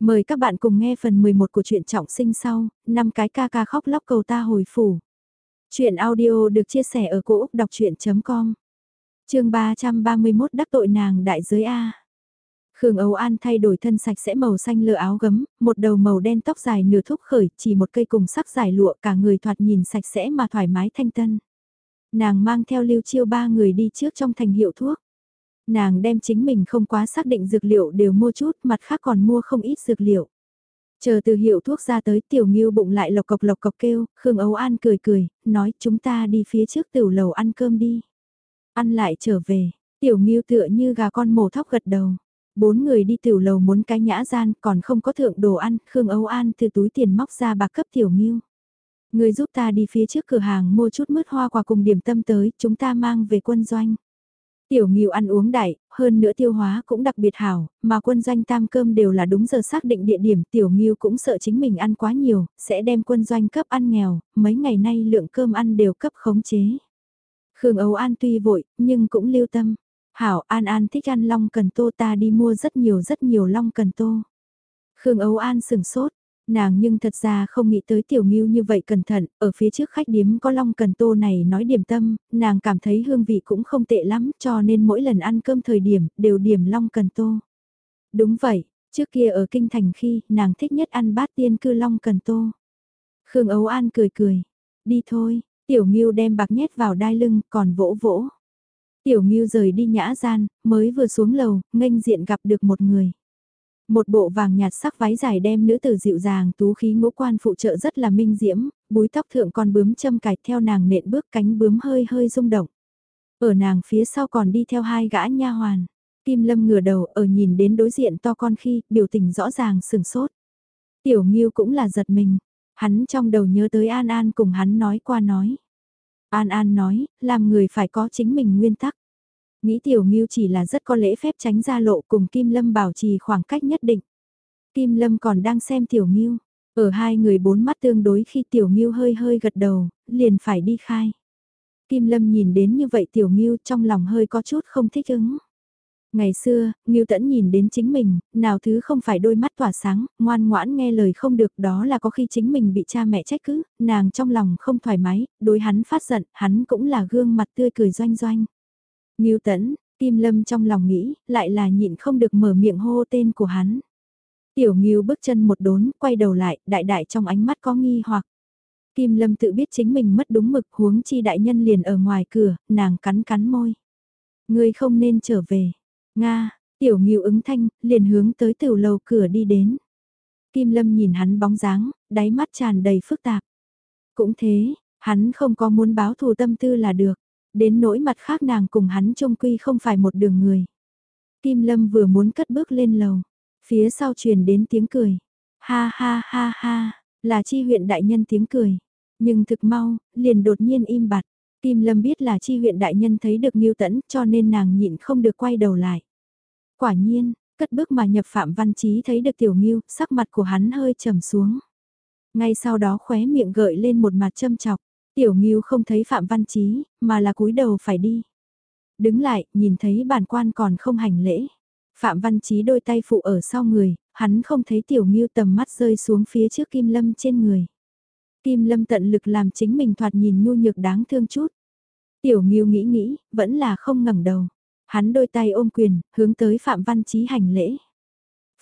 Mời các bạn cùng nghe phần 11 của truyện trọng sinh sau, năm cái ca ca khóc lóc cầu ta hồi phủ. Chuyện audio được chia sẻ ở cỗ đọc chuyện.com Trường 331 đắc tội nàng đại giới A. Khương Âu An thay đổi thân sạch sẽ màu xanh lơ áo gấm, một đầu màu đen tóc dài nửa thúc khởi, chỉ một cây cùng sắc dài lụa cả người thoạt nhìn sạch sẽ mà thoải mái thanh tân. Nàng mang theo lưu chiêu ba người đi trước trong thành hiệu thuốc. Nàng đem chính mình không quá xác định dược liệu đều mua chút, mặt khác còn mua không ít dược liệu. Chờ từ hiệu thuốc ra tới tiểu nghiêu bụng lại lộc cộc lộc cộc kêu, Khương Âu An cười cười, nói chúng ta đi phía trước tiểu lầu ăn cơm đi. Ăn lại trở về, tiểu nghiêu tựa như gà con mổ thóc gật đầu. Bốn người đi tiểu lầu muốn cái nhã gian còn không có thượng đồ ăn, Khương Âu An từ túi tiền móc ra bạc cấp tiểu nghiêu. Người giúp ta đi phía trước cửa hàng mua chút mứt hoa quả cùng điểm tâm tới, chúng ta mang về quân doanh. Tiểu Nghiêu ăn uống đại, hơn nữa tiêu hóa cũng đặc biệt hảo, mà quân doanh tam cơm đều là đúng giờ xác định địa điểm. Tiểu Nghiêu cũng sợ chính mình ăn quá nhiều, sẽ đem quân doanh cấp ăn nghèo, mấy ngày nay lượng cơm ăn đều cấp khống chế. Khương Âu An tuy vội, nhưng cũng lưu tâm. Hảo An An thích ăn long cần tô ta đi mua rất nhiều rất nhiều long cần tô. Khương Âu An sừng sốt, Nàng nhưng thật ra không nghĩ tới tiểu nghiêu như vậy cẩn thận, ở phía trước khách điếm có long cần tô này nói điểm tâm, nàng cảm thấy hương vị cũng không tệ lắm cho nên mỗi lần ăn cơm thời điểm đều điểm long cần tô. Đúng vậy, trước kia ở kinh thành khi nàng thích nhất ăn bát tiên cư long cần tô. Khương Ấu An cười cười, đi thôi, tiểu nghiêu đem bạc nhét vào đai lưng còn vỗ vỗ. Tiểu nghiêu rời đi nhã gian, mới vừa xuống lầu, nghênh diện gặp được một người. Một bộ vàng nhạt sắc váy dài đem nữ tử dịu dàng tú khí ngũ quan phụ trợ rất là minh diễm, búi tóc thượng con bướm châm cài theo nàng nện bước cánh bướm hơi hơi rung động. Ở nàng phía sau còn đi theo hai gã nha hoàn. Kim Lâm ngửa đầu ở nhìn đến đối diện to con khi, biểu tình rõ ràng sừng sốt. Tiểu Nghiêu cũng là giật mình, hắn trong đầu nhớ tới An An cùng hắn nói qua nói. An An nói, làm người phải có chính mình nguyên tắc. Nghĩ Tiểu Ngưu chỉ là rất có lễ phép tránh ra lộ cùng Kim Lâm bảo trì khoảng cách nhất định. Kim Lâm còn đang xem Tiểu Ngưu, ở hai người bốn mắt tương đối khi Tiểu Ngưu hơi hơi gật đầu, liền phải đi khai. Kim Lâm nhìn đến như vậy Tiểu Ngưu trong lòng hơi có chút không thích ứng. Ngày xưa, Ngưu Tẫn nhìn đến chính mình, nào thứ không phải đôi mắt tỏa sáng, ngoan ngoãn nghe lời không được đó là có khi chính mình bị cha mẹ trách cứ, nàng trong lòng không thoải mái, đối hắn phát giận, hắn cũng là gương mặt tươi cười doanh doanh. Ngưu Tẫn, Kim Lâm trong lòng nghĩ, lại là nhịn không được mở miệng hô tên của hắn. Tiểu Ngưu bước chân một đốn, quay đầu lại, đại đại trong ánh mắt có nghi hoặc. Kim Lâm tự biết chính mình mất đúng mực huống chi đại nhân liền ở ngoài cửa, nàng cắn cắn môi. Ngươi không nên trở về. Nga, Tiểu Ngưu ứng thanh, liền hướng tới tiểu lầu cửa đi đến. Kim Lâm nhìn hắn bóng dáng, đáy mắt tràn đầy phức tạp. Cũng thế, hắn không có muốn báo thù tâm tư là được. Đến nỗi mặt khác nàng cùng hắn trông quy không phải một đường người. Kim Lâm vừa muốn cất bước lên lầu. Phía sau truyền đến tiếng cười. Ha ha ha ha, là chi huyện đại nhân tiếng cười. Nhưng thực mau, liền đột nhiên im bặt. Kim Lâm biết là chi huyện đại nhân thấy được Ngưu Tẫn cho nên nàng nhịn không được quay đầu lại. Quả nhiên, cất bước mà nhập Phạm Văn Chí thấy được Tiểu Ngưu, sắc mặt của hắn hơi trầm xuống. Ngay sau đó khóe miệng gợi lên một mặt châm chọc. Tiểu Ngưu không thấy Phạm Văn Chí, mà là cúi đầu phải đi. Đứng lại, nhìn thấy bản quan còn không hành lễ. Phạm Văn Chí đôi tay phụ ở sau người, hắn không thấy Tiểu Ngưu tầm mắt rơi xuống phía trước Kim Lâm trên người. Kim Lâm tận lực làm chính mình thoạt nhìn nhu nhược đáng thương chút. Tiểu Ngưu nghĩ nghĩ, vẫn là không ngẩng đầu. Hắn đôi tay ôm quyền, hướng tới Phạm Văn Chí hành lễ.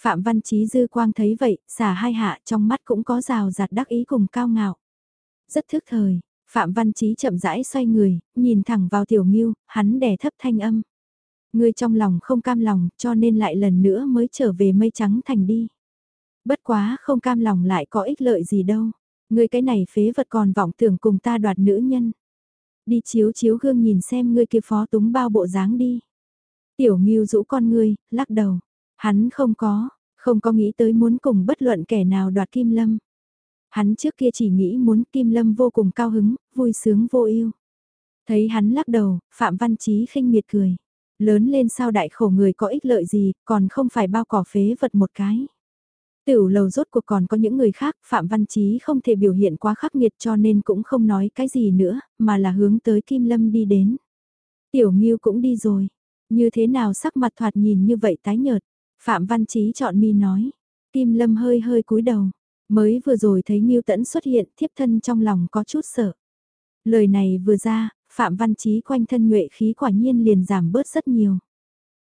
Phạm Văn Chí dư quang thấy vậy, xả hai hạ trong mắt cũng có rào rạt đắc ý cùng cao ngạo. Rất thức thời, Phạm Văn Chí chậm rãi xoay người, nhìn thẳng vào Tiểu Ngưu, hắn đè thấp thanh âm. Ngươi trong lòng không cam lòng, cho nên lại lần nữa mới trở về mây trắng thành đi. Bất quá không cam lòng lại có ích lợi gì đâu. Ngươi cái này phế vật còn vọng tưởng cùng ta đoạt nữ nhân. Đi chiếu chiếu gương nhìn xem ngươi kia phó túng bao bộ dáng đi. Tiểu Ngưu rũ con ngươi, lắc đầu. Hắn không có, không có nghĩ tới muốn cùng bất luận kẻ nào đoạt kim lâm. Hắn trước kia chỉ nghĩ muốn Kim Lâm vô cùng cao hứng, vui sướng vô ưu. Thấy hắn lắc đầu, Phạm Văn Chí khinh miệt cười. Lớn lên sao đại khổ người có ích lợi gì, còn không phải bao cỏ phế vật một cái. Tiểu lầu rốt cuộc còn có những người khác, Phạm Văn Chí không thể biểu hiện quá khắc nghiệt cho nên cũng không nói cái gì nữa, mà là hướng tới Kim Lâm đi đến. Tiểu Nghiêu cũng đi rồi. Như thế nào sắc mặt thoạt nhìn như vậy tái nhợt? Phạm Văn Chí chọn mi nói. Kim Lâm hơi hơi cúi đầu, mới vừa rồi thấy Ngưu Tẫn xuất hiện thiếp thân trong lòng có chút sợ. Lời này vừa ra, Phạm Văn Chí quanh thân nhuệ khí quả nhiên liền giảm bớt rất nhiều.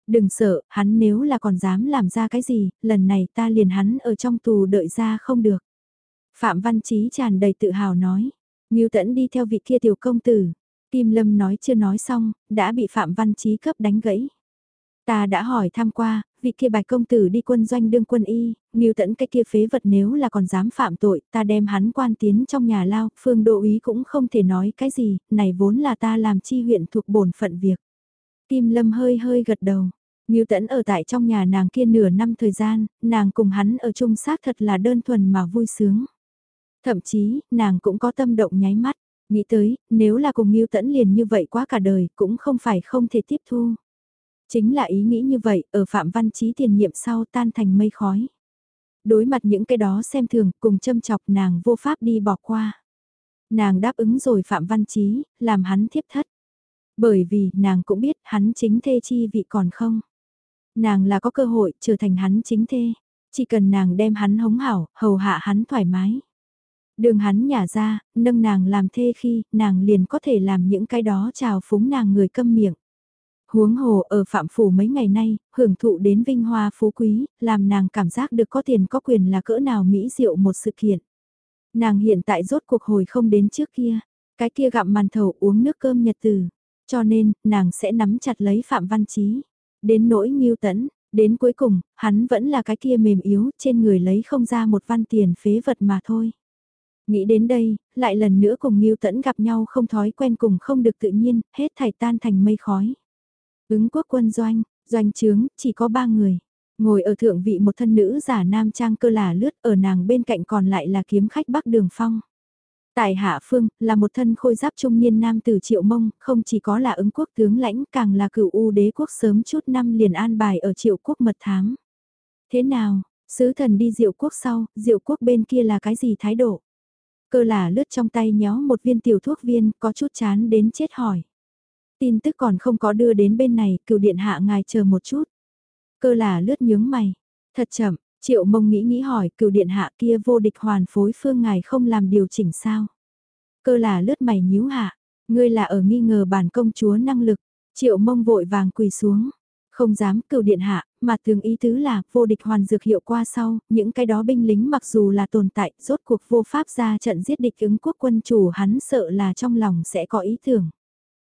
Đừng sợ, hắn nếu là còn dám làm ra cái gì, lần này ta liền hắn ở trong tù đợi ra không được. Phạm Văn Chí tràn đầy tự hào nói. Ngưu Tẫn đi theo vị kia tiểu công tử. Kim Lâm nói chưa nói xong, đã bị Phạm Văn Chí cấp đánh gãy. Ta đã hỏi thăm qua, vị kia bạch công tử đi quân doanh đương quân y, Ngưu Tẫn cái kia phế vật nếu là còn dám phạm tội, ta đem hắn quan tiến trong nhà lao, phương độ ý cũng không thể nói cái gì, này vốn là ta làm chi huyện thuộc bổn phận việc. Kim Lâm hơi hơi gật đầu. Ngưu Tẫn ở tại trong nhà nàng kia nửa năm thời gian, nàng cùng hắn ở chung xác thật là đơn thuần mà vui sướng. Thậm chí, nàng cũng có tâm động nháy mắt, nghĩ tới, nếu là cùng Ngưu Tẫn liền như vậy quá cả đời, cũng không phải không thể tiếp thu. Chính là ý nghĩ như vậy, ở Phạm Văn Chí tiền nhiệm sau tan thành mây khói. Đối mặt những cái đó xem thường, cùng châm chọc nàng vô pháp đi bỏ qua. Nàng đáp ứng rồi Phạm Văn Chí, làm hắn thiếp thất. Bởi vì, nàng cũng biết, hắn chính thê chi vị còn không. Nàng là có cơ hội trở thành hắn chính thê. Chỉ cần nàng đem hắn hống hảo, hầu hạ hắn thoải mái. Đường hắn nhả ra, nâng nàng làm thê khi, nàng liền có thể làm những cái đó chào phúng nàng người câm miệng. Huống hồ ở Phạm Phủ mấy ngày nay, hưởng thụ đến vinh hoa phú quý, làm nàng cảm giác được có tiền có quyền là cỡ nào mỹ diệu một sự kiện. Nàng hiện tại rốt cuộc hồi không đến trước kia, cái kia gặm màn thầu uống nước cơm nhật từ, cho nên, nàng sẽ nắm chặt lấy Phạm Văn Chí. Đến nỗi nghiêu tẫn, đến cuối cùng, hắn vẫn là cái kia mềm yếu, trên người lấy không ra một văn tiền phế vật mà thôi. Nghĩ đến đây, lại lần nữa cùng Ngưu Tẫn gặp nhau không thói quen cùng không được tự nhiên, hết thảy tan thành mây khói. Ứng quốc quân doanh, doanh trướng, chỉ có ba người. Ngồi ở thượng vị một thân nữ giả nam trang cơ là lướt ở nàng bên cạnh còn lại là kiếm khách bắc đường phong. Tại Hạ Phương, là một thân khôi giáp trung niên nam tử triệu mông, không chỉ có là ứng quốc tướng lãnh càng là cựu u đế quốc sớm chút năm liền an bài ở triệu quốc mật thám. Thế nào, sứ thần đi diệu quốc sau, diệu quốc bên kia là cái gì thái độ? Cơ là lướt trong tay nhéo một viên tiểu thuốc viên, có chút chán đến chết hỏi. Tin tức còn không có đưa đến bên này, cựu điện hạ ngài chờ một chút. Cơ là lướt nhướng mày. Thật chậm, triệu mông nghĩ nghĩ hỏi cựu điện hạ kia vô địch hoàn phối phương ngài không làm điều chỉnh sao. Cơ là lướt mày nhíu hạ, ngươi là ở nghi ngờ bản công chúa năng lực. Triệu mông vội vàng quỳ xuống. Không dám cựu điện hạ, mà thường ý tứ là vô địch hoàn dược hiệu qua sau, những cái đó binh lính mặc dù là tồn tại, rốt cuộc vô pháp ra trận giết địch ứng quốc quân chủ hắn sợ là trong lòng sẽ có ý tưởng.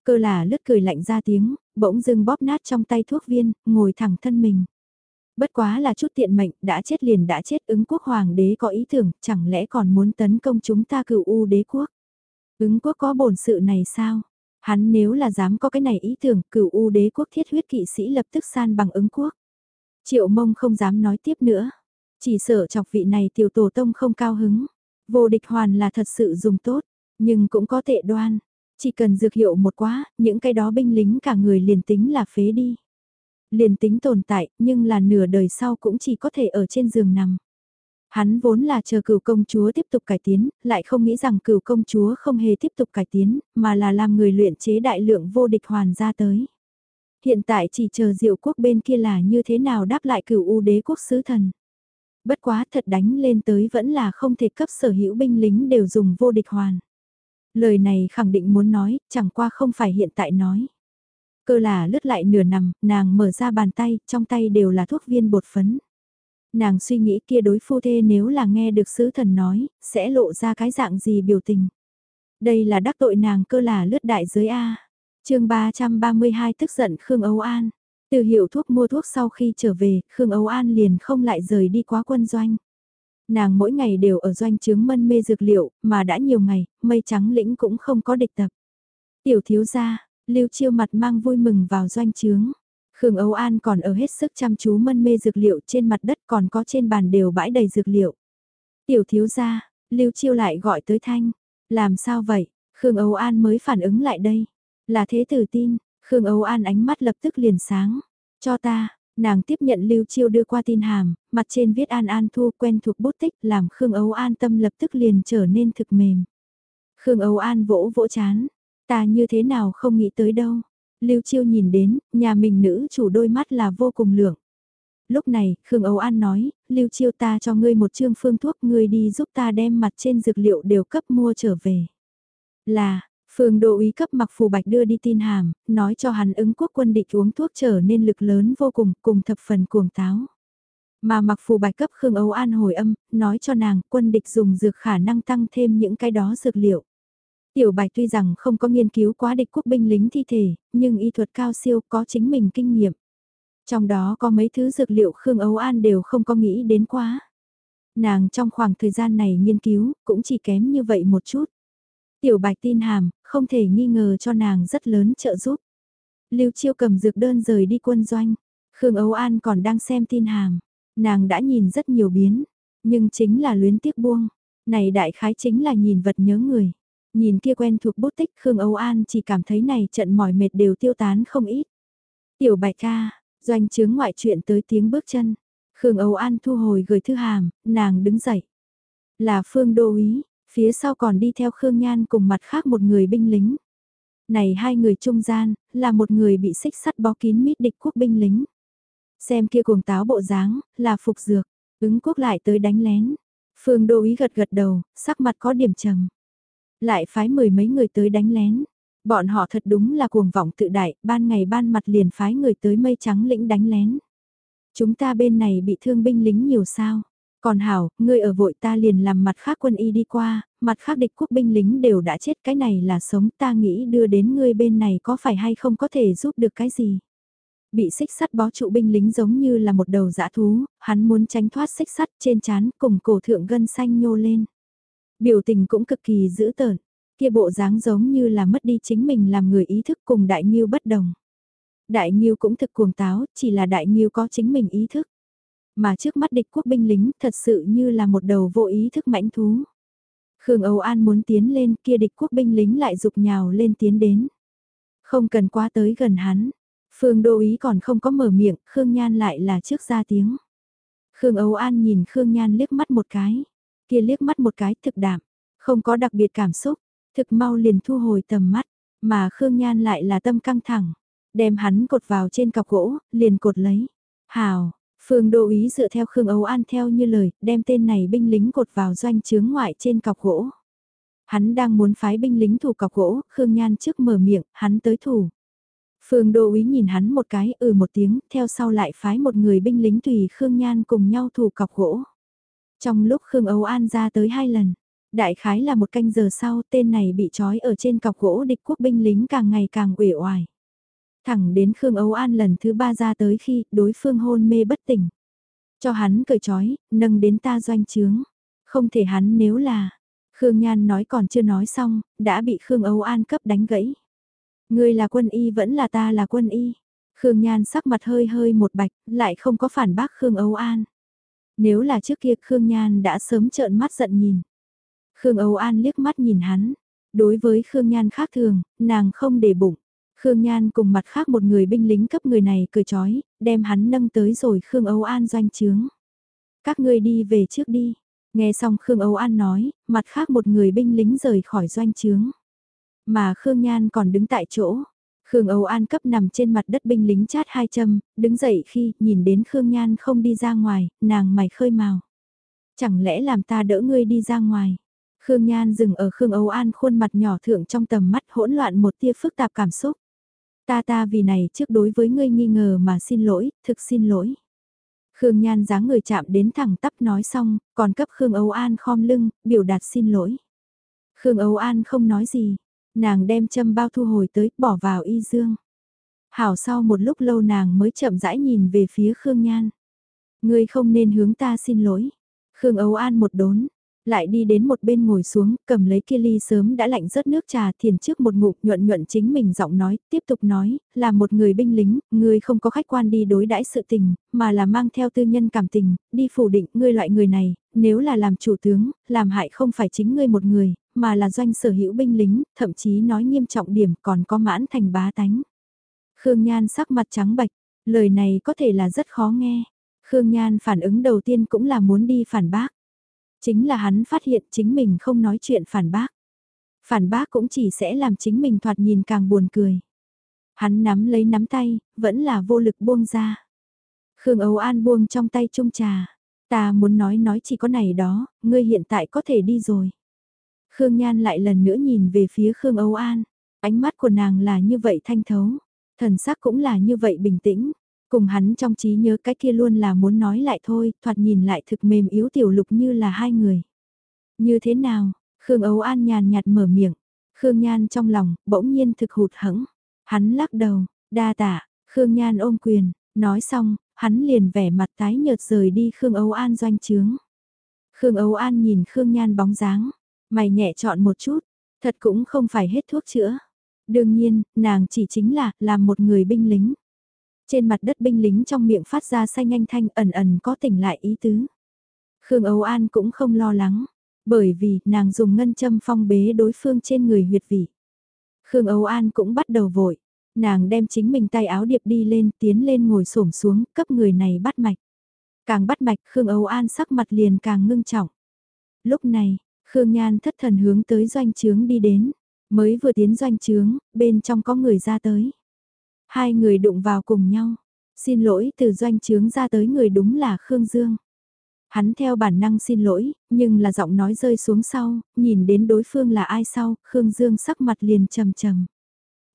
Cơ là lướt cười lạnh ra tiếng, bỗng dưng bóp nát trong tay thuốc viên, ngồi thẳng thân mình. Bất quá là chút tiện mệnh, đã chết liền đã chết ứng quốc hoàng đế có ý tưởng, chẳng lẽ còn muốn tấn công chúng ta cựu u đế quốc. Ứng quốc có bổn sự này sao? Hắn nếu là dám có cái này ý tưởng, cựu u đế quốc thiết huyết kỵ sĩ lập tức san bằng ứng quốc. Triệu mông không dám nói tiếp nữa. Chỉ sợ chọc vị này tiểu tổ tông không cao hứng. Vô địch hoàn là thật sự dùng tốt, nhưng cũng có tệ đoan. Chỉ cần dược hiệu một quá, những cái đó binh lính cả người liền tính là phế đi. Liền tính tồn tại, nhưng là nửa đời sau cũng chỉ có thể ở trên giường nằm. Hắn vốn là chờ cửu công chúa tiếp tục cải tiến, lại không nghĩ rằng cửu công chúa không hề tiếp tục cải tiến, mà là làm người luyện chế đại lượng vô địch hoàn ra tới. Hiện tại chỉ chờ diệu quốc bên kia là như thế nào đáp lại cửu u đế quốc sứ thần. Bất quá thật đánh lên tới vẫn là không thể cấp sở hữu binh lính đều dùng vô địch hoàn. Lời này khẳng định muốn nói, chẳng qua không phải hiện tại nói. Cơ là lướt lại nửa nằm, nàng mở ra bàn tay, trong tay đều là thuốc viên bột phấn. Nàng suy nghĩ kia đối phu thê nếu là nghe được sứ thần nói, sẽ lộ ra cái dạng gì biểu tình. Đây là đắc tội nàng cơ là lướt đại giới A. chương 332 tức giận Khương Âu An. Từ hiệu thuốc mua thuốc sau khi trở về, Khương Âu An liền không lại rời đi quá quân doanh. Nàng mỗi ngày đều ở doanh trướng mân mê dược liệu, mà đã nhiều ngày, mây trắng lĩnh cũng không có địch tập. Tiểu thiếu gia, lưu chiêu mặt mang vui mừng vào doanh trướng. Khương Âu An còn ở hết sức chăm chú mân mê dược liệu trên mặt đất còn có trên bàn đều bãi đầy dược liệu. Tiểu thiếu gia, Lưu Chiêu lại gọi tới Thanh. Làm sao vậy? Khương Âu An mới phản ứng lại đây. Là thế tử tin, Khương Âu An ánh mắt lập tức liền sáng. Cho ta, nàng tiếp nhận Lưu Chiêu đưa qua tin hàm, mặt trên viết An An Thu quen thuộc bút tích làm Khương Âu An tâm lập tức liền trở nên thực mềm. Khương Âu An vỗ vỗ chán, ta như thế nào không nghĩ tới đâu. Lưu Chiêu nhìn đến, nhà mình nữ chủ đôi mắt là vô cùng lượng. Lúc này, Khương Âu An nói, Lưu Chiêu ta cho ngươi một chương phương thuốc, ngươi đi giúp ta đem mặt trên dược liệu đều cấp mua trở về. Là, Phương Đô ý cấp mặc phù bạch đưa đi tin hàm, nói cho hắn ứng quốc quân địch uống thuốc trở nên lực lớn vô cùng, cùng thập phần cuồng táo. Mà mặc phù bạch cấp Khương Âu An hồi âm, nói cho nàng quân địch dùng dược khả năng tăng thêm những cái đó dược liệu. Tiểu bạch tuy rằng không có nghiên cứu quá địch quốc binh lính thi thể, nhưng y thuật cao siêu có chính mình kinh nghiệm. Trong đó có mấy thứ dược liệu Khương Âu An đều không có nghĩ đến quá. Nàng trong khoảng thời gian này nghiên cứu, cũng chỉ kém như vậy một chút. Tiểu bạch tin hàm, không thể nghi ngờ cho nàng rất lớn trợ giúp. Lưu Chiêu cầm dược đơn rời đi quân doanh. Khương Âu An còn đang xem tin hàm. Nàng đã nhìn rất nhiều biến, nhưng chính là luyến tiếc buông. Này đại khái chính là nhìn vật nhớ người. Nhìn kia quen thuộc bút tích Khương Âu An chỉ cảm thấy này trận mỏi mệt đều tiêu tán không ít. Tiểu bạch ca, doanh chướng ngoại chuyện tới tiếng bước chân. Khương Âu An thu hồi gửi thư hàm, nàng đứng dậy. Là Phương Đô Ý, phía sau còn đi theo Khương Nhan cùng mặt khác một người binh lính. Này hai người trung gian, là một người bị xích sắt bó kín mít địch quốc binh lính. Xem kia cuồng táo bộ dáng, là phục dược, ứng quốc lại tới đánh lén. Phương Đô Ý gật gật đầu, sắc mặt có điểm trầm. Lại phái mười mấy người tới đánh lén. Bọn họ thật đúng là cuồng vọng tự đại, ban ngày ban mặt liền phái người tới mây trắng lĩnh đánh lén. Chúng ta bên này bị thương binh lính nhiều sao? Còn hảo, ngươi ở vội ta liền làm mặt khác quân y đi qua, mặt khác địch quốc binh lính đều đã chết cái này là sống ta nghĩ đưa đến ngươi bên này có phải hay không có thể giúp được cái gì. Bị xích sắt bó trụ binh lính giống như là một đầu dã thú, hắn muốn tránh thoát xích sắt trên chán cùng cổ thượng gân xanh nhô lên. Biểu tình cũng cực kỳ dữ tợn, kia bộ dáng giống như là mất đi chính mình làm người ý thức cùng đại nghiêu bất đồng. Đại nghiêu cũng thực cuồng táo, chỉ là đại nghiêu có chính mình ý thức. Mà trước mắt địch quốc binh lính thật sự như là một đầu vô ý thức mãnh thú. Khương Âu An muốn tiến lên kia địch quốc binh lính lại dục nhào lên tiến đến. Không cần qua tới gần hắn. Phương Đô Ý còn không có mở miệng, Khương Nhan lại là trước ra tiếng. Khương Âu An nhìn Khương Nhan liếc mắt một cái. Kia liếc mắt một cái thực đạm, không có đặc biệt cảm xúc, thực mau liền thu hồi tầm mắt, mà Khương Nhan lại là tâm căng thẳng. Đem hắn cột vào trên cọc gỗ, liền cột lấy. Hào, Phương Đô Ý dựa theo Khương Âu An theo như lời, đem tên này binh lính cột vào doanh chướng ngoại trên cọc gỗ. Hắn đang muốn phái binh lính thủ cọc gỗ, Khương Nhan trước mở miệng, hắn tới thủ. Phương Đô Ý nhìn hắn một cái ừ một tiếng, theo sau lại phái một người binh lính tùy Khương Nhan cùng nhau thủ cọc gỗ. Trong lúc Khương Âu An ra tới hai lần, đại khái là một canh giờ sau tên này bị trói ở trên cọc gỗ địch quốc binh lính càng ngày càng uể oải. Thẳng đến Khương Âu An lần thứ ba ra tới khi đối phương hôn mê bất tỉnh. Cho hắn cởi trói, nâng đến ta doanh trướng. Không thể hắn nếu là... Khương Nhan nói còn chưa nói xong, đã bị Khương Âu An cấp đánh gãy. Ngươi là quân y vẫn là ta là quân y. Khương Nhan sắc mặt hơi hơi một bạch, lại không có phản bác Khương Âu An. Nếu là trước kia Khương Nhan đã sớm trợn mắt giận nhìn. Khương Âu An liếc mắt nhìn hắn. Đối với Khương Nhan khác thường, nàng không để bụng. Khương Nhan cùng mặt khác một người binh lính cấp người này cười chói, đem hắn nâng tới rồi Khương Âu An doanh trướng. Các ngươi đi về trước đi. Nghe xong Khương Âu An nói, mặt khác một người binh lính rời khỏi doanh trướng. Mà Khương Nhan còn đứng tại chỗ. Khương Âu An cấp nằm trên mặt đất binh lính chát hai châm, đứng dậy khi nhìn đến Khương Nhan không đi ra ngoài, nàng mày khơi màu. Chẳng lẽ làm ta đỡ ngươi đi ra ngoài? Khương Nhan dừng ở Khương Âu An khuôn mặt nhỏ thượng trong tầm mắt hỗn loạn một tia phức tạp cảm xúc. Ta ta vì này trước đối với ngươi nghi ngờ mà xin lỗi, thực xin lỗi. Khương Nhan dáng người chạm đến thẳng tắp nói xong, còn cấp Khương Âu An khom lưng, biểu đạt xin lỗi. Khương Âu An không nói gì, nàng đem châm bao thu hồi tới, bỏ vào y dương. Hảo sau một lúc lâu nàng mới chậm rãi nhìn về phía Khương Nhan. Ngươi không nên hướng ta xin lỗi. Khương Âu An một đốn, lại đi đến một bên ngồi xuống, cầm lấy kia ly sớm đã lạnh rớt nước trà thiền trước một ngụm nhuận nhuận chính mình giọng nói, tiếp tục nói, là một người binh lính, người không có khách quan đi đối đãi sự tình, mà là mang theo tư nhân cảm tình, đi phủ định ngươi loại người này, nếu là làm chủ tướng, làm hại không phải chính ngươi một người, mà là doanh sở hữu binh lính, thậm chí nói nghiêm trọng điểm còn có mãn thành bá tánh. Khương Nhan sắc mặt trắng bạch, lời này có thể là rất khó nghe. Khương Nhan phản ứng đầu tiên cũng là muốn đi phản bác. Chính là hắn phát hiện chính mình không nói chuyện phản bác. Phản bác cũng chỉ sẽ làm chính mình thoạt nhìn càng buồn cười. Hắn nắm lấy nắm tay, vẫn là vô lực buông ra. Khương Âu An buông trong tay chung trà. Ta muốn nói nói chỉ có này đó, ngươi hiện tại có thể đi rồi. Khương Nhan lại lần nữa nhìn về phía Khương Âu An. Ánh mắt của nàng là như vậy thanh thấu. Thần sắc cũng là như vậy bình tĩnh. Cùng hắn trong trí nhớ cái kia luôn là muốn nói lại thôi, thoạt nhìn lại thực mềm yếu tiểu lục như là hai người. Như thế nào? Khương ấu An nhàn nhạt mở miệng. Khương Nhan trong lòng, bỗng nhiên thực hụt hẫng. Hắn lắc đầu, đa tạ, Khương Nhan ôm quyền, nói xong, hắn liền vẻ mặt tái nhợt rời đi Khương ấu An doanh trướng. Khương ấu An nhìn Khương Nhan bóng dáng, mày nhẹ chọn một chút, thật cũng không phải hết thuốc chữa. Đương nhiên, nàng chỉ chính là, làm một người binh lính. Trên mặt đất binh lính trong miệng phát ra say nhanh thanh ẩn ẩn có tỉnh lại ý tứ. Khương Âu An cũng không lo lắng, bởi vì nàng dùng ngân châm phong bế đối phương trên người huyệt vị. Khương Âu An cũng bắt đầu vội, nàng đem chính mình tay áo điệp đi lên tiến lên ngồi xổm xuống cấp người này bắt mạch. Càng bắt mạch Khương Âu An sắc mặt liền càng ngưng trọng. Lúc này, Khương Nhan thất thần hướng tới doanh trướng đi đến, mới vừa tiến doanh trướng, bên trong có người ra tới. Hai người đụng vào cùng nhau, xin lỗi từ doanh trướng ra tới người đúng là Khương Dương. Hắn theo bản năng xin lỗi, nhưng là giọng nói rơi xuống sau, nhìn đến đối phương là ai sau, Khương Dương sắc mặt liền trầm trầm.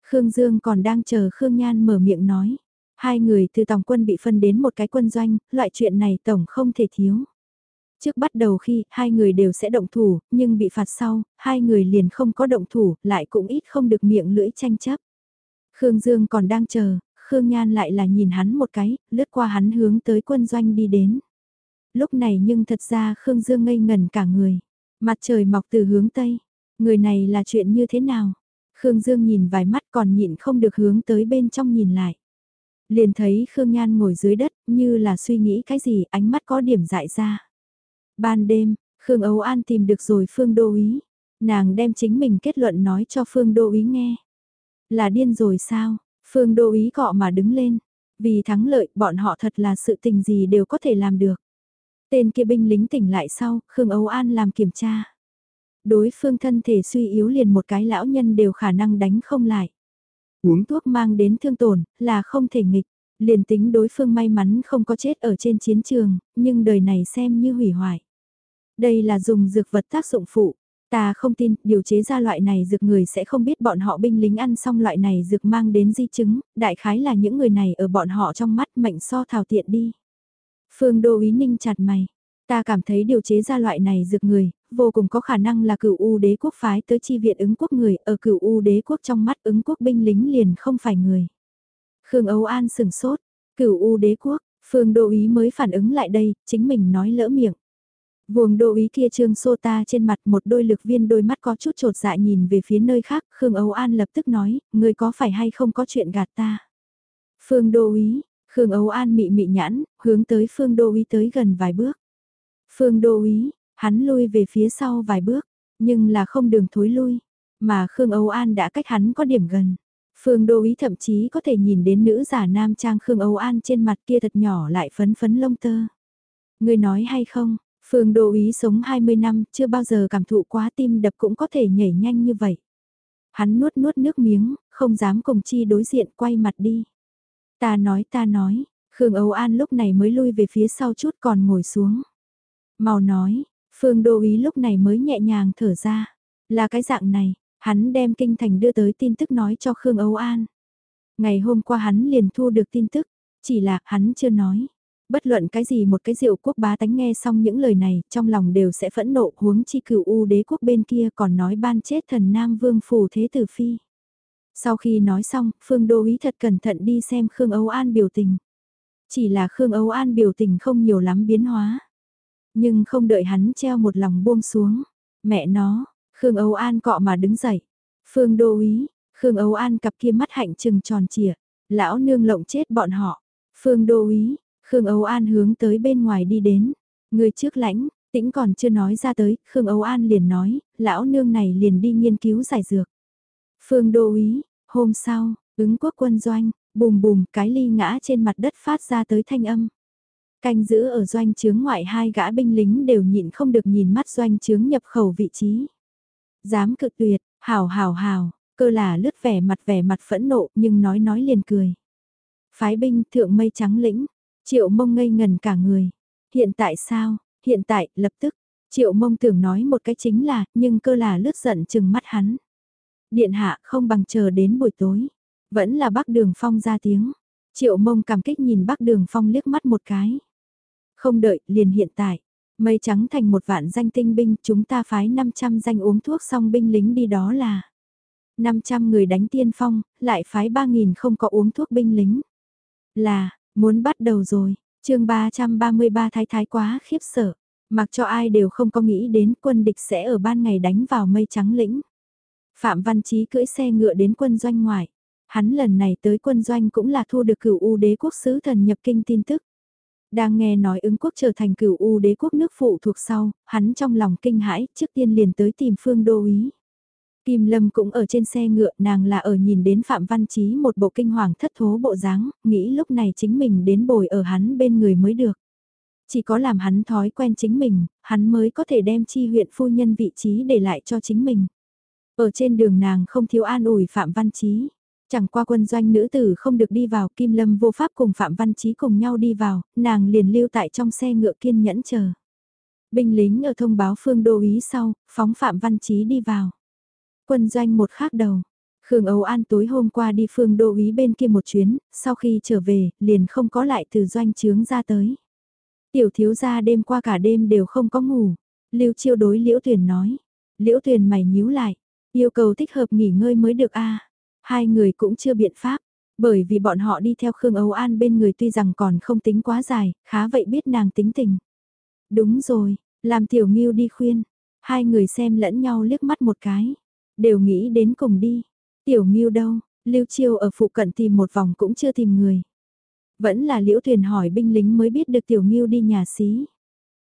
Khương Dương còn đang chờ Khương Nhan mở miệng nói. Hai người từ tổng quân bị phân đến một cái quân doanh, loại chuyện này tổng không thể thiếu. Trước bắt đầu khi hai người đều sẽ động thủ, nhưng bị phạt sau, hai người liền không có động thủ, lại cũng ít không được miệng lưỡi tranh chấp. Khương Dương còn đang chờ, Khương Nhan lại là nhìn hắn một cái, lướt qua hắn hướng tới quân doanh đi đến. Lúc này nhưng thật ra Khương Dương ngây ngẩn cả người. Mặt trời mọc từ hướng Tây. Người này là chuyện như thế nào? Khương Dương nhìn vài mắt còn nhịn không được hướng tới bên trong nhìn lại. Liền thấy Khương Nhan ngồi dưới đất như là suy nghĩ cái gì ánh mắt có điểm dại ra. Ban đêm, Khương Âu An tìm được rồi Phương Đô Ý. Nàng đem chính mình kết luận nói cho Phương Đô Ý nghe. Là điên rồi sao? Phương Đô Ý cọ mà đứng lên. Vì thắng lợi bọn họ thật là sự tình gì đều có thể làm được. Tên kia binh lính tỉnh lại sau, Khương Âu An làm kiểm tra. Đối phương thân thể suy yếu liền một cái lão nhân đều khả năng đánh không lại. Uống thuốc mang đến thương tổn, là không thể nghịch. Liền tính đối phương may mắn không có chết ở trên chiến trường, nhưng đời này xem như hủy hoại. Đây là dùng dược vật tác dụng phụ. Ta không tin, điều chế ra loại này dược người sẽ không biết bọn họ binh lính ăn xong loại này dược mang đến di chứng, đại khái là những người này ở bọn họ trong mắt mệnh so thảo tiện đi. Phương Đô Ý Ninh chặt mày. Ta cảm thấy điều chế ra loại này dược người, vô cùng có khả năng là cựu U đế quốc phái tới chi viện ứng quốc người, ở cựu U đế quốc trong mắt ứng quốc binh lính liền không phải người. Khương Âu An sừng sốt, cửu U đế quốc, Phương Đô Ý mới phản ứng lại đây, chính mình nói lỡ miệng. Vuông đô ý kia trương sô ta trên mặt một đôi lực viên đôi mắt có chút trột dạ nhìn về phía nơi khác, Khương Âu An lập tức nói, người có phải hay không có chuyện gạt ta. Phương đô ý, Khương Âu An mị mị nhãn, hướng tới Phương Đô Ý tới gần vài bước. Phương Đô Ý hắn lui về phía sau vài bước, nhưng là không đường thối lui, mà Khương Âu An đã cách hắn có điểm gần. Phương Đô Ý thậm chí có thể nhìn đến nữ giả nam trang Khương Âu An trên mặt kia thật nhỏ lại phấn phấn lông tơ. Người nói hay không, Phương Đô Ý sống 20 năm chưa bao giờ cảm thụ quá tim đập cũng có thể nhảy nhanh như vậy. Hắn nuốt nuốt nước miếng, không dám cùng chi đối diện quay mặt đi. Ta nói ta nói, Khương Âu An lúc này mới lui về phía sau chút còn ngồi xuống. Mau nói, Phương Đô Ý lúc này mới nhẹ nhàng thở ra. Là cái dạng này, hắn đem kinh thành đưa tới tin tức nói cho Khương Âu An. Ngày hôm qua hắn liền thu được tin tức, chỉ là hắn chưa nói. Bất luận cái gì một cái diệu quốc bá tánh nghe xong những lời này, trong lòng đều sẽ phẫn nộ huống chi cửu u đế quốc bên kia còn nói ban chết thần Nam Vương Phủ Thế Tử Phi. Sau khi nói xong, Phương Đô Ý thật cẩn thận đi xem Khương Âu An biểu tình. Chỉ là Khương Âu An biểu tình không nhiều lắm biến hóa. Nhưng không đợi hắn treo một lòng buông xuống. Mẹ nó, Khương Âu An cọ mà đứng dậy. Phương Đô Ý, Khương Âu An cặp kia mắt hạnh trừng tròn trịa. Lão nương lộng chết bọn họ. Phương Đô Ý, Khương Âu An hướng tới bên ngoài đi đến. Người trước lãnh, tĩnh còn chưa nói ra tới, Khương Âu An liền nói, lão nương này liền đi nghiên cứu giải dược. Phương Đô Ý, Hôm sau, ứng quốc quân doanh, bùm bùm cái ly ngã trên mặt đất phát ra tới thanh âm. Canh giữ ở doanh trướng ngoại hai gã binh lính đều nhịn không được nhìn mắt doanh trướng nhập khẩu vị trí. Dám cực tuyệt, hào hào hào, cơ là lướt vẻ mặt vẻ mặt phẫn nộ nhưng nói nói liền cười. Phái binh thượng mây trắng lĩnh, Triệu mông ngây ngần cả người. Hiện tại sao? Hiện tại, lập tức. Triệu mông tưởng nói một cái chính là, nhưng cơ là lướt giận chừng mắt hắn. Điện hạ không bằng chờ đến buổi tối. Vẫn là bác đường phong ra tiếng. Triệu mông cảm kích nhìn bác đường phong liếc mắt một cái. Không đợi, liền hiện tại. Mây trắng thành một vạn danh tinh binh, chúng ta phái 500 danh uống thuốc xong binh lính đi đó là. 500 người đánh tiên phong, lại phái 3.000 không có uống thuốc binh lính. Là, muốn bắt đầu rồi, chương 333 thái thái quá khiếp sợ. Mặc cho ai đều không có nghĩ đến quân địch sẽ ở ban ngày đánh vào mây trắng lĩnh. Phạm Văn Chí cưỡi xe ngựa đến quân doanh ngoại. Hắn lần này tới quân doanh cũng là thu được cửu U đế quốc sứ thần nhập kinh tin tức. Đang nghe nói ứng quốc trở thành cửu U đế quốc nước phụ thuộc sau, hắn trong lòng kinh hãi, trước tiên liền tới tìm phương đô úy. Kim Lâm cũng ở trên xe ngựa, nàng là ở nhìn đến Phạm Văn Chí một bộ kinh hoàng thất thố bộ dáng, nghĩ lúc này chính mình đến bồi ở hắn bên người mới được. Chỉ có làm hắn thói quen chính mình, hắn mới có thể đem chi huyện phu nhân vị trí để lại cho chính mình. Ở trên đường nàng không thiếu an ủi Phạm Văn Chí. Chẳng qua quân doanh nữ tử không được đi vào, Kim Lâm vô pháp cùng Phạm Văn Chí cùng nhau đi vào, nàng liền lưu tại trong xe ngựa kiên nhẫn chờ. Binh lính ở thông báo phương đô ý sau, phóng Phạm Văn Chí đi vào. Quân doanh một khác đầu. Khương Âu An tối hôm qua đi phương đô ý bên kia một chuyến, sau khi trở về, liền không có lại từ doanh trướng ra tới. Tiểu thiếu gia đêm qua cả đêm đều không có ngủ. Lưu chiêu đối Liễu Tuyền nói. Liễu Tuyền mày nhíu lại. Yêu cầu thích hợp nghỉ ngơi mới được a Hai người cũng chưa biện pháp. Bởi vì bọn họ đi theo Khương Âu An bên người tuy rằng còn không tính quá dài, khá vậy biết nàng tính tình. Đúng rồi, làm tiểu nghiêu đi khuyên. Hai người xem lẫn nhau liếc mắt một cái. Đều nghĩ đến cùng đi. Tiểu miu đâu, Lưu Chiêu ở phụ cận tìm một vòng cũng chưa tìm người. Vẫn là liễu thuyền hỏi binh lính mới biết được tiểu miu đi nhà xí.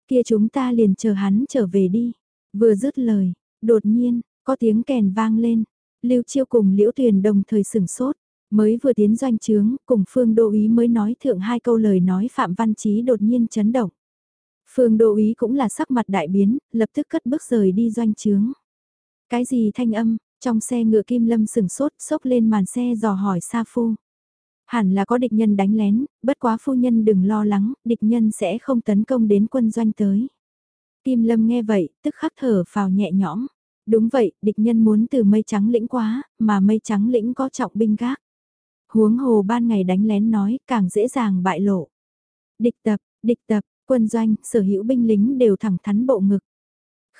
Kia chúng ta liền chờ hắn trở về đi. Vừa dứt lời, đột nhiên, có tiếng kèn vang lên. Lưu Chiêu cùng liễu thuyền đồng thời sửng sốt. Mới vừa tiến doanh trướng, cùng Phương Đô Ý mới nói thượng hai câu lời nói Phạm Văn Chí đột nhiên chấn động. Phương Đô Ý cũng là sắc mặt đại biến, lập tức cất bước rời đi doanh trướng. Cái gì thanh âm, trong xe ngựa kim lâm sừng sốt, sốc lên màn xe dò hỏi Sa Phu. Hẳn là có địch nhân đánh lén, bất quá phu nhân đừng lo lắng, địch nhân sẽ không tấn công đến quân doanh tới. Kim Lâm nghe vậy, tức khắc thở phào nhẹ nhõm. Đúng vậy, địch nhân muốn từ mây trắng lĩnh quá, mà mây trắng lĩnh có trọng binh gác. Huống hồ ban ngày đánh lén nói, càng dễ dàng bại lộ. Địch tập, địch tập, quân doanh, sở hữu binh lính đều thẳng thắn bộ ngực.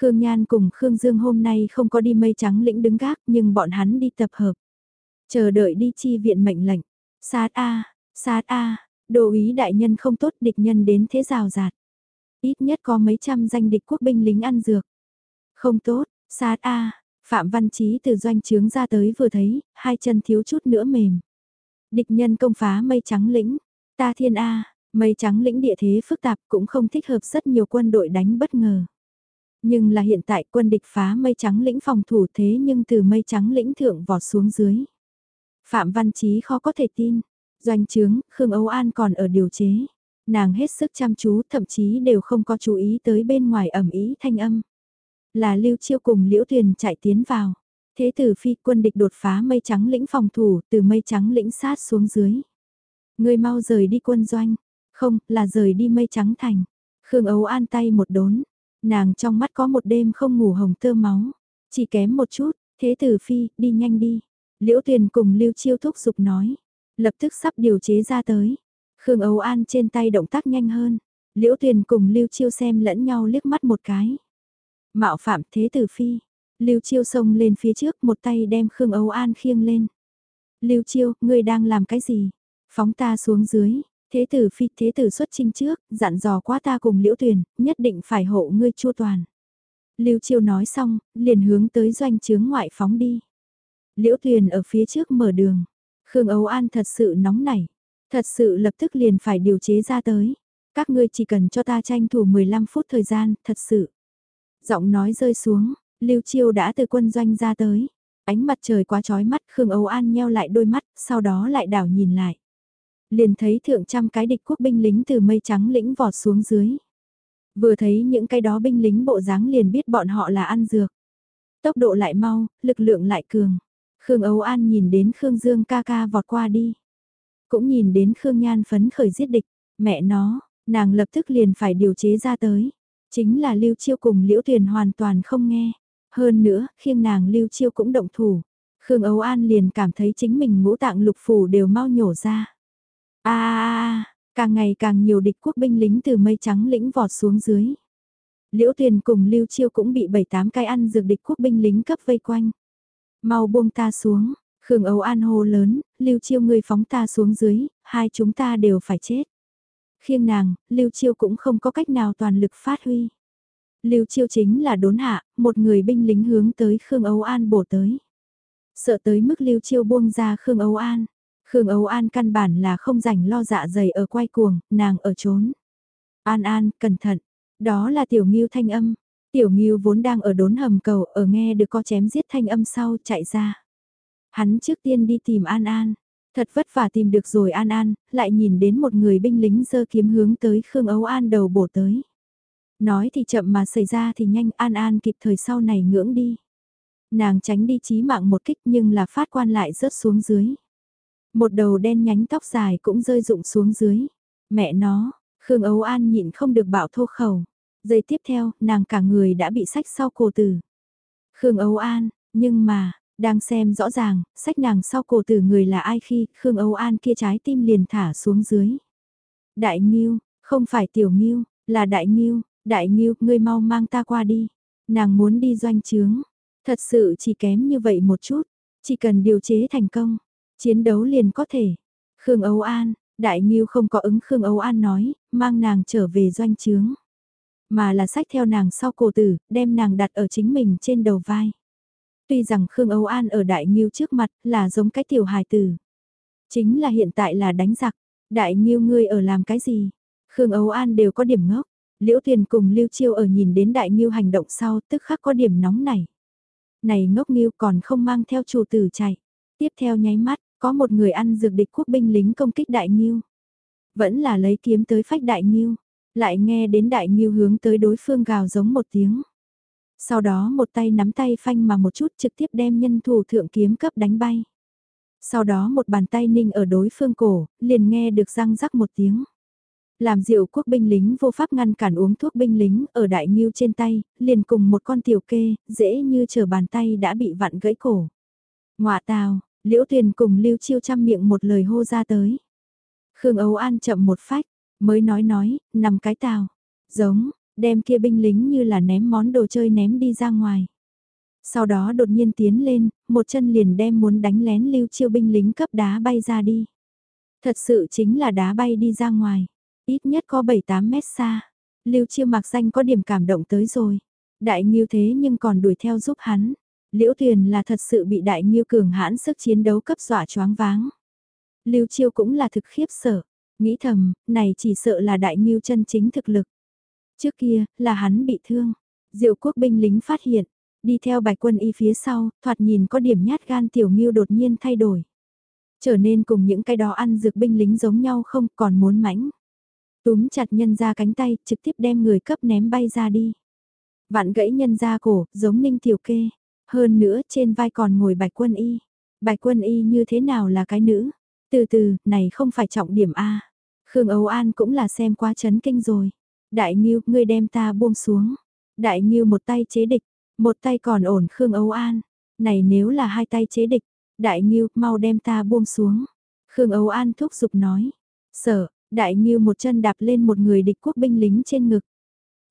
Khương Nhan cùng Khương Dương hôm nay không có đi mây trắng lĩnh đứng gác nhưng bọn hắn đi tập hợp. Chờ đợi đi chi viện mệnh lệnh. Sát A, sát A, đồ ý đại nhân không tốt địch nhân đến thế rào rạt. Ít nhất có mấy trăm danh địch quốc binh lính ăn dược. Không tốt, sát A, Phạm Văn Chí từ doanh trướng ra tới vừa thấy, hai chân thiếu chút nữa mềm. Địch nhân công phá mây trắng lĩnh, ta thiên A, mây trắng lĩnh địa thế phức tạp cũng không thích hợp rất nhiều quân đội đánh bất ngờ. Nhưng là hiện tại quân địch phá mây trắng lĩnh phòng thủ thế nhưng từ mây trắng lĩnh thượng vọt xuống dưới. Phạm Văn Chí khó có thể tin. Doanh trướng, Khương Âu An còn ở điều chế. Nàng hết sức chăm chú thậm chí đều không có chú ý tới bên ngoài ẩm ý thanh âm. Là Lưu Chiêu cùng Liễu Tuyền chạy tiến vào. Thế tử phi quân địch đột phá mây trắng lĩnh phòng thủ từ mây trắng lĩnh sát xuống dưới. Người mau rời đi quân doanh. Không, là rời đi mây trắng thành. Khương Âu An tay một đốn. Nàng trong mắt có một đêm không ngủ hồng tơ máu. Chỉ kém một chút, thế tử phi, đi nhanh đi. Liễu Tuyền cùng Lưu Chiêu thúc giục nói. Lập tức sắp điều chế ra tới. Khương Âu An trên tay động tác nhanh hơn. Liễu Tuyền cùng Lưu Chiêu xem lẫn nhau liếc mắt một cái. Mạo phạm thế tử phi. Lưu Chiêu xông lên phía trước một tay đem Khương Âu An khiêng lên. Lưu Chiêu, ngươi đang làm cái gì? Phóng ta xuống dưới. Thế tử phi thế tử xuất trinh trước, dặn dò quá ta cùng Liễu Tuyền, nhất định phải hộ ngươi chua toàn. Lưu Chiêu nói xong, liền hướng tới doanh trướng ngoại phóng đi. Liễu Tuyền ở phía trước mở đường. Khương Âu An thật sự nóng nảy. Thật sự lập tức liền phải điều chế ra tới. Các ngươi chỉ cần cho ta tranh thủ 15 phút thời gian, thật sự. Giọng nói rơi xuống, Lưu Chiêu đã từ quân doanh ra tới. Ánh mặt trời quá chói mắt, Khương Âu An nheo lại đôi mắt, sau đó lại đảo nhìn lại. Liền thấy thượng trăm cái địch quốc binh lính từ mây trắng lĩnh vọt xuống dưới. Vừa thấy những cái đó binh lính bộ dáng liền biết bọn họ là ăn dược. Tốc độ lại mau, lực lượng lại cường. Khương Âu An nhìn đến Khương Dương ca ca vọt qua đi. Cũng nhìn đến Khương Nhan phấn khởi giết địch, Mẹ nó, nàng lập tức liền phải điều chế ra tới. Chính là Lưu Chiêu cùng Liễu Tuyền hoàn toàn không nghe. Hơn nữa, khiêng nàng Lưu Chiêu cũng động thủ. Khương Ấu An liền cảm thấy chính mình ngũ tạng lục phủ đều mau nhổ ra a càng ngày càng nhiều địch quốc binh lính từ mây trắng lĩnh vọt xuống dưới. Liễu Tuyền cùng Lưu Chiêu cũng bị bảy tám cái ăn dược địch quốc binh lính cấp vây quanh. Mau buông ta xuống, Khương Âu An hô lớn, Lưu Chiêu người phóng ta xuống dưới, hai chúng ta đều phải chết. Khiêng nàng, Lưu Chiêu cũng không có cách nào toàn lực phát huy. Lưu Chiêu chính là đốn hạ, một người binh lính hướng tới Khương Âu An bổ tới. Sợ tới mức Lưu Chiêu buông ra Khương Âu An. Khương Âu An căn bản là không rảnh lo dạ dày ở quay cuồng, nàng ở trốn. An An, cẩn thận. Đó là Tiểu Ngưu thanh âm. Tiểu Ngưu vốn đang ở đốn hầm cầu, ở nghe được có chém giết thanh âm sau chạy ra. Hắn trước tiên đi tìm An An. Thật vất vả tìm được rồi An An, lại nhìn đến một người binh lính giơ kiếm hướng tới Khương Âu An đầu bổ tới. Nói thì chậm mà xảy ra thì nhanh An An kịp thời sau này ngưỡng đi. Nàng tránh đi chí mạng một kích nhưng là phát quan lại rớt xuống dưới. Một đầu đen nhánh tóc dài cũng rơi rụng xuống dưới. Mẹ nó, Khương ấu An nhịn không được bảo thô khẩu. Giây tiếp theo, nàng cả người đã bị sách sau cổ tử. Khương ấu An, nhưng mà, đang xem rõ ràng, sách nàng sau cổ tử người là ai khi Khương Âu An kia trái tim liền thả xuống dưới. Đại Nghiêu, không phải Tiểu Nghiêu, là Đại Nghiêu, Đại Nghiêu, ngươi mau mang ta qua đi. Nàng muốn đi doanh trướng, thật sự chỉ kém như vậy một chút, chỉ cần điều chế thành công, chiến đấu liền có thể. Khương Âu An, Đại Nghiêu không có ứng Khương Âu An nói, mang nàng trở về doanh trướng. Mà là sách theo nàng sau cổ tử, đem nàng đặt ở chính mình trên đầu vai. Tuy rằng Khương Âu An ở Đại Nghiêu trước mặt là giống cái tiểu hài tử. Chính là hiện tại là đánh giặc. Đại Nghiêu ngươi ở làm cái gì? Khương Âu An đều có điểm ngốc. Liễu Tuyền cùng Lưu Chiêu ở nhìn đến Đại Nghiêu hành động sau tức khắc có điểm nóng này. Này ngốc Nghiêu còn không mang theo chủ tử chạy. Tiếp theo nháy mắt, có một người ăn dược địch quốc binh lính công kích Đại Nghiêu. Vẫn là lấy kiếm tới phách Đại Nghiêu. Lại nghe đến Đại Nghiêu hướng tới đối phương gào giống một tiếng. Sau đó một tay nắm tay phanh mà một chút trực tiếp đem nhân thủ thượng kiếm cấp đánh bay. Sau đó một bàn tay ninh ở đối phương cổ, liền nghe được răng rắc một tiếng. Làm rượu quốc binh lính vô pháp ngăn cản uống thuốc binh lính ở đại nghiêu trên tay, liền cùng một con tiểu kê, dễ như chờ bàn tay đã bị vặn gãy cổ. Ngoạ tào, liễu tuyền cùng lưu chiêu chăm miệng một lời hô ra tới. Khương Âu An chậm một phách, mới nói nói, nằm cái tào. Giống, đem kia binh lính như là ném món đồ chơi ném đi ra ngoài. Sau đó đột nhiên tiến lên, một chân liền đem muốn đánh lén lưu chiêu binh lính cấp đá bay ra đi. Thật sự chính là đá bay đi ra ngoài, ít nhất có 7-8 mét xa. Lưu chiêu mặc danh có điểm cảm động tới rồi. Đại nghiêu thế nhưng còn đuổi theo giúp hắn. Liễu Tuyền là thật sự bị đại nghiêu cường hãn sức chiến đấu cấp dọa choáng váng. Lưu Chiêu cũng là thực khiếp sợ, nghĩ thầm, này chỉ sợ là đại nghiêu chân chính thực lực. Trước kia, là hắn bị thương. Diệu quốc binh lính phát hiện, đi theo bạch quân y phía sau, thoạt nhìn có điểm nhát gan tiểu nghiêu đột nhiên thay đổi. Trở nên cùng những cái đó ăn dược binh lính giống nhau không còn muốn mãnh. Túm chặt nhân ra cánh tay, trực tiếp đem người cấp ném bay ra đi. Vạn gãy nhân ra cổ, giống ninh tiểu kê. Hơn nữa trên vai còn ngồi bạch quân y. Bạch quân y như thế nào là cái nữ? Từ từ, này không phải trọng điểm A. Khương Âu An cũng là xem qua chấn kinh rồi. Đại nhiêu ngươi đem ta buông xuống. Đại nhiêu một tay chế địch, một tay còn ổn Khương Âu An. Này nếu là hai tay chế địch, Đại nhiêu mau đem ta buông xuống. Khương Âu An thúc giục nói. Sợ, Đại nhiêu một chân đạp lên một người địch quốc binh lính trên ngực.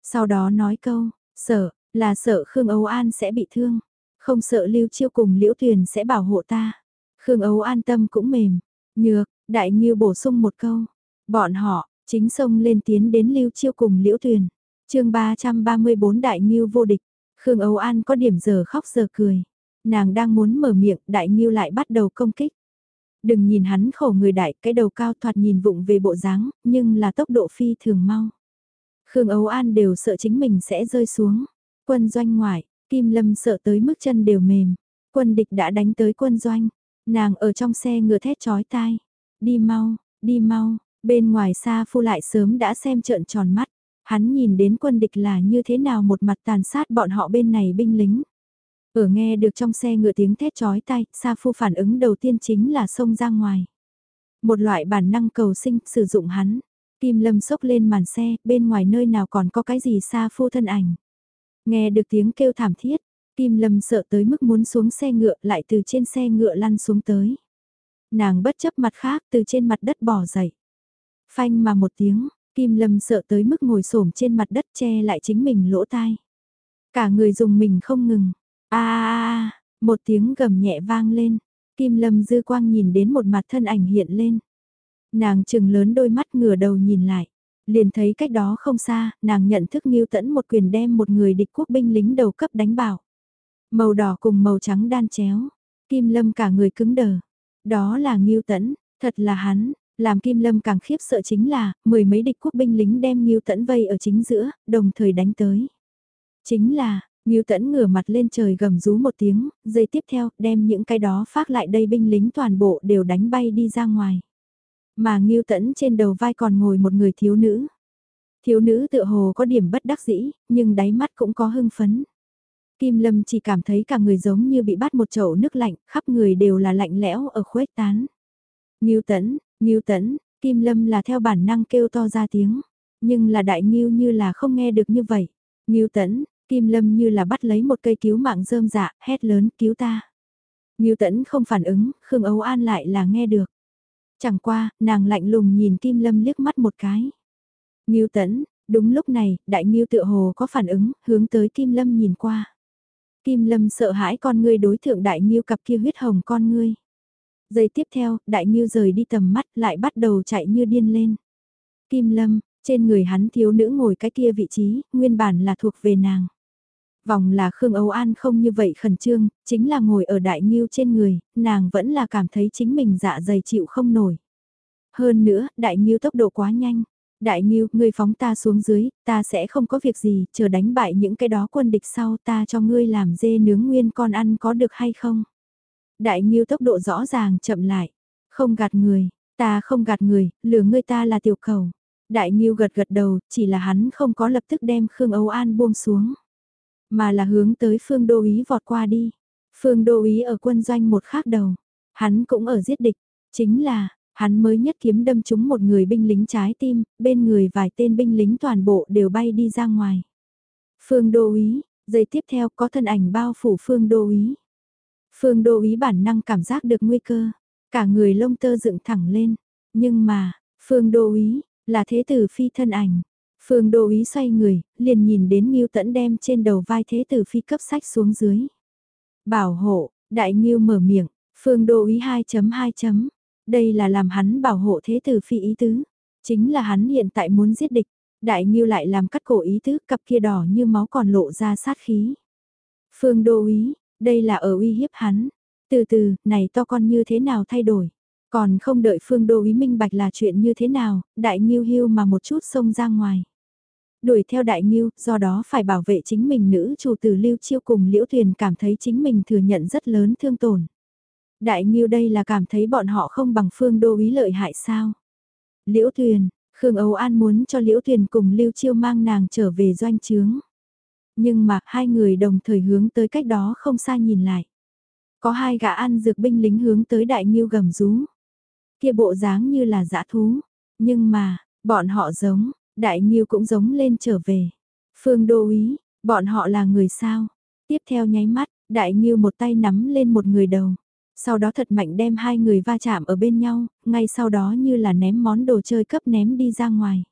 Sau đó nói câu, sợ, là sợ Khương Âu An sẽ bị thương. Không sợ Lưu Chiêu cùng Liễu Tuyền sẽ bảo hộ ta. Khương ấu An tâm cũng mềm. Nhược, Đại Nghiêu bổ sung một câu. Bọn họ, Chính sông lên tiến đến lưu chiêu cùng liễu thuyền. chương 334 đại nghiêu vô địch. Khương ấu An có điểm giờ khóc giờ cười. Nàng đang muốn mở miệng, đại nghiêu lại bắt đầu công kích. Đừng nhìn hắn khổ người đại, cái đầu cao thoạt nhìn vụng về bộ dáng, nhưng là tốc độ phi thường mau. Khương ấu An đều sợ chính mình sẽ rơi xuống. Quân doanh ngoại, Kim Lâm sợ tới mức chân đều mềm. Quân địch đã đánh tới quân doanh. Nàng ở trong xe ngựa thét chói tai. Đi mau, đi mau, Bên ngoài xa phu lại sớm đã xem trợn tròn mắt, hắn nhìn đến quân địch là như thế nào một mặt tàn sát bọn họ bên này binh lính. Ở nghe được trong xe ngựa tiếng thét chói tai, Sa Phu phản ứng đầu tiên chính là xông ra ngoài. Một loại bản năng cầu sinh sử dụng hắn. Kim Lâm sốc lên màn xe, bên ngoài nơi nào còn có cái gì Sa phu thân ảnh. Nghe được tiếng kêu thảm thiết, Kim Lâm sợ tới mức muốn xuống xe ngựa lại từ trên xe ngựa lăn xuống tới. Nàng bất chấp mặt khác từ trên mặt đất bỏ dậy. Phanh mà một tiếng, Kim Lâm sợ tới mức ngồi xổm trên mặt đất che lại chính mình lỗ tai. Cả người dùng mình không ngừng. a a một tiếng gầm nhẹ vang lên. Kim Lâm dư quang nhìn đến một mặt thân ảnh hiện lên. Nàng chừng lớn đôi mắt ngửa đầu nhìn lại. Liền thấy cách đó không xa, nàng nhận thức Ngưu Tẫn một quyền đem một người địch quốc binh lính đầu cấp đánh bảo. Màu đỏ cùng màu trắng đan chéo. Kim Lâm cả người cứng đờ. Đó là Ngưu Tẫn, thật là hắn, làm Kim Lâm càng khiếp sợ chính là, mười mấy địch quốc binh lính đem Ngưu Tẫn vây ở chính giữa, đồng thời đánh tới. Chính là, Ngưu Tẫn ngửa mặt lên trời gầm rú một tiếng, giây tiếp theo, đem những cái đó phát lại đây binh lính toàn bộ đều đánh bay đi ra ngoài. Mà Ngưu Tẫn trên đầu vai còn ngồi một người thiếu nữ. Thiếu nữ tựa hồ có điểm bất đắc dĩ, nhưng đáy mắt cũng có hưng phấn. Kim Lâm chỉ cảm thấy cả người giống như bị bắt một chậu nước lạnh, khắp người đều là lạnh lẽo ở khuếch tán. Ngưu Tẫn, Ngưu Tẫn, Kim Lâm là theo bản năng kêu to ra tiếng, nhưng là đại Ngưu như là không nghe được như vậy. Ngưu Tẫn, Kim Lâm như là bắt lấy một cây cứu mạng rơm dạ, hét lớn cứu ta. Ngưu Tẫn không phản ứng, Khương Âu An lại là nghe được. Chẳng qua, nàng lạnh lùng nhìn Kim Lâm liếc mắt một cái. Ngưu Tẫn, đúng lúc này, đại Ngưu tựa hồ có phản ứng, hướng tới Kim Lâm nhìn qua. Kim Lâm sợ hãi con ngươi đối thượng đại Ngưu cặp kia huyết hồng con ngươi. Giây tiếp theo, đại Ngưu rời đi tầm mắt lại bắt đầu chạy như điên lên. Kim Lâm, trên người hắn thiếu nữ ngồi cái kia vị trí, nguyên bản là thuộc về nàng. Vòng là Khương Âu An không như vậy khẩn trương, chính là ngồi ở đại nghiêu trên người, nàng vẫn là cảm thấy chính mình dạ dày chịu không nổi. Hơn nữa, đại nghiêu tốc độ quá nhanh. Đại nghiêu, ngươi phóng ta xuống dưới, ta sẽ không có việc gì, chờ đánh bại những cái đó quân địch sau ta cho ngươi làm dê nướng nguyên con ăn có được hay không? Đại nghiêu tốc độ rõ ràng chậm lại, không gạt người, ta không gạt người, lừa ngươi ta là tiểu cầu. Đại nghiêu gật gật đầu, chỉ là hắn không có lập tức đem Khương Âu An buông xuống mà là hướng tới phương đô ý vọt qua đi. Phương đô ý ở quân doanh một khác đầu, hắn cũng ở giết địch, chính là, hắn mới nhất kiếm đâm trúng một người binh lính trái tim, bên người vài tên binh lính toàn bộ đều bay đi ra ngoài. Phương đô ý, giây tiếp theo có thân ảnh bao phủ phương đô ý. Phương đô ý bản năng cảm giác được nguy cơ, cả người lông tơ dựng thẳng lên, nhưng mà, phương đô ý, là thế tử phi thân ảnh, Phương Đô Ý xoay người, liền nhìn đến Ngưu Tẫn đem trên đầu vai thế tử phi cấp sách xuống dưới. Bảo hộ, Đại Ngưu mở miệng, Phương Đô Ý 2.2 chấm. Đây là làm hắn bảo hộ thế tử phi ý tứ. Chính là hắn hiện tại muốn giết địch. Đại Ngưu lại làm cắt cổ ý tứ, cặp kia đỏ như máu còn lộ ra sát khí. Phương Đô Ý, đây là ở uy hiếp hắn. Từ từ, này to con như thế nào thay đổi? Còn không đợi Phương Đô Ý minh bạch là chuyện như thế nào, Đại Ngưu hưu mà một chút xông ra ngoài đuổi theo đại nghiêu, do đó phải bảo vệ chính mình nữ chủ tử lưu chiêu cùng liễu thuyền cảm thấy chính mình thừa nhận rất lớn thương tổn. Đại nghiêu đây là cảm thấy bọn họ không bằng phương đô ý lợi hại sao. Liễu thuyền, Khương Âu An muốn cho liễu thuyền cùng lưu chiêu mang nàng trở về doanh trướng. Nhưng mà hai người đồng thời hướng tới cách đó không xa nhìn lại. Có hai gã ăn dược binh lính hướng tới đại nghiêu gầm rú. Kia bộ dáng như là dã thú. Nhưng mà, bọn họ giống, Đại Nhiêu cũng giống lên trở về. Phương Đô Ý, bọn họ là người sao? Tiếp theo nháy mắt, Đại Nhiêu một tay nắm lên một người đầu. Sau đó thật mạnh đem hai người va chạm ở bên nhau, ngay sau đó như là ném món đồ chơi cấp ném đi ra ngoài.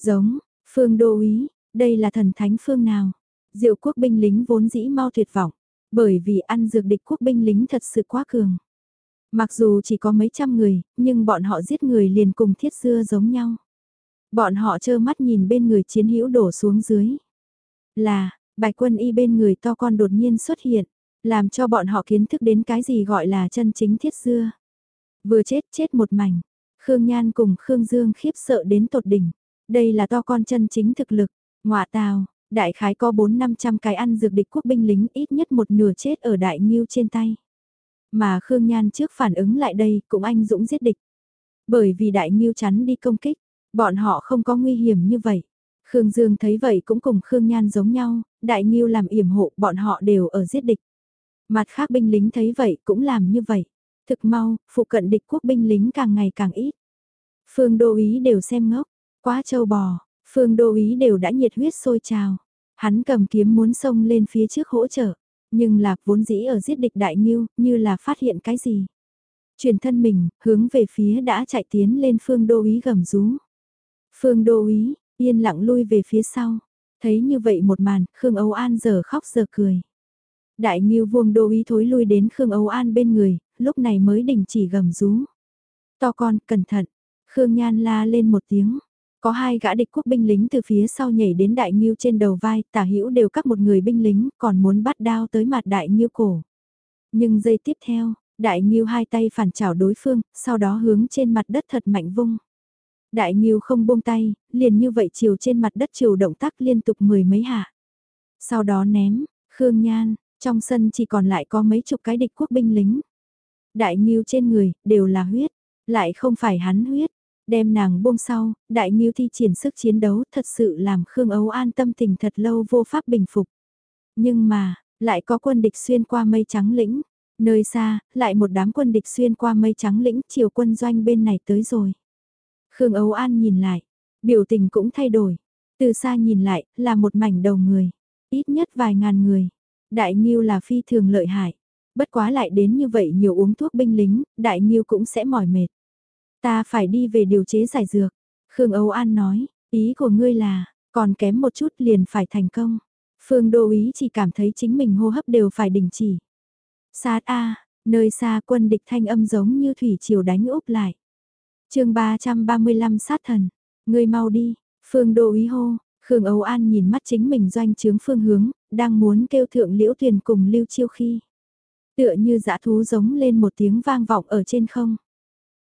Giống, Phương Đô Ý, đây là thần thánh phương nào? Diệu quốc binh lính vốn dĩ mau tuyệt vọng, bởi vì ăn dược địch quốc binh lính thật sự quá cường. Mặc dù chỉ có mấy trăm người, nhưng bọn họ giết người liền cùng thiết xưa giống nhau. Bọn họ trơ mắt nhìn bên người chiến hữu đổ xuống dưới. Là, bạch quân y bên người to con đột nhiên xuất hiện, làm cho bọn họ kiến thức đến cái gì gọi là chân chính thiết dưa Vừa chết chết một mảnh, Khương Nhan cùng Khương Dương khiếp sợ đến tột đỉnh. Đây là to con chân chính thực lực, ngọa tào, đại khái có 4-500 cái ăn dược địch quốc binh lính ít nhất một nửa chết ở đại nghiêu trên tay. Mà Khương Nhan trước phản ứng lại đây cũng anh dũng giết địch. Bởi vì đại nghiêu chắn đi công kích, Bọn họ không có nguy hiểm như vậy. Khương Dương thấy vậy cũng cùng Khương Nhan giống nhau, đại nghiêu làm yểm hộ bọn họ đều ở giết địch. Mặt khác binh lính thấy vậy cũng làm như vậy. Thực mau, phụ cận địch quốc binh lính càng ngày càng ít. Phương đô ý đều xem ngốc, Quá trâu bò, Phương Đô Ý đều đã nhiệt huyết sôi trào. Hắn cầm kiếm muốn xông lên phía trước hỗ trợ, nhưng lạc vốn dĩ ở giết địch đại nghiêu, như là phát hiện cái gì. Chuyển thân mình, hướng về phía đã chạy tiến lên Phương Đô Ý gầm rú. Phương Đô Ý, yên lặng lui về phía sau. Thấy như vậy một màn, Khương Âu An giờ khóc giờ cười. Đại Nghiêu Vuông Đô Ý thối lui đến Khương Âu An bên người, lúc này mới đình chỉ gầm rú. To con, cẩn thận. Khương Nhan la lên một tiếng. Có hai gã địch quốc binh lính từ phía sau nhảy đến đại nghiêu trên đầu vai, tả hữu đều cắt một người binh lính, còn muốn bắt đao tới mặt đại nghiêu cổ. Nhưng giây tiếp theo, đại nghiêu hai tay phản chảo đối phương, sau đó hướng trên mặt đất thật mạnh vung. Đại nghiêu không buông tay, liền như vậy chiều trên mặt đất chiều động tác liên tục mười mấy hạ. Sau đó ném, Khương Nhan, trong sân chỉ còn lại có mấy chục cái địch quốc binh lính. Đại nghiêu trên người, đều là huyết, lại không phải hắn huyết, Đem nàng buông sau, đại nghiêu thi triển sức chiến đấu thật sự làm Khương Ấu an tâm tình thật lâu vô pháp bình phục. Nhưng mà, lại có quân địch xuyên qua mây trắng lĩnh. Nơi xa, lại một đám quân địch xuyên qua mây trắng lĩnh chiều quân doanh bên này tới rồi. Khương Âu An nhìn lại, biểu tình cũng thay đổi. Từ xa nhìn lại, là một mảnh đầu người. Ít nhất vài ngàn người. Đại Nghiêu là phi thường lợi hại. Bất quá lại đến như vậy nhiều uống thuốc binh lính, Đại Nghiêu cũng sẽ mỏi mệt. Ta phải đi về điều chế giải dược. Khương Âu An nói, ý của ngươi là, còn kém một chút liền phải thành công. Phương Đô Ý chỉ cảm thấy chính mình hô hấp đều phải đình chỉ. Sát A, nơi xa quân địch thanh âm giống như thủy triều đánh úp lại chương 335 sát thần, ngươi mau đi, Phương Đô Ý hô, Khương Âu An nhìn mắt chính mình doanh trướng phương hướng, đang muốn kêu thượng liễu thuyền cùng lưu chiêu khi. Tựa như dã thú giống lên một tiếng vang vọng ở trên không.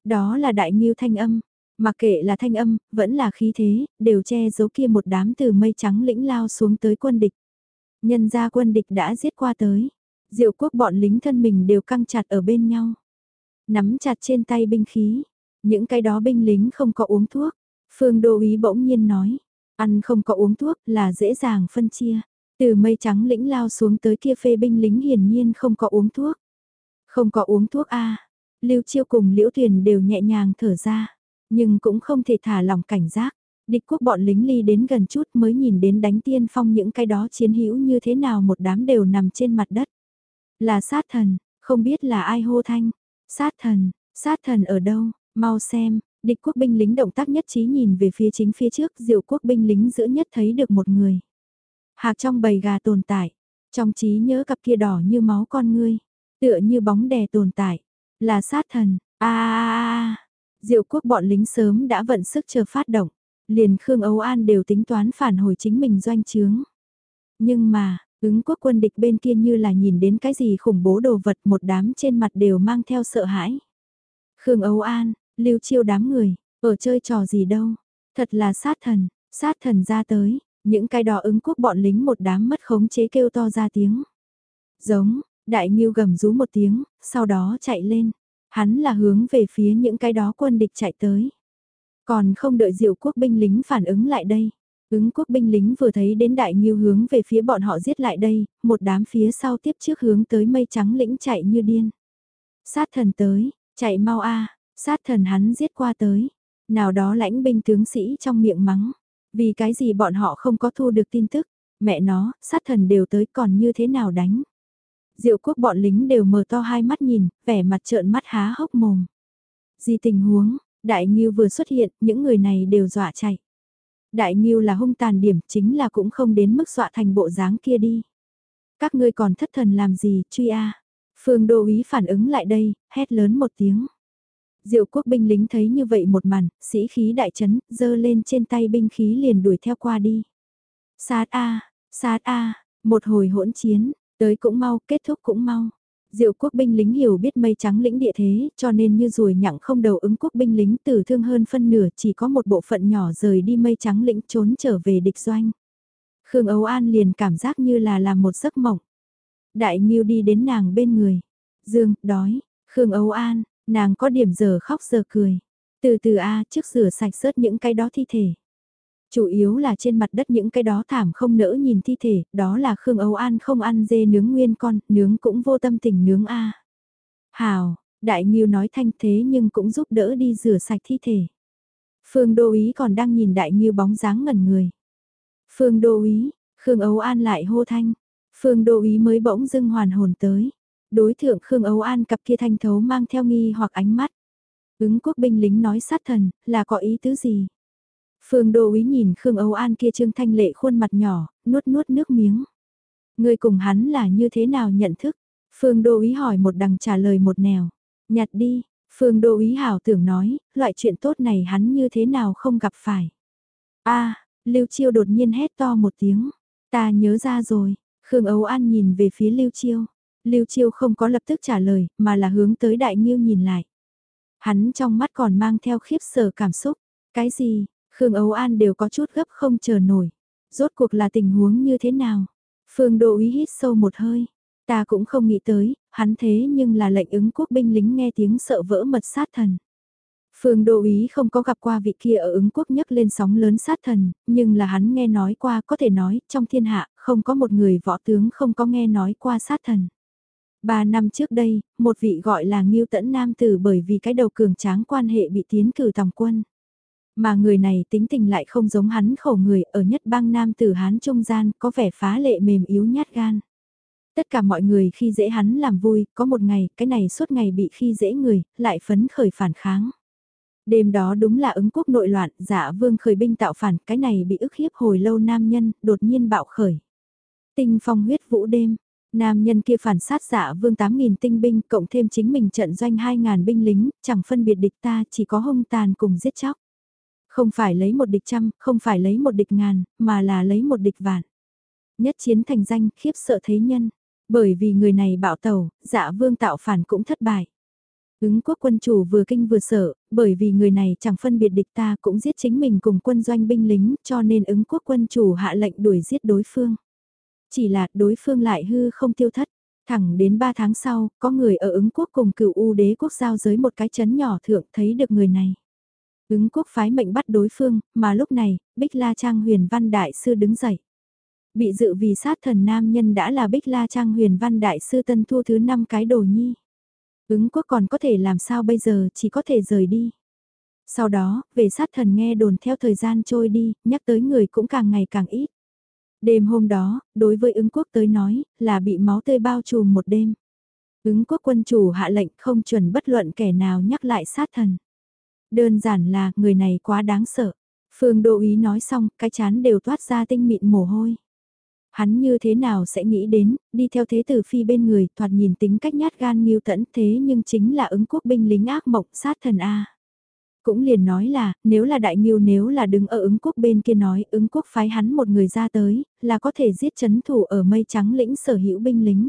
Đó là đại nghiêu thanh âm, mặc kệ là thanh âm, vẫn là khí thế, đều che giấu kia một đám từ mây trắng lĩnh lao xuống tới quân địch. Nhân ra quân địch đã giết qua tới, diệu quốc bọn lính thân mình đều căng chặt ở bên nhau. Nắm chặt trên tay binh khí, những cái đó binh lính không có uống thuốc. Phương Đô Ý bỗng nhiên nói, ăn không có uống thuốc là dễ dàng phân chia. Từ mây trắng lĩnh lao xuống tới kia phê binh lính hiển nhiên không có uống thuốc. Không có uống thuốc a Lưu Chiêu cùng Liễu Tuyền đều nhẹ nhàng thở ra, nhưng cũng không thể thả lòng cảnh giác. Địch quốc bọn lính ly đến gần chút mới nhìn đến đánh tiên phong những cái đó chiến hữu như thế nào một đám đều nằm trên mặt đất. Là sát thần, không biết là ai hô thanh. Sát thần, sát thần ở đâu, mau xem, địch quốc binh lính động tác nhất trí nhìn về phía chính phía trước diệu quốc binh lính giữa nhất thấy được một người. Hạc trong bầy gà tồn tại, trong trí nhớ cặp kia đỏ như máu con ngươi, tựa như bóng đè tồn tại. Là sát thần, a a Diệu quốc bọn lính sớm đã vận sức chờ phát động, liền Khương Âu An đều tính toán phản hồi chính mình doanh trướng. Nhưng mà, ứng quốc quân địch bên kia như là nhìn đến cái gì khủng bố đồ vật một đám trên mặt đều mang theo sợ hãi. Khương Âu An, lưu chiêu đám người, ở chơi trò gì đâu, thật là sát thần, sát thần ra tới, những cái đó ứng quốc bọn lính một đám mất khống chế kêu to ra tiếng. Giống, Đại Nghiêu gầm rú một tiếng, sau đó chạy lên. Hắn là hướng về phía những cái đó quân địch chạy tới. Còn không đợi diệu quốc binh lính phản ứng lại đây. Ứng quốc binh lính vừa thấy đến đại nghiêu hướng về phía bọn họ giết lại đây, một đám phía sau tiếp trước hướng tới mây trắng lĩnh chạy như điên. Sát thần tới, chạy mau a sát thần hắn giết qua tới. Nào đó lãnh binh tướng sĩ trong miệng mắng. Vì cái gì bọn họ không có thu được tin tức. Mẹ nó, sát thần đều tới còn như thế nào đánh. Diệu quốc bọn lính đều mở to hai mắt nhìn, vẻ mặt trợn mắt há hốc mồm. Gì tình huống, Đại Nghiêu vừa xuất hiện, những người này đều dọa chạy. Đại Nghiêu là hung tàn điểm, chính là cũng không đến mức dọa thành bộ dáng kia đi. Các ngươi còn thất thần làm gì, truy a. Phương Đô Ý phản ứng lại đây, hét lớn một tiếng. Diệu quốc binh lính thấy như vậy một màn, sĩ khí đại chấn, dơ lên trên tay binh khí liền đuổi theo qua đi. Sát a, sát a, một hồi hỗn chiến, Tới cũng mau, kết thúc cũng mau. Diệu quốc binh lính hiểu biết mây trắng lĩnh địa thế, cho nên như ruồi nhặng không đầu ứng quốc binh lính tử thương hơn phân nửa chỉ có một bộ phận nhỏ rời đi mây trắng lĩnh trốn trở về địch doanh. Khương Âu An liền cảm giác như là làm một giấc mộng. Đại nhiêu đi đến nàng bên người. Dương, đói, Khương Âu An, nàng có điểm giờ khóc giờ cười. Từ từ A trước rửa sạch sớt những cái đó thi thể. Chủ yếu là trên mặt đất những cái đó thảm không nỡ nhìn thi thể, đó là Khương Âu An không ăn dê nướng nguyên con, nướng cũng vô tâm tình nướng a. Hào, Đại Nghiêu nói thanh thế nhưng cũng giúp đỡ đi rửa sạch thi thể. Phương Đô Ý còn đang nhìn đại nhiêu bóng dáng ngẩn người. Phương Đô Ý, Khương Ấu An lại hô thanh. Phương Đô Ý mới bỗng dưng hoàn hồn tới. Đối thượng Khương Ấu An cặp kia thanh thấu mang theo nghi hoặc ánh mắt. Ứng quốc binh lính nói sát thần, là có ý tứ gì? Phương Đô úy nhìn Khương Âu An kia trương thanh lệ khuôn mặt nhỏ, nuốt nuốt nước miếng. Người cùng hắn là như thế nào nhận thức? Phương Đô úy hỏi một đằng trả lời một nẻo. Nhặt đi, Phương Đô úy hảo tưởng nói, loại chuyện tốt này hắn như thế nào không gặp phải. a Lưu Chiêu đột nhiên hét to một tiếng. Ta nhớ ra rồi, Khương Âu An nhìn về phía Lưu Chiêu. Lưu Chiêu không có lập tức trả lời, mà là hướng tới Đại Nghiêu nhìn lại. Hắn trong mắt còn mang theo khiếp sợ cảm xúc. Cái gì, Khương Âu An đều có chút gấp không chờ nổi. Rốt cuộc là tình huống như thế nào? Phương Đô Ý hít sâu một hơi. Ta cũng không nghĩ tới, hắn thế nhưng là lệnh ứng quốc binh lính nghe tiếng sợ vỡ mật sát thần. Phương Đô Ý không có gặp qua vị kia ở ứng quốc nhất lên sóng lớn sát thần, nhưng là hắn nghe nói qua có thể nói trong thiên hạ không có một người võ tướng không có nghe nói qua sát thần. Ba năm trước đây, một vị gọi là Ngưu Tẫn Nam Tử bởi vì cái đầu cường tráng quan hệ bị tiến cử tòng quân. Mà người này tính tình lại không giống hắn khổ người ở nhất bang Nam Tử Hán trung gian có vẻ phá lệ mềm yếu nhát gan. Tất cả mọi người khi dễ hắn làm vui, có một ngày, cái này suốt ngày bị khi dễ người, lại phấn khởi phản kháng. Đêm đó đúng là ứng quốc nội loạn, giả vương khởi binh tạo phản, cái này bị ức hiếp hồi lâu nam nhân, đột nhiên bạo khởi. Tinh phong huyết vũ đêm, nam nhân kia phản sát giả vương 8.000 tinh binh, cộng thêm chính mình trận doanh 2.000 binh lính, chẳng phân biệt địch ta, chỉ có hung tàn cùng giết chóc. Không phải lấy một địch trăm, không phải lấy một địch ngàn, mà là lấy một địch vạn. Nhất chiến thành danh, khiếp sợ thế nhân. Bởi vì người này bạo tàu, dạ vương tạo phản cũng thất bại. Ứng quốc quân chủ vừa kinh vừa sợ, bởi vì người này chẳng phân biệt địch ta cũng giết chính mình cùng quân doanh binh lính cho nên ứng quốc quân chủ hạ lệnh đuổi giết đối phương. Chỉ là đối phương lại hư không tiêu thất. Thẳng đến 3 tháng sau, có người ở ứng quốc cùng cựu U đế quốc giao giới một cái chấn nhỏ thượng thấy được người này. Ứng quốc phái mệnh bắt đối phương, mà lúc này, Bích La Trang huyền văn đại sư đứng dậy. Bị dự vì sát thần nam nhân đã là Bích La Trang huyền văn đại sư tân thu thứ năm cái đồ nhi. Ứng quốc còn có thể làm sao bây giờ chỉ có thể rời đi. Sau đó, về sát thần nghe đồn theo thời gian trôi đi, nhắc tới người cũng càng ngày càng ít. Đêm hôm đó, đối với ứng quốc tới nói, là bị máu tươi bao trùm một đêm. Ứng quốc quân chủ hạ lệnh không chuẩn bất luận kẻ nào nhắc lại sát thần. Đơn giản là, người này quá đáng sợ. Phương Đô Ý nói xong, cái chán đều toát ra tinh mịn mồ hôi. Hắn như thế nào sẽ nghĩ đến, đi theo thế tử phi bên người, thoạt nhìn tính cách nhát gan miêu tẫn thế nhưng chính là ứng quốc binh lính ác mộng sát thần A. Cũng liền nói là, nếu là đại nghiêu nếu là đứng ở ứng quốc bên kia nói ứng quốc phái hắn một người ra tới, là có thể giết chấn thủ ở mây trắng lĩnh sở hữu binh lính.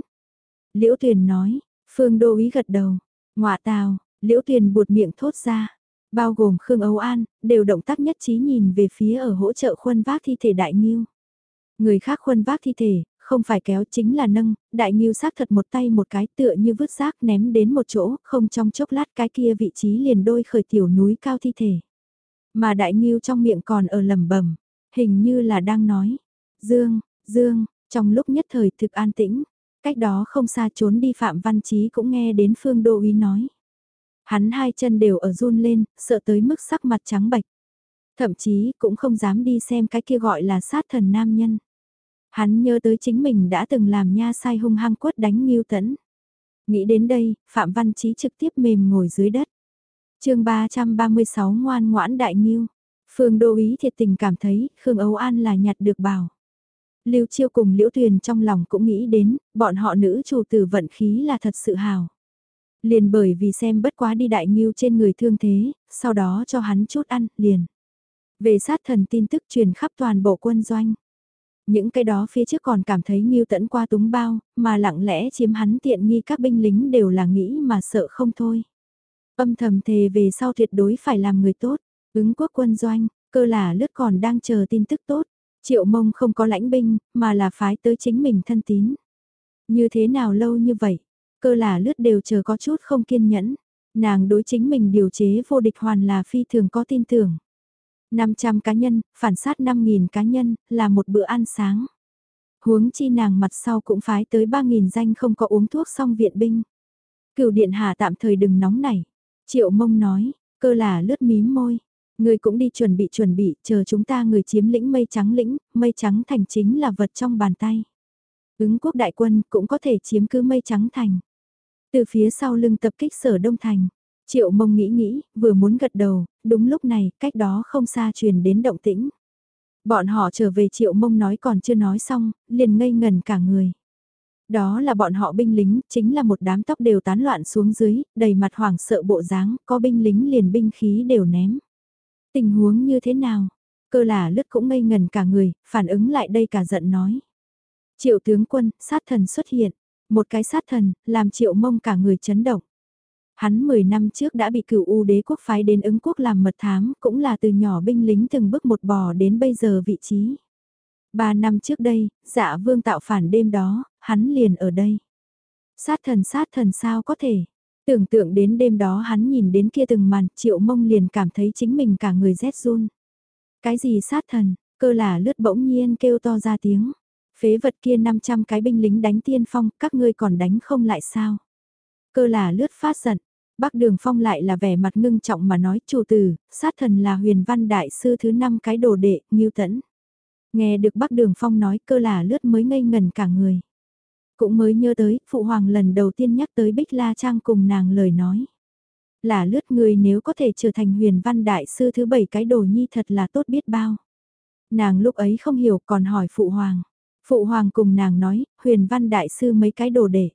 Liễu Tuyền nói, Phương Đô Ý gật đầu, ngọa tào, Liễu Tuyền buột miệng thốt ra, bao gồm Khương Âu An, đều động tác nhất trí nhìn về phía ở hỗ trợ khuân vác thi thể đại nghiêu. Người khác khuân vác thi thể, không phải kéo chính là nâng, đại nghiêu xác thật một tay một cái tựa như vứt rác ném đến một chỗ, không trong chốc lát cái kia vị trí liền đôi khởi tiểu núi cao thi thể. Mà đại nghiêu trong miệng còn ở lầm bẩm hình như là đang nói, Dương, Dương, trong lúc nhất thời thực an tĩnh, cách đó không xa trốn đi Phạm Văn Chí cũng nghe đến Phương Đô Uy nói. Hắn hai chân đều ở run lên, sợ tới mức sắc mặt trắng bệch. Thậm chí cũng không dám đi xem cái kia gọi là sát thần nam nhân. Hắn nhớ tới chính mình đã từng làm nha sai hung hăng quất đánh Ngưu Tẫn. Nghĩ đến đây, Phạm Văn Chí trực tiếp mềm ngồi dưới đất. chương 336 ngoan ngoãn đại Ngưu. Phương Đô Ý thiệt tình cảm thấy Khương Âu An là nhặt được bảo. Lưu Chiêu cùng Liễu Tuyền trong lòng cũng nghĩ đến, bọn họ nữ chủ tử vận khí là thật sự hào. Liền bởi vì xem bất quá đi đại Ngưu trên người thương thế, sau đó cho hắn chút ăn, liền. Về sát thần tin tức truyền khắp toàn bộ quân doanh. Những cái đó phía trước còn cảm thấy nghiêu Tẫn qua túng bao, mà lặng lẽ chiếm hắn tiện nghi các binh lính đều là nghĩ mà sợ không thôi. Âm thầm thề về sau tuyệt đối phải làm người tốt, ứng quốc quân doanh, cơ là lướt còn đang chờ tin tức tốt. Triệu mông không có lãnh binh, mà là phái tới chính mình thân tín. Như thế nào lâu như vậy, cơ là lướt đều chờ có chút không kiên nhẫn. Nàng đối chính mình điều chế vô địch hoàn là phi thường có tin tưởng. 500 cá nhân, phản sát 5.000 cá nhân, là một bữa ăn sáng. Huống chi nàng mặt sau cũng phái tới 3.000 danh không có uống thuốc xong viện binh. Cửu điện hạ tạm thời đừng nóng nảy. Triệu mông nói, cơ là lướt mím môi. Người cũng đi chuẩn bị chuẩn bị, chờ chúng ta người chiếm lĩnh mây trắng lĩnh, mây trắng thành chính là vật trong bàn tay. Ứng quốc đại quân cũng có thể chiếm cứ mây trắng thành. Từ phía sau lưng tập kích sở Đông Thành, triệu mông nghĩ nghĩ, vừa muốn gật đầu, đúng lúc này, cách đó không xa truyền đến động tĩnh. Bọn họ trở về triệu mông nói còn chưa nói xong, liền ngây ngần cả người. Đó là bọn họ binh lính, chính là một đám tóc đều tán loạn xuống dưới, đầy mặt hoảng sợ bộ dáng, có binh lính liền binh khí đều ném. Tình huống như thế nào? Cơ là lứt cũng ngây ngần cả người, phản ứng lại đây cả giận nói. Triệu tướng quân, sát thần xuất hiện. Một cái sát thần, làm triệu mông cả người chấn động. Hắn 10 năm trước đã bị cựu U đế quốc phái đến ứng quốc làm mật thám, cũng là từ nhỏ binh lính từng bước một bò đến bây giờ vị trí. Ba năm trước đây, dạ vương tạo phản đêm đó, hắn liền ở đây. Sát thần sát thần sao có thể. Tưởng tượng đến đêm đó hắn nhìn đến kia từng màn, triệu mông liền cảm thấy chính mình cả người rét run. Cái gì sát thần, cơ là lướt bỗng nhiên kêu to ra tiếng. Phế vật kia 500 cái binh lính đánh tiên phong, các ngươi còn đánh không lại sao? Cơ là lướt phát giận. Bác Đường Phong lại là vẻ mặt ngưng trọng mà nói chủ tử, sát thần là huyền văn đại sư thứ năm cái đồ đệ, Ngưu Tẫn. Nghe được bác Đường Phong nói cơ là lướt mới ngây ngần cả người. Cũng mới nhớ tới, Phụ Hoàng lần đầu tiên nhắc tới Bích La Trang cùng nàng lời nói. Là lướt người nếu có thể trở thành huyền văn đại sư thứ bảy cái đồ nhi thật là tốt biết bao. Nàng lúc ấy không hiểu còn hỏi Phụ Hoàng. Phụ Hoàng cùng nàng nói, huyền văn đại sư mấy cái đồ để.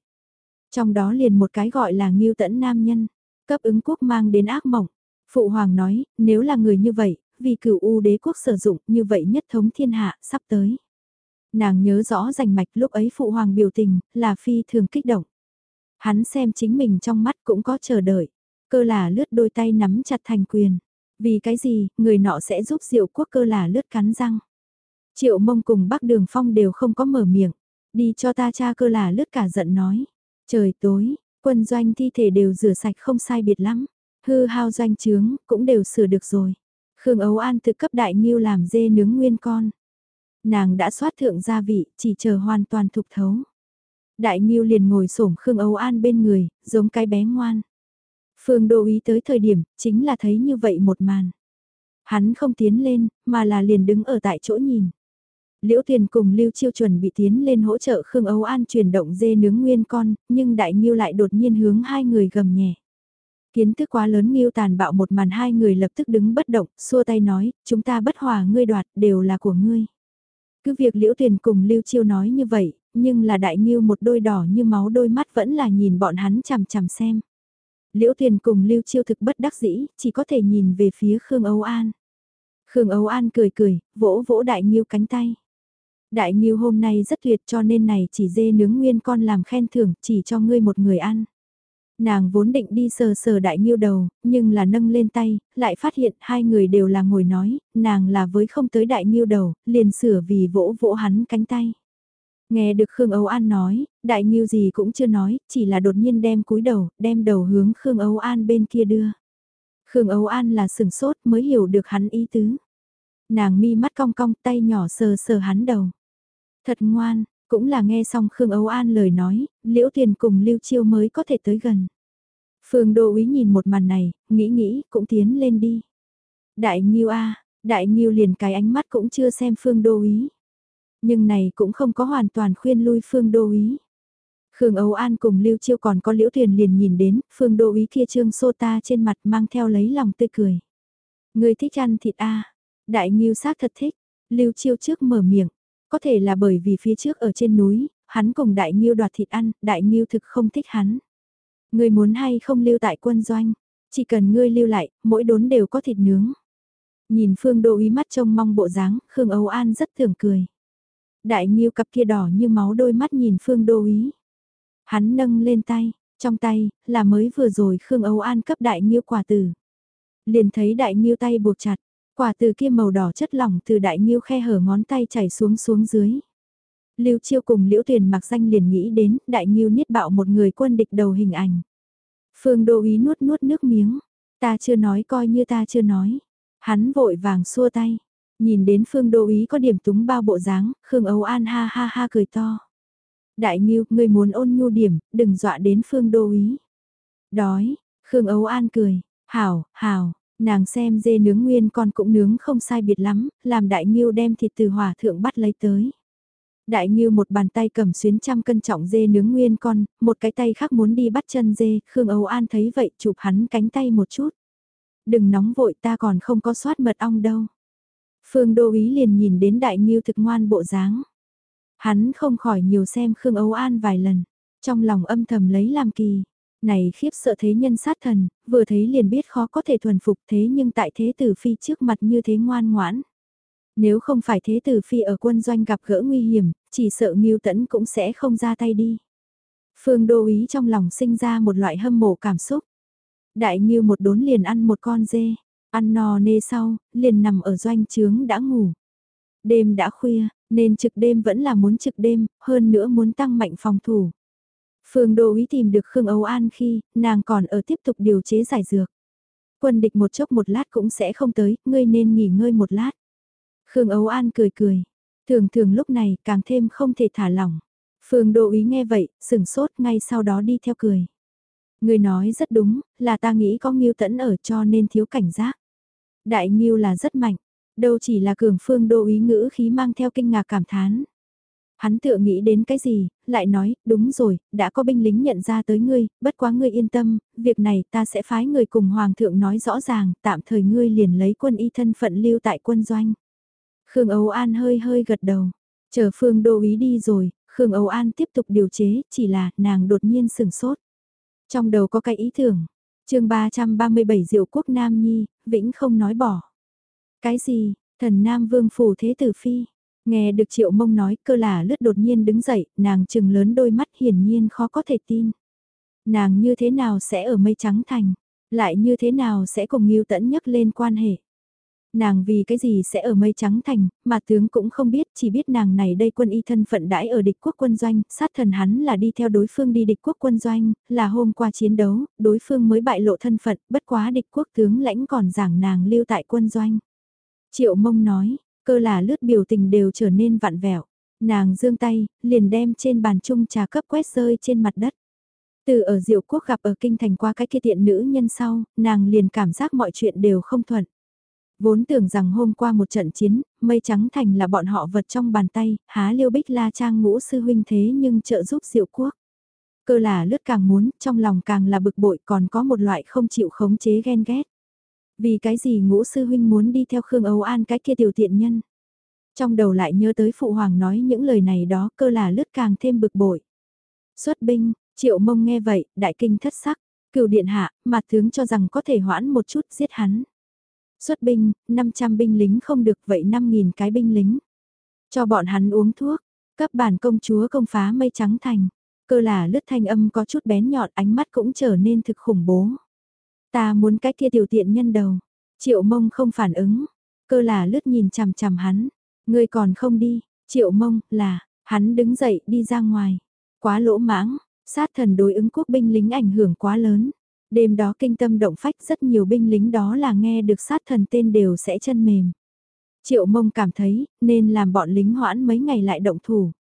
Trong đó liền một cái gọi là nghiêu tẫn nam nhân, cấp ứng quốc mang đến ác mộng. Phụ Hoàng nói, nếu là người như vậy, vì cửu u đế quốc sử dụng như vậy nhất thống thiên hạ sắp tới. Nàng nhớ rõ rành mạch lúc ấy Phụ Hoàng biểu tình, là phi thường kích động. Hắn xem chính mình trong mắt cũng có chờ đợi, cơ là lướt đôi tay nắm chặt thành quyền. Vì cái gì, người nọ sẽ giúp diệu quốc cơ là lướt cắn răng. Triệu mông cùng bác đường phong đều không có mở miệng. Đi cho ta cha cơ là lướt cả giận nói. Trời tối, quân doanh thi thể đều rửa sạch không sai biệt lắm. Hư hao doanh trướng, cũng đều sửa được rồi. Khương Ấu An tự cấp đại nghiêu làm dê nướng nguyên con. Nàng đã xoát thượng gia vị, chỉ chờ hoàn toàn thục thấu. Đại nghiêu liền ngồi xổm Khương Ấu An bên người, giống cái bé ngoan. Phương đô ý tới thời điểm, chính là thấy như vậy một màn. Hắn không tiến lên, mà là liền đứng ở tại chỗ nhìn. Liễu Tiền cùng Lưu Chiêu chuẩn bị tiến lên hỗ trợ Khương Âu An chuyển động dê nướng nguyên con, nhưng Đại Nhiêu lại đột nhiên hướng hai người gầm nhẹ. Kiến thức quá lớn Nhiêu tàn bạo một màn hai người lập tức đứng bất động, xua tay nói, chúng ta bất hòa ngươi đoạt, đều là của ngươi. Cứ việc Liễu Tiền cùng Lưu Chiêu nói như vậy, nhưng là Đại Nhiêu một đôi đỏ như máu đôi mắt vẫn là nhìn bọn hắn chằm chằm xem. Liễu Tiền cùng Lưu Chiêu thực bất đắc dĩ, chỉ có thể nhìn về phía Khương Âu An. Khương Âu An cười cười, vỗ vỗ Đại Nhiêu cánh tay. Đại Nghiêu hôm nay rất tuyệt cho nên này chỉ dê nướng nguyên con làm khen thưởng chỉ cho ngươi một người ăn. Nàng vốn định đi sờ sờ đại nghiêu đầu, nhưng là nâng lên tay, lại phát hiện hai người đều là ngồi nói, nàng là với không tới đại nghiêu đầu, liền sửa vì vỗ vỗ hắn cánh tay. Nghe được Khương Âu An nói, đại nghiêu gì cũng chưa nói, chỉ là đột nhiên đem cúi đầu, đem đầu hướng Khương Âu An bên kia đưa. Khương Âu An là sừng sốt mới hiểu được hắn ý tứ. Nàng mi mắt cong cong tay nhỏ sờ sờ hắn đầu. Thật ngoan, cũng là nghe xong Khương Âu An lời nói, Liễu Tiền cùng Lưu Chiêu mới có thể tới gần. Phương Đô Úy nhìn một màn này, nghĩ nghĩ, cũng tiến lên đi. Đại Nhiêu A, Đại Nhiêu liền cái ánh mắt cũng chưa xem Phương Đô Úy. Nhưng này cũng không có hoàn toàn khuyên lui Phương Đô Úy. Khương Âu An cùng Lưu Chiêu còn có Liễu Tiền liền nhìn đến, Phương Đô Úy kia trương sô ta trên mặt mang theo lấy lòng tươi cười. Người thích ăn thịt A, Đại Nhiêu xác thật thích, Lưu Chiêu trước mở miệng, có thể là bởi vì phía trước ở trên núi, hắn cùng Đại Nhiêu đoạt thịt ăn, Đại Nhiêu thực không thích hắn. Ngươi muốn hay không lưu tại quân doanh, chỉ cần ngươi lưu lại, mỗi đốn đều có thịt nướng. Nhìn Phương Đô ý mắt trông mong bộ dáng, Khương Âu An rất thường cười. Đại Nhiêu cặp kia đỏ như máu đôi mắt nhìn Phương Đô ý. Hắn nâng lên tay, trong tay, là mới vừa rồi Khương Âu An cấp Đại Nhiêu quả tử. Liền thấy Đại Nhiêu tay buộc chặt, Quả từ kia màu đỏ chất lỏng từ đại nghiêu khe hở ngón tay chảy xuống xuống dưới. Lưu Chiêu cùng Liễu Tuyền mặc danh liền nghĩ đến đại nghiêu niết bạo một người quân địch đầu hình ảnh. Phương Đô Ý nuốt nuốt nước miếng. Ta chưa nói coi như ta chưa nói. Hắn vội vàng xua tay. Nhìn đến Phương Đô Ý có điểm túng bao bộ dáng, Khương Âu An ha ha ha cười to. Đại Nghiêu, người muốn ôn nhu điểm, đừng dọa đến Phương Đô Ý. Đói, Khương Âu An cười. Hảo, hảo, Nàng xem dê nướng nguyên con cũng nướng không sai biệt lắm, làm đại nghiêu đem thịt từ hỏa thượng bắt lấy tới. Đại Nghiêu một bàn tay cầm xuyến trăm cân trọng dê nướng nguyên con, một cái tay khác muốn đi bắt chân dê, Khương Âu An thấy vậy chụp hắn cánh tay một chút. Đừng nóng vội ta còn không có soát mật ong đâu. Phương Đô Ý liền nhìn đến Đại Nghiêu thực ngoan bộ dáng. Hắn không khỏi nhiều xem Khương Âu An vài lần, trong lòng âm thầm lấy làm kỳ. Này khiếp sợ thế nhân sát thần, vừa thấy liền biết khó có thể thuần phục thế nhưng tại thế tử phi trước mặt như thế ngoan ngoãn. Nếu không phải thế tử phi ở quân doanh gặp gỡ nguy hiểm, chỉ sợ Ngưu Tẫn cũng sẽ không ra tay đi. Phương Đô Ý trong lòng sinh ra một loại hâm mộ cảm xúc. Đại Ngưu một đốn liền ăn một con dê, ăn no nê sau, liền nằm ở doanh trướng đã ngủ. Đêm đã khuya, nên trực đêm vẫn là muốn trực đêm, hơn nữa muốn tăng mạnh phòng thủ. Phương Đô Ý tìm được Khương Âu An khi, nàng còn ở tiếp tục điều chế giải dược. Quân địch một chốc một lát cũng sẽ không tới, ngươi nên nghỉ ngơi một lát. Khương Âu An cười cười. Thường thường lúc này càng thêm không thể thả lỏng. Phương Đô Ý nghe vậy, sừng sốt ngay sau đó đi theo cười. Ngươi nói rất đúng, là ta nghĩ có Nghiêu Tẫn ở cho nên thiếu cảnh giác. Đại Nghiêu là rất mạnh, đâu chỉ là cường Phương Đô Ý ngữ khí mang theo kinh ngạc cảm thán. Hắn tựa nghĩ đến cái gì, lại nói, đúng rồi, đã có binh lính nhận ra tới ngươi, bất quá ngươi yên tâm, việc này ta sẽ phái người cùng Hoàng thượng nói rõ ràng, tạm thời ngươi liền lấy quân y thân phận lưu tại quân doanh. Khương Âu An hơi hơi gật đầu. Chờ Phương Đô Ý đi rồi, Khương Âu An tiếp tục điều chế, chỉ là nàng đột nhiên sừng sốt. Trong đầu có cái ý tưởng. chương 337 Diệu Quốc Nam Nhi, Vĩnh không nói bỏ. Cái gì, thần Nam Vương Phủ Thế Tử Phi. Nghe được Triệu Mông nói cơ là lướt đột nhiên đứng dậy, nàng trừng lớn đôi mắt hiển nhiên khó có thể tin. Nàng như thế nào sẽ ở mây trắng thành, lại như thế nào sẽ cùng nghiêu Tẫn nhấc lên quan hệ. Nàng vì cái gì sẽ ở mây trắng thành, mà tướng cũng không biết, chỉ biết nàng này đây quân y thân phận đãi ở địch quốc quân doanh, sát thần hắn là đi theo đối phương đi địch quốc quân doanh, là hôm qua chiến đấu, đối phương mới bại lộ thân phận, bất quá địch quốc tướng lãnh còn giảng nàng lưu tại quân doanh. Triệu mông nói, cơ là lướt biểu tình đều trở nên vặn vẹo. Nàng dương tay, liền đem trên bàn chung trà cấp quét rơi trên mặt đất. Từ ở diệu quốc gặp ở kinh thành qua cái kia tiện nữ nhân sau, nàng liền cảm giác mọi chuyện đều không thuận. Vốn tưởng rằng hôm qua một trận chiến, mây trắng thành là bọn họ vật trong bàn tay, há liêu bích la trang ngũ sư huynh thế nhưng trợ giúp diệu quốc. Cơ là lướt càng muốn, trong lòng càng là bực bội còn có một loại không chịu khống chế ghen ghét. Vì cái gì ngũ sư huynh muốn đi theo Khương Âu An cái kia tiểu tiện nhân. Trong đầu lại nhớ tới phụ hoàng nói những lời này đó cơ là lướt càng thêm bực bội. Xuất binh, triệu mông nghe vậy, đại kinh thất sắc, cựu điện hạ, mặt tướng cho rằng có thể hoãn một chút giết hắn. Xuất binh, 500 binh lính không được vậy 5.000 cái binh lính. Cho bọn hắn uống thuốc, cấp bản công chúa công phá mây trắng thành. Cơ là lướt thanh âm có chút bén nhọn ánh mắt cũng trở nên thực khủng bố. Ta muốn cái kia tiểu tiện nhân đầu. Triệu mông không phản ứng. Cơ là lướt nhìn chằm chằm hắn. Ngươi còn không đi. Triệu mông là, hắn đứng dậy đi ra ngoài. Quá lỗ mãng, sát thần đối ứng quốc binh lính ảnh hưởng quá lớn. Đêm đó kinh tâm động phách rất nhiều binh lính đó là nghe được sát thần tên đều sẽ chân mềm. Triệu mông cảm thấy, nên làm bọn lính hoãn mấy ngày lại động thủ.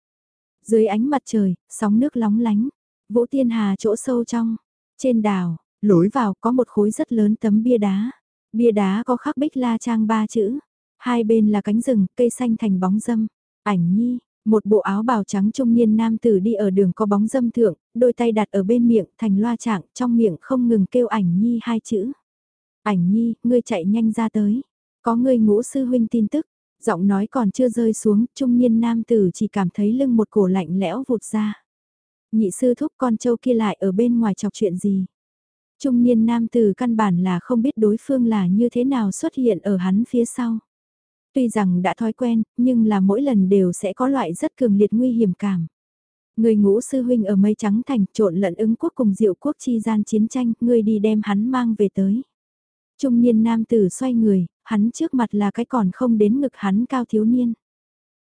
Dưới ánh mặt trời, sóng nước lóng lánh, vũ tiên hà chỗ sâu trong, trên đảo, lối vào có một khối rất lớn tấm bia đá. Bia đá có khắc bích la trang ba chữ, hai bên là cánh rừng, cây xanh thành bóng dâm. Ảnh nhi, một bộ áo bào trắng trung niên nam tử đi ở đường có bóng dâm thượng, đôi tay đặt ở bên miệng thành loa trạng, trong miệng không ngừng kêu ảnh nhi hai chữ. Ảnh nhi, ngươi chạy nhanh ra tới. Có ngươi ngũ sư huynh tin tức, giọng nói còn chưa rơi xuống, trung niên nam tử chỉ cảm thấy lưng một cổ lạnh lẽo vụt ra. Nhị sư thúc con châu kia lại ở bên ngoài chọc chuyện gì. Trung niên nam tử căn bản là không biết đối phương là như thế nào xuất hiện ở hắn phía sau. Tuy rằng đã thói quen, nhưng là mỗi lần đều sẽ có loại rất cường liệt nguy hiểm cảm. Người ngũ sư huynh ở mây trắng thành trộn lẫn ứng quốc cùng diệu quốc chi gian chiến tranh, người đi đem hắn mang về tới. Trung niên nam tử xoay người, hắn trước mặt là cái còn không đến ngực hắn cao thiếu niên.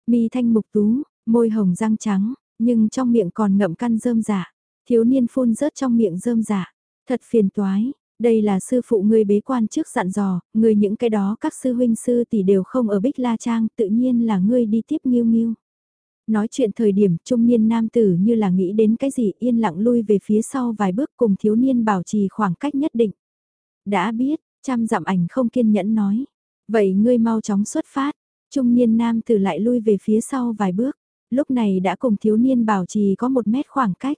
Mi thanh mục tú, môi hồng răng trắng, nhưng trong miệng còn ngậm căn rơm giả. Thiếu niên phun rớt trong miệng rơm giả. Thật phiền toái, đây là sư phụ ngươi bế quan trước dặn dò, ngươi những cái đó các sư huynh sư tỷ đều không ở Bích La Trang, tự nhiên là ngươi đi tiếp nghiêu nghiêu. Nói chuyện thời điểm trung niên nam tử như là nghĩ đến cái gì yên lặng lui về phía sau vài bước cùng thiếu niên bảo trì khoảng cách nhất định. Đã biết, Trăm dặm ảnh không kiên nhẫn nói. Vậy ngươi mau chóng xuất phát. Trung niên nam tử lại lui về phía sau vài bước. Lúc này đã cùng thiếu niên bảo trì có một mét khoảng cách.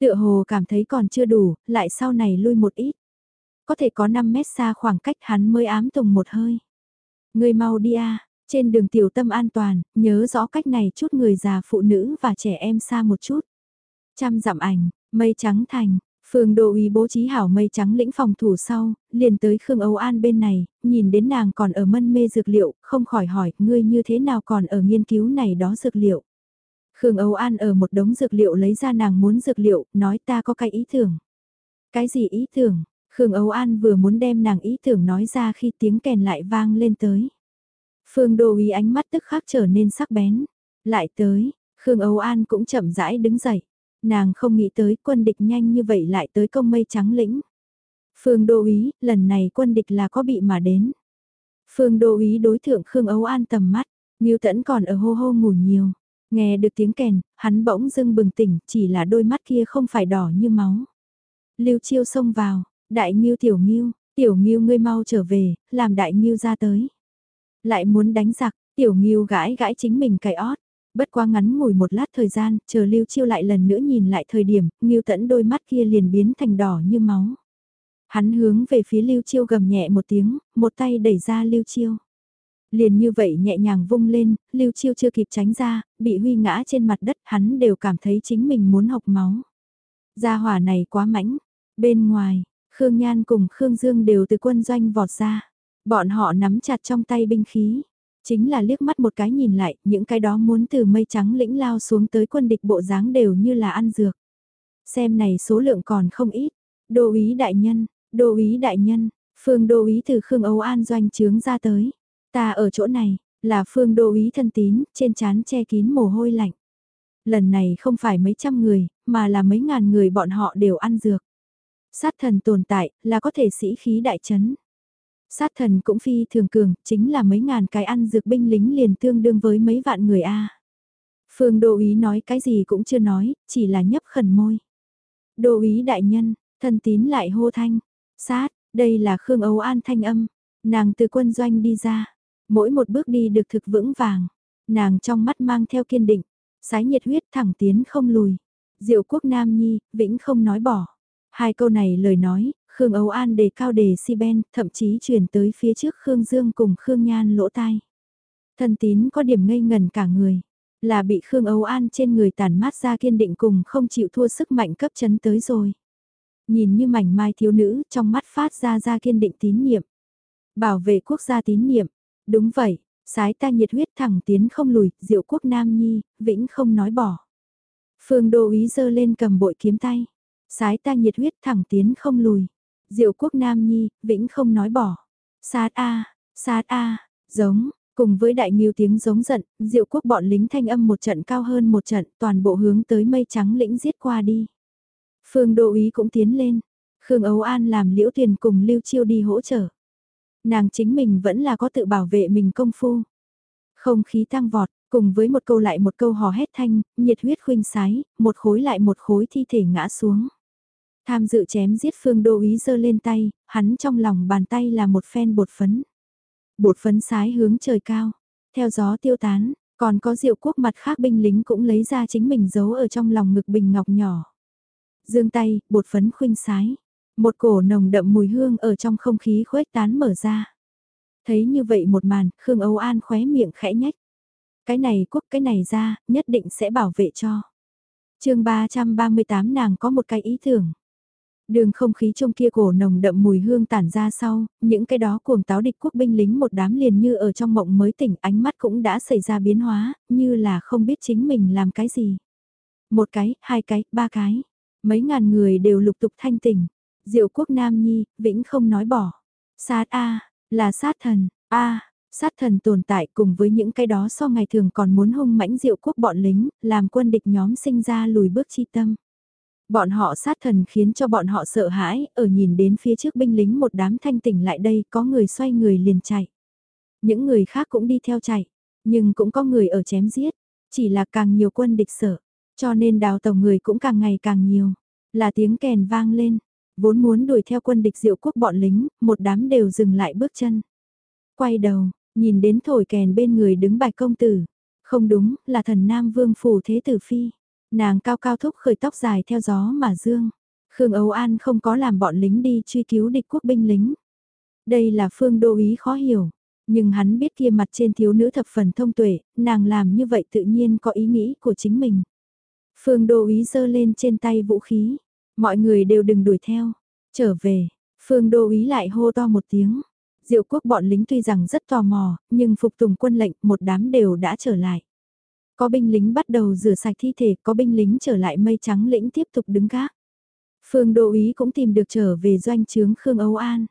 Tựa hồ cảm thấy còn chưa đủ, lại sau này lui một ít. Có thể có 5 mét xa khoảng cách hắn mới ám tùng một hơi. Người mau đi a trên đường tiểu tâm an toàn, nhớ rõ cách này chút người già phụ nữ và trẻ em xa một chút. Trăm dặm ảnh, mây trắng thành, Phương Đô Uy bố trí hảo mây trắng lĩnh phòng thủ sau, liền tới Khương Âu An bên này, nhìn đến nàng còn ở mân mê dược liệu, không khỏi hỏi, ngươi như thế nào còn ở nghiên cứu này đó dược liệu. Khương Âu An ở một đống dược liệu lấy ra nàng muốn dược liệu, nói ta có cái ý tưởng. Cái gì ý tưởng? Khương Âu An vừa muốn đem nàng ý tưởng nói ra khi tiếng kèn lại vang lên tới. Phương Đô Uy ánh mắt tức khắc trở nên sắc bén. Lại tới, Khương Âu An cũng chậm rãi đứng dậy. Nàng không nghĩ tới quân địch nhanh như vậy lại tới công mây trắng lĩnh. Phương Đô Uy lần này quân địch là có bị mà đến. Phương Đô Uy đối thượng Khương Âu An tầm mắt, Ngưu Tẫn còn ở hô hô ngủ nhiều. Nghe được tiếng kèn, hắn bỗng dưng bừng tỉnh, chỉ là đôi mắt kia không phải đỏ như máu. Lưu Chiêu xông vào, đại nghiêu tiểu nghiêu, tiểu nghiêu ngươi mau trở về, làm đại nghiêu ra tới. Lại muốn đánh giặc, tiểu nghiêu gãi gãi chính mình cài ót. Bất quá ngắn ngồi một lát thời gian, chờ Lưu Chiêu lại lần nữa nhìn lại thời điểm, Ngưu Tẫn đôi mắt kia liền biến thành đỏ như máu. Hắn hướng về phía Lưu Chiêu gầm nhẹ một tiếng, một tay đẩy ra Lưu Chiêu. Liền như vậy nhẹ nhàng vung lên, Lưu Chiêu chưa kịp tránh ra, bị huy ngã trên mặt đất, hắn đều cảm thấy chính mình muốn học máu. Gia hỏa này quá mãnh. Bên ngoài, Khương Nhan cùng Khương Dương đều từ quân doanh vọt ra. Bọn họ nắm chặt trong tay binh khí. Chính là liếc mắt một cái nhìn lại, những cái đó muốn từ mây trắng lĩnh lao xuống tới quân địch bộ dáng đều như là ăn dược. Xem này số lượng còn không ít. Đô úy đại nhân, đô úy đại nhân, phương đô úy từ Khương Âu An doanh trướng ra tới. Ta ở chỗ này, là phương đô úy thân tín, trên chán che kín mồ hôi lạnh. Lần này không phải mấy trăm người, mà là mấy ngàn người bọn họ đều ăn dược. Sát thần tồn tại, là có thể sĩ khí đại chấn. Sát thần cũng phi thường cường, chính là mấy ngàn cái ăn dược binh lính liền tương đương với mấy vạn người A. Phương đô úy nói cái gì cũng chưa nói, chỉ là nhấp khẩn môi. Đô úy đại nhân, thân tín lại hô thanh. Sát, đây là Khương Âu An thanh âm. Nàng từ quân doanh đi ra. Mỗi một bước đi được thực vững vàng. Nàng trong mắt mang theo kiên định. Sái nhiệt huyết thẳng tiến không lùi. Diệu quốc Nam Nhi, vĩnh không nói bỏ. Hai câu này lời nói, Khương Âu An đề cao đề si ben, thậm chí chuyển tới phía trước Khương Dương cùng Khương Nhan lỗ tai. Thân tín có điểm ngây ngần cả người, là bị Khương Âu An trên người tàn mát ra kiên định cùng không chịu thua sức mạnh cấp chấn tới rồi. Nhìn như mảnh mai thiếu nữ trong mắt phát ra ra kiên định tín niệm. Bảo vệ quốc gia tín niệm, đúng vậy, sái ta nhiệt huyết thẳng tiến không lùi, diệu quốc nam nhi, vĩnh không nói bỏ. Phương đô ý dơ lên cầm bội kiếm tay, sái ta nhiệt huyết thẳng tiến không lùi. Diệu quốc Nam Nhi, vĩnh không nói bỏ. Sát A, sát A, giống, cùng với đại nghiêu tiếng giống giận, diệu quốc bọn lính thanh âm một trận cao hơn một trận, toàn bộ hướng tới mây trắng lĩnh giết qua đi. Phương Đô Ý cũng tiến lên, Khương Ấu An làm liễu tiền cùng Lưu Chiêu đi hỗ trợ. Nàng chính mình vẫn là có tự bảo vệ mình công phu. Không khí tăng vọt, cùng với một câu lại một câu hò hét thanh, nhiệt huyết khuynh sái, một khối lại một khối thi thể ngã xuống. Tham dự chém giết phương đô ý giơ lên tay, hắn trong lòng bàn tay là một phen bột phấn. Bột phấn sái hướng trời cao, theo gió tiêu tán, còn có diệu quốc mặt khác binh lính cũng lấy ra chính mình giấu ở trong lòng ngực bình ngọc nhỏ. Dương tay, bột phấn khuynh sái. Một cổ nồng đậm mùi hương ở trong không khí khuếch tán mở ra. Thấy như vậy một màn, Khương Âu An khóe miệng khẽ nhách. Cái này quốc cái này ra, nhất định sẽ bảo vệ cho. chương 338 nàng có một cái ý tưởng. Đường không khí trong kia cổ nồng đậm mùi hương tản ra sau, những cái đó cuồng táo địch quốc binh lính một đám liền như ở trong mộng mới tỉnh ánh mắt cũng đã xảy ra biến hóa, như là không biết chính mình làm cái gì. Một cái, hai cái, ba cái, mấy ngàn người đều lục tục thanh tỉnh. Diệu quốc Nam Nhi, vĩnh không nói bỏ. Sát A, là sát thần, A, sát thần tồn tại cùng với những cái đó so ngày thường còn muốn hung mãnh diệu quốc bọn lính, làm quân địch nhóm sinh ra lùi bước chi tâm. Bọn họ sát thần khiến cho bọn họ sợ hãi, ở nhìn đến phía trước binh lính một đám thanh tỉnh lại đây, có người xoay người liền chạy. Những người khác cũng đi theo chạy, nhưng cũng có người ở chém giết, chỉ là càng nhiều quân địch sợ, cho nên đào tàu người cũng càng ngày càng nhiều. Là tiếng kèn vang lên, Vốn muốn đuổi theo quân địch diệu quốc bọn lính, một đám đều dừng lại bước chân. Quay đầu, nhìn đến thổi kèn bên người đứng bạch công tử. Không đúng, là thần Nam Vương Phủ Thế Tử Phi. Nàng cao cao thúc khởi tóc dài theo gió mà dương. Khương Âu An không có làm bọn lính đi truy cứu địch quốc binh lính. Đây là phương đô ý khó hiểu. Nhưng hắn biết kia mặt trên thiếu nữ thập phần thông tuệ, nàng làm như vậy tự nhiên có ý nghĩ của chính mình. Phương đô ý giơ lên trên tay vũ khí. Mọi người đều đừng đuổi theo. Trở về, phương đô ý lại hô to một tiếng. Diệu quốc bọn lính tuy rằng rất tò mò, nhưng phục tùng quân lệnh một đám đều đã trở lại. Có binh lính bắt đầu rửa sạch thi thể, có binh lính trở lại mây trắng lĩnh tiếp tục đứng gác. Phương Đô Ý cũng tìm được trở về doanh trướng Khương Âu An.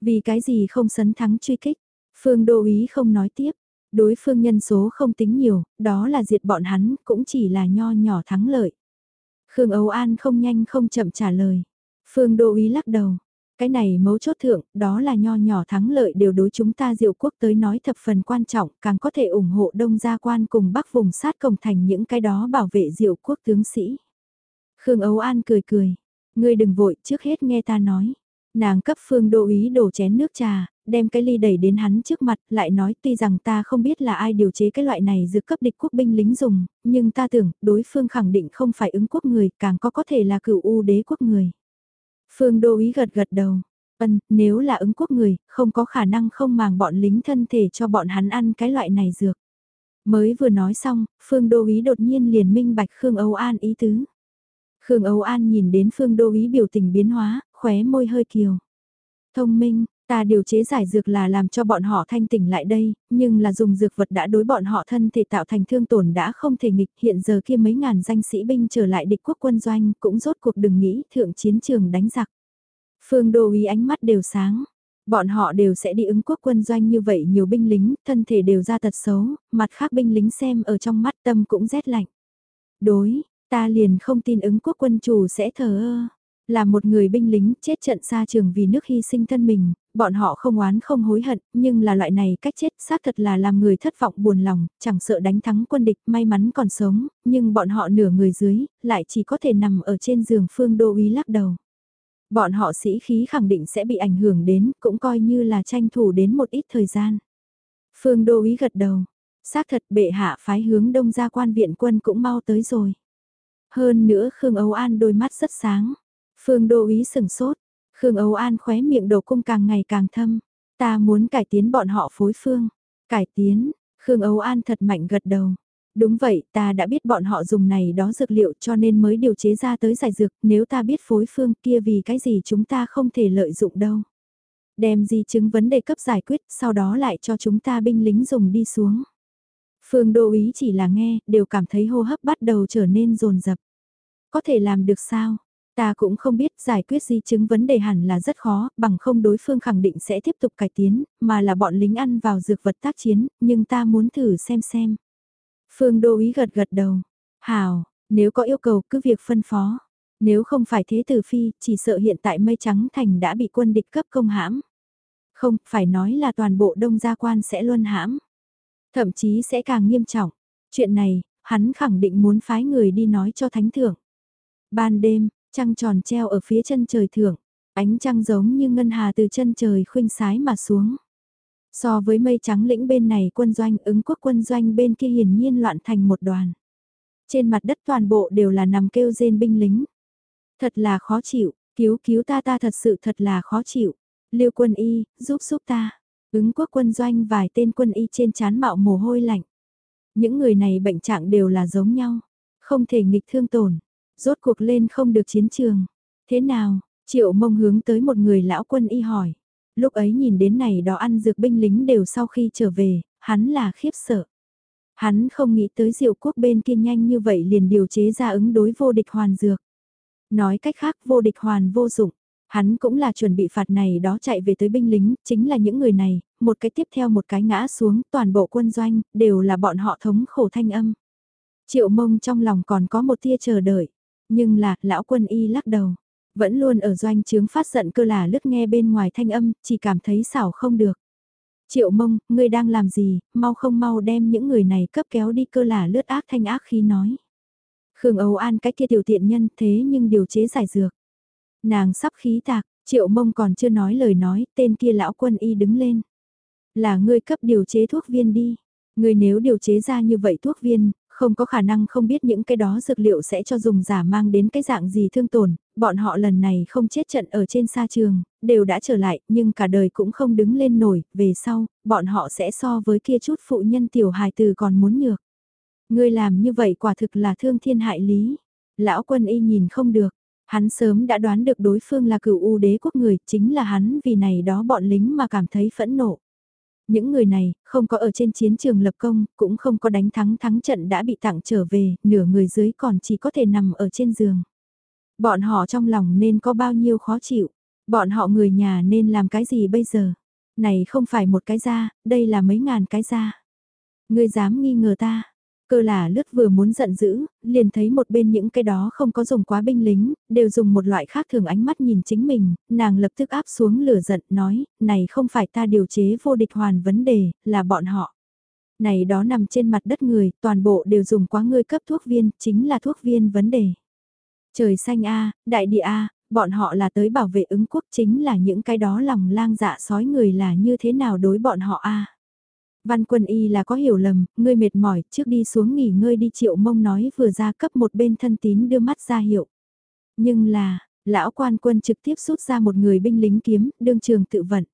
Vì cái gì không sấn thắng truy kích, Phương Đô Ý không nói tiếp. Đối phương nhân số không tính nhiều, đó là diệt bọn hắn, cũng chỉ là nho nhỏ thắng lợi. Khương Âu An không nhanh không chậm trả lời. Phương Đô Ý lắc đầu. Cái này mấu chốt thượng, đó là nho nhỏ thắng lợi đều đối chúng ta diệu quốc tới nói thập phần quan trọng, càng có thể ủng hộ đông gia quan cùng bắc vùng sát cổng thành những cái đó bảo vệ diệu quốc tướng sĩ. Khương Âu An cười cười, ngươi đừng vội, trước hết nghe ta nói. Nàng cấp phương đô ý đổ chén nước trà, đem cái ly đẩy đến hắn trước mặt, lại nói tuy rằng ta không biết là ai điều chế cái loại này dược cấp địch quốc binh lính dùng, nhưng ta tưởng đối phương khẳng định không phải ứng quốc người, càng có có thể là cựu u đế quốc người. Phương đô ý gật gật đầu, ân, nếu là ứng quốc người, không có khả năng không màng bọn lính thân thể cho bọn hắn ăn cái loại này dược. Mới vừa nói xong, Phương Đô Ý đột nhiên liền minh bạch Khương Âu An ý tứ. Khương Âu An nhìn đến Phương Đô Ý biểu tình biến hóa, khóe môi hơi kiều. Thông minh, ta điều chế giải dược là làm cho bọn họ thanh tỉnh lại đây, nhưng là dùng dược vật đã đối bọn họ thân thể tạo thành thương tổn đã không thể nghịch. Hiện giờ kia mấy ngàn danh sĩ binh trở lại địch quốc quân doanh cũng rốt cuộc đừng nghĩ thượng chiến trường đánh giặc. Phương Đô Ý ánh mắt đều sáng. Bọn họ đều sẽ đi ứng quốc quân doanh như vậy nhiều binh lính, thân thể đều ra tật xấu, mặt khác binh lính xem ở trong mắt tâm cũng rét lạnh. Đối, ta liền không tin ứng quốc quân chủ sẽ thờ ơ. Là một người binh lính chết trận xa trường vì nước hy sinh thân mình, bọn họ không oán không hối hận, nhưng là loại này cách chết xác thật là làm người thất vọng buồn lòng, chẳng sợ đánh thắng quân địch may mắn còn sống, nhưng bọn họ nửa người dưới, lại chỉ có thể nằm ở trên giường phương đô uy lắc đầu. Bọn họ sĩ khí khẳng định sẽ bị ảnh hưởng đến, cũng coi như là tranh thủ đến một ít thời gian. Phương đô Ý gật đầu, xác thật bệ hạ phái hướng đông ra quan viện quân cũng mau tới rồi. Hơn nữa Khương Âu An đôi mắt rất sáng. Phương đô Ý sừng sốt, Khương Âu An khóe miệng đầu cung càng ngày càng thâm. Ta muốn cải tiến bọn họ phối phương. Cải tiến, Khương Âu An thật mạnh gật đầu. Đúng vậy, ta đã biết bọn họ dùng này đó dược liệu cho nên mới điều chế ra tới giải dược, nếu ta biết phối phương kia vì cái gì chúng ta không thể lợi dụng đâu. Đem di chứng vấn đề cấp giải quyết, sau đó lại cho chúng ta binh lính dùng đi xuống. Phương đô ý chỉ là nghe, đều cảm thấy hô hấp bắt đầu trở nên rồn rập. Có thể làm được sao? Ta cũng không biết giải quyết di chứng vấn đề hẳn là rất khó, bằng không đối phương khẳng định sẽ tiếp tục cải tiến, mà là bọn lính ăn vào dược vật tác chiến, nhưng ta muốn thử xem xem. Phương Đô Ý gật gật đầu. Hào, nếu có yêu cầu cứ việc phân phó. Nếu không phải thế tử phi, chỉ sợ hiện tại mây trắng thành đã bị quân địch cấp công hãm. Không, phải nói là toàn bộ đông gia quan sẽ luân hãm. Thậm chí sẽ càng nghiêm trọng. Chuyện này, hắn khẳng định muốn phái người đi nói cho thánh thượng. Ban đêm, trăng tròn treo ở phía chân trời thượng, ánh trăng giống như ngân hà từ chân trời khuynh sái mà xuống. So với mây trắng lĩnh bên này quân doanh ứng quốc quân doanh bên kia hiển nhiên loạn thành một đoàn. Trên mặt đất toàn bộ đều là nằm kêu rên binh lính. Thật là khó chịu, cứu cứu ta ta thật sự thật là khó chịu. Lưu quân y, giúp giúp ta. Ứng quốc quân doanh vài tên quân y trên chán mạo mồ hôi lạnh. Những người này bệnh trạng đều là giống nhau. Không thể nghịch thương tổn. Rốt cuộc lên không được chiến trường. Thế nào, triệu mông hướng tới một người lão quân y hỏi. Lúc ấy nhìn đến này đó ăn dược binh lính đều sau khi trở về, hắn là khiếp sợ. Hắn không nghĩ tới diệu quốc bên kia nhanh như vậy liền điều chế ra ứng đối vô địch hoàn dược. Nói cách khác vô địch hoàn vô dụng. Hắn cũng là chuẩn bị phạt này đó chạy về tới binh lính, chính là những người này, một cái tiếp theo một cái ngã xuống, toàn bộ quân doanh, đều là bọn họ thống khổ thanh âm. Triệu mông trong lòng còn có một tia chờ đợi, nhưng là, lão quân y lắc đầu. Vẫn luôn ở doanh trướng phát giận cơ là lướt nghe bên ngoài thanh âm, chỉ cảm thấy xảo không được. Triệu mông, ngươi đang làm gì, mau không mau đem những người này cấp kéo đi cơ là lướt ác thanh ác khi nói. Khương Âu An cái kia tiểu tiện nhân thế nhưng điều chế giải dược. Nàng sắp khí tạc, triệu mông còn chưa nói lời nói, tên kia lão quân y đứng lên. Là ngươi cấp điều chế thuốc viên đi. Ngươi nếu điều chế ra như vậy thuốc viên, không có khả năng không biết những cái đó dược liệu sẽ cho dùng giả mang đến cái dạng gì thương tổn, bọn họ lần này không chết trận ở trên sa trường, đều đã trở lại, nhưng cả đời cũng không đứng lên nổi, về sau, bọn họ sẽ so với kia chút phụ nhân tiểu hài từ còn muốn nhược. Ngươi làm như vậy quả thực là thương thiên hại lý. Lão quân y nhìn không được, hắn sớm đã đoán được đối phương là cựu u đế quốc người, chính là hắn vì này đó bọn lính mà cảm thấy phẫn nộ. Những người này, không có ở trên chiến trường lập công, cũng không có đánh thắng thắng trận đã bị tặng trở về, nửa người dưới còn chỉ có thể nằm ở trên giường. Bọn họ trong lòng nên có bao nhiêu khó chịu, bọn họ người nhà nên làm cái gì bây giờ? Này không phải một cái da, đây là mấy ngàn cái da. Ngươi dám nghi ngờ ta, Cơ là lướt vừa muốn giận dữ, liền thấy một bên những cái đó không có dùng quá binh lính, đều dùng một loại khác thường ánh mắt nhìn chính mình, nàng lập tức áp xuống lửa giận nói, này không phải ta điều chế vô địch hoàn vấn đề, là bọn họ. Này đó nằm trên mặt đất người, toàn bộ đều dùng quá ngươi cấp thuốc viên, chính là thuốc viên vấn đề. Trời xanh A, đại địa A, bọn họ là tới bảo vệ ứng quốc chính là những cái đó lòng lang dạ sói người là như thế nào đối bọn họ A. Văn quân y là có hiểu lầm, ngươi mệt mỏi, trước đi xuống nghỉ ngơi đi triệu mông nói vừa ra cấp một bên thân tín đưa mắt ra hiệu. Nhưng là, lão quan quân trực tiếp rút ra một người binh lính kiếm, đương trường tự vận.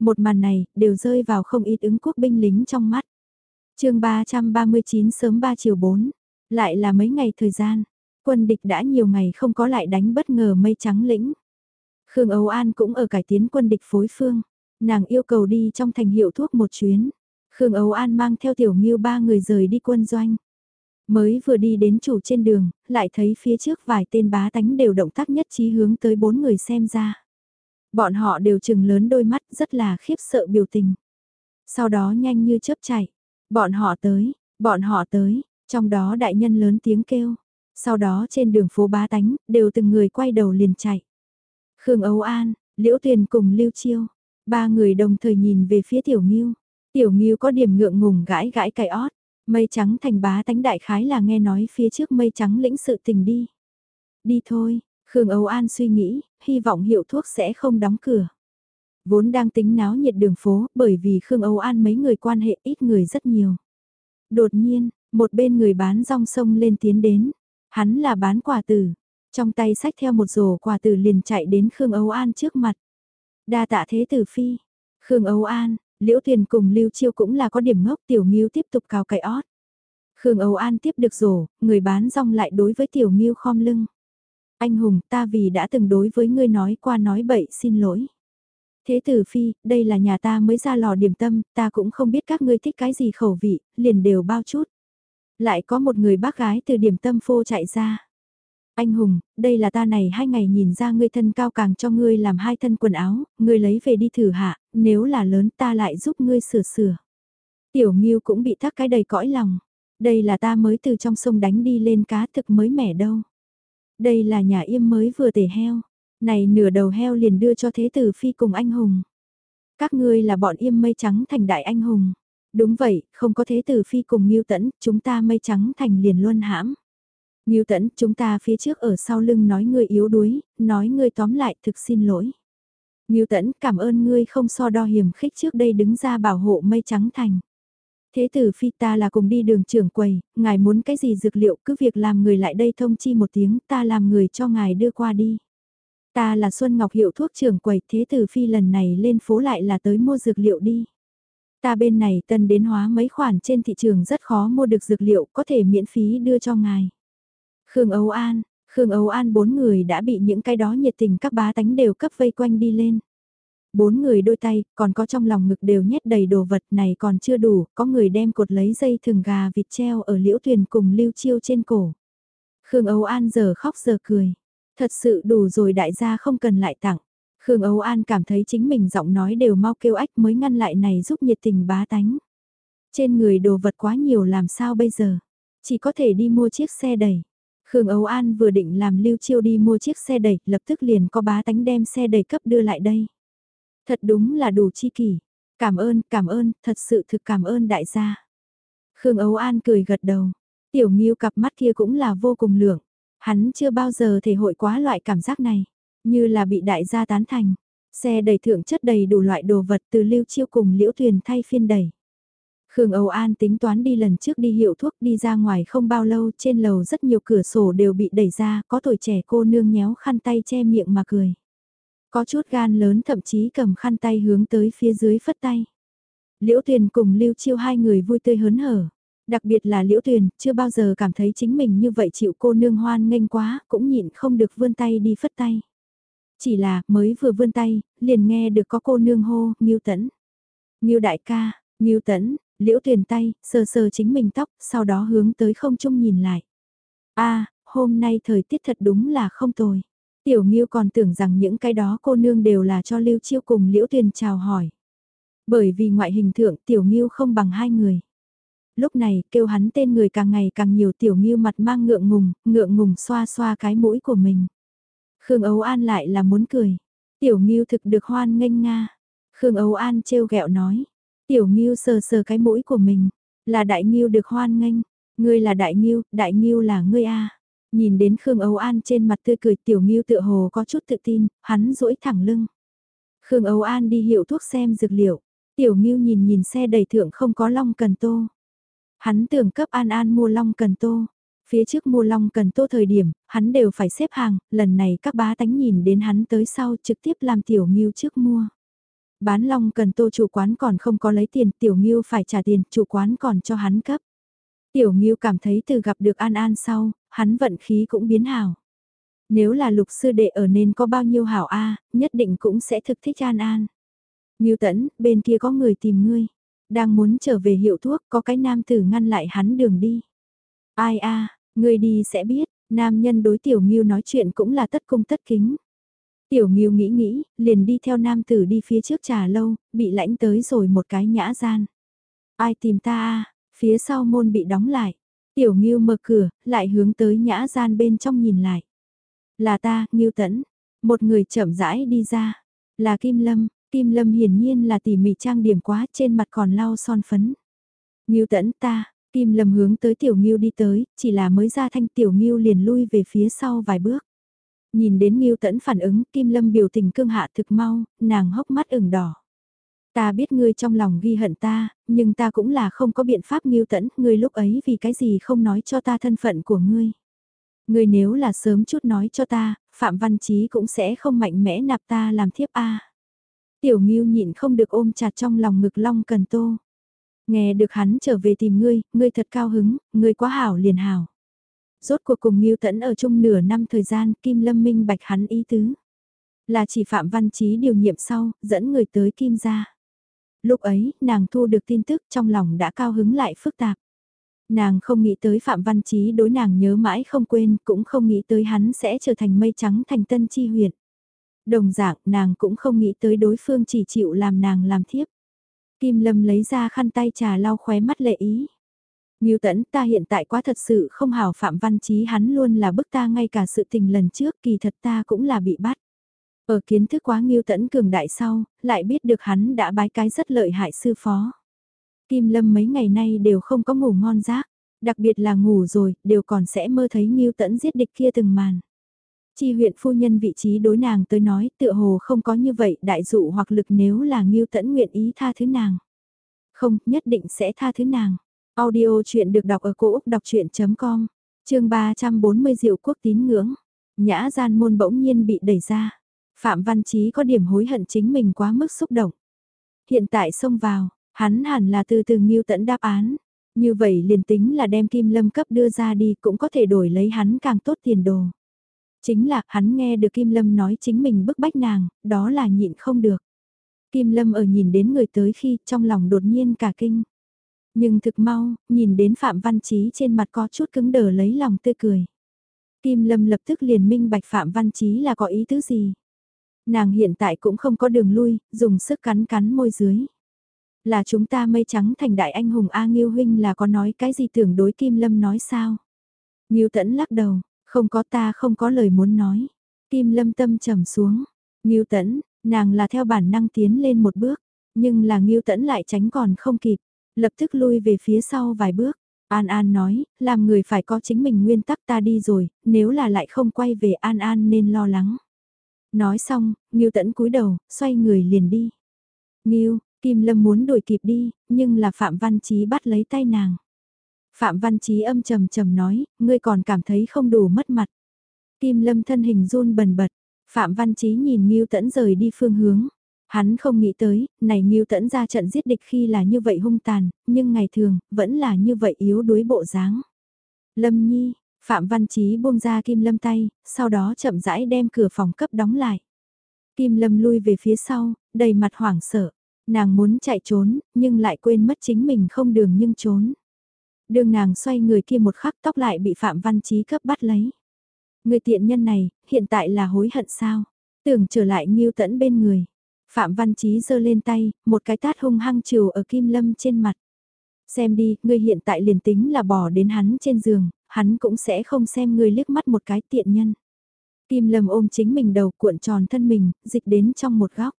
Một màn này, đều rơi vào không ít ứng quốc binh lính trong mắt. chương 339 sớm 3 chiều 4, lại là mấy ngày thời gian, quân địch đã nhiều ngày không có lại đánh bất ngờ mây trắng lĩnh. Khương Âu An cũng ở cải tiến quân địch phối phương, nàng yêu cầu đi trong thành hiệu thuốc một chuyến. Khương Âu An mang theo tiểu nghiêu ba người rời đi quân doanh. Mới vừa đi đến chủ trên đường, lại thấy phía trước vài tên bá tánh đều động tác nhất trí hướng tới bốn người xem ra. Bọn họ đều chừng lớn đôi mắt rất là khiếp sợ biểu tình. Sau đó nhanh như chớp chạy. Bọn họ tới, bọn họ tới, trong đó đại nhân lớn tiếng kêu. Sau đó trên đường phố bá tánh, đều từng người quay đầu liền chạy. Khương Âu An, Liễu Tuyền cùng Lưu Chiêu, ba người đồng thời nhìn về phía Tiểu Nghiêu. Tiểu Ngưu có điểm ngượng ngùng gãi gãi cái ót, mây trắng thành bá tánh đại khái là nghe nói phía trước mây trắng lĩnh sự tình đi. Đi thôi, Khương Âu An suy nghĩ, hy vọng hiệu thuốc sẽ không đóng cửa. Vốn đang tính náo nhiệt đường phố, bởi vì Khương Âu An mấy người quan hệ ít người rất nhiều. Đột nhiên, một bên người bán rong sông lên tiến đến, hắn là bán quà tử, trong tay sách theo một rổ quà tử liền chạy đến Khương Âu An trước mặt. Đa tạ thế tử phi, Khương Âu An, Liễu Tuyền cùng Lưu Chiêu cũng là có điểm ngốc Tiểu Nghiêu tiếp tục cào cải ót. Khương Âu An tiếp được rổ, người bán rong lại đối với Tiểu Nghiêu khom lưng. Anh Hùng, ta vì đã từng đối với ngươi nói qua nói bậy xin lỗi. Thế tử phi, đây là nhà ta mới ra lò điểm tâm, ta cũng không biết các ngươi thích cái gì khẩu vị, liền đều bao chút. Lại có một người bác gái từ điểm tâm phô chạy ra. Anh Hùng, đây là ta này hai ngày nhìn ra ngươi thân cao càng cho ngươi làm hai thân quần áo, ngươi lấy về đi thử hạ, nếu là lớn ta lại giúp ngươi sửa sửa. Tiểu Nghiêu cũng bị thắc cái đầy cõi lòng. Đây là ta mới từ trong sông đánh đi lên cá thực mới mẻ đâu. Đây là nhà yêm mới vừa tể heo. Này nửa đầu heo liền đưa cho thế tử phi cùng anh hùng. Các ngươi là bọn yêm mây trắng thành đại anh hùng. Đúng vậy, không có thế tử phi cùng Nghiêu Tẫn, chúng ta mây trắng thành liền luôn hãm. Ngưu tẫn, chúng ta phía trước ở sau lưng nói ngươi yếu đuối, nói ngươi tóm lại thực xin lỗi. Ngưu tẫn, cảm ơn ngươi không so đo hiểm khích trước đây đứng ra bảo hộ mây trắng thành. Thế tử phi ta là cùng đi đường trưởng quầy, ngài muốn cái gì dược liệu cứ việc làm người lại đây thông chi một tiếng ta làm người cho ngài đưa qua đi. Ta là Xuân Ngọc hiệu thuốc trưởng quầy thế tử phi lần này lên phố lại là tới mua dược liệu đi. Ta bên này tân đến hóa mấy khoản trên thị trường rất khó mua được dược liệu có thể miễn phí đưa cho ngài. Khương Âu An, Khương Âu An bốn người đã bị những cái đó nhiệt tình các bá tánh đều cấp vây quanh đi lên. Bốn người đôi tay, còn có trong lòng ngực đều nhét đầy đồ vật này còn chưa đủ, có người đem cột lấy dây thừng gà vịt treo ở liễu thuyền cùng lưu chiêu trên cổ. Khương Âu An giờ khóc giờ cười. Thật sự đủ rồi đại gia không cần lại tặng. Khương Âu An cảm thấy chính mình giọng nói đều mau kêu ách mới ngăn lại này giúp nhiệt tình bá tánh. Trên người đồ vật quá nhiều làm sao bây giờ? Chỉ có thể đi mua chiếc xe đẩy. Khương Âu An vừa định làm Lưu Chiêu đi mua chiếc xe đẩy, lập tức liền có bá tánh đem xe đẩy cấp đưa lại đây. Thật đúng là đủ chi kỷ. Cảm ơn, cảm ơn, thật sự thực cảm ơn đại gia. Khương Âu An cười gật đầu. Tiểu Nghiêu cặp mắt kia cũng là vô cùng lượng. Hắn chưa bao giờ thể hội quá loại cảm giác này. Như là bị đại gia tán thành. Xe đầy thượng chất đầy đủ loại đồ vật từ lưu chiêu cùng liễu thuyền thay phiên đẩy. Khương Âu An tính toán đi lần trước đi hiệu thuốc đi ra ngoài không bao lâu trên lầu rất nhiều cửa sổ đều bị đẩy ra, có tuổi trẻ cô nương nhéo khăn tay che miệng mà cười. Có chút gan lớn thậm chí cầm khăn tay hướng tới phía dưới phất tay. Liễu Tuyền cùng Lưu Chiêu hai người vui tươi hớn hở. Đặc biệt là Liễu Tuyền, chưa bao giờ cảm thấy chính mình như vậy chịu cô nương hoan nghênh quá, cũng nhịn không được vươn tay đi phất tay. Chỉ là, mới vừa vươn tay, liền nghe được có cô nương hô, Ngưu Tẫn. Ngưu đại ca, Ngưu Tẫn, Liễu Tuyền tay, sờ sờ chính mình tóc, sau đó hướng tới không trung nhìn lại. a hôm nay thời tiết thật đúng là không tồi. Tiểu Nghiêu còn tưởng rằng những cái đó cô nương đều là cho Lưu Chiêu cùng Liễu Tuyền chào hỏi. Bởi vì ngoại hình thượng Tiểu Nghiêu không bằng hai người. Lúc này kêu hắn tên người càng ngày càng nhiều Tiểu Nghiêu mặt mang ngượng ngùng, ngượng ngùng xoa xoa cái mũi của mình. Khương Ấu An lại là muốn cười. Tiểu Nghiêu thực được hoan nghênh nga. Khương Ấu An trêu ghẹo nói. Tiểu Ngưu sờ sờ cái mũi của mình. Là đại Ngưu được hoan nghênh. Ngươi là đại Ngưu, đại Ngưu là ngươi a. Nhìn đến Khương Âu An trên mặt tươi cười tiểu nghiêu tựa hồ có chút tự tin, hắn duỗi thẳng lưng. Khương Âu An đi hiệu thuốc xem dược liệu, tiểu nghiêu nhìn nhìn xe đầy thượng không có long cần tô. Hắn tưởng cấp An An mua long cần tô. Phía trước mua long cần tô thời điểm, hắn đều phải xếp hàng, lần này các bá tánh nhìn đến hắn tới sau trực tiếp làm tiểu nghiêu trước mua. Bán long cần tô chủ quán còn không có lấy tiền, tiểu nghiêu phải trả tiền, chủ quán còn cho hắn cấp. Tiểu Ngưu cảm thấy từ gặp được An An sau, hắn vận khí cũng biến hảo. Nếu là lục sư đệ ở nên có bao nhiêu hảo A, nhất định cũng sẽ thực thích An An. Ngưu tẫn, bên kia có người tìm ngươi. Đang muốn trở về hiệu thuốc, có cái nam tử ngăn lại hắn đường đi. Ai a, ngươi đi sẽ biết, nam nhân đối tiểu Ngưu nói chuyện cũng là tất cung tất kính. Tiểu Nghiêu nghĩ nghĩ, liền đi theo nam tử đi phía trước trà lâu, bị lãnh tới rồi một cái nhã gian. Ai tìm ta a? Phía sau môn bị đóng lại. Tiểu Nghiêu mở cửa, lại hướng tới nhã gian bên trong nhìn lại. Là ta, Nghiêu Tẫn. Một người chậm rãi đi ra. Là Kim Lâm. Kim Lâm hiển nhiên là tỉ mỉ trang điểm quá trên mặt còn lau son phấn. Nghiêu Tẫn ta, Kim Lâm hướng tới Tiểu Nghiêu đi tới, chỉ là mới ra thanh Tiểu Nghiêu liền lui về phía sau vài bước. Nhìn đến Ngưu Tẫn phản ứng, Kim Lâm biểu tình cương hạ thực mau, nàng hốc mắt ửng đỏ. Ta biết ngươi trong lòng ghi hận ta, nhưng ta cũng là không có biện pháp Ngưu tẫn, ngươi lúc ấy vì cái gì không nói cho ta thân phận của ngươi. Ngươi nếu là sớm chút nói cho ta, Phạm Văn Chí cũng sẽ không mạnh mẽ nạp ta làm thiếp A. Tiểu Ngưu nhịn không được ôm chặt trong lòng ngực long cần tô. Nghe được hắn trở về tìm ngươi, ngươi thật cao hứng, ngươi quá hảo liền hảo. Rốt cuộc cùng Ngưu tẫn ở chung nửa năm thời gian, Kim Lâm Minh bạch hắn ý tứ. Là chỉ Phạm Văn Chí điều nhiệm sau, dẫn người tới Kim gia. Lúc ấy, nàng thu được tin tức trong lòng đã cao hứng lại phức tạp. Nàng không nghĩ tới Phạm Văn Chí đối nàng nhớ mãi không quên, cũng không nghĩ tới hắn sẽ trở thành mây trắng thành tân chi huyện. Đồng dạng, nàng cũng không nghĩ tới đối phương chỉ chịu làm nàng làm thiếp. Kim Lâm lấy ra khăn tay trà lau khóe mắt lệ ý. Ngưu tẫn ta hiện tại quá thật sự không hảo Phạm Văn Chí hắn luôn là bức ta ngay cả sự tình lần trước kỳ thật ta cũng là bị bắt. Ở kiến thức quá nghiêu tẫn cường đại sau, lại biết được hắn đã bái cái rất lợi hại sư phó. Kim Lâm mấy ngày nay đều không có ngủ ngon giấc, đặc biệt là ngủ rồi, đều còn sẽ mơ thấy nghiêu tẫn giết địch kia từng màn. Chi huyện phu nhân vị trí đối nàng tới nói tựa hồ không có như vậy đại dụ hoặc lực nếu là nghiêu tẫn nguyện ý tha thứ nàng. Không, nhất định sẽ tha thứ nàng. Audio chuyện được đọc ở cổ Úc đọc chuyện.com, chương 340 diệu quốc tín ngưỡng. Nhã gian môn bỗng nhiên bị đẩy ra. Phạm Văn Chí có điểm hối hận chính mình quá mức xúc động. Hiện tại xông vào, hắn hẳn là từ từ nghiêu tận đáp án. Như vậy liền tính là đem Kim Lâm cấp đưa ra đi cũng có thể đổi lấy hắn càng tốt tiền đồ. Chính là hắn nghe được Kim Lâm nói chính mình bức bách nàng, đó là nhịn không được. Kim Lâm ở nhìn đến người tới khi trong lòng đột nhiên cả kinh. Nhưng thực mau, nhìn đến Phạm Văn Chí trên mặt có chút cứng đờ lấy lòng tươi cười. Kim Lâm lập tức liền minh bạch Phạm Văn Chí là có ý tứ gì. Nàng hiện tại cũng không có đường lui, dùng sức cắn cắn môi dưới. Là chúng ta mây trắng thành đại anh hùng A Nghiêu Huynh là có nói cái gì tưởng đối Kim Lâm nói sao? Nghiêu Tẫn lắc đầu, không có ta không có lời muốn nói. Kim Lâm tâm trầm xuống. Nghiêu Tẫn, nàng là theo bản năng tiến lên một bước, nhưng là Nghiêu Tẫn lại tránh còn không kịp, lập tức lui về phía sau vài bước. An An nói, làm người phải có chính mình nguyên tắc ta đi rồi, nếu là lại không quay về An An nên lo lắng. Nói xong, Ngưu Tẫn cúi đầu, xoay người liền đi. Ngưu, Kim Lâm muốn đuổi kịp đi, nhưng là Phạm Văn Chí bắt lấy tay nàng. Phạm Văn Chí âm trầm trầm nói, ngươi còn cảm thấy không đủ mất mặt. Kim Lâm thân hình run bần bật, Phạm Văn Chí nhìn Ngưu Tẫn rời đi phương hướng. Hắn không nghĩ tới, này Ngưu Tẫn ra trận giết địch khi là như vậy hung tàn, nhưng ngày thường, vẫn là như vậy yếu đuối bộ dáng. Lâm Nhi, Phạm Văn Chí buông ra Kim Lâm tay, sau đó chậm rãi đem cửa phòng cấp đóng lại. Kim Lâm lui về phía sau, đầy mặt hoảng sợ. Nàng muốn chạy trốn, nhưng lại quên mất chính mình không đường nhưng trốn. Đường nàng xoay người kia một khắc tóc lại bị Phạm Văn Chí cấp bắt lấy. Người tiện nhân này, hiện tại là hối hận sao? Tưởng trở lại nghiêu tẫn bên người. Phạm Văn Chí giơ lên tay, một cái tát hung hăng chiều ở Kim Lâm trên mặt. Xem đi, ngươi hiện tại liền tính là bỏ đến hắn trên giường, hắn cũng sẽ không xem ngươi liếc mắt một cái tiện nhân. Kim Lâm ôm chính mình đầu cuộn tròn thân mình, dịch đến trong một góc.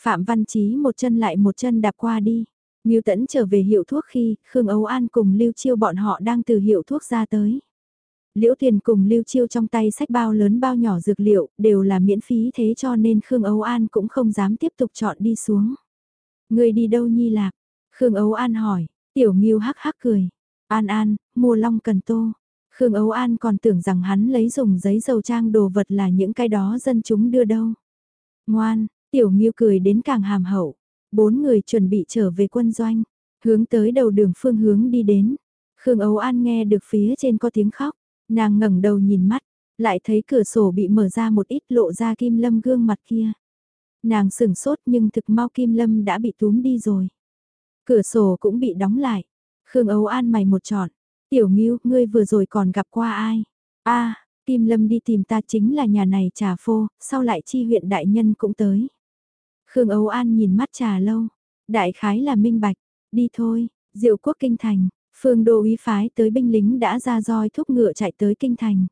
Phạm Văn Chí một chân lại một chân đạp qua đi. Ngưu Tẫn trở về hiệu thuốc khi, Khương Âu An cùng Lưu Chiêu bọn họ đang từ hiệu thuốc ra tới. Liễu Tiền cùng Lưu Chiêu trong tay sách bao lớn bao nhỏ dược liệu, đều là miễn phí thế cho nên Khương Âu An cũng không dám tiếp tục chọn đi xuống. Người đi đâu nhi lạc? Khương Âu An hỏi, tiểu nghiêu hắc hắc cười. An An, mua long cần tô. Khương Âu An còn tưởng rằng hắn lấy dùng giấy dầu trang đồ vật là những cái đó dân chúng đưa đâu. Ngoan, tiểu nghiêu cười đến càng hàm hậu. Bốn người chuẩn bị trở về quân doanh, hướng tới đầu đường phương hướng đi đến. Khương Âu An nghe được phía trên có tiếng khóc. Nàng ngẩng đầu nhìn mắt, lại thấy cửa sổ bị mở ra một ít lộ ra Kim Lâm gương mặt kia. Nàng sửng sốt nhưng thực mau Kim Lâm đã bị túm đi rồi. Cửa sổ cũng bị đóng lại. Khương Âu An mày một trọn. Tiểu Ngưu, ngươi vừa rồi còn gặp qua ai? a Kim Lâm đi tìm ta chính là nhà này trà phô, sau lại chi huyện đại nhân cũng tới. Khương Âu An nhìn mắt trà lâu. Đại khái là minh bạch. Đi thôi, diệu quốc kinh thành, Phương đô Uy phái tới binh lính đã ra roi thúc ngựa chạy tới kinh thành.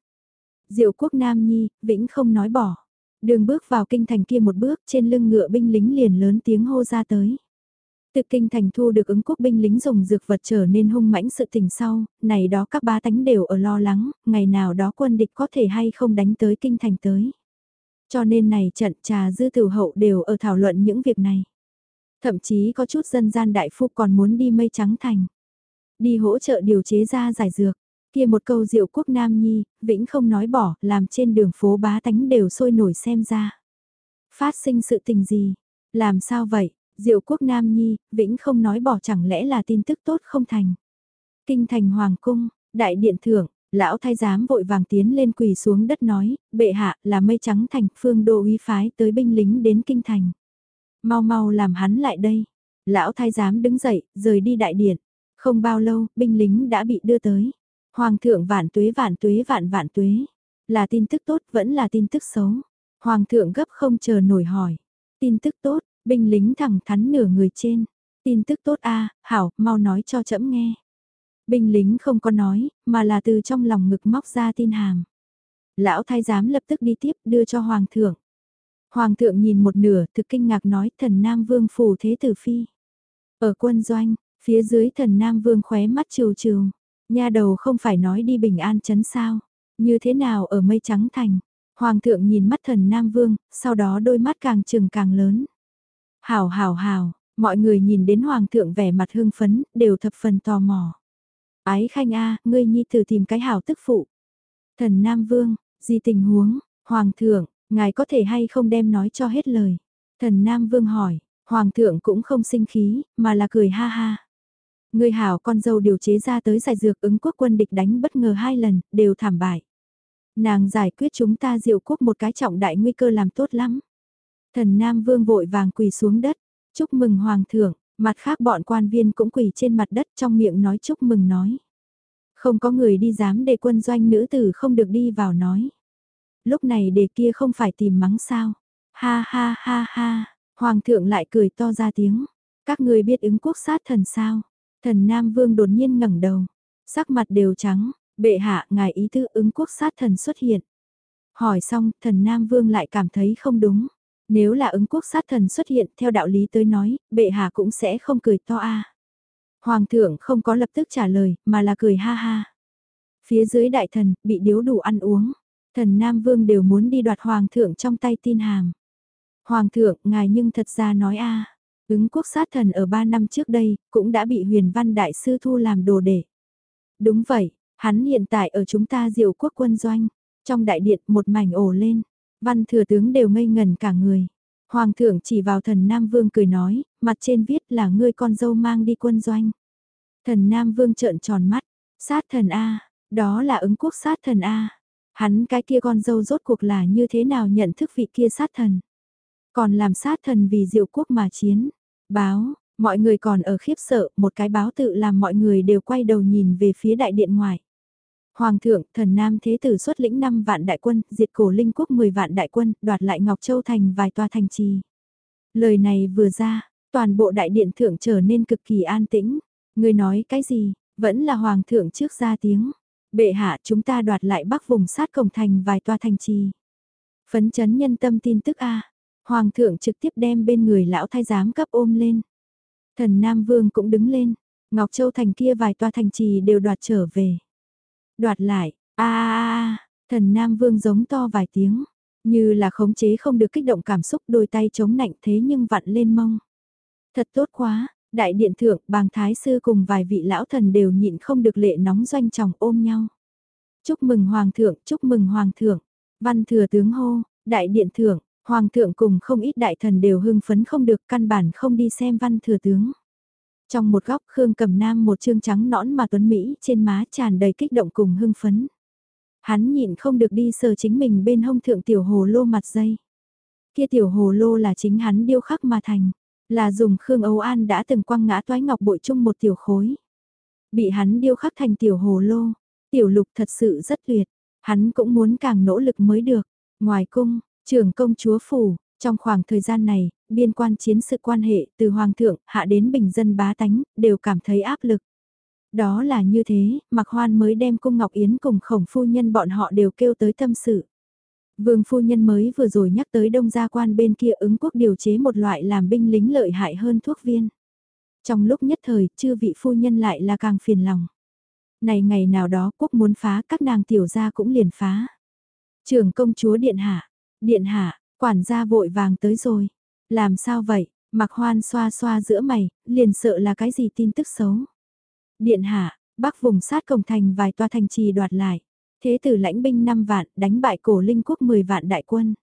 Diệu quốc Nam Nhi, vĩnh không nói bỏ. Đường bước vào kinh thành kia một bước trên lưng ngựa binh lính liền lớn tiếng hô ra tới. Từ kinh thành thu được ứng quốc binh lính dùng dược vật trở nên hung mãnh sự tình sau, này đó các ba tánh đều ở lo lắng, ngày nào đó quân địch có thể hay không đánh tới kinh thành tới. Cho nên này trận trà dư tử hậu đều ở thảo luận những việc này. Thậm chí có chút dân gian đại phu còn muốn đi mây trắng thành đi hỗ trợ điều chế ra giải dược. Kia một câu diệu quốc nam nhi, vĩnh không nói bỏ, làm trên đường phố bá tánh đều sôi nổi xem ra. Phát sinh sự tình gì? Làm sao vậy? Diệu quốc nam nhi, vĩnh không nói bỏ chẳng lẽ là tin tức tốt không thành? Kinh thành hoàng cung, đại điện thưởng, lão thái giám vội vàng tiến lên quỳ xuống đất nói, bệ hạ là mây trắng thành, phương đô uy phái tới binh lính đến kinh thành. Mau mau làm hắn lại đây. Lão thái giám đứng dậy, rời đi đại điện. Không bao lâu, binh lính đã bị đưa tới. Hoàng thượng vạn tuế vạn tuế vạn vạn tuế. Là tin tức tốt vẫn là tin tức xấu. Hoàng thượng gấp không chờ nổi hỏi. Tin tức tốt, binh lính thẳng thắn nửa người trên. Tin tức tốt a hảo, mau nói cho trẫm nghe. Binh lính không có nói, mà là từ trong lòng ngực móc ra tin hàm. Lão thái giám lập tức đi tiếp đưa cho hoàng thượng. Hoàng thượng nhìn một nửa thực kinh ngạc nói thần Nam Vương phủ thế tử phi. Ở quân doanh, Phía dưới thần Nam Vương khóe mắt trừ trừ, nha đầu không phải nói đi bình an chấn sao, như thế nào ở mây trắng thành. Hoàng thượng nhìn mắt thần Nam Vương, sau đó đôi mắt càng trừng càng lớn. Hào hào hào, mọi người nhìn đến Hoàng thượng vẻ mặt hương phấn, đều thập phần tò mò. Ái khanh a ngươi nhi tử tìm cái hảo tức phụ. Thần Nam Vương, gì tình huống, Hoàng thượng, ngài có thể hay không đem nói cho hết lời. Thần Nam Vương hỏi, Hoàng thượng cũng không sinh khí, mà là cười ha ha. Người hảo con dâu điều chế ra tới giải dược ứng quốc quân địch đánh bất ngờ hai lần, đều thảm bại. Nàng giải quyết chúng ta diệu quốc một cái trọng đại nguy cơ làm tốt lắm. Thần Nam Vương vội vàng quỳ xuống đất, chúc mừng Hoàng thượng, mặt khác bọn quan viên cũng quỳ trên mặt đất trong miệng nói chúc mừng nói. Không có người đi dám để quân doanh nữ tử không được đi vào nói. Lúc này đề kia không phải tìm mắng sao. Ha ha ha ha, Hoàng thượng lại cười to ra tiếng. Các người biết ứng quốc sát thần sao? Thần Nam Vương đột nhiên ngẩng đầu, sắc mặt đều trắng, bệ hạ ngài ý tư ứng quốc sát thần xuất hiện. Hỏi xong, thần Nam Vương lại cảm thấy không đúng. Nếu là ứng quốc sát thần xuất hiện theo đạo lý tới nói, bệ hạ cũng sẽ không cười to a. Hoàng thượng không có lập tức trả lời, mà là cười ha ha. Phía dưới đại thần, bị điếu đủ ăn uống. Thần Nam Vương đều muốn đi đoạt Hoàng thượng trong tay tin hàm. Hoàng thượng, ngài nhưng thật ra nói a ứng quốc sát thần ở 3 năm trước đây, cũng đã bị huyền văn đại sư thu làm đồ để. Đúng vậy, hắn hiện tại ở chúng ta diệu quốc quân doanh, trong đại điện một mảnh ổ lên, văn thừa tướng đều ngây ngần cả người. Hoàng thượng chỉ vào thần Nam Vương cười nói, mặt trên viết là ngươi con dâu mang đi quân doanh. Thần Nam Vương trợn tròn mắt, sát thần A, đó là ứng quốc sát thần A. Hắn cái kia con dâu rốt cuộc là như thế nào nhận thức vị kia sát thần. Còn làm sát thần vì diệu quốc mà chiến. Báo, mọi người còn ở khiếp sợ, một cái báo tự làm mọi người đều quay đầu nhìn về phía đại điện ngoài. Hoàng thượng, thần nam thế tử xuất lĩnh 5 vạn đại quân, diệt cổ linh quốc 10 vạn đại quân, đoạt lại Ngọc Châu thành vài tòa thành trì. Lời này vừa ra, toàn bộ đại điện thượng trở nên cực kỳ an tĩnh. Người nói cái gì, vẫn là hoàng thượng trước ra tiếng. Bệ hạ chúng ta đoạt lại bắc vùng sát cổng thành vài tòa thành trì. Phấn chấn nhân tâm tin tức A. Hoàng thượng trực tiếp đem bên người lão thái giám cấp ôm lên. Thần Nam Vương cũng đứng lên. Ngọc Châu thành kia vài tòa thành trì đều đoạt trở về. Đoạt lại, a a a, thần Nam Vương giống to vài tiếng, như là khống chế không được kích động cảm xúc đôi tay chống nạnh thế nhưng vặn lên mông. Thật tốt quá, đại điện thượng bàng thái sư cùng vài vị lão thần đều nhịn không được lệ nóng doanh chồng ôm nhau. Chúc mừng hoàng thượng, chúc mừng hoàng thượng, văn thừa tướng hô, đại điện thượng, hoàng thượng cùng không ít đại thần đều hưng phấn không được căn bản không đi xem văn thừa tướng. Trong một góc Khương cầm nam một trương trắng nõn mà tuấn Mỹ trên má tràn đầy kích động cùng hưng phấn. Hắn nhịn không được đi sờ chính mình bên hông thượng tiểu hồ lô mặt dây. Kia tiểu hồ lô là chính hắn điêu khắc mà thành, là dùng Khương Âu An đã từng quăng ngã toái ngọc bội chung một tiểu khối. Bị hắn điêu khắc thành tiểu hồ lô, tiểu lục thật sự rất tuyệt, hắn cũng muốn càng nỗ lực mới được. Ngoài cung, trưởng công chúa phủ, trong khoảng thời gian này, biên quan chiến sự quan hệ từ hoàng thượng hạ đến bình dân bá tánh, đều cảm thấy áp lực. Đó là như thế, Mạc Hoan mới đem cung Ngọc Yến cùng khổng phu nhân bọn họ đều kêu tới tâm sự. Vương phu nhân mới vừa rồi nhắc tới đông gia quan bên kia ứng quốc điều chế một loại làm binh lính lợi hại hơn thuốc viên. Trong lúc nhất thời, chư vị phu nhân lại là càng phiền lòng. Này ngày nào đó quốc muốn phá các nàng tiểu gia cũng liền phá. Trưởng công chúa Điện Hạ, Điện Hạ, quản gia vội vàng tới rồi. Làm sao vậy? Mặc hoan xoa xoa giữa mày, liền sợ là cái gì tin tức xấu. Điện hạ, bắc vùng sát cổng thành vài toa thành trì đoạt lại. Thế tử lãnh binh 5 vạn, đánh bại cổ linh quốc 10 vạn đại quân.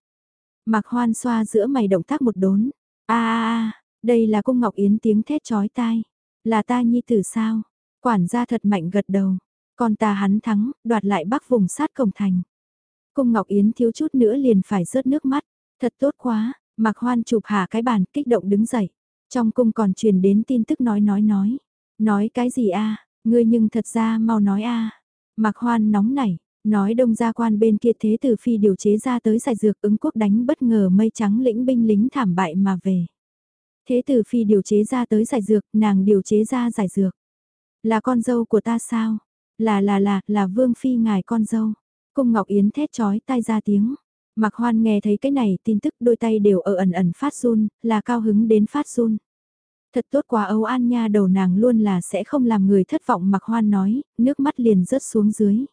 Mặc hoan xoa giữa mày động tác một đốn. a a đây là cung Ngọc Yến tiếng thét chói tai. Là ta nhi tử sao? Quản gia thật mạnh gật đầu. Còn ta hắn thắng, đoạt lại bắc vùng sát cổng thành. Cung Ngọc Yến thiếu chút nữa liền phải rớt nước mắt. Thật tốt quá, Mạc Hoan chụp hạ cái bàn, kích động đứng dậy. Trong cung còn truyền đến tin tức nói nói nói. Nói cái gì a? Ngươi nhưng thật ra mau nói a. À. Mạc Hoan nóng nảy, nói đông gia quan bên kia thế tử phi điều chế ra tới giải dược ứng quốc đánh bất ngờ mây trắng lĩnh binh lính thảm bại mà về. Thế tử phi điều chế ra tới giải dược, nàng điều chế ra giải dược. Là con dâu của ta sao? Là là là, là vương phi ngài con dâu. Cung Ngọc Yến thét chói tai ra tiếng. Mạc Hoan nghe thấy cái này tin tức đôi tay đều ở ẩn ẩn phát run, là cao hứng đến phát run. Thật tốt quá Âu An nha đầu nàng luôn là sẽ không làm người thất vọng Mạc Hoan nói, nước mắt liền rớt xuống dưới.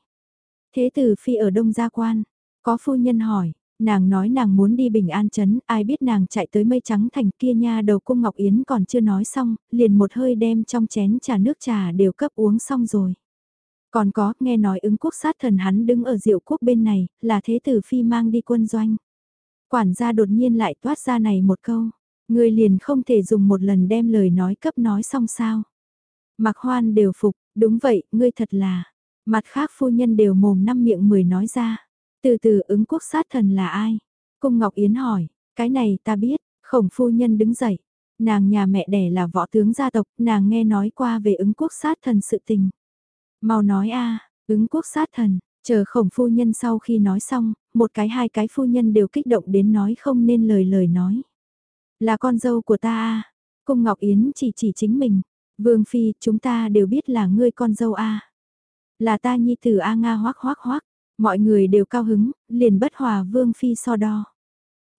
Thế tử phi ở Đông Gia Quan, có phu nhân hỏi, nàng nói nàng muốn đi bình an chấn, ai biết nàng chạy tới mây trắng thành kia nha đầu cung Ngọc Yến còn chưa nói xong, liền một hơi đem trong chén trà nước trà đều cấp uống xong rồi. Còn có, nghe nói ứng quốc sát thần hắn đứng ở diệu quốc bên này, là thế tử phi mang đi quân doanh. Quản gia đột nhiên lại toát ra này một câu, người liền không thể dùng một lần đem lời nói cấp nói xong sao. Mặc hoan đều phục, đúng vậy, ngươi thật là, mặt khác phu nhân đều mồm năm miệng mười nói ra. Từ từ ứng quốc sát thần là ai? Cung Ngọc Yến hỏi, cái này ta biết, khổng phu nhân đứng dậy. Nàng nhà mẹ đẻ là võ tướng gia tộc, nàng nghe nói qua về ứng quốc sát thần sự tình. Mau nói a ứng quốc sát thần, chờ khổng phu nhân sau khi nói xong, một cái hai cái phu nhân đều kích động đến nói không nên lời lời nói. Là con dâu của ta a Cung Ngọc Yến chỉ chỉ chính mình. Vương Phi, chúng ta đều biết là ngươi con dâu a Là ta nhi tử A Nga hoác hoác hoác. Mọi người đều cao hứng, liền bất hòa Vương Phi so đo.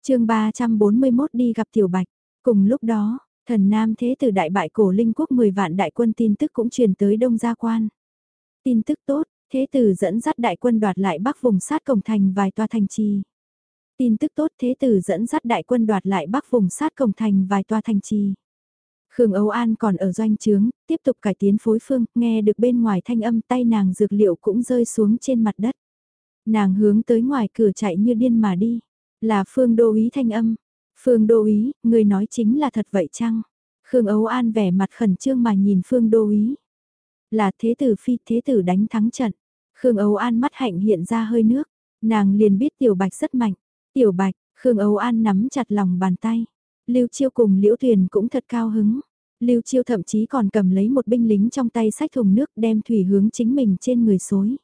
chương 341 đi gặp Tiểu Bạch. Cùng lúc đó, thần Nam Thế tử đại bại cổ linh quốc 10 vạn đại quân tin tức cũng truyền tới Đông Gia Quan. Tin tức tốt, Thế tử dẫn dắt đại quân đoạt lại bắc vùng sát cổng thành vài tòa thành trì. Tin tức tốt thế tử dẫn dắt đại quân đoạt lại bắc vùng sát cổng thành vài tòa thành trì. Khương Âu An còn ở doanh trướng, tiếp tục cải tiến phối phương, nghe được bên ngoài thanh âm tay nàng dược liệu cũng rơi xuống trên mặt đất. Nàng hướng tới ngoài cửa chạy như điên mà đi. Là Phương Đô Ý thanh âm. Phương Đô Ý, người nói chính là thật vậy chăng? Khương Âu An vẻ mặt khẩn trương mà nhìn Phương Đô Ý. Là thế tử phi thế tử đánh thắng trận. Khương Âu An mắt hạnh hiện ra hơi nước. Nàng liền biết Tiểu Bạch rất mạnh. Tiểu Bạch, Khương Âu An nắm chặt lòng bàn tay. Lưu Chiêu cùng Liễu Tuyền cũng thật cao hứng. Lưu Chiêu thậm chí còn cầm lấy một binh lính trong tay sách thùng nước đem thủy hướng chính mình trên người xối.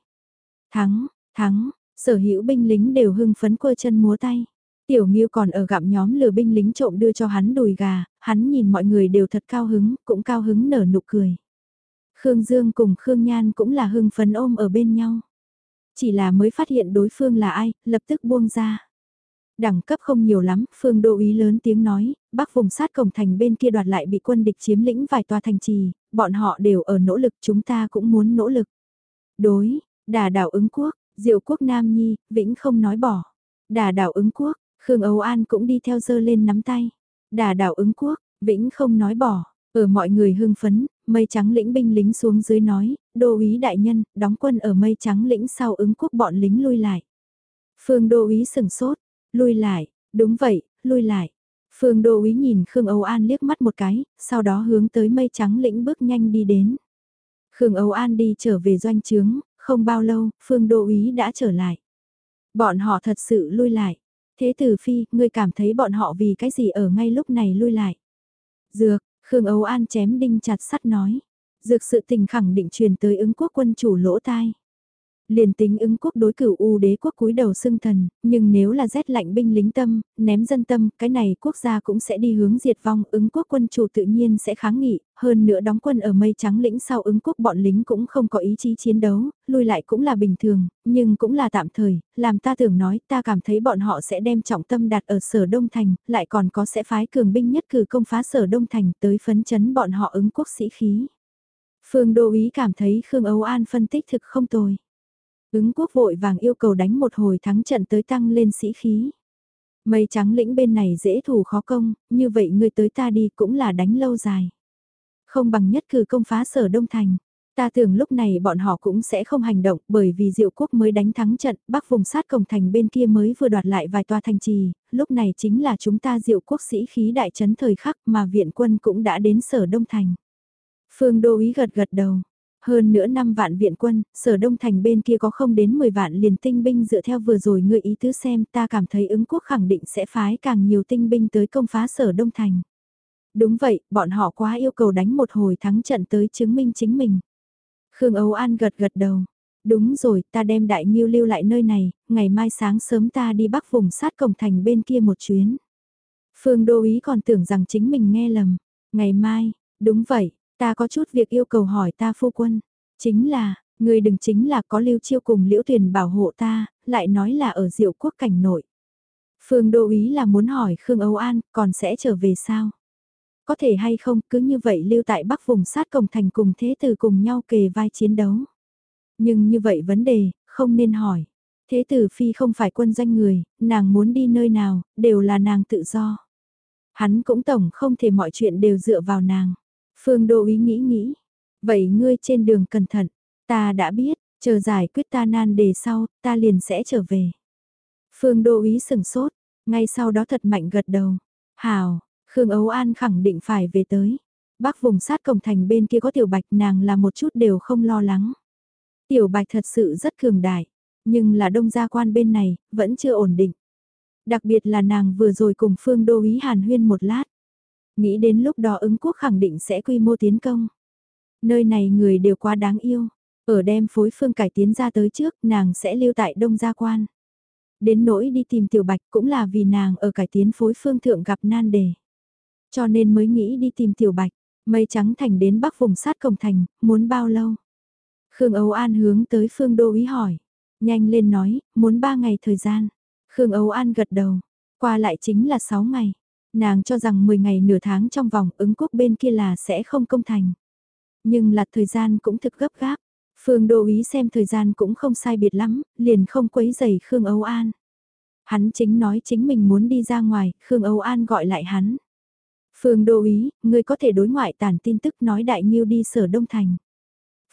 Thắng, thắng, sở hữu binh lính đều hưng phấn quơ chân múa tay. Tiểu Nghiêu còn ở gặm nhóm lừa binh lính trộm đưa cho hắn đùi gà, hắn nhìn mọi người đều thật cao hứng, cũng cao hứng nở nụ cười. Khương Dương cùng Khương Nhan cũng là hưng phấn ôm ở bên nhau. Chỉ là mới phát hiện đối phương là ai, lập tức buông ra. Đẳng cấp không nhiều lắm, Phương Đô Ý lớn tiếng nói, bắc vùng sát cổng thành bên kia đoạt lại bị quân địch chiếm lĩnh vài tòa thành trì, bọn họ đều ở nỗ lực chúng ta cũng muốn nỗ lực. Đối, đà đảo ứng quốc, diệu quốc Nam Nhi, vĩnh không nói bỏ. Đà đảo ứng quốc, Khương Âu An cũng đi theo dơ lên nắm tay. Đà đảo ứng quốc, vĩnh không nói bỏ. Ở mọi người hưng phấn, mây trắng lĩnh binh lính xuống dưới nói, đô úy đại nhân, đóng quân ở mây trắng lĩnh sau ứng quốc bọn lính lui lại. Phương đô úy sừng sốt, lui lại, đúng vậy, lui lại. Phương đô úy nhìn Khương Âu An liếc mắt một cái, sau đó hướng tới mây trắng lĩnh bước nhanh đi đến. Khương Âu An đi trở về doanh trướng, không bao lâu, Phương đô úy đã trở lại. Bọn họ thật sự lui lại. Thế tử phi, ngươi cảm thấy bọn họ vì cái gì ở ngay lúc này lui lại. Dược, Khương Âu An chém đinh chặt sắt nói. Dược sự tình khẳng định truyền tới ứng quốc quân chủ lỗ tai. Liền tính ứng quốc đối cửu u đế quốc cúi đầu xưng thần, nhưng nếu là rét lạnh binh lính tâm, ném dân tâm, cái này quốc gia cũng sẽ đi hướng diệt vong, ứng quốc quân chủ tự nhiên sẽ kháng nghị, hơn nữa đóng quân ở mây trắng lĩnh sau ứng quốc bọn lính cũng không có ý chí chiến đấu, lui lại cũng là bình thường, nhưng cũng là tạm thời, làm ta tưởng nói ta cảm thấy bọn họ sẽ đem trọng tâm đặt ở sở Đông Thành, lại còn có sẽ phái cường binh nhất cử công phá sở Đông Thành tới phấn chấn bọn họ ứng quốc sĩ khí. Phương Đô Ý cảm thấy Khương Âu An phân tích thực không tồi. Ứng quốc vội vàng yêu cầu đánh một hồi thắng trận tới tăng lên sĩ khí. Mây trắng lĩnh bên này dễ thủ khó công, như vậy người tới ta đi cũng là đánh lâu dài. Không bằng nhất cử công phá sở Đông Thành. Ta tưởng lúc này bọn họ cũng sẽ không hành động bởi vì diệu quốc mới đánh thắng trận, bắc vùng sát cổng thành bên kia mới vừa đoạt lại vài tòa thành trì, lúc này chính là chúng ta diệu quốc sĩ khí đại trấn thời khắc mà viện quân cũng đã đến sở Đông Thành. Phương Đô Ý gật gật đầu, hơn nữa năm vạn viện quân, sở đông thành bên kia có không đến 10 vạn liền tinh binh dựa theo vừa rồi người ý tứ xem ta cảm thấy ứng quốc khẳng định sẽ phái càng nhiều tinh binh tới công phá sở đông thành. Đúng vậy, bọn họ quá yêu cầu đánh một hồi thắng trận tới chứng minh chính mình. Khương Âu An gật gật đầu. Đúng rồi, ta đem đại nghiêu lưu lại nơi này, ngày mai sáng sớm ta đi bắc vùng sát cổng thành bên kia một chuyến. Phương Đô Ý còn tưởng rằng chính mình nghe lầm. Ngày mai, đúng vậy, Ta có chút việc yêu cầu hỏi ta phu quân. Chính là, người đừng chính là có lưu chiêu cùng liễu tuyển bảo hộ ta, lại nói là ở diệu quốc cảnh nội. Phương Đô Ý là muốn hỏi Khương Âu An, còn sẽ trở về sao? Có thể hay không, cứ như vậy lưu tại bắc vùng sát cổng thành cùng thế tử cùng nhau kề vai chiến đấu. Nhưng như vậy vấn đề, không nên hỏi. Thế tử phi không phải quân doanh người, nàng muốn đi nơi nào, đều là nàng tự do. Hắn cũng tổng không thể mọi chuyện đều dựa vào nàng. Phương Đô ý nghĩ nghĩ. Vậy ngươi trên đường cẩn thận, ta đã biết, chờ giải quyết ta nan đề sau, ta liền sẽ trở về. Phương Đô ý sừng sốt, ngay sau đó thật mạnh gật đầu. Hào, Khương Ấu An khẳng định phải về tới. Bắc vùng sát cổng thành bên kia có tiểu bạch nàng là một chút đều không lo lắng. Tiểu bạch thật sự rất cường đại, nhưng là đông gia quan bên này, vẫn chưa ổn định. Đặc biệt là nàng vừa rồi cùng Phương Đô ý hàn huyên một lát. Nghĩ đến lúc đó ứng quốc khẳng định sẽ quy mô tiến công. Nơi này người đều quá đáng yêu. Ở đem phối phương cải tiến ra tới trước, nàng sẽ lưu tại Đông Gia Quan. Đến nỗi đi tìm Tiểu Bạch cũng là vì nàng ở cải tiến phối phương thượng gặp nan đề. Cho nên mới nghĩ đi tìm Tiểu Bạch, mây trắng thành đến bắc vùng sát cổng thành, muốn bao lâu? Khương Âu An hướng tới Phương Đô Ý hỏi. Nhanh lên nói, muốn ba ngày thời gian. Khương Âu An gật đầu, qua lại chính là 6 ngày. Nàng cho rằng 10 ngày nửa tháng trong vòng ứng quốc bên kia là sẽ không công thành. Nhưng là thời gian cũng thực gấp gáp. Phương Đô Ý xem thời gian cũng không sai biệt lắm, liền không quấy giày Khương Âu An. Hắn chính nói chính mình muốn đi ra ngoài, Khương Âu An gọi lại hắn. Phương Đô Ý, ngươi có thể đối ngoại tản tin tức nói Đại Nhiêu đi sở Đông Thành.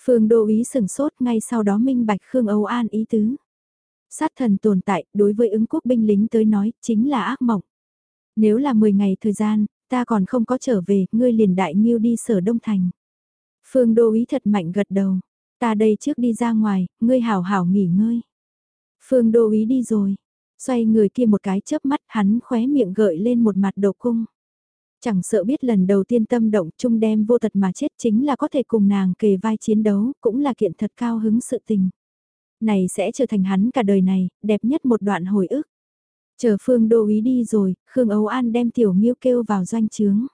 Phương Đô Ý sừng sốt ngay sau đó minh bạch Khương Âu An ý tứ. Sát thần tồn tại, đối với ứng quốc binh lính tới nói, chính là ác mộng. Nếu là 10 ngày thời gian, ta còn không có trở về, ngươi liền Đại nghiêu đi sở Đông Thành. Phương Đô Ý thật mạnh gật đầu. Ta đây trước đi ra ngoài, ngươi hảo hảo nghỉ ngơi. Phương Đô Ý đi rồi. Xoay người kia một cái chớp mắt hắn khóe miệng gợi lên một mặt đầu cung. Chẳng sợ biết lần đầu tiên tâm động chung đem vô tật mà chết chính là có thể cùng nàng kề vai chiến đấu, cũng là kiện thật cao hứng sự tình. Này sẽ trở thành hắn cả đời này, đẹp nhất một đoạn hồi ức. Chờ Phương Đô Ý đi rồi, Khương Âu An đem Tiểu Nghiêu kêu vào doanh trướng.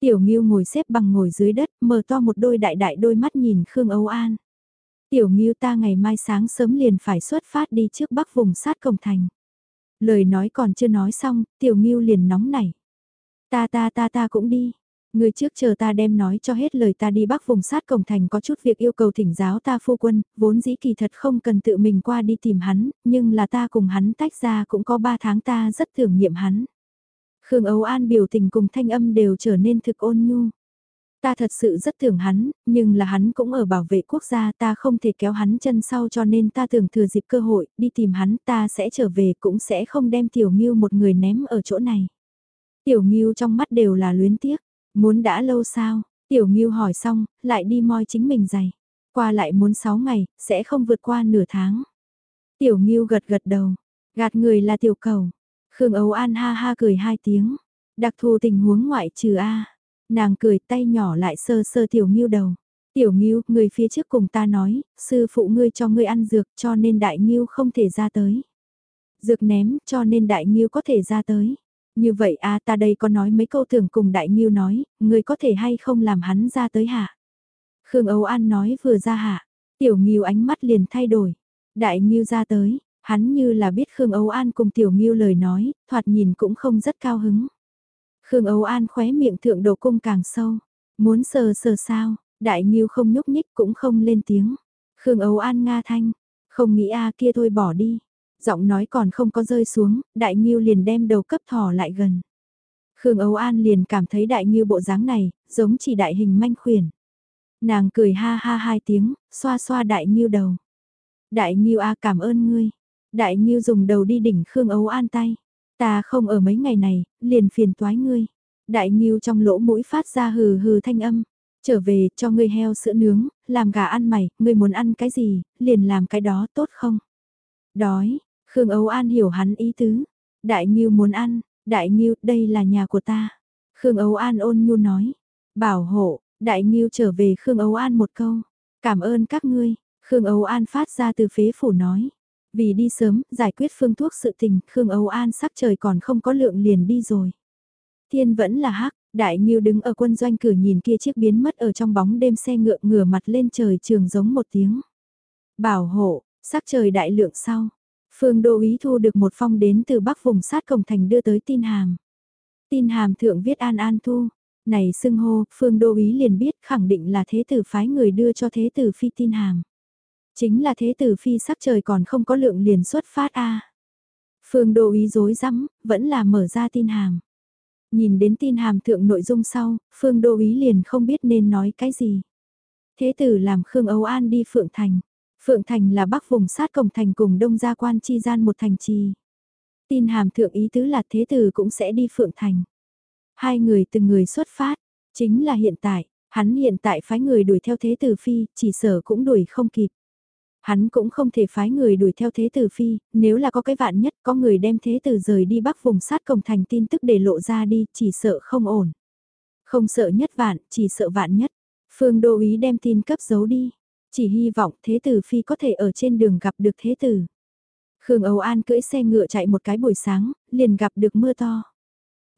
Tiểu Nghiêu ngồi xếp bằng ngồi dưới đất, mở to một đôi đại đại đôi mắt nhìn Khương Âu An. Tiểu Nghiêu ta ngày mai sáng sớm liền phải xuất phát đi trước bắc vùng sát cổng thành. Lời nói còn chưa nói xong, Tiểu Nghiêu liền nóng nảy. Ta ta ta ta cũng đi. Người trước chờ ta đem nói cho hết lời ta đi bắc vùng sát cổng thành có chút việc yêu cầu thỉnh giáo ta phu quân, vốn dĩ kỳ thật không cần tự mình qua đi tìm hắn, nhưng là ta cùng hắn tách ra cũng có ba tháng ta rất tưởng niệm hắn. Khương Âu An biểu tình cùng thanh âm đều trở nên thực ôn nhu. Ta thật sự rất tưởng hắn, nhưng là hắn cũng ở bảo vệ quốc gia ta không thể kéo hắn chân sau cho nên ta tưởng thừa dịp cơ hội đi tìm hắn ta sẽ trở về cũng sẽ không đem Tiểu Nghiêu một người ném ở chỗ này. Tiểu Nghiêu trong mắt đều là luyến tiếc, muốn đã lâu sao, Tiểu Ngưu hỏi xong, lại đi moi chính mình giày. Qua lại muốn 6 ngày, sẽ không vượt qua nửa tháng. Tiểu Ngưu gật gật đầu, gạt người là tiểu cầu. Khương Âu An ha ha cười hai tiếng. Đặc thù tình huống ngoại trừ A. Nàng cười tay nhỏ lại sơ sơ tiểu Ngưu đầu. Tiểu Ngưu, người phía trước cùng ta nói, sư phụ ngươi cho ngươi ăn dược cho nên đại Ngưu không thể ra tới. Dược ném cho nên đại Ngưu có thể ra tới. Như vậy à ta đây có nói mấy câu thường cùng đại nghiêu nói, người có thể hay không làm hắn ra tới hạ Khương Âu An nói vừa ra hạ Tiểu nghiêu ánh mắt liền thay đổi. Đại nghiêu ra tới, hắn như là biết Khương Âu An cùng Tiểu nghiêu lời nói, thoạt nhìn cũng không rất cao hứng. Khương Âu An khóe miệng thượng đầu cung càng sâu. Muốn sờ sờ sao, đại nghiêu không nhúc nhích cũng không lên tiếng. Khương Âu An nga thanh, không nghĩ a kia thôi bỏ đi. Giọng nói còn không có rơi xuống, đại nghiêu liền đem đầu cấp thỏ lại gần. Khương Âu An liền cảm thấy đại nghiêu bộ dáng này, giống chỉ đại hình manh khuyển. Nàng cười ha ha hai tiếng, xoa xoa đại nghiêu đầu. Đại nghiêu a cảm ơn ngươi. Đại nghiêu dùng đầu đi đỉnh Khương Âu An tay. Ta không ở mấy ngày này, liền phiền toái ngươi. Đại Nghiêu trong lỗ mũi phát ra hừ hừ thanh âm. Trở về, cho ngươi heo sữa nướng, làm gà ăn mày, ngươi muốn ăn cái gì, liền làm cái đó tốt không? Đói, Khương Âu An hiểu hắn ý tứ. Đại Nhiêu muốn ăn, Đại Nhiêu, đây là nhà của ta. Khương Âu An ôn nhu nói. Bảo hộ, Đại Nhiêu trở về Khương Âu An một câu. Cảm ơn các ngươi, Khương Âu An phát ra từ phế phủ nói. Vì đi sớm, giải quyết phương thuốc sự tình, Khương Âu An sắc trời còn không có lượng liền đi rồi. Thiên vẫn là hắc, đại Nhiêu đứng ở quân doanh cửa nhìn kia chiếc biến mất ở trong bóng đêm xe ngựa ngửa mặt lên trời trường giống một tiếng. Bảo hộ, sắc trời đại lượng sau. Phương Đô Ý thu được một phong đến từ bắc vùng sát cổng thành đưa tới tin hàm. Tin hàm thượng viết an an thu. Này xưng hô, Phương Đô Ý liền biết khẳng định là thế tử phái người đưa cho thế tử phi tin hàm. Chính là thế tử phi sắc trời còn không có lượng liền xuất phát a. Phương Đô ý dối rắm vẫn là mở ra tin hàm. Nhìn đến tin hàm thượng nội dung sau, Phương Đô ý liền không biết nên nói cái gì. Thế tử làm Khương Âu An đi Phượng Thành. Phượng Thành là bắc vùng sát cổng thành cùng đông gia quan chi gian một thành trì. Tin hàm thượng ý tứ là thế tử cũng sẽ đi Phượng Thành. Hai người từng người xuất phát, chính là hiện tại, hắn hiện tại phái người đuổi theo thế tử phi, chỉ sở cũng đuổi không kịp. Hắn cũng không thể phái người đuổi theo thế tử phi, nếu là có cái vạn nhất có người đem thế tử rời đi bắc vùng sát cổng thành tin tức để lộ ra đi, chỉ sợ không ổn. Không sợ nhất vạn, chỉ sợ vạn nhất. Phương Đô Ý đem tin cấp giấu đi, chỉ hy vọng thế tử phi có thể ở trên đường gặp được thế tử. Khương Âu An cưỡi xe ngựa chạy một cái buổi sáng, liền gặp được mưa to.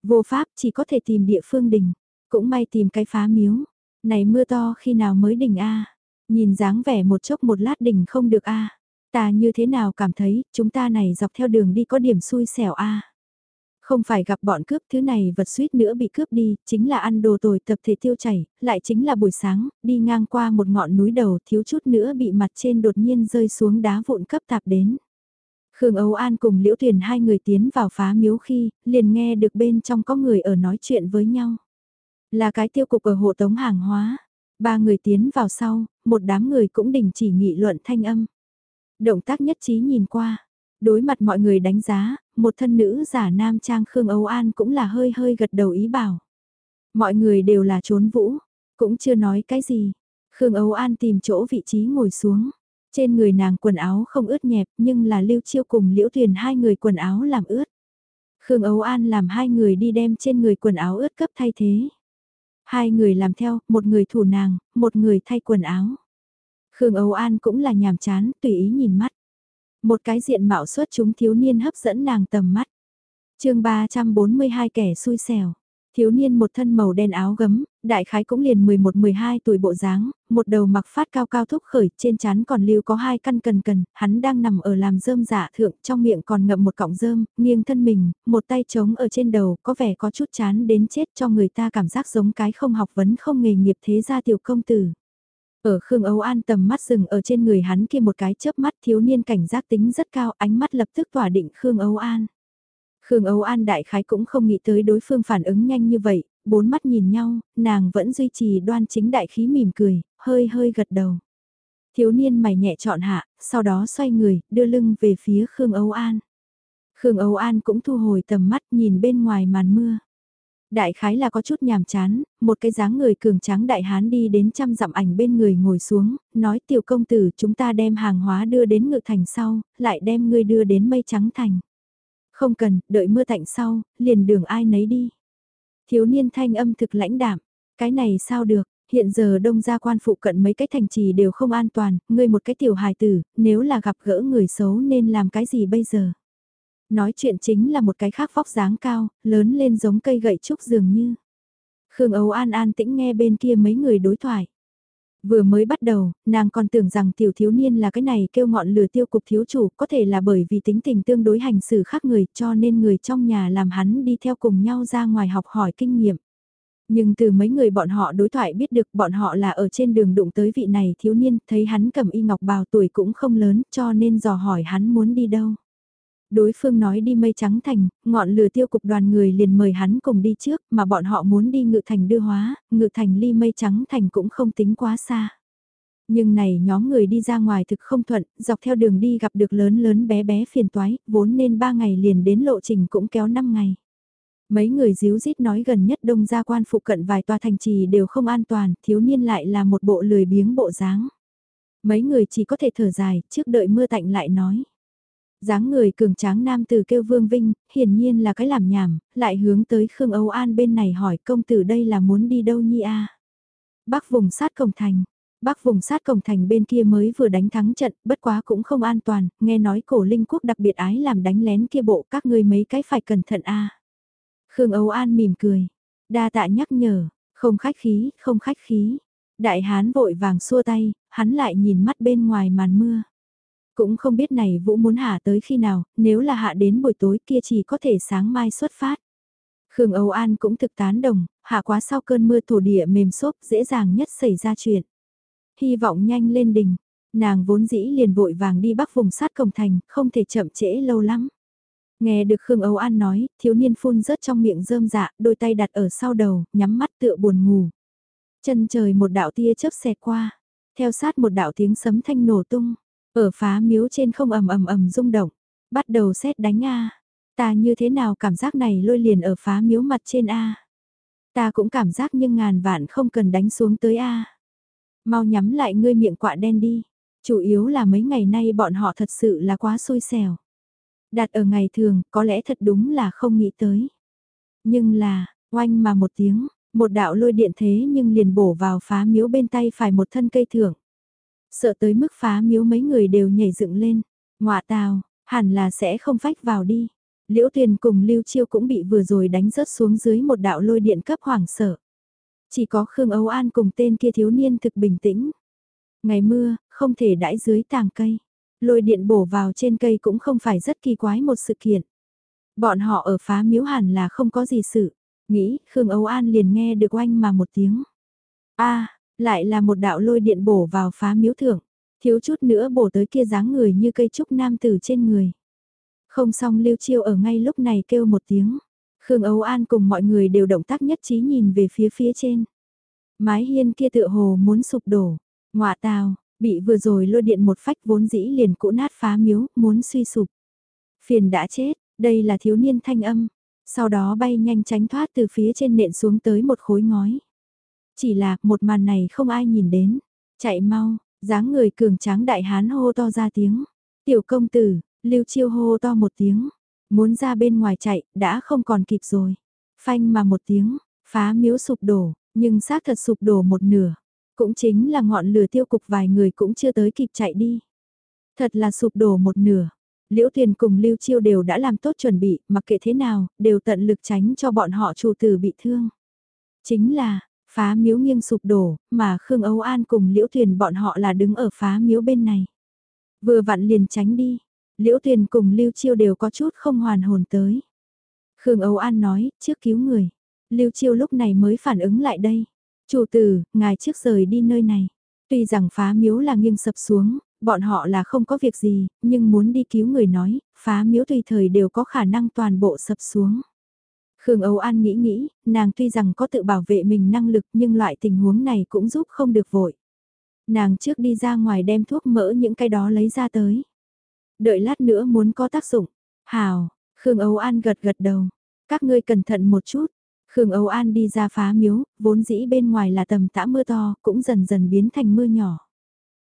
Vô pháp chỉ có thể tìm địa phương đình, cũng may tìm cái phá miếu. Này mưa to khi nào mới đình a Nhìn dáng vẻ một chốc một lát đỉnh không được a Ta như thế nào cảm thấy, chúng ta này dọc theo đường đi có điểm xui xẻo a không phải gặp bọn cướp thứ này vật suýt nữa bị cướp đi, chính là ăn đồ tồi tập thể tiêu chảy, lại chính là buổi sáng, đi ngang qua một ngọn núi đầu thiếu chút nữa bị mặt trên đột nhiên rơi xuống đá vụn cấp tạp đến. Khương Âu An cùng Liễu Tuyền hai người tiến vào phá miếu khi, liền nghe được bên trong có người ở nói chuyện với nhau. Là cái tiêu cục ở hộ tống hàng hóa. Ba người tiến vào sau, một đám người cũng đình chỉ nghị luận thanh âm. Động tác nhất trí nhìn qua. Đối mặt mọi người đánh giá, một thân nữ giả nam trang Khương Âu An cũng là hơi hơi gật đầu ý bảo. Mọi người đều là trốn vũ, cũng chưa nói cái gì. Khương Âu An tìm chỗ vị trí ngồi xuống. Trên người nàng quần áo không ướt nhẹp nhưng là lưu chiêu cùng liễu thuyền hai người quần áo làm ướt. Khương Âu An làm hai người đi đem trên người quần áo ướt cấp thay thế. Hai người làm theo, một người thủ nàng, một người thay quần áo. Khương Âu An cũng là nhàm chán, tùy ý nhìn mắt. Một cái diện mạo xuất chúng thiếu niên hấp dẫn nàng tầm mắt. chương 342 kẻ xui xẻo. Thiếu niên một thân màu đen áo gấm, đại khái cũng liền 11-12 tuổi bộ dáng, một đầu mặc phát cao cao thúc khởi, trên trán còn lưu có hai căn cần cần, hắn đang nằm ở làm rơm giả thượng, trong miệng còn ngậm một cọng rơm, nghiêng thân mình, một tay trống ở trên đầu, có vẻ có chút chán đến chết cho người ta cảm giác giống cái không học vấn không nghề nghiệp thế gia tiểu công tử. Ở Khương Âu An tầm mắt dừng ở trên người hắn kia một cái chớp mắt thiếu niên cảnh giác tính rất cao, ánh mắt lập tức tỏa định Khương Âu An. Khương Âu An đại khái cũng không nghĩ tới đối phương phản ứng nhanh như vậy, bốn mắt nhìn nhau, nàng vẫn duy trì đoan chính đại khí mỉm cười, hơi hơi gật đầu. Thiếu niên mày nhẹ chọn hạ, sau đó xoay người, đưa lưng về phía Khương Âu An. Khương Âu An cũng thu hồi tầm mắt nhìn bên ngoài màn mưa. Đại khái là có chút nhàm chán, một cái dáng người cường tráng đại hán đi đến trăm dặm ảnh bên người ngồi xuống, nói tiểu công tử chúng ta đem hàng hóa đưa đến ngự thành sau, lại đem ngươi đưa đến mây trắng thành. Không cần, đợi mưa tạnh sau, liền đường ai nấy đi. Thiếu niên thanh âm thực lãnh đạm, cái này sao được, hiện giờ đông gia quan phụ cận mấy cái thành trì đều không an toàn, ngươi một cái tiểu hài tử, nếu là gặp gỡ người xấu nên làm cái gì bây giờ? Nói chuyện chính là một cái khác vóc dáng cao, lớn lên giống cây gậy trúc dường như. Khương Âu An an tĩnh nghe bên kia mấy người đối thoại. Vừa mới bắt đầu, nàng còn tưởng rằng tiểu thiếu niên là cái này kêu ngọn lửa tiêu cục thiếu chủ, có thể là bởi vì tính tình tương đối hành xử khác người cho nên người trong nhà làm hắn đi theo cùng nhau ra ngoài học hỏi kinh nghiệm. Nhưng từ mấy người bọn họ đối thoại biết được bọn họ là ở trên đường đụng tới vị này thiếu niên, thấy hắn cầm y ngọc bào tuổi cũng không lớn cho nên dò hỏi hắn muốn đi đâu. Đối phương nói đi mây trắng thành, ngọn lửa tiêu cục đoàn người liền mời hắn cùng đi trước mà bọn họ muốn đi ngự thành đưa hóa, ngự thành ly mây trắng thành cũng không tính quá xa. Nhưng này nhóm người đi ra ngoài thực không thuận, dọc theo đường đi gặp được lớn lớn bé bé phiền toái, vốn nên 3 ngày liền đến lộ trình cũng kéo 5 ngày. Mấy người díu dít nói gần nhất đông gia quan phụ cận vài tòa thành trì đều không an toàn, thiếu niên lại là một bộ lười biếng bộ dáng. Mấy người chỉ có thể thở dài, trước đợi mưa tạnh lại nói dáng người cường tráng nam từ kêu Vương Vinh, hiển nhiên là cái làm nhảm, lại hướng tới Khương Âu An bên này hỏi công tử đây là muốn đi đâu nhi a Bắc vùng sát cổng thành, Bắc vùng sát cổng thành bên kia mới vừa đánh thắng trận, bất quá cũng không an toàn, nghe nói cổ linh quốc đặc biệt ái làm đánh lén kia bộ các ngươi mấy cái phải cẩn thận a Khương Âu An mỉm cười, đa tạ nhắc nhở, không khách khí, không khách khí. Đại hán vội vàng xua tay, hắn lại nhìn mắt bên ngoài màn mưa. Cũng không biết này Vũ muốn hạ tới khi nào, nếu là hạ đến buổi tối kia chỉ có thể sáng mai xuất phát. Khương Âu An cũng thực tán đồng, hạ quá sau cơn mưa thổ địa mềm xốp dễ dàng nhất xảy ra chuyện. Hy vọng nhanh lên đỉnh, nàng vốn dĩ liền vội vàng đi bắc vùng sát cổng thành, không thể chậm trễ lâu lắm. Nghe được Khương Âu An nói, thiếu niên phun rớt trong miệng rơm dạ, đôi tay đặt ở sau đầu, nhắm mắt tựa buồn ngủ. Chân trời một đạo tia chớp xẹt qua, theo sát một đạo tiếng sấm thanh nổ tung. Ở phá miếu trên không ầm ầm ầm rung động, bắt đầu xét đánh A. Ta như thế nào cảm giác này lôi liền ở phá miếu mặt trên A. Ta cũng cảm giác nhưng ngàn vạn không cần đánh xuống tới A. Mau nhắm lại ngươi miệng quạ đen đi. Chủ yếu là mấy ngày nay bọn họ thật sự là quá xui xẻo. Đặt ở ngày thường, có lẽ thật đúng là không nghĩ tới. Nhưng là, oanh mà một tiếng, một đạo lôi điện thế nhưng liền bổ vào phá miếu bên tay phải một thân cây thưởng. Sợ tới mức phá miếu mấy người đều nhảy dựng lên. ngọa tào, hẳn là sẽ không phách vào đi. Liễu Tuyền cùng Lưu Chiêu cũng bị vừa rồi đánh rớt xuống dưới một đạo lôi điện cấp hoảng sợ. Chỉ có Khương Âu An cùng tên kia thiếu niên thực bình tĩnh. Ngày mưa, không thể đãi dưới tàng cây. Lôi điện bổ vào trên cây cũng không phải rất kỳ quái một sự kiện. Bọn họ ở phá miếu hẳn là không có gì sự. Nghĩ, Khương Âu An liền nghe được oanh mà một tiếng. a lại là một đạo lôi điện bổ vào phá miếu thượng. Thiếu chút nữa bổ tới kia dáng người như cây trúc nam tử trên người. Không xong lưu chiêu ở ngay lúc này kêu một tiếng. Khương Âu An cùng mọi người đều động tác nhất trí nhìn về phía phía trên. Mái hiên kia tựa hồ muốn sụp đổ. Ngọa tào, bị vừa rồi lôi điện một phách vốn dĩ liền cũ nát phá miếu, muốn suy sụp. Phiền đã chết, đây là thiếu niên thanh âm. Sau đó bay nhanh tránh thoát từ phía trên nện xuống tới một khối ngói. Chỉ là một màn này không ai nhìn đến. Chạy mau, dáng người cường tráng đại hán hô to ra tiếng. Tiểu công tử, lưu chiêu hô to một tiếng. Muốn ra bên ngoài chạy, đã không còn kịp rồi. Phanh mà một tiếng, phá miếu sụp đổ, nhưng xác thật sụp đổ một nửa. Cũng chính là ngọn lửa tiêu cục vài người cũng chưa tới kịp chạy đi. Thật là sụp đổ một nửa. Liễu Tuyền cùng Lưu Chiêu đều đã làm tốt chuẩn bị, mặc kệ thế nào, đều tận lực tránh cho bọn họ chủ tử bị thương. Chính là, phá miếu nghiêng sụp đổ, mà Khương Âu An cùng Liễu Thuyền bọn họ là đứng ở phá miếu bên này. Vừa vặn liền tránh đi, Liễu Thuyền cùng Lưu Chiêu đều có chút không hoàn hồn tới. Khương Âu An nói, trước cứu người. Lưu Chiêu lúc này mới phản ứng lại đây. Chủ tử, ngài trước rời đi nơi này. Tuy rằng phá miếu là nghiêng sập xuống, bọn họ là không có việc gì, nhưng muốn đi cứu người nói, phá miếu tùy thời đều có khả năng toàn bộ sập xuống. Khương Âu An nghĩ nghĩ, nàng tuy rằng có tự bảo vệ mình năng lực nhưng loại tình huống này cũng giúp không được vội. Nàng trước đi ra ngoài đem thuốc mỡ những cái đó lấy ra tới. Đợi lát nữa muốn có tác dụng. Hào, Khương Âu An gật gật đầu. Các ngươi cẩn thận một chút. Khương Âu An đi ra phá miếu, vốn dĩ bên ngoài là tầm tã mưa to, cũng dần dần biến thành mưa nhỏ.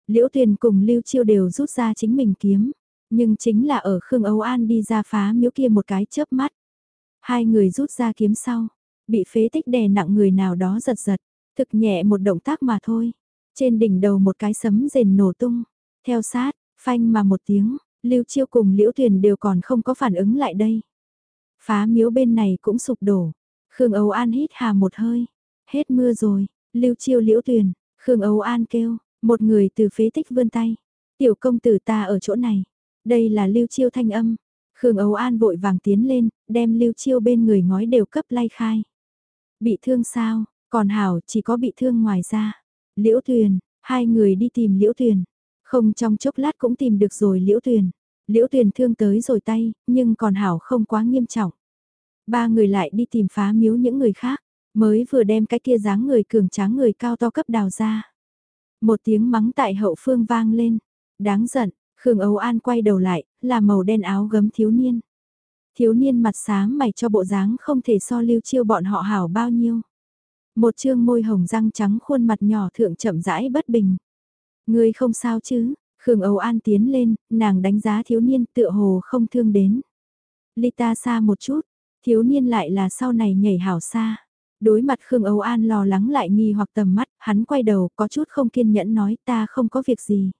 Liễu Tuyền cùng Lưu Chiêu đều rút ra chính mình kiếm. Nhưng chính là ở Khương Âu An đi ra phá miếu kia một cái chớp mắt. Hai người rút ra kiếm sau, bị phế tích đè nặng người nào đó giật giật, thực nhẹ một động tác mà thôi. Trên đỉnh đầu một cái sấm rền nổ tung, theo sát, phanh mà một tiếng, Lưu Chiêu cùng Liễu Tuyền đều còn không có phản ứng lại đây. Phá miếu bên này cũng sụp đổ. Khương Âu An hít hà một hơi. Hết mưa rồi, Lưu Chiêu Liễu Tuyền, Khương Âu An kêu, một người từ phế tích vươn tay. Tiểu công tử ta ở chỗ này. Đây là Lưu Chiêu thanh âm. Khương Âu An vội vàng tiến lên, đem Lưu Chiêu bên người ngói đều cấp lay khai. Bị thương sao, còn Hảo chỉ có bị thương ngoài ra. Liễu Tuyền, hai người đi tìm Liễu Tuyền. Không trong chốc lát cũng tìm được rồi Liễu Tuyền. Liễu Tuyền thương tới rồi tay, nhưng còn Hảo không quá nghiêm trọng. Ba người lại đi tìm phá miếu những người khác, mới vừa đem cái kia dáng người cường tráng người cao to cấp đào ra. Một tiếng mắng tại hậu phương vang lên. Đáng giận, Khương Âu An quay đầu lại, là màu đen áo gấm thiếu niên. Thiếu niên mặt sáng mày cho bộ dáng không thể so lưu chiêu bọn họ hảo bao nhiêu. Một chương môi hồng răng trắng khuôn mặt nhỏ thượng chậm rãi bất bình. Người không sao chứ, Khương Âu An tiến lên, nàng đánh giá thiếu niên tựa hồ không thương đến. ly ta xa một chút, thiếu niên lại là sau này nhảy hảo xa. Đối mặt Khương Âu An lo lắng lại nghi hoặc tầm mắt, hắn quay đầu có chút không kiên nhẫn nói ta không có việc gì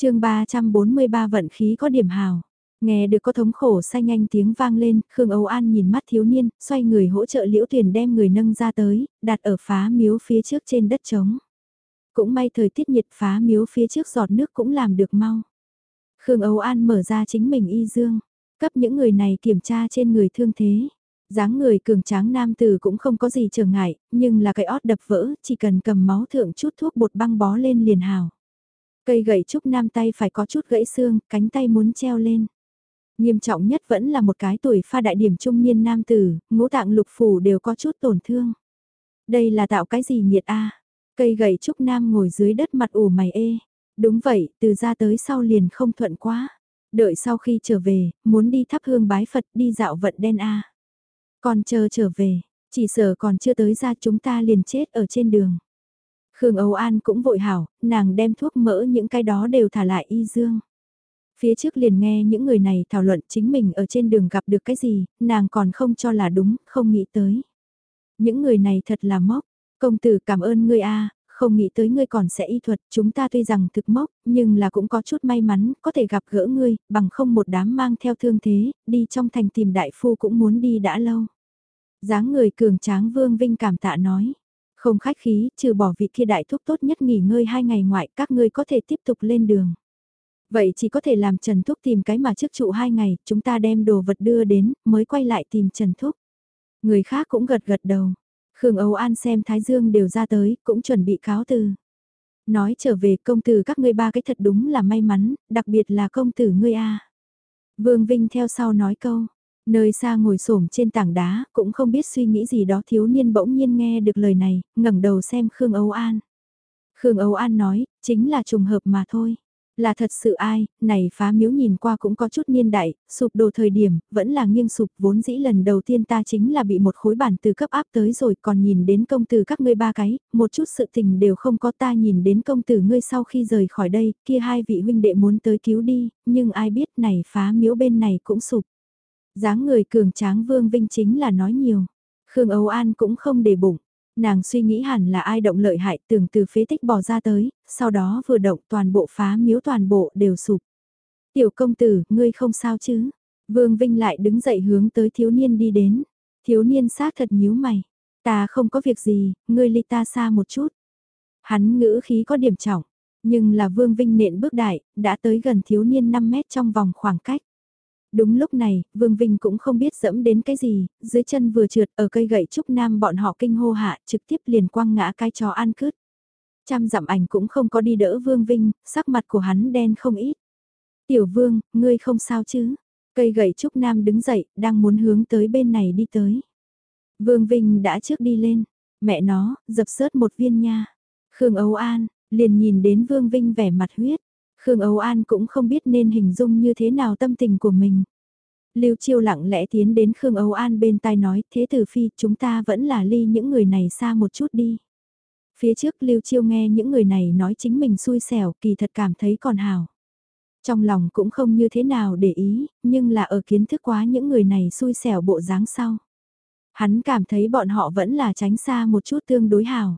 chương 343 vận khí có điểm hào. Nghe được có thống khổ say nhanh tiếng vang lên, Khương Âu An nhìn mắt thiếu niên, xoay người hỗ trợ liễu tuyển đem người nâng ra tới, đặt ở phá miếu phía trước trên đất trống. Cũng may thời tiết nhiệt phá miếu phía trước giọt nước cũng làm được mau. Khương Âu An mở ra chính mình y dương, cấp những người này kiểm tra trên người thương thế dáng người cường tráng nam tử cũng không có gì trở ngại, nhưng là cái ót đập vỡ, chỉ cần cầm máu thượng chút thuốc bột băng bó lên liền hào. Cây gậy trúc nam tay phải có chút gãy xương, cánh tay muốn treo lên. Nghiêm trọng nhất vẫn là một cái tuổi pha đại điểm trung niên nam tử, ngũ tạng lục phủ đều có chút tổn thương. Đây là tạo cái gì nhiệt a? Cây gậy trúc nam ngồi dưới đất mặt ủ mày ê. Đúng vậy, từ ra tới sau liền không thuận quá. Đợi sau khi trở về, muốn đi thắp hương bái Phật đi dạo vận đen a. Còn chờ trở về, chỉ sợ còn chưa tới ra chúng ta liền chết ở trên đường. Khương Âu An cũng vội hảo, nàng đem thuốc mỡ những cái đó đều thả lại y dương. Phía trước liền nghe những người này thảo luận chính mình ở trên đường gặp được cái gì, nàng còn không cho là đúng, không nghĩ tới. Những người này thật là mốc, công tử cảm ơn ngươi a không nghĩ tới ngươi còn sẽ y thuật, chúng ta tuy rằng thực mốc, nhưng là cũng có chút may mắn, có thể gặp gỡ ngươi, bằng không một đám mang theo thương thế, đi trong thành tìm đại phu cũng muốn đi đã lâu dáng người cường tráng Vương Vinh cảm tạ nói. Không khách khí, trừ bỏ vị kia đại thúc tốt nhất nghỉ ngơi hai ngày ngoại, các ngươi có thể tiếp tục lên đường. Vậy chỉ có thể làm Trần Thúc tìm cái mà trước trụ hai ngày, chúng ta đem đồ vật đưa đến, mới quay lại tìm Trần Thúc. Người khác cũng gật gật đầu. Khương Âu An xem Thái Dương đều ra tới, cũng chuẩn bị cáo từ. Nói trở về công tử các ngươi ba cái thật đúng là may mắn, đặc biệt là công tử ngươi a. Vương Vinh theo sau nói câu, nơi xa ngồi xổm trên tảng đá, cũng không biết suy nghĩ gì đó thiếu niên bỗng nhiên nghe được lời này, ngẩng đầu xem Khương Âu An. Khương Âu An nói, chính là trùng hợp mà thôi. Là thật sự ai, này phá miếu nhìn qua cũng có chút niên đại, sụp đổ thời điểm, vẫn là nghiêng sụp vốn dĩ lần đầu tiên ta chính là bị một khối bản từ cấp áp tới rồi còn nhìn đến công tử các ngươi ba cái, một chút sự tình đều không có ta nhìn đến công tử ngươi sau khi rời khỏi đây, kia hai vị huynh đệ muốn tới cứu đi, nhưng ai biết này phá miếu bên này cũng sụp dáng người cường tráng vương vinh chính là nói nhiều, Khương Âu An cũng không để bụng. Nàng suy nghĩ hẳn là ai động lợi hại tưởng từ phế tích bỏ ra tới, sau đó vừa động toàn bộ phá miếu toàn bộ đều sụp. Tiểu công tử, ngươi không sao chứ? Vương Vinh lại đứng dậy hướng tới thiếu niên đi đến. Thiếu niên xác thật nhíu mày. Ta không có việc gì, ngươi ly ta xa một chút. Hắn ngữ khí có điểm trọng, nhưng là Vương Vinh nện bước đại, đã tới gần thiếu niên 5 mét trong vòng khoảng cách. Đúng lúc này, Vương Vinh cũng không biết dẫm đến cái gì, dưới chân vừa trượt ở cây gậy trúc nam bọn họ kinh hô hạ trực tiếp liền quăng ngã cái chó ăn cứt. Trăm dặm ảnh cũng không có đi đỡ Vương Vinh, sắc mặt của hắn đen không ít. Tiểu Vương, ngươi không sao chứ? Cây gậy trúc nam đứng dậy, đang muốn hướng tới bên này đi tới. Vương Vinh đã trước đi lên, mẹ nó, dập sớt một viên nha. Khương Âu An, liền nhìn đến Vương Vinh vẻ mặt huyết, Khương Âu An cũng không biết nên hình dung như thế nào tâm tình của mình. Lưu Chiêu lặng lẽ tiến đến Khương Âu An bên tai nói, thế tử phi, chúng ta vẫn là ly những người này xa một chút đi. Phía trước Lưu Chiêu nghe những người này nói chính mình xui xẻo, kỳ thật cảm thấy còn hào. Trong lòng cũng không như thế nào để ý, nhưng là ở kiến thức quá những người này xui xẻo bộ dáng sau. Hắn cảm thấy bọn họ vẫn là tránh xa một chút tương đối hào.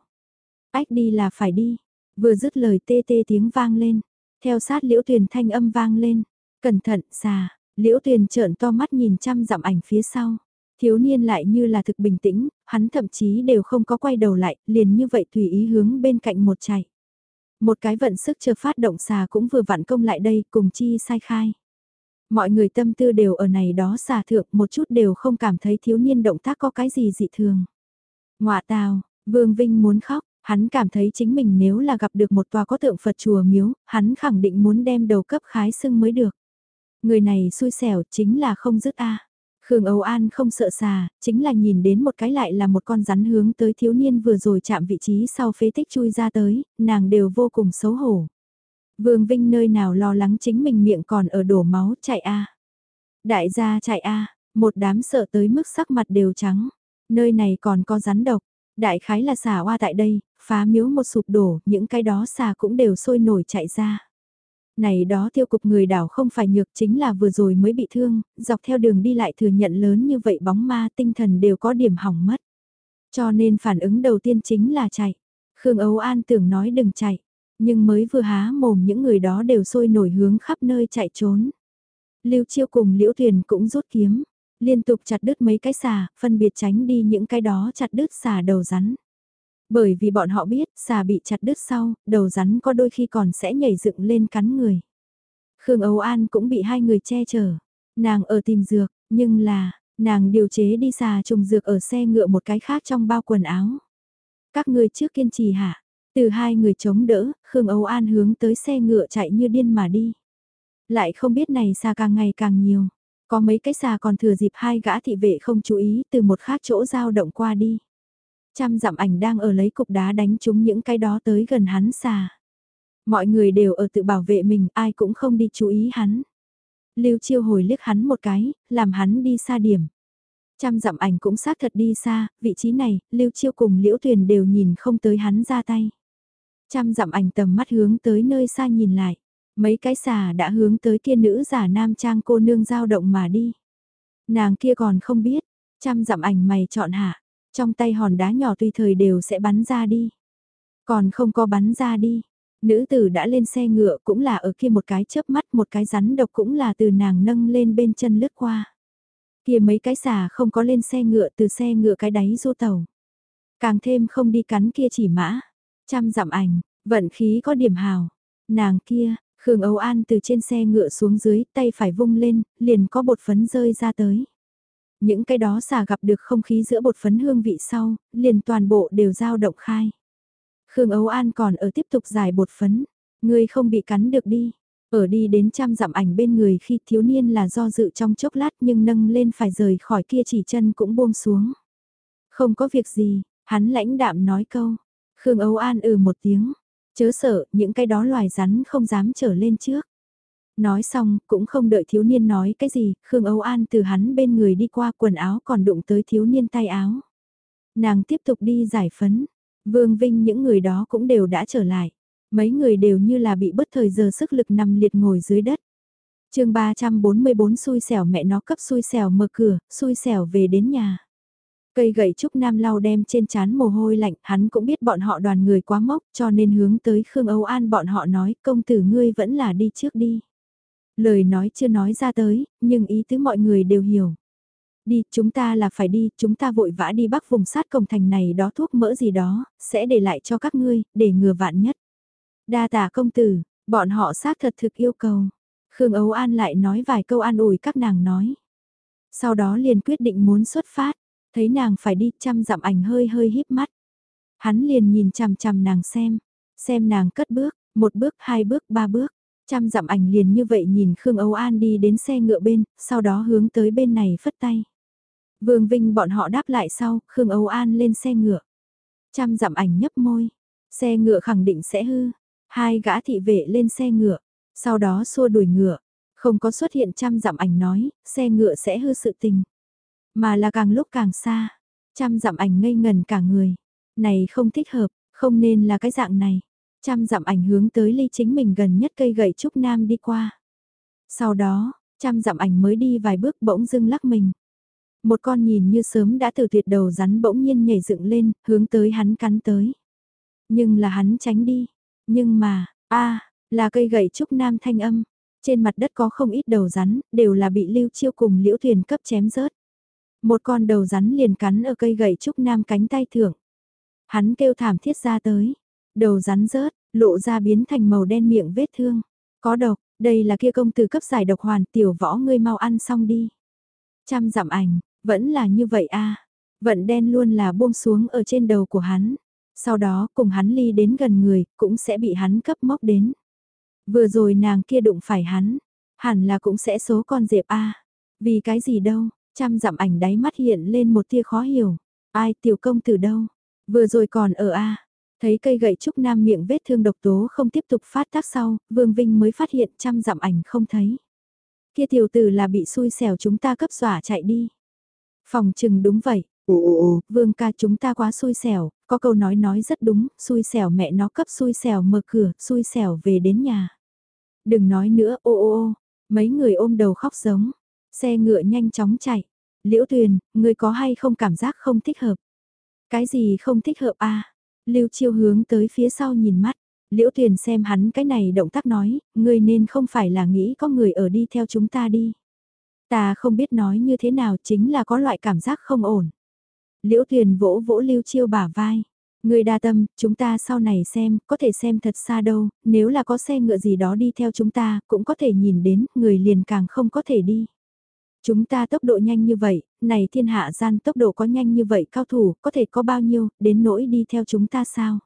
Ách đi là phải đi, vừa dứt lời tê tê tiếng vang lên. Theo sát liễu tuyền thanh âm vang lên. Cẩn thận, xà, liễu tuyền trợn to mắt nhìn chăm dặm ảnh phía sau. Thiếu niên lại như là thực bình tĩnh, hắn thậm chí đều không có quay đầu lại, liền như vậy tùy ý hướng bên cạnh một chạy. Một cái vận sức chờ phát động xà cũng vừa vặn công lại đây cùng chi sai khai. Mọi người tâm tư đều ở này đó xà thượng một chút đều không cảm thấy thiếu niên động tác có cái gì dị thường. Ngoạ tào, Vương Vinh muốn khóc, Hắn cảm thấy chính mình nếu là gặp được một tòa có tượng Phật chùa miếu, hắn khẳng định muốn đem đầu cấp khái sưng mới được. Người này xui xẻo chính là không dứt a. Khương Âu An không sợ xà, chính là nhìn đến một cái lại là một con rắn hướng tới thiếu niên vừa rồi chạm vị trí sau phế tích chui ra tới, nàng đều vô cùng xấu hổ. Vương Vinh nơi nào lo lắng chính mình miệng còn ở đổ máu chạy a. Đại gia chạy a, một đám sợ tới mức sắc mặt đều trắng. Nơi này còn có rắn độc, đại khái là xà oa tại đây, phá miếu một sụp đổ, những cái đó xà cũng đều sôi nổi chạy ra. Này đó tiêu cục người đảo không phải nhược chính là vừa rồi mới bị thương, dọc theo đường đi lại thừa nhận lớn như vậy bóng ma tinh thần đều có điểm hỏng mất. Cho nên phản ứng đầu tiên chính là chạy. Khương Âu An tưởng nói đừng chạy, nhưng mới vừa há mồm những người đó đều sôi nổi hướng khắp nơi chạy trốn. Lưu Chiêu cùng Liễu Thuyền cũng rút kiếm, liên tục chặt đứt mấy cái xà, phân biệt tránh đi những cái đó chặt đứt xà đầu rắn. Bởi vì bọn họ biết, xà bị chặt đứt sau, đầu rắn có đôi khi còn sẽ nhảy dựng lên cắn người. Khương Âu An cũng bị hai người che chở. Nàng ở tìm dược, nhưng là, nàng điều chế đi xà trùng dược ở xe ngựa một cái khác trong bao quần áo. Các người trước kiên trì hả? Từ hai người chống đỡ, Khương Âu An hướng tới xe ngựa chạy như điên mà đi. Lại không biết này xà càng ngày càng nhiều. Có mấy cái xà còn thừa dịp hai gã thị vệ không chú ý từ một khác chỗ giao động qua đi. Trăm dặm ảnh đang ở lấy cục đá đánh trúng những cái đó tới gần hắn xà. Mọi người đều ở tự bảo vệ mình, ai cũng không đi chú ý hắn. Lưu chiêu hồi liếc hắn một cái, làm hắn đi xa điểm. Trăm dặm ảnh cũng xác thật đi xa, vị trí này, Lưu chiêu cùng liễu tuyền đều nhìn không tới hắn ra tay. Trăm dặm ảnh tầm mắt hướng tới nơi xa nhìn lại. Mấy cái xà đã hướng tới kia nữ giả nam trang cô nương giao động mà đi. Nàng kia còn không biết, trăm dặm ảnh mày chọn hạ, trong tay hòn đá nhỏ tùy thời đều sẽ bắn ra đi. Còn không có bắn ra đi. Nữ tử đã lên xe ngựa cũng là ở kia một cái chớp mắt một cái rắn độc cũng là từ nàng nâng lên bên chân lướt qua. Kia mấy cái xà không có lên xe ngựa từ xe ngựa cái đáy du tàu. Càng thêm không đi cắn kia chỉ mã. chăm dặm ảnh, vận khí có điểm hào. Nàng kia, Khương Âu An từ trên xe ngựa xuống dưới, tay phải vung lên, liền có bột phấn rơi ra tới. Những cái đó xà gặp được không khí giữa bột phấn hương vị sau, liền toàn bộ đều dao động khai. Khương ấu An còn ở tiếp tục giải bột phấn, người không bị cắn được đi. Ở đi đến trăm dặm ảnh bên người khi thiếu niên là do dự trong chốc lát nhưng nâng lên phải rời khỏi kia chỉ chân cũng buông xuống. Không có việc gì, hắn lãnh đạm nói câu. Khương Âu An ừ một tiếng, chớ sợ, những cái đó loài rắn không dám trở lên trước. Nói xong, cũng không đợi thiếu niên nói cái gì, Khương Âu An từ hắn bên người đi qua quần áo còn đụng tới thiếu niên tay áo. Nàng tiếp tục đi giải phấn, Vương Vinh những người đó cũng đều đã trở lại. Mấy người đều như là bị bất thời giờ sức lực nằm liệt ngồi dưới đất. chương 344 xui xẻo mẹ nó cấp xui xẻo mở cửa, xui xẻo về đến nhà. Cây gậy trúc nam lau đem trên chán mồ hôi lạnh, hắn cũng biết bọn họ đoàn người quá mốc cho nên hướng tới Khương Âu An bọn họ nói công tử ngươi vẫn là đi trước đi. Lời nói chưa nói ra tới, nhưng ý tứ mọi người đều hiểu. Đi, chúng ta là phải đi, chúng ta vội vã đi bắc vùng sát cổng thành này đó thuốc mỡ gì đó, sẽ để lại cho các ngươi, để ngừa vạn nhất. Đa tả công tử, bọn họ xác thật thực yêu cầu. Khương Ấu An lại nói vài câu an ủi các nàng nói. Sau đó liền quyết định muốn xuất phát, thấy nàng phải đi chăm dặm ảnh hơi hơi híp mắt. Hắn liền nhìn chằm chằm nàng xem, xem nàng cất bước, một bước, hai bước, ba bước. Trăm dặm ảnh liền như vậy nhìn Khương Âu An đi đến xe ngựa bên, sau đó hướng tới bên này phất tay. Vương Vinh bọn họ đáp lại sau, Khương Âu An lên xe ngựa. Trăm dặm ảnh nhấp môi, xe ngựa khẳng định sẽ hư. Hai gã thị vệ lên xe ngựa, sau đó xua đuổi ngựa. Không có xuất hiện trăm dặm ảnh nói, xe ngựa sẽ hư sự tình. Mà là càng lúc càng xa, trăm dặm ảnh ngây ngần cả người. Này không thích hợp, không nên là cái dạng này. Trăm dặm ảnh hướng tới ly chính mình gần nhất cây gậy trúc nam đi qua. Sau đó, trăm dặm ảnh mới đi vài bước bỗng dưng lắc mình. Một con nhìn như sớm đã từ tuyệt đầu rắn bỗng nhiên nhảy dựng lên, hướng tới hắn cắn tới. Nhưng là hắn tránh đi. Nhưng mà, a là cây gậy trúc nam thanh âm. Trên mặt đất có không ít đầu rắn, đều là bị lưu chiêu cùng liễu thuyền cấp chém rớt. Một con đầu rắn liền cắn ở cây gậy trúc nam cánh tay thượng. Hắn kêu thảm thiết ra tới. Đầu rắn rớt, lộ ra biến thành màu đen miệng vết thương. Có độc, đây là kia công tử cấp giải độc hoàn tiểu võ ngươi mau ăn xong đi. Trăm dặm ảnh, vẫn là như vậy a Vận đen luôn là buông xuống ở trên đầu của hắn. Sau đó cùng hắn ly đến gần người, cũng sẽ bị hắn cấp móc đến. Vừa rồi nàng kia đụng phải hắn, hẳn là cũng sẽ số con dẹp a Vì cái gì đâu, trăm dặm ảnh đáy mắt hiện lên một tia khó hiểu. Ai tiểu công từ đâu? Vừa rồi còn ở a Thấy cây gậy trúc nam miệng vết thương độc tố không tiếp tục phát tác sau, Vương Vinh mới phát hiện trăm dặm ảnh không thấy. Kia tiểu tử là bị xui xẻo chúng ta cấp xỏa chạy đi. Phòng trừng đúng vậy. Ồ, Vương ca chúng ta quá xui xẻo, có câu nói nói rất đúng, xui xẻo mẹ nó cấp xui xẻo mở cửa, xui xẻo về đến nhà. Đừng nói nữa, ô ô ô, mấy người ôm đầu khóc giống. Xe ngựa nhanh chóng chạy. Liễu Tuyền, người có hay không cảm giác không thích hợp? Cái gì không thích hợp a Lưu Chiêu hướng tới phía sau nhìn mắt, Liễu Tuyền xem hắn cái này động tác nói, ngươi nên không phải là nghĩ có người ở đi theo chúng ta đi. Ta không biết nói như thế nào chính là có loại cảm giác không ổn. Liễu Tuyền vỗ vỗ Lưu Chiêu bả vai. Người đa tâm, chúng ta sau này xem, có thể xem thật xa đâu, nếu là có xe ngựa gì đó đi theo chúng ta, cũng có thể nhìn đến, người liền càng không có thể đi. Chúng ta tốc độ nhanh như vậy, này thiên hạ gian tốc độ có nhanh như vậy cao thủ, có thể có bao nhiêu, đến nỗi đi theo chúng ta sao?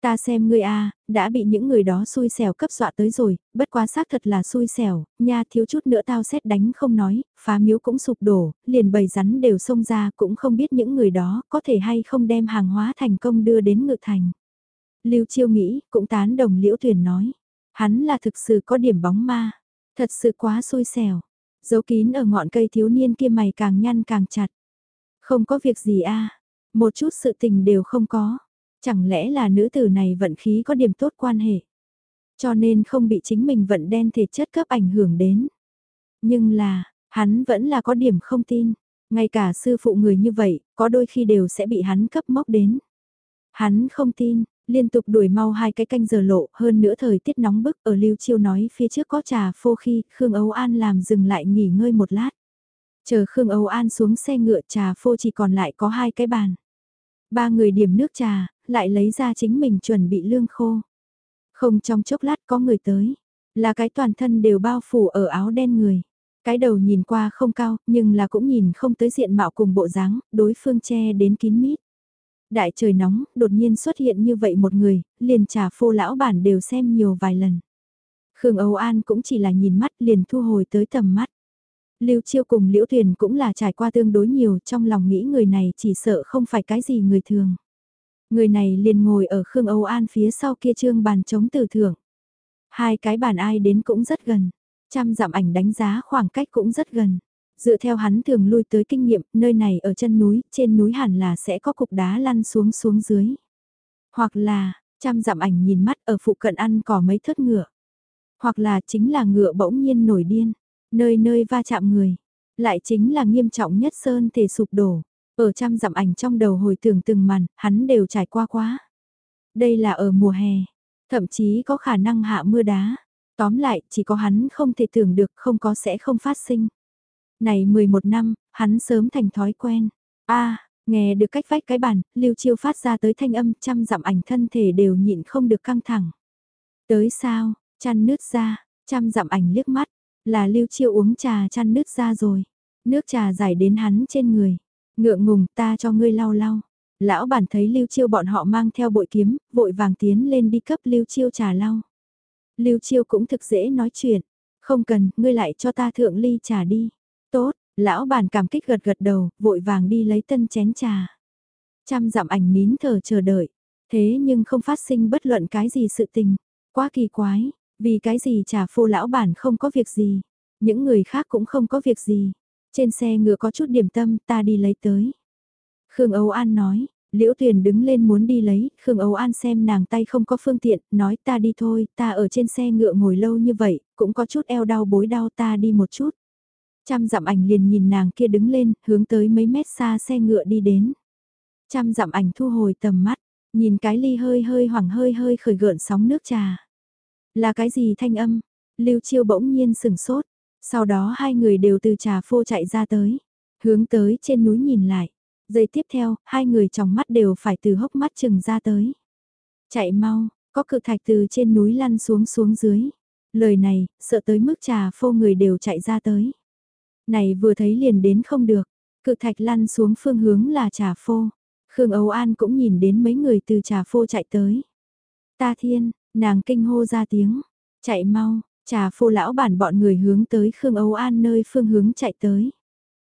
Ta xem ngươi a đã bị những người đó xui xẻo cấp dọa tới rồi, bất quá xác thật là xui xẻo, nha thiếu chút nữa tao xét đánh không nói, phá miếu cũng sụp đổ, liền bầy rắn đều xông ra cũng không biết những người đó có thể hay không đem hàng hóa thành công đưa đến ngự thành. Lưu Chiêu nghĩ, cũng tán đồng Liễu tuyển nói, hắn là thực sự có điểm bóng ma, thật sự quá xui xẻo, Giấu kín ở ngọn cây thiếu niên kia mày càng nhăn càng chặt. Không có việc gì a một chút sự tình đều không có. Chẳng lẽ là nữ tử này vận khí có điểm tốt quan hệ. Cho nên không bị chính mình vận đen thể chất cấp ảnh hưởng đến. Nhưng là, hắn vẫn là có điểm không tin. Ngay cả sư phụ người như vậy, có đôi khi đều sẽ bị hắn cấp móc đến. Hắn không tin, liên tục đuổi mau hai cái canh giờ lộ, hơn nữa thời tiết nóng bức ở Lưu Chiêu nói phía trước có trà phô khi, Khương Âu An làm dừng lại nghỉ ngơi một lát. Chờ Khương Âu An xuống xe ngựa trà phô chỉ còn lại có hai cái bàn. Ba người điểm nước trà, lại lấy ra chính mình chuẩn bị lương khô. Không trong chốc lát có người tới. Là cái toàn thân đều bao phủ ở áo đen người. Cái đầu nhìn qua không cao, nhưng là cũng nhìn không tới diện mạo cùng bộ dáng, đối phương che đến kín mít. Đại trời nóng, đột nhiên xuất hiện như vậy một người, liền trà phô lão bản đều xem nhiều vài lần. Khương Âu An cũng chỉ là nhìn mắt liền thu hồi tới tầm mắt. Lưu Chiêu cùng Liễu Tuyền cũng là trải qua tương đối nhiều trong lòng nghĩ người này chỉ sợ không phải cái gì người thường. Người này liền ngồi ở Khương Âu An phía sau kia trương bàn chống từ thưởng. Hai cái bàn ai đến cũng rất gần, trăm dặm ảnh đánh giá khoảng cách cũng rất gần. Dựa theo hắn thường lui tới kinh nghiệm, nơi này ở chân núi, trên núi hẳn là sẽ có cục đá lăn xuống xuống dưới. Hoặc là, trăm dặm ảnh nhìn mắt ở phụ cận ăn cỏ mấy thớt ngựa. Hoặc là chính là ngựa bỗng nhiên nổi điên, nơi nơi va chạm người. Lại chính là nghiêm trọng nhất sơn thể sụp đổ. Ở trăm dặm ảnh trong đầu hồi tưởng từng màn, hắn đều trải qua quá. Đây là ở mùa hè, thậm chí có khả năng hạ mưa đá. Tóm lại, chỉ có hắn không thể tưởng được không có sẽ không phát sinh. Này 11 năm, hắn sớm thành thói quen. a nghe được cách vách cái bàn, lưu chiêu phát ra tới thanh âm trăm dặm ảnh thân thể đều nhịn không được căng thẳng. Tới sao, chăn nước ra, trăm dặm ảnh liếc mắt, là lưu chiêu uống trà chăn nước ra rồi. Nước trà giải đến hắn trên người. Ngượng ngùng ta cho ngươi lau lau. Lão bản thấy lưu chiêu bọn họ mang theo bội kiếm, vội vàng tiến lên đi cấp lưu chiêu trà lau. Lưu chiêu cũng thực dễ nói chuyện. Không cần, ngươi lại cho ta thượng ly trà đi. Tốt, lão bản cảm kích gật gật đầu, vội vàng đi lấy tân chén trà. Trăm dặm ảnh nín thở chờ đợi. Thế nhưng không phát sinh bất luận cái gì sự tình. Quá kỳ quái, vì cái gì trà phô lão bản không có việc gì. Những người khác cũng không có việc gì. Trên xe ngựa có chút điểm tâm ta đi lấy tới. Khương Âu An nói, Liễu Tuyền đứng lên muốn đi lấy, Khương Âu An xem nàng tay không có phương tiện, nói ta đi thôi, ta ở trên xe ngựa ngồi lâu như vậy, cũng có chút eo đau bối đau ta đi một chút. Trăm dặm ảnh liền nhìn nàng kia đứng lên, hướng tới mấy mét xa xe ngựa đi đến. Trăm dặm ảnh thu hồi tầm mắt, nhìn cái ly hơi hơi hoảng hơi hơi khởi gợn sóng nước trà. Là cái gì thanh âm? Lưu Chiêu bỗng nhiên sừng sốt, sau đó hai người đều từ trà phô chạy ra tới, hướng tới trên núi nhìn lại. Giây tiếp theo, hai người trong mắt đều phải từ hốc mắt chừng ra tới. Chạy mau, có cự thạch từ trên núi lăn xuống xuống dưới. Lời này, sợ tới mức trà phô người đều chạy ra tới. Này vừa thấy liền đến không được, cự thạch lăn xuống phương hướng là trà phô. Khương Âu An cũng nhìn đến mấy người từ trà phô chạy tới. Ta thiên, nàng kinh hô ra tiếng, chạy mau, trà phô lão bản bọn người hướng tới Khương Âu An nơi phương hướng chạy tới.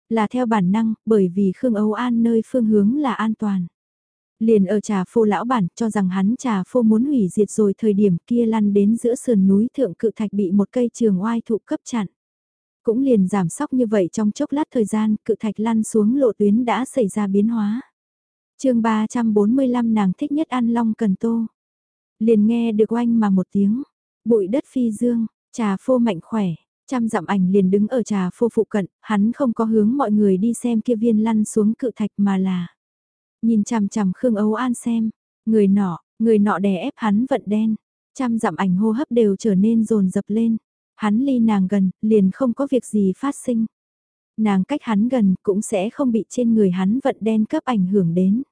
Là theo bản năng, bởi vì Khương Âu An nơi phương hướng là an toàn. Liền ở trà phô lão bản cho rằng hắn trà phô muốn hủy diệt rồi thời điểm kia lăn đến giữa sườn núi thượng cự thạch bị một cây trường oai thụ cấp chặn. Cũng liền giảm sóc như vậy trong chốc lát thời gian cự thạch lăn xuống lộ tuyến đã xảy ra biến hóa. chương 345 nàng thích nhất ăn long cần tô. Liền nghe được oanh mà một tiếng, bụi đất phi dương, trà phô mạnh khỏe, trăm dặm ảnh liền đứng ở trà phô phụ cận, hắn không có hướng mọi người đi xem kia viên lăn xuống cự thạch mà là. Nhìn chằm chằm Khương Âu An xem, người nọ, người nọ đè ép hắn vận đen, trăm dặm ảnh hô hấp đều trở nên rồn dập lên. Hắn ly nàng gần, liền không có việc gì phát sinh. Nàng cách hắn gần cũng sẽ không bị trên người hắn vận đen cấp ảnh hưởng đến.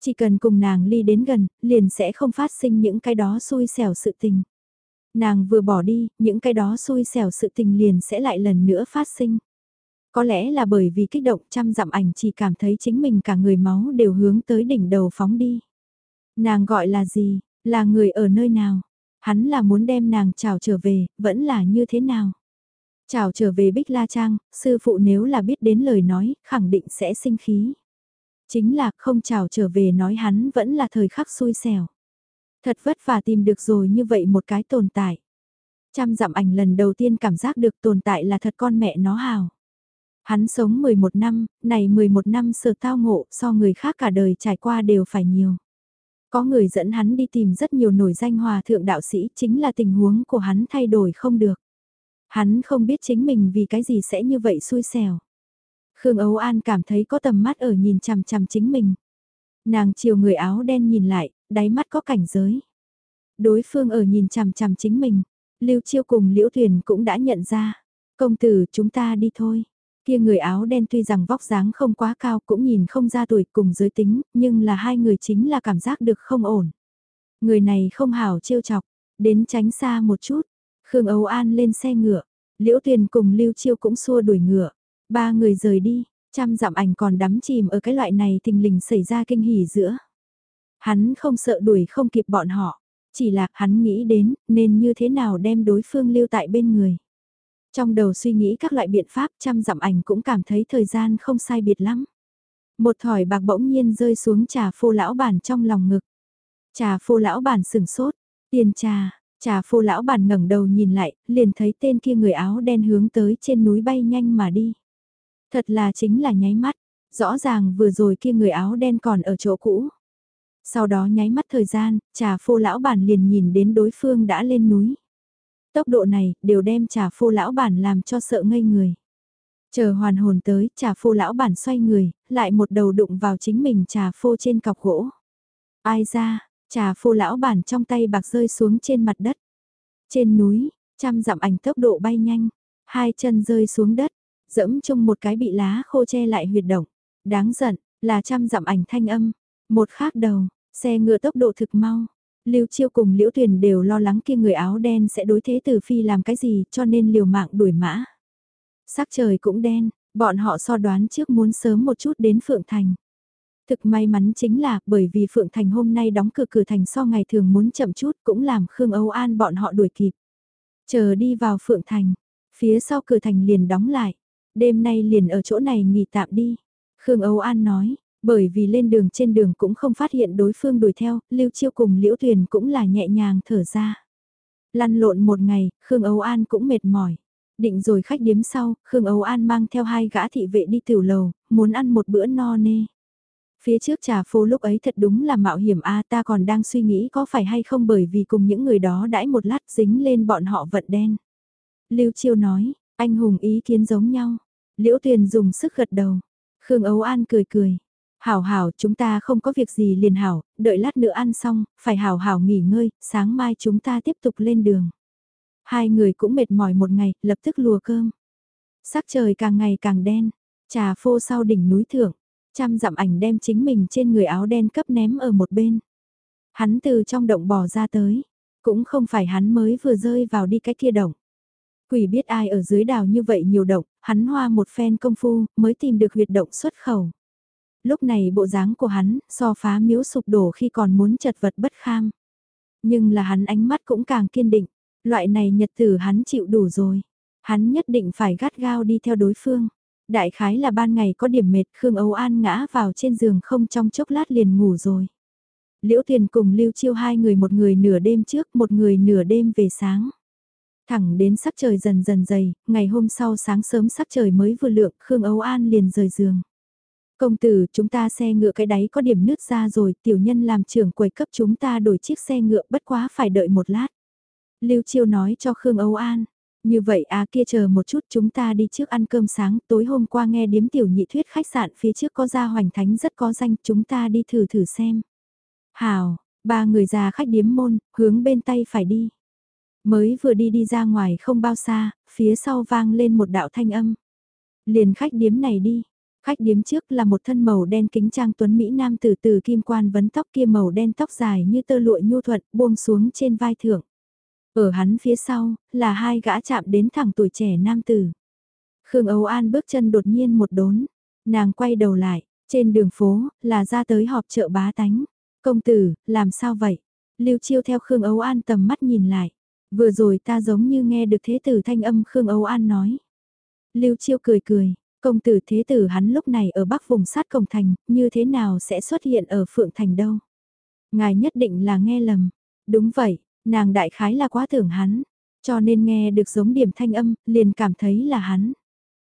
Chỉ cần cùng nàng ly đến gần, liền sẽ không phát sinh những cái đó xui xẻo sự tình. Nàng vừa bỏ đi, những cái đó xui xẻo sự tình liền sẽ lại lần nữa phát sinh. Có lẽ là bởi vì kích động trăm dặm ảnh chỉ cảm thấy chính mình cả người máu đều hướng tới đỉnh đầu phóng đi. Nàng gọi là gì, là người ở nơi nào, hắn là muốn đem nàng chào trở về, vẫn là như thế nào. Chào trở về Bích La Trang, sư phụ nếu là biết đến lời nói, khẳng định sẽ sinh khí. Chính là không chào trở về nói hắn vẫn là thời khắc xui xẻo. Thật vất vả tìm được rồi như vậy một cái tồn tại. Trăm dặm ảnh lần đầu tiên cảm giác được tồn tại là thật con mẹ nó hào. Hắn sống 11 năm, này 11 năm sợ tao ngộ so người khác cả đời trải qua đều phải nhiều. Có người dẫn hắn đi tìm rất nhiều nổi danh hòa thượng đạo sĩ chính là tình huống của hắn thay đổi không được. Hắn không biết chính mình vì cái gì sẽ như vậy xui xẻo. Khương Âu An cảm thấy có tầm mắt ở nhìn chằm chằm chính mình. Nàng chiều người áo đen nhìn lại, đáy mắt có cảnh giới. Đối phương ở nhìn chằm chằm chính mình, Lưu Chiêu cùng Liễu Thuyền cũng đã nhận ra. Công tử chúng ta đi thôi. Kia người áo đen tuy rằng vóc dáng không quá cao cũng nhìn không ra tuổi cùng giới tính, nhưng là hai người chính là cảm giác được không ổn. Người này không hảo trêu chọc, đến tránh xa một chút. Khương Âu An lên xe ngựa, Liễu Tuyền cùng Lưu Chiêu cũng xua đuổi ngựa. Ba người rời đi, trăm dặm ảnh còn đắm chìm ở cái loại này tình lình xảy ra kinh hỉ giữa. Hắn không sợ đuổi không kịp bọn họ, chỉ là hắn nghĩ đến nên như thế nào đem đối phương lưu tại bên người. Trong đầu suy nghĩ các loại biện pháp chăm dặm ảnh cũng cảm thấy thời gian không sai biệt lắm. Một thỏi bạc bỗng nhiên rơi xuống trà phô lão bản trong lòng ngực. Trà phô lão bản sừng sốt, tiền trà, trà phô lão bản ngẩng đầu nhìn lại, liền thấy tên kia người áo đen hướng tới trên núi bay nhanh mà đi. Thật là chính là nháy mắt, rõ ràng vừa rồi kia người áo đen còn ở chỗ cũ. Sau đó nháy mắt thời gian, trà phô lão bản liền nhìn đến đối phương đã lên núi. Tốc độ này đều đem trà phô lão bản làm cho sợ ngây người. Chờ hoàn hồn tới, trà phô lão bản xoay người, lại một đầu đụng vào chính mình trà phô trên cọc gỗ. Ai ra, trà phô lão bản trong tay bạc rơi xuống trên mặt đất. Trên núi, trăm dặm ảnh tốc độ bay nhanh, hai chân rơi xuống đất, dẫm chung một cái bị lá khô che lại huyệt động. Đáng giận, là trăm dặm ảnh thanh âm. Một khác đầu, xe ngựa tốc độ thực mau. Lưu Chiêu cùng Liễu Tuyền đều lo lắng kia người áo đen sẽ đối thế tử phi làm cái gì cho nên liều mạng đuổi mã. Sắc trời cũng đen, bọn họ so đoán trước muốn sớm một chút đến Phượng Thành. Thực may mắn chính là bởi vì Phượng Thành hôm nay đóng cửa cửa thành so ngày thường muốn chậm chút cũng làm Khương Âu An bọn họ đuổi kịp. Chờ đi vào Phượng Thành, phía sau cửa thành liền đóng lại, đêm nay liền ở chỗ này nghỉ tạm đi. Khương Âu An nói, bởi vì lên đường trên đường cũng không phát hiện đối phương đuổi theo, Lưu Chiêu cùng Liễu Tuyền cũng là nhẹ nhàng thở ra. Lăn lộn một ngày, Khương Âu An cũng mệt mỏi. Định rồi khách điếm sau, Khương Âu An mang theo hai gã thị vệ đi tiểu lầu, muốn ăn một bữa no nê. Phía trước trà phố lúc ấy thật đúng là mạo hiểm a ta còn đang suy nghĩ có phải hay không bởi vì cùng những người đó đãi một lát dính lên bọn họ vận đen. Lưu Chiêu nói, anh hùng ý kiến giống nhau. Liễu Tuyền dùng sức gật đầu. Khương Âu An cười cười. Hảo hảo chúng ta không có việc gì liền hảo, đợi lát nữa ăn xong, phải hảo hảo nghỉ ngơi, sáng mai chúng ta tiếp tục lên đường. Hai người cũng mệt mỏi một ngày, lập tức lùa cơm. Sắc trời càng ngày càng đen, trà phô sau đỉnh núi thượng, trăm dặm ảnh đem chính mình trên người áo đen cấp ném ở một bên. Hắn từ trong động bò ra tới, cũng không phải hắn mới vừa rơi vào đi cái kia động. Quỷ biết ai ở dưới đào như vậy nhiều động, hắn hoa một phen công phu mới tìm được huyệt động xuất khẩu. Lúc này bộ dáng của hắn so phá miếu sụp đổ khi còn muốn chật vật bất kham. Nhưng là hắn ánh mắt cũng càng kiên định, loại này nhật tử hắn chịu đủ rồi. Hắn nhất định phải gắt gao đi theo đối phương. Đại khái là ban ngày có điểm mệt Khương Âu An ngã vào trên giường không trong chốc lát liền ngủ rồi. Liễu Tiền cùng Lưu Chiêu hai người một người nửa đêm trước một người nửa đêm về sáng. Thẳng đến sắc trời dần dần dày, ngày hôm sau sáng sớm sắc trời mới vừa lượng Khương Âu An liền rời giường. Công tử, chúng ta xe ngựa cái đáy có điểm nứt ra rồi, tiểu nhân làm trưởng quầy cấp chúng ta đổi chiếc xe ngựa bất quá phải đợi một lát. Lưu Chiêu nói cho Khương Âu An. Như vậy à kia chờ một chút chúng ta đi trước ăn cơm sáng, tối hôm qua nghe điếm tiểu nhị thuyết khách sạn phía trước có gia hoành thánh rất có danh, chúng ta đi thử thử xem. Hào, ba người già khách điếm môn, hướng bên tay phải đi. Mới vừa đi đi ra ngoài không bao xa, phía sau vang lên một đạo thanh âm. Liền khách điếm này đi. Khách điếm trước là một thân màu đen kính trang tuấn Mỹ Nam từ từ kim quan vấn tóc kia màu đen tóc dài như tơ lụa nhu thuận buông xuống trên vai thượng. Ở hắn phía sau, là hai gã chạm đến thẳng tuổi trẻ nam tử. Khương Âu An bước chân đột nhiên một đốn, nàng quay đầu lại, trên đường phố, là ra tới họp chợ bá tánh. Công tử, làm sao vậy? Lưu Chiêu theo Khương Âu An tầm mắt nhìn lại. Vừa rồi ta giống như nghe được thế tử thanh âm Khương Âu An nói. Lưu Chiêu cười cười, công tử thế tử hắn lúc này ở bắc vùng sát cổng thành, như thế nào sẽ xuất hiện ở Phượng Thành đâu? Ngài nhất định là nghe lầm. Đúng vậy, nàng đại khái là quá tưởng hắn, cho nên nghe được giống điểm thanh âm, liền cảm thấy là hắn.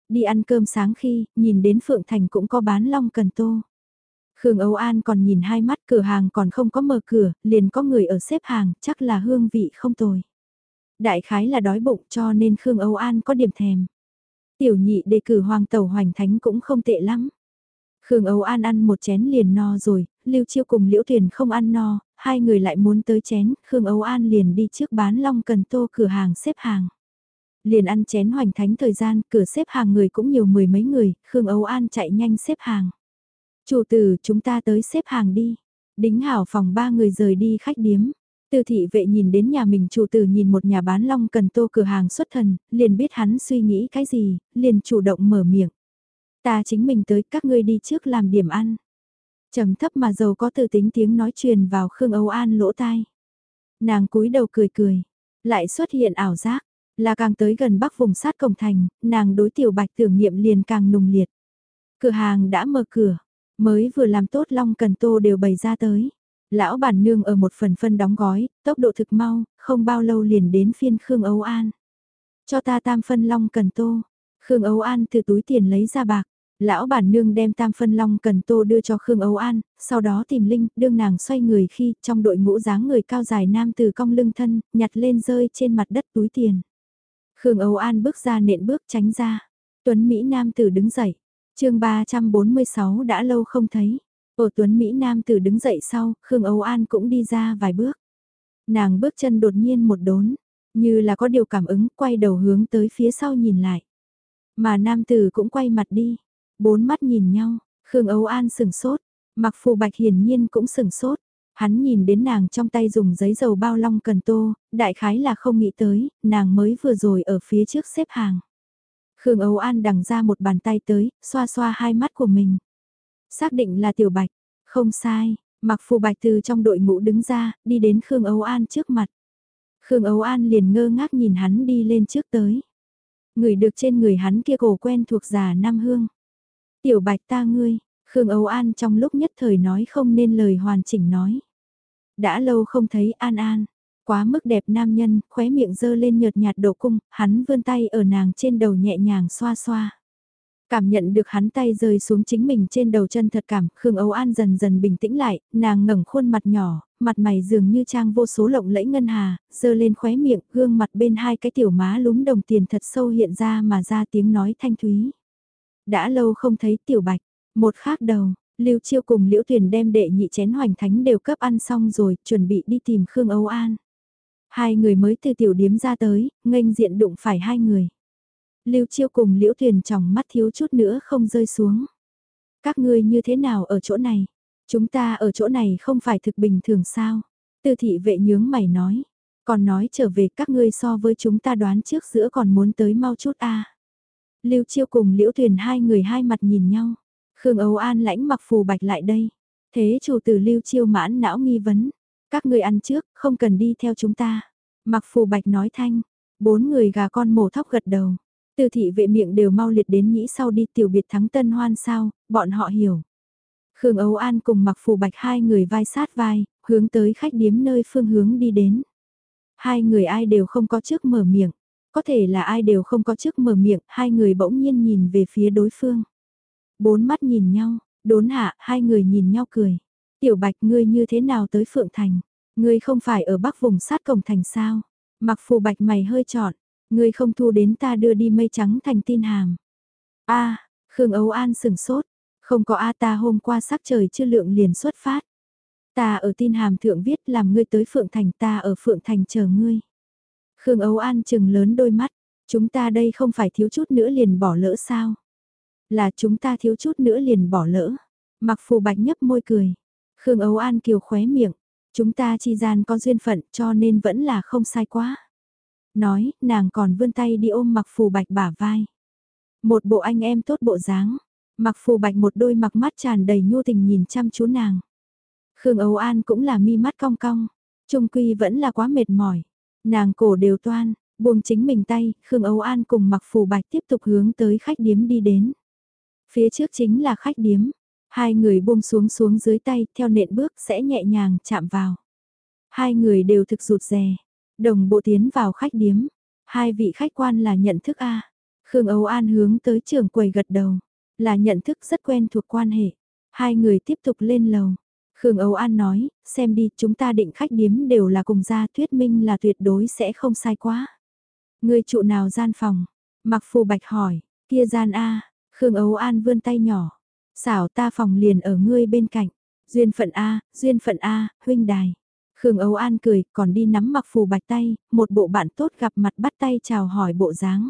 Đi ăn cơm sáng khi, nhìn đến Phượng Thành cũng có bán long cần tô. Khương Âu An còn nhìn hai mắt cửa hàng còn không có mở cửa, liền có người ở xếp hàng, chắc là hương vị không tồi. Đại khái là đói bụng cho nên Khương Âu An có điểm thèm. Tiểu nhị đề cử hoàng tàu hoành thánh cũng không tệ lắm. Khương Âu An ăn một chén liền no rồi, Lưu Chiêu cùng Liễu Thuyền không ăn no, hai người lại muốn tới chén, Khương Âu An liền đi trước bán long cần tô cửa hàng xếp hàng. Liền ăn chén hoành thánh thời gian, cửa xếp hàng người cũng nhiều mười mấy người, Khương Âu An chạy nhanh xếp hàng. Chủ tử, chúng ta tới xếp hàng đi. Đính hảo phòng ba người rời đi khách điếm. Tư thị vệ nhìn đến nhà mình chủ tử nhìn một nhà bán long cần tô cửa hàng xuất thần, liền biết hắn suy nghĩ cái gì, liền chủ động mở miệng. Ta chính mình tới các ngươi đi trước làm điểm ăn. trầm thấp mà giàu có từ tính tiếng nói truyền vào Khương Âu An lỗ tai. Nàng cúi đầu cười cười, lại xuất hiện ảo giác, là càng tới gần bắc vùng sát cổng thành, nàng đối tiểu bạch tưởng niệm liền càng nùng liệt. Cửa hàng đã mở cửa, mới vừa làm tốt long cần tô đều bày ra tới. Lão bản nương ở một phần phân đóng gói, tốc độ thực mau, không bao lâu liền đến phiên Khương Âu An. Cho ta tam phân long cần tô. Khương Âu An từ túi tiền lấy ra bạc. Lão bản nương đem tam phân long cần tô đưa cho Khương Âu An, sau đó tìm Linh, đương nàng xoay người khi trong đội ngũ dáng người cao dài nam từ cong lưng thân, nhặt lên rơi trên mặt đất túi tiền. Khương Âu An bước ra nện bước tránh ra. Tuấn Mỹ Nam tử đứng dậy. chương 346 đã lâu không thấy. Ở Tuấn Mỹ Nam tử đứng dậy sau, Khương Âu An cũng đi ra vài bước. Nàng bước chân đột nhiên một đốn, như là có điều cảm ứng, quay đầu hướng tới phía sau nhìn lại. Mà Nam tử cũng quay mặt đi, bốn mắt nhìn nhau, Khương Âu An sừng sốt, mặc phù bạch hiển nhiên cũng sừng sốt. Hắn nhìn đến nàng trong tay dùng giấy dầu bao long cần tô, đại khái là không nghĩ tới, nàng mới vừa rồi ở phía trước xếp hàng. Khương Âu An đằng ra một bàn tay tới, xoa xoa hai mắt của mình. Xác định là tiểu bạch, không sai, mặc phù bạch từ trong đội ngũ đứng ra, đi đến Khương Âu An trước mặt. Khương Âu An liền ngơ ngác nhìn hắn đi lên trước tới. Người được trên người hắn kia cổ quen thuộc già Nam Hương. Tiểu bạch ta ngươi, Khương Âu An trong lúc nhất thời nói không nên lời hoàn chỉnh nói. Đã lâu không thấy An An, quá mức đẹp nam nhân, khóe miệng dơ lên nhợt nhạt độ cung, hắn vươn tay ở nàng trên đầu nhẹ nhàng xoa xoa. Cảm nhận được hắn tay rơi xuống chính mình trên đầu chân thật cảm, Khương Âu An dần dần bình tĩnh lại, nàng ngẩng khuôn mặt nhỏ, mặt mày dường như trang vô số lộng lẫy ngân hà, dơ lên khóe miệng, gương mặt bên hai cái tiểu má lúm đồng tiền thật sâu hiện ra mà ra tiếng nói thanh thúy. Đã lâu không thấy tiểu bạch, một khác đầu, Lưu Chiêu cùng Liễu Tuyền đem đệ nhị chén hoành thánh đều cấp ăn xong rồi, chuẩn bị đi tìm Khương Âu An. Hai người mới từ tiểu điếm ra tới, nghênh diện đụng phải hai người. Lưu Chiêu cùng Liễu Tuyền trong mắt thiếu chút nữa không rơi xuống. Các ngươi như thế nào ở chỗ này? Chúng ta ở chỗ này không phải thực bình thường sao? Tư thị vệ nhướng mày nói. Còn nói trở về các ngươi so với chúng ta đoán trước giữa còn muốn tới mau chút a. Lưu Chiêu cùng Liễu Tuyền hai người hai mặt nhìn nhau. Khương Âu An lãnh mặc phù bạch lại đây. Thế chủ tử Lưu Chiêu mãn não nghi vấn. Các ngươi ăn trước, không cần đi theo chúng ta. Mặc phù bạch nói thanh. Bốn người gà con mổ thóc gật đầu. Từ thị vệ miệng đều mau liệt đến nhĩ sau đi tiểu biệt thắng tân hoan sao, bọn họ hiểu. Khương Âu An cùng mặc phù bạch hai người vai sát vai, hướng tới khách điếm nơi phương hướng đi đến. Hai người ai đều không có trước mở miệng, có thể là ai đều không có trước mở miệng, hai người bỗng nhiên nhìn về phía đối phương. Bốn mắt nhìn nhau, đốn hạ, hai người nhìn nhau cười. Tiểu bạch ngươi như thế nào tới Phượng Thành? Ngươi không phải ở bắc vùng sát cổng thành sao? Mặc phù bạch mày hơi trọn, ngươi không thu đến ta đưa đi mây trắng thành tin hàm. a Khương Ấu An sừng sốt, không có a ta hôm qua sắc trời chưa lượng liền xuất phát. Ta ở tin hàm thượng viết làm ngươi tới Phượng Thành ta ở Phượng Thành chờ ngươi. Khương Ấu An chừng lớn đôi mắt, chúng ta đây không phải thiếu chút nữa liền bỏ lỡ sao? Là chúng ta thiếu chút nữa liền bỏ lỡ. Mặc phù bạch nhấp môi cười. Khương Ấu An kiều khóe miệng. Chúng ta chi gian có duyên phận cho nên vẫn là không sai quá. Nói, nàng còn vươn tay đi ôm mặc phù bạch bả vai. Một bộ anh em tốt bộ dáng. Mặc phù bạch một đôi mặc mắt tràn đầy nhu tình nhìn chăm chú nàng. Khương Âu An cũng là mi mắt cong cong. Trung quy vẫn là quá mệt mỏi. Nàng cổ đều toan, buông chính mình tay, Khương Âu An cùng mặc phù bạch tiếp tục hướng tới khách điếm đi đến. Phía trước chính là khách điếm. Hai người buông xuống xuống dưới tay, theo nện bước sẽ nhẹ nhàng chạm vào. Hai người đều thực rụt rè. Đồng bộ tiến vào khách điếm. Hai vị khách quan là nhận thức A. Khương Âu An hướng tới trường quầy gật đầu. Là nhận thức rất quen thuộc quan hệ. Hai người tiếp tục lên lầu. Khương Âu An nói, xem đi chúng ta định khách điếm đều là cùng gia thuyết minh là tuyệt đối sẽ không sai quá. Người trụ nào gian phòng? Mặc phù bạch hỏi, kia gian A, Khương Âu An vươn tay nhỏ. Xảo ta phòng liền ở ngươi bên cạnh. Duyên phận A, duyên phận A, huynh đài. Khương Âu An cười, còn đi nắm mặc phù bạch tay, một bộ bạn tốt gặp mặt bắt tay chào hỏi bộ dáng.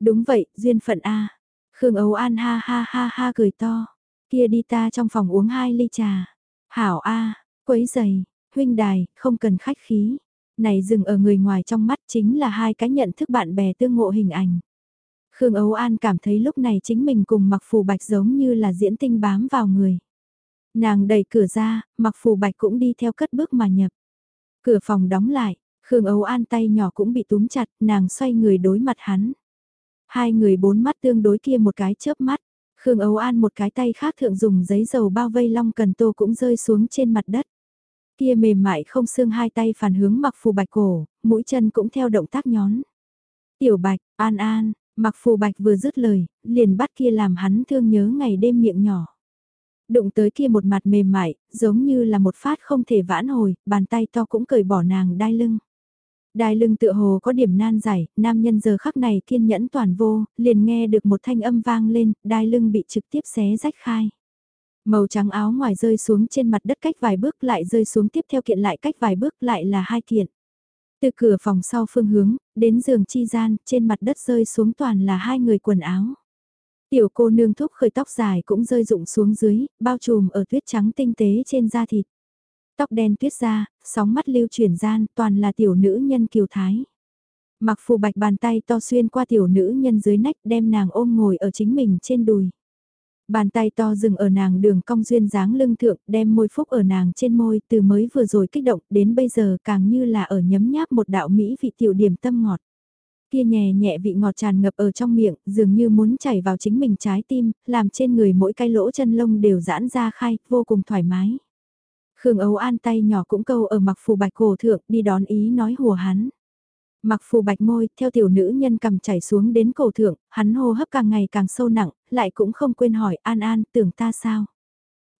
Đúng vậy, duyên phận A. Khương Âu An ha ha ha ha cười to. Kia đi ta trong phòng uống hai ly trà. Hảo A, quấy giày, huynh đài, không cần khách khí. Này dừng ở người ngoài trong mắt chính là hai cái nhận thức bạn bè tương ngộ hình ảnh. Khương Âu An cảm thấy lúc này chính mình cùng mặc phù bạch giống như là diễn tinh bám vào người. Nàng đẩy cửa ra, mặc phù bạch cũng đi theo cất bước mà nhập. Cửa phòng đóng lại, Khương Âu An tay nhỏ cũng bị túm chặt, nàng xoay người đối mặt hắn. Hai người bốn mắt tương đối kia một cái chớp mắt, Khương Âu An một cái tay khác thượng dùng giấy dầu bao vây long cần tô cũng rơi xuống trên mặt đất. Kia mềm mại không xương hai tay phản hướng mặc phù bạch cổ, mũi chân cũng theo động tác nhón. Tiểu bạch, an an, mặc phù bạch vừa dứt lời, liền bắt kia làm hắn thương nhớ ngày đêm miệng nhỏ. Đụng tới kia một mặt mềm mại, giống như là một phát không thể vãn hồi, bàn tay to cũng cởi bỏ nàng đai lưng. Đai lưng tựa hồ có điểm nan giải, nam nhân giờ khắc này kiên nhẫn toàn vô, liền nghe được một thanh âm vang lên, đai lưng bị trực tiếp xé rách khai. Màu trắng áo ngoài rơi xuống trên mặt đất cách vài bước lại rơi xuống tiếp theo kiện lại cách vài bước lại là hai kiện. Từ cửa phòng sau phương hướng, đến giường chi gian, trên mặt đất rơi xuống toàn là hai người quần áo. Tiểu cô nương thúc khởi tóc dài cũng rơi rụng xuống dưới, bao trùm ở tuyết trắng tinh tế trên da thịt. Tóc đen tuyết ra, sóng mắt lưu chuyển gian, toàn là tiểu nữ nhân kiều thái. Mặc phù bạch bàn tay to xuyên qua tiểu nữ nhân dưới nách đem nàng ôm ngồi ở chính mình trên đùi. Bàn tay to dừng ở nàng đường cong duyên dáng lưng thượng đem môi phúc ở nàng trên môi từ mới vừa rồi kích động đến bây giờ càng như là ở nhấm nháp một đạo mỹ vị tiểu điểm tâm ngọt. Kia nhẹ nhẹ vị ngọt tràn ngập ở trong miệng dường như muốn chảy vào chính mình trái tim, làm trên người mỗi cái lỗ chân lông đều giãn ra khai, vô cùng thoải mái. Khương ấu An tay nhỏ cũng câu ở mặc phù bạch cổ thượng đi đón ý nói hùa hắn. Mặc phù bạch môi, theo tiểu nữ nhân cầm chảy xuống đến cổ thượng, hắn hô hấp càng ngày càng sâu nặng, lại cũng không quên hỏi An An tưởng ta sao.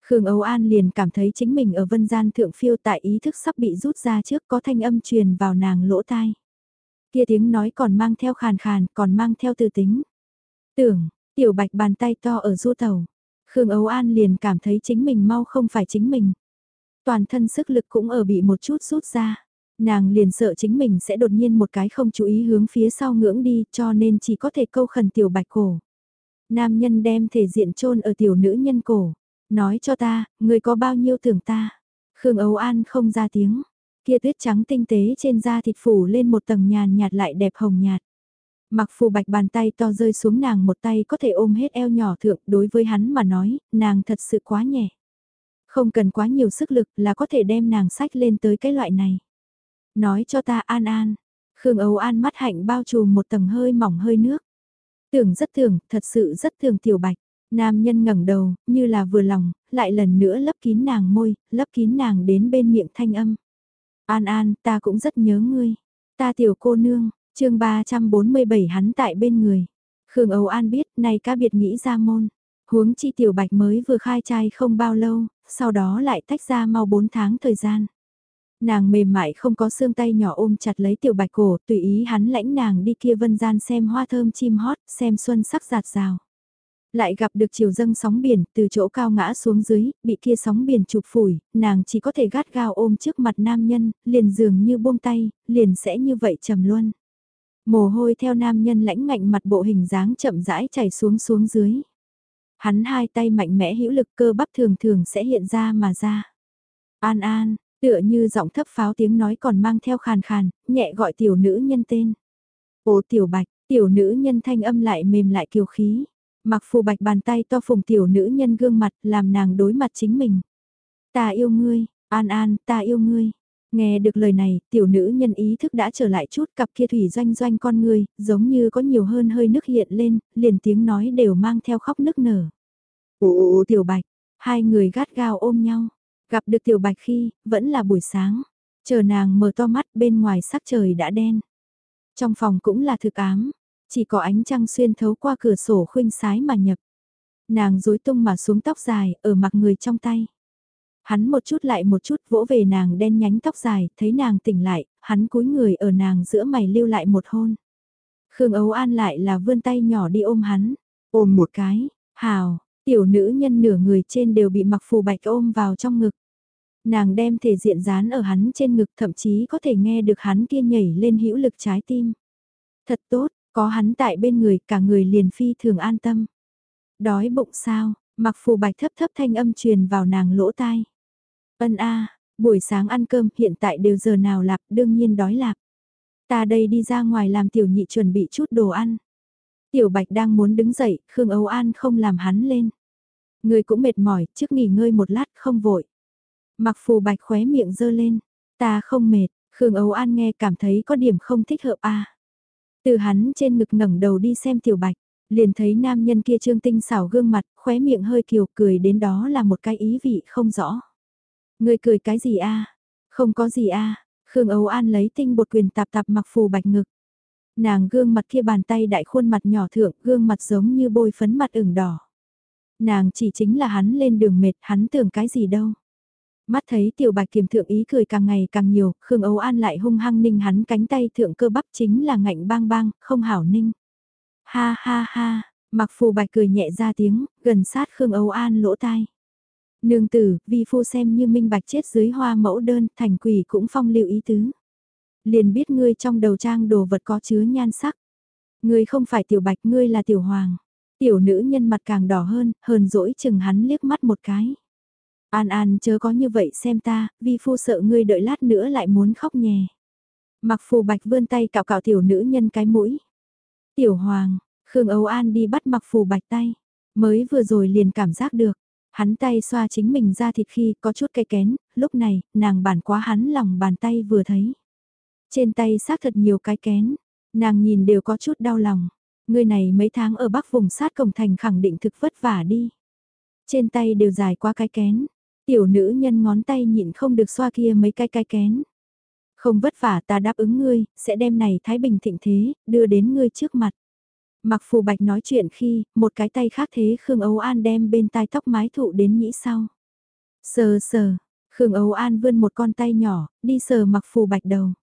Khương Âu An liền cảm thấy chính mình ở vân gian thượng phiêu tại ý thức sắp bị rút ra trước có thanh âm truyền vào nàng lỗ tai. Kia tiếng nói còn mang theo khàn khàn, còn mang theo tư tính. Tưởng, tiểu bạch bàn tay to ở du tàu. Khương Âu An liền cảm thấy chính mình mau không phải chính mình. Toàn thân sức lực cũng ở bị một chút rút ra. Nàng liền sợ chính mình sẽ đột nhiên một cái không chú ý hướng phía sau ngưỡng đi cho nên chỉ có thể câu khẩn tiểu bạch cổ. Nam nhân đem thể diện chôn ở tiểu nữ nhân cổ. Nói cho ta, người có bao nhiêu tưởng ta. Khương Âu An không ra tiếng. Kia tuyết trắng tinh tế trên da thịt phủ lên một tầng nhàn nhạt lại đẹp hồng nhạt. Mặc phù bạch bàn tay to rơi xuống nàng một tay có thể ôm hết eo nhỏ thượng đối với hắn mà nói, nàng thật sự quá nhẹ. Không cần quá nhiều sức lực là có thể đem nàng sách lên tới cái loại này. Nói cho ta an an. Khương Âu An mắt hạnh bao trùm một tầng hơi mỏng hơi nước. Tưởng rất thường, thật sự rất thường tiểu bạch. Nam nhân ngẩng đầu, như là vừa lòng, lại lần nữa lấp kín nàng môi, lấp kín nàng đến bên miệng thanh âm. An An, ta cũng rất nhớ ngươi. Ta tiểu cô nương, chương 347 hắn tại bên người. Khương Âu An biết, này ca biệt nghĩ ra môn. Huống chi tiểu bạch mới vừa khai trai không bao lâu, sau đó lại tách ra mau 4 tháng thời gian. Nàng mềm mại không có xương tay nhỏ ôm chặt lấy tiểu bạch cổ, tùy ý hắn lãnh nàng đi kia vân gian xem hoa thơm chim hót, xem xuân sắc giạt rào. Lại gặp được chiều dâng sóng biển, từ chỗ cao ngã xuống dưới, bị kia sóng biển chụp phủi, nàng chỉ có thể gắt gao ôm trước mặt nam nhân, liền dường như buông tay, liền sẽ như vậy trầm luôn Mồ hôi theo nam nhân lãnh ngạnh mặt bộ hình dáng chậm rãi chảy xuống xuống dưới. Hắn hai tay mạnh mẽ hữu lực cơ bắp thường thường sẽ hiện ra mà ra. An an, tựa như giọng thấp pháo tiếng nói còn mang theo khàn khàn, nhẹ gọi tiểu nữ nhân tên. ô tiểu bạch, tiểu nữ nhân thanh âm lại mềm lại kiều khí. Mặc phù bạch bàn tay to phùng tiểu nữ nhân gương mặt làm nàng đối mặt chính mình. Ta yêu ngươi, an an, ta yêu ngươi. Nghe được lời này, tiểu nữ nhân ý thức đã trở lại chút cặp kia thủy doanh doanh con người, giống như có nhiều hơn hơi nước hiện lên, liền tiếng nói đều mang theo khóc nức nở. Ồ, tiểu bạch, hai người gắt gao ôm nhau, gặp được tiểu bạch khi, vẫn là buổi sáng, chờ nàng mở to mắt bên ngoài sắc trời đã đen. Trong phòng cũng là thực ám, chỉ có ánh trăng xuyên thấu qua cửa sổ khuynh sái mà nhập. Nàng rối tung mà xuống tóc dài, ở mặt người trong tay. Hắn một chút lại một chút vỗ về nàng đen nhánh tóc dài, thấy nàng tỉnh lại, hắn cúi người ở nàng giữa mày lưu lại một hôn. Khương Ấu An lại là vươn tay nhỏ đi ôm hắn, ôm một cái, hào, tiểu nữ nhân nửa người trên đều bị mặc phù bạch ôm vào trong ngực. Nàng đem thể diện dán ở hắn trên ngực thậm chí có thể nghe được hắn kia nhảy lên hữu lực trái tim. Thật tốt, có hắn tại bên người cả người liền phi thường an tâm. Đói bụng sao, mặc phù bạch thấp thấp thanh âm truyền vào nàng lỗ tai. Ân a, Buổi sáng ăn cơm hiện tại đều giờ nào lạp đương nhiên đói lạp. Ta đây đi ra ngoài làm tiểu nhị chuẩn bị chút đồ ăn. Tiểu Bạch đang muốn đứng dậy, Khương Âu An không làm hắn lên. Người cũng mệt mỏi, trước nghỉ ngơi một lát không vội. Mặc phù Bạch khóe miệng dơ lên. Ta không mệt, Khương Âu An nghe cảm thấy có điểm không thích hợp a. Từ hắn trên ngực ngẩng đầu đi xem Tiểu Bạch, liền thấy nam nhân kia trương tinh xảo gương mặt, khóe miệng hơi kiều cười đến đó là một cái ý vị không rõ. Người cười cái gì a? Không có gì a. Khương Âu An lấy tinh bột quyền tạp tạp mặc phù bạch ngực. Nàng gương mặt kia bàn tay đại khuôn mặt nhỏ thượng, gương mặt giống như bôi phấn mặt ửng đỏ. Nàng chỉ chính là hắn lên đường mệt, hắn tưởng cái gì đâu. Mắt thấy tiểu bạch kiềm thượng ý cười càng ngày càng nhiều, Khương Âu An lại hung hăng ninh hắn cánh tay thượng cơ bắp chính là ngạnh bang bang, không hảo ninh. Ha ha ha, mặc phù bạch cười nhẹ ra tiếng, gần sát Khương Âu An lỗ tai. Nương tử, vi phu xem như minh bạch chết dưới hoa mẫu đơn, thành quỷ cũng phong lưu ý tứ. Liền biết ngươi trong đầu trang đồ vật có chứa nhan sắc. Ngươi không phải tiểu bạch, ngươi là tiểu hoàng. Tiểu nữ nhân mặt càng đỏ hơn, hờn dỗi chừng hắn liếc mắt một cái. An An chớ có như vậy xem ta, vi phu sợ ngươi đợi lát nữa lại muốn khóc nhè. Mặc phù bạch vươn tay cạo cạo tiểu nữ nhân cái mũi. Tiểu hoàng, Khương Âu An đi bắt mặc phù bạch tay. Mới vừa rồi liền cảm giác được. Hắn tay xoa chính mình ra thịt khi có chút cay kén, lúc này, nàng bản quá hắn lòng bàn tay vừa thấy. Trên tay xác thật nhiều cái kén, nàng nhìn đều có chút đau lòng. Người này mấy tháng ở bắc vùng sát cổng thành khẳng định thực vất vả đi. Trên tay đều dài qua cái kén, tiểu nữ nhân ngón tay nhịn không được xoa kia mấy cái cái kén. Không vất vả ta đáp ứng ngươi, sẽ đem này Thái Bình thịnh thế, đưa đến ngươi trước mặt. Mặc phù bạch nói chuyện khi, một cái tay khác thế Khương Âu An đem bên tai tóc mái thụ đến nhĩ sau. Sờ sờ, Khương Âu An vươn một con tay nhỏ, đi sờ mặc phù bạch đầu.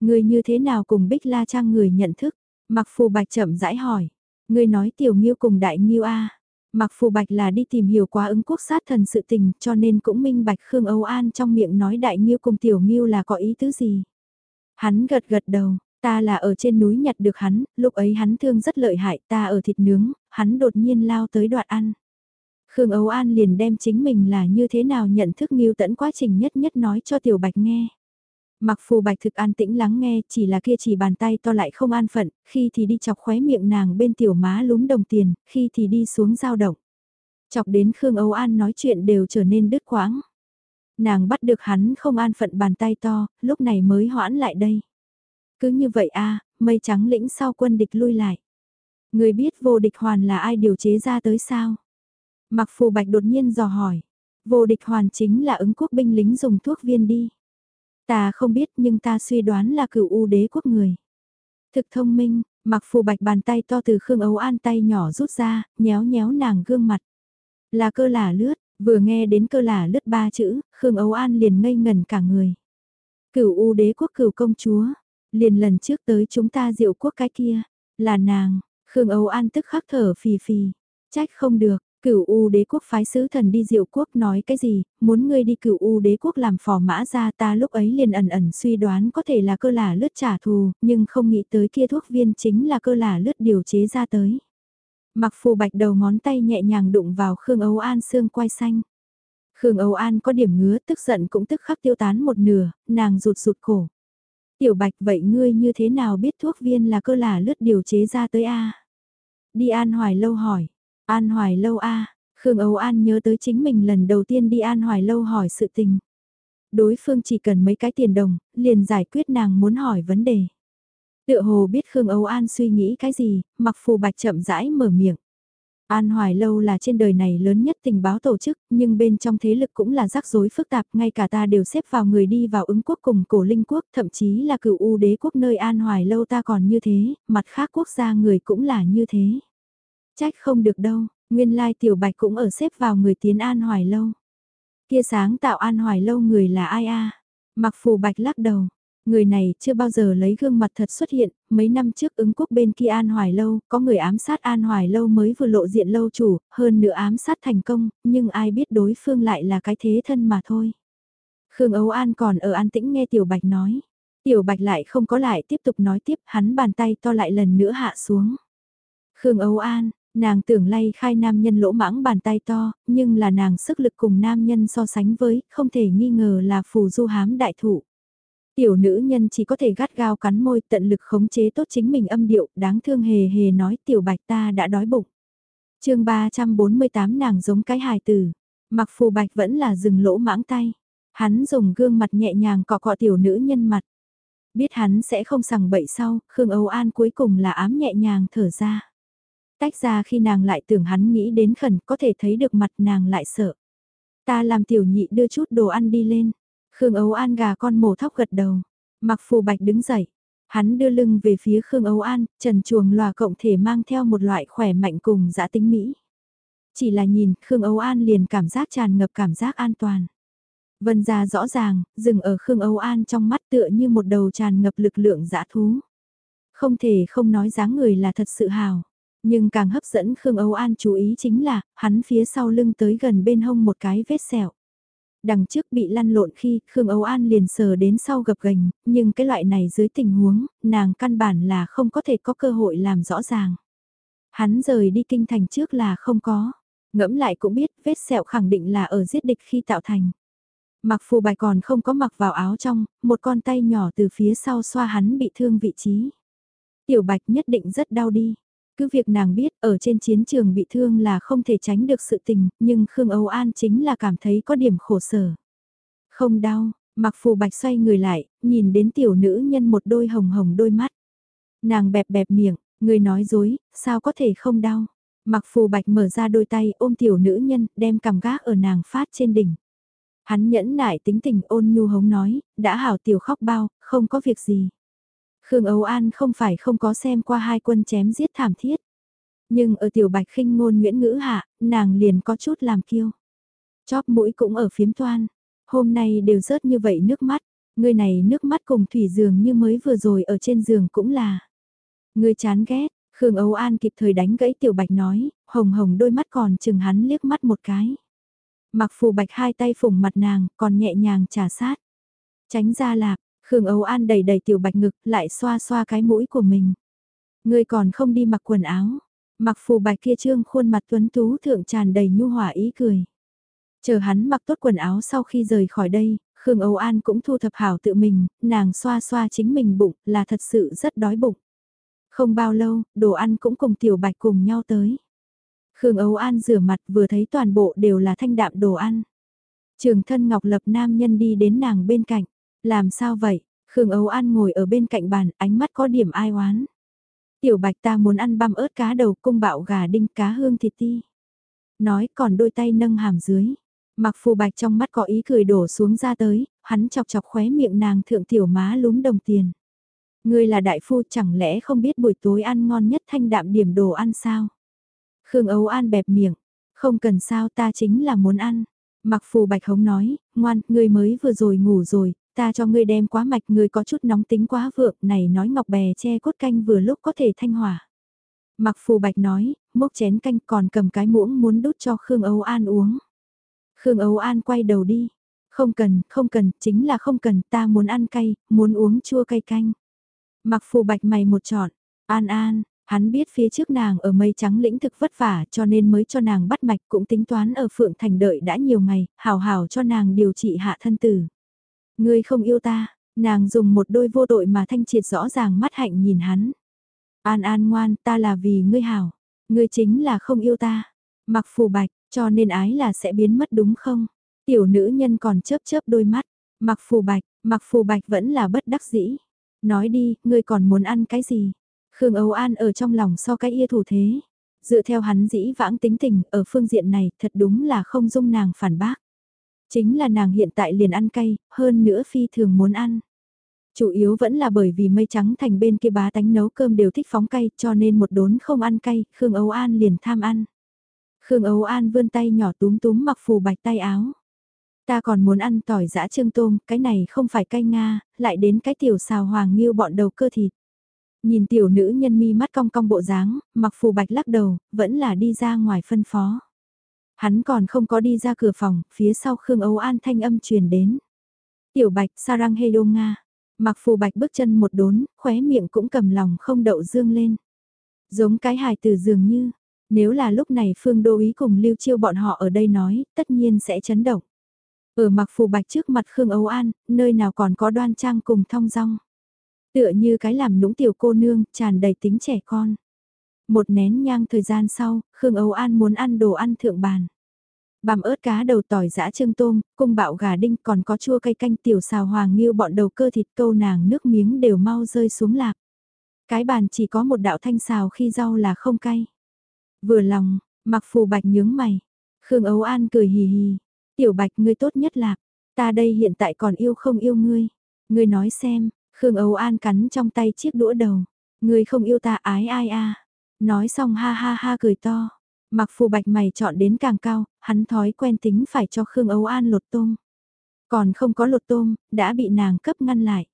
Người như thế nào cùng Bích La Trang người nhận thức? Mặc phù bạch chậm rãi hỏi. Người nói tiểu nghiêu cùng đại nghiêu A. Mặc phù bạch là đi tìm hiểu quá ứng quốc sát thần sự tình cho nên cũng minh bạch Khương Âu An trong miệng nói đại nghiêu cùng tiểu nghiêu là có ý tứ gì. Hắn gật gật đầu, Ta là ở trên núi nhặt được hắn, lúc ấy hắn thương rất lợi hại, ta ở thịt nướng, hắn đột nhiên lao tới đoạn ăn. Khương Âu An liền đem chính mình là như thế nào nhận thức nghiêu tẫn quá trình nhất nhất nói cho Tiểu Bạch nghe. Mặc phù bạch thực an tĩnh lắng nghe, chỉ là kia chỉ bàn tay to lại không an phận, khi thì đi chọc khóe miệng nàng bên tiểu má lúm đồng tiền, khi thì đi xuống giao động. Chọc đến Khương Âu An nói chuyện đều trở nên đứt quãng. Nàng bắt được hắn không an phận bàn tay to, lúc này mới hoãn lại đây. Cứ như vậy a mây trắng lĩnh sau quân địch lui lại. Người biết vô địch hoàn là ai điều chế ra tới sao? Mặc phù bạch đột nhiên dò hỏi. Vô địch hoàn chính là ứng quốc binh lính dùng thuốc viên đi. Ta không biết nhưng ta suy đoán là cựu u đế quốc người. Thực thông minh, mặc phù bạch bàn tay to từ Khương Ấu An tay nhỏ rút ra, nhéo nhéo nàng gương mặt. Là cơ lả lướt, vừa nghe đến cơ lả lướt ba chữ, Khương Ấu An liền ngây ngần cả người. Cửu u đế quốc cửu công chúa, Liền lần trước tới chúng ta diệu quốc cái kia, là nàng, Khương ấu An tức khắc thở phì phì, trách không được, cửu U đế quốc phái sứ thần đi diệu quốc nói cái gì, muốn ngươi đi cửu U đế quốc làm phò mã ra ta lúc ấy liền ẩn ẩn suy đoán có thể là cơ là lướt trả thù, nhưng không nghĩ tới kia thuốc viên chính là cơ là lướt điều chế ra tới. Mặc phù bạch đầu ngón tay nhẹ nhàng đụng vào Khương Âu An xương quai xanh. Khương Âu An có điểm ngứa tức giận cũng tức khắc tiêu tán một nửa, nàng rụt rụt cổ. Tiểu Bạch vậy ngươi như thế nào biết thuốc viên là cơ là lướt điều chế ra tới A? Đi An Hoài Lâu hỏi. An Hoài Lâu A, Khương Âu An nhớ tới chính mình lần đầu tiên đi An Hoài Lâu hỏi sự tình. Đối phương chỉ cần mấy cái tiền đồng, liền giải quyết nàng muốn hỏi vấn đề. Tựa hồ biết Khương Âu An suy nghĩ cái gì, mặc phù bạch chậm rãi mở miệng. An Hoài Lâu là trên đời này lớn nhất tình báo tổ chức, nhưng bên trong thế lực cũng là rắc rối phức tạp, ngay cả ta đều xếp vào người đi vào ứng quốc cùng cổ linh quốc, thậm chí là cựu u đế quốc nơi An Hoài Lâu ta còn như thế, mặt khác quốc gia người cũng là như thế. Trách không được đâu, nguyên lai tiểu bạch cũng ở xếp vào người tiến An Hoài Lâu. Kia sáng tạo An Hoài Lâu người là ai a Mặc phù bạch lắc đầu, Người này chưa bao giờ lấy gương mặt thật xuất hiện, mấy năm trước ứng quốc bên kia An Hoài Lâu, có người ám sát An Hoài Lâu mới vừa lộ diện lâu chủ, hơn nữa ám sát thành công, nhưng ai biết đối phương lại là cái thế thân mà thôi. Khương Âu An còn ở an tĩnh nghe Tiểu Bạch nói. Tiểu Bạch lại không có lại tiếp tục nói tiếp, hắn bàn tay to lại lần nữa hạ xuống. Khương Âu An, Nàng tưởng lay khai nam nhân lỗ mãng bàn tay to, nhưng là nàng sức lực cùng nam nhân so sánh với, không thể nghi ngờ là phù du hám đại thụ. Tiểu nữ nhân chỉ có thể gắt gao cắn môi tận lực khống chế tốt chính mình âm điệu, đáng thương hề hề nói tiểu bạch ta đã đói bụng. chương 348 nàng giống cái hài tử, mặc phù bạch vẫn là dừng lỗ mãng tay. Hắn dùng gương mặt nhẹ nhàng cọ cọ tiểu nữ nhân mặt. Biết hắn sẽ không sằng bậy sau, Khương Âu An cuối cùng là ám nhẹ nhàng thở ra. Tách ra khi nàng lại tưởng hắn nghĩ đến khẩn có thể thấy được mặt nàng lại sợ. Ta làm tiểu nhị đưa chút đồ ăn đi lên. Khương ấu An gà con mổ thóc gật đầu. Mặc phù bạch đứng dậy. Hắn đưa lưng về phía Khương ấu An, trần chuồng lòa cộng thể mang theo một loại khỏe mạnh cùng dã tính Mỹ. Chỉ là nhìn, Khương ấu An liền cảm giác tràn ngập cảm giác an toàn. Vân ra rõ ràng, dừng ở Khương Âu An trong mắt tựa như một đầu tràn ngập lực lượng dã thú. Không thể không nói dáng người là thật sự hào. Nhưng càng hấp dẫn Khương Âu An chú ý chính là, hắn phía sau lưng tới gần bên hông một cái vết sẹo. Đằng trước bị lăn lộn khi Khương Âu An liền sờ đến sau gập gành, nhưng cái loại này dưới tình huống, nàng căn bản là không có thể có cơ hội làm rõ ràng. Hắn rời đi kinh thành trước là không có. Ngẫm lại cũng biết vết sẹo khẳng định là ở giết địch khi tạo thành. Mặc phù bài còn không có mặc vào áo trong, một con tay nhỏ từ phía sau xoa hắn bị thương vị trí. Tiểu bạch nhất định rất đau đi. Cứ việc nàng biết ở trên chiến trường bị thương là không thể tránh được sự tình, nhưng Khương Âu An chính là cảm thấy có điểm khổ sở. Không đau, mặc phù bạch xoay người lại, nhìn đến tiểu nữ nhân một đôi hồng hồng đôi mắt. Nàng bẹp bẹp miệng, người nói dối, sao có thể không đau. Mặc phù bạch mở ra đôi tay ôm tiểu nữ nhân, đem cầm gác ở nàng phát trên đỉnh. Hắn nhẫn nại tính tình ôn nhu hống nói, đã hảo tiểu khóc bao, không có việc gì. Khương Âu An không phải không có xem qua hai quân chém giết thảm thiết. Nhưng ở tiểu bạch khinh ngôn nguyễn ngữ hạ, nàng liền có chút làm kiêu. Chóp mũi cũng ở phiếm toan. Hôm nay đều rớt như vậy nước mắt. Người này nước mắt cùng thủy giường như mới vừa rồi ở trên giường cũng là. Người chán ghét, Khương Âu An kịp thời đánh gãy tiểu bạch nói, hồng hồng đôi mắt còn chừng hắn liếc mắt một cái. Mặc phù bạch hai tay phủng mặt nàng, còn nhẹ nhàng trả sát. Tránh ra lạc, Khương Âu An đầy đầy tiểu bạch ngực, lại xoa xoa cái mũi của mình. Ngươi còn không đi mặc quần áo. Mặc phù bạch kia trương khuôn mặt tuấn tú thượng tràn đầy nhu hỏa ý cười. Chờ hắn mặc tốt quần áo sau khi rời khỏi đây, Khương Âu An cũng thu thập hảo tự mình, nàng xoa xoa chính mình bụng, là thật sự rất đói bụng. Không bao lâu, đồ ăn cũng cùng tiểu bạch cùng nhau tới. Khương Âu An rửa mặt vừa thấy toàn bộ đều là thanh đạm đồ ăn. Trường thân Ngọc Lập nam nhân đi đến nàng bên cạnh. Làm sao vậy? Khương Âu An ngồi ở bên cạnh bàn, ánh mắt có điểm ai oán. Tiểu bạch ta muốn ăn băm ớt cá đầu cung bạo gà đinh cá hương thịt ti. Nói còn đôi tay nâng hàm dưới. Mặc phù bạch trong mắt có ý cười đổ xuống ra tới, hắn chọc chọc khóe miệng nàng thượng tiểu má lúm đồng tiền. Ngươi là đại phu chẳng lẽ không biết buổi tối ăn ngon nhất thanh đạm điểm đồ ăn sao? Khương Âu An bẹp miệng, không cần sao ta chính là muốn ăn. Mặc phù bạch hống nói, ngoan, ngươi mới vừa rồi ngủ rồi, ta cho ngươi đem quá mạch ngươi có chút nóng tính quá vượng này nói ngọc bè che cốt canh vừa lúc có thể thanh hỏa. Mặc phù bạch nói, mốc chén canh còn cầm cái muỗng muốn đút cho Khương Âu An uống. Khương Âu An quay đầu đi. Không cần, không cần, chính là không cần, ta muốn ăn cay, muốn uống chua cay canh. Mặc phù bạch mày một trọn, an an, Hắn biết phía trước nàng ở mây trắng lĩnh thực vất vả cho nên mới cho nàng bắt mạch cũng tính toán ở Phượng Thành đợi đã nhiều ngày, hào hào cho nàng điều trị hạ thân tử. Ngươi không yêu ta, nàng dùng một đôi vô tội mà thanh triệt rõ ràng mắt hạnh nhìn hắn. An an ngoan, ta là vì ngươi hảo, ngươi chính là không yêu ta. Mặc phù bạch, cho nên ái là sẽ biến mất đúng không? Tiểu nữ nhân còn chớp chớp đôi mắt, mặc phù bạch, mặc phù bạch vẫn là bất đắc dĩ. Nói đi, ngươi còn muốn ăn cái gì? Khương Âu An ở trong lòng so cái yêu thủ thế. Dựa theo hắn dĩ vãng tính tình, ở phương diện này thật đúng là không dung nàng phản bác. Chính là nàng hiện tại liền ăn cay, hơn nữa phi thường muốn ăn. Chủ yếu vẫn là bởi vì mây trắng thành bên kia bá tánh nấu cơm đều thích phóng cay cho nên một đốn không ăn cay, Khương Âu An liền tham ăn. Khương Âu An vươn tay nhỏ túm túm mặc phù bạch tay áo. Ta còn muốn ăn tỏi giã trương tôm, cái này không phải cay Nga, lại đến cái tiểu xào hoàng nghiêu bọn đầu cơ thịt. Nhìn tiểu nữ nhân mi mắt cong cong bộ dáng, mặc phù bạch lắc đầu, vẫn là đi ra ngoài phân phó. Hắn còn không có đi ra cửa phòng, phía sau Khương Âu An thanh âm truyền đến. Tiểu bạch sarang Heyo Nga. Mặc phù bạch bước chân một đốn, khóe miệng cũng cầm lòng không đậu dương lên. Giống cái hài từ dường như, Nếu là lúc này Phương Đô Ý cùng Lưu Chiêu bọn họ ở đây nói, tất nhiên sẽ chấn động. Ở mặc phù bạch trước mặt Khương Âu An, nơi nào còn có đoan trang cùng thong dong. Tựa như cái làm nũng tiểu cô nương, tràn đầy tính trẻ con. Một nén nhang thời gian sau, Khương Âu An muốn ăn đồ ăn thượng bàn. Bằm ớt cá đầu tỏi giã trương tôm, cung bạo gà đinh còn có chua cây canh tiểu xào hoàng nghiêu bọn đầu cơ thịt câu nàng nước miếng đều mau rơi xuống lạc. Cái bàn chỉ có một đạo thanh xào khi rau là không cay. Vừa lòng, mặc phù bạch nhướng mày. Khương Ấu An cười hì hì. Tiểu bạch ngươi tốt nhất lạc. Ta đây hiện tại còn yêu không yêu ngươi. Ngươi nói xem, Khương Ấu An cắn trong tay chiếc đũa đầu. Ngươi không yêu ta ái ai a Nói xong ha ha ha cười to. Mặc phù bạch mày chọn đến càng cao, hắn thói quen tính phải cho Khương Ấu An lột tôm. Còn không có lột tôm, đã bị nàng cấp ngăn lại.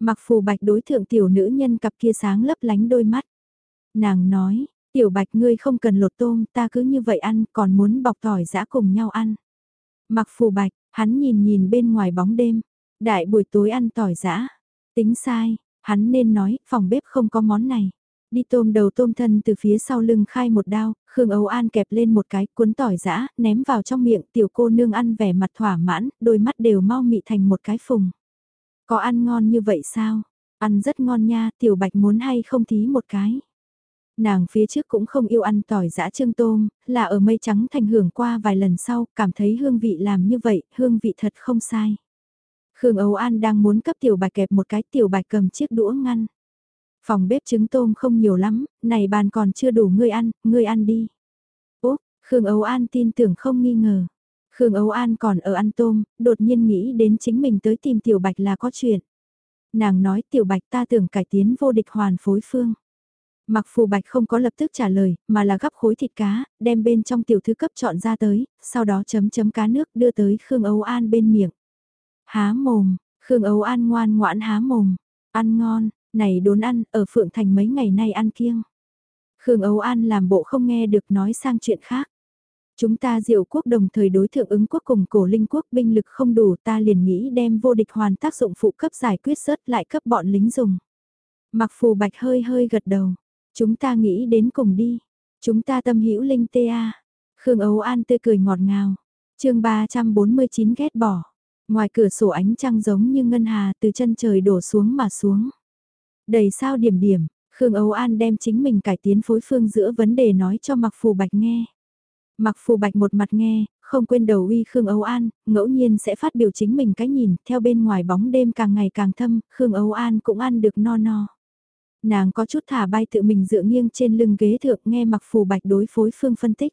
Mặc phù bạch đối thượng tiểu nữ nhân cặp kia sáng lấp lánh đôi mắt. Nàng nói, tiểu bạch ngươi không cần lột tôm, ta cứ như vậy ăn, còn muốn bọc tỏi giã cùng nhau ăn. Mặc phù bạch, hắn nhìn nhìn bên ngoài bóng đêm, đại buổi tối ăn tỏi giã. Tính sai, hắn nên nói, phòng bếp không có món này. Đi tôm đầu tôm thân từ phía sau lưng khai một đao, Khương Âu An kẹp lên một cái cuốn tỏi giã, ném vào trong miệng tiểu cô nương ăn vẻ mặt thỏa mãn, đôi mắt đều mau mị thành một cái phùng. Có ăn ngon như vậy sao? Ăn rất ngon nha, tiểu bạch muốn hay không thí một cái. Nàng phía trước cũng không yêu ăn tỏi giã trương tôm, là ở mây trắng thành hưởng qua vài lần sau, cảm thấy hương vị làm như vậy, hương vị thật không sai. Khương Âu An đang muốn cấp tiểu bạch kẹp một cái tiểu bạch cầm chiếc đũa ngăn. Phòng bếp trứng tôm không nhiều lắm, này bàn còn chưa đủ ngươi ăn, ngươi ăn đi. Úp, Khương Âu An tin tưởng không nghi ngờ. Khương Âu An còn ở ăn tôm, đột nhiên nghĩ đến chính mình tới tìm Tiểu Bạch là có chuyện. Nàng nói Tiểu Bạch ta tưởng cải tiến vô địch hoàn phối phương. Mặc phù bạch không có lập tức trả lời, mà là gắp khối thịt cá, đem bên trong tiểu thư cấp chọn ra tới, sau đó chấm chấm cá nước đưa tới Khương Âu An bên miệng. Há mồm, Khương Âu An ngoan ngoãn há mồm, ăn ngon, này đốn ăn, ở Phượng Thành mấy ngày nay ăn kiêng. Khương Âu An làm bộ không nghe được nói sang chuyện khác. Chúng ta diệu quốc đồng thời đối thượng ứng quốc cùng cổ linh quốc binh lực không đủ ta liền nghĩ đem vô địch hoàn tác dụng phụ cấp giải quyết rớt lại cấp bọn lính dùng. Mặc phù bạch hơi hơi gật đầu. Chúng ta nghĩ đến cùng đi. Chúng ta tâm hữu linh tê a. Khương Âu An tươi cười ngọt ngào. chương 349 ghét bỏ. Ngoài cửa sổ ánh trăng giống như ngân hà từ chân trời đổ xuống mà xuống. Đầy sao điểm điểm, Khương Âu An đem chính mình cải tiến phối phương giữa vấn đề nói cho Mặc Phù Bạch nghe. Mặc Phù Bạch một mặt nghe, không quên đầu uy Khương Âu An, ngẫu nhiên sẽ phát biểu chính mình cái nhìn, theo bên ngoài bóng đêm càng ngày càng thâm, Khương Âu An cũng ăn được no no. Nàng có chút thả bay tự mình dựa nghiêng trên lưng ghế thượng nghe Mặc Phù Bạch đối phối phương phân tích.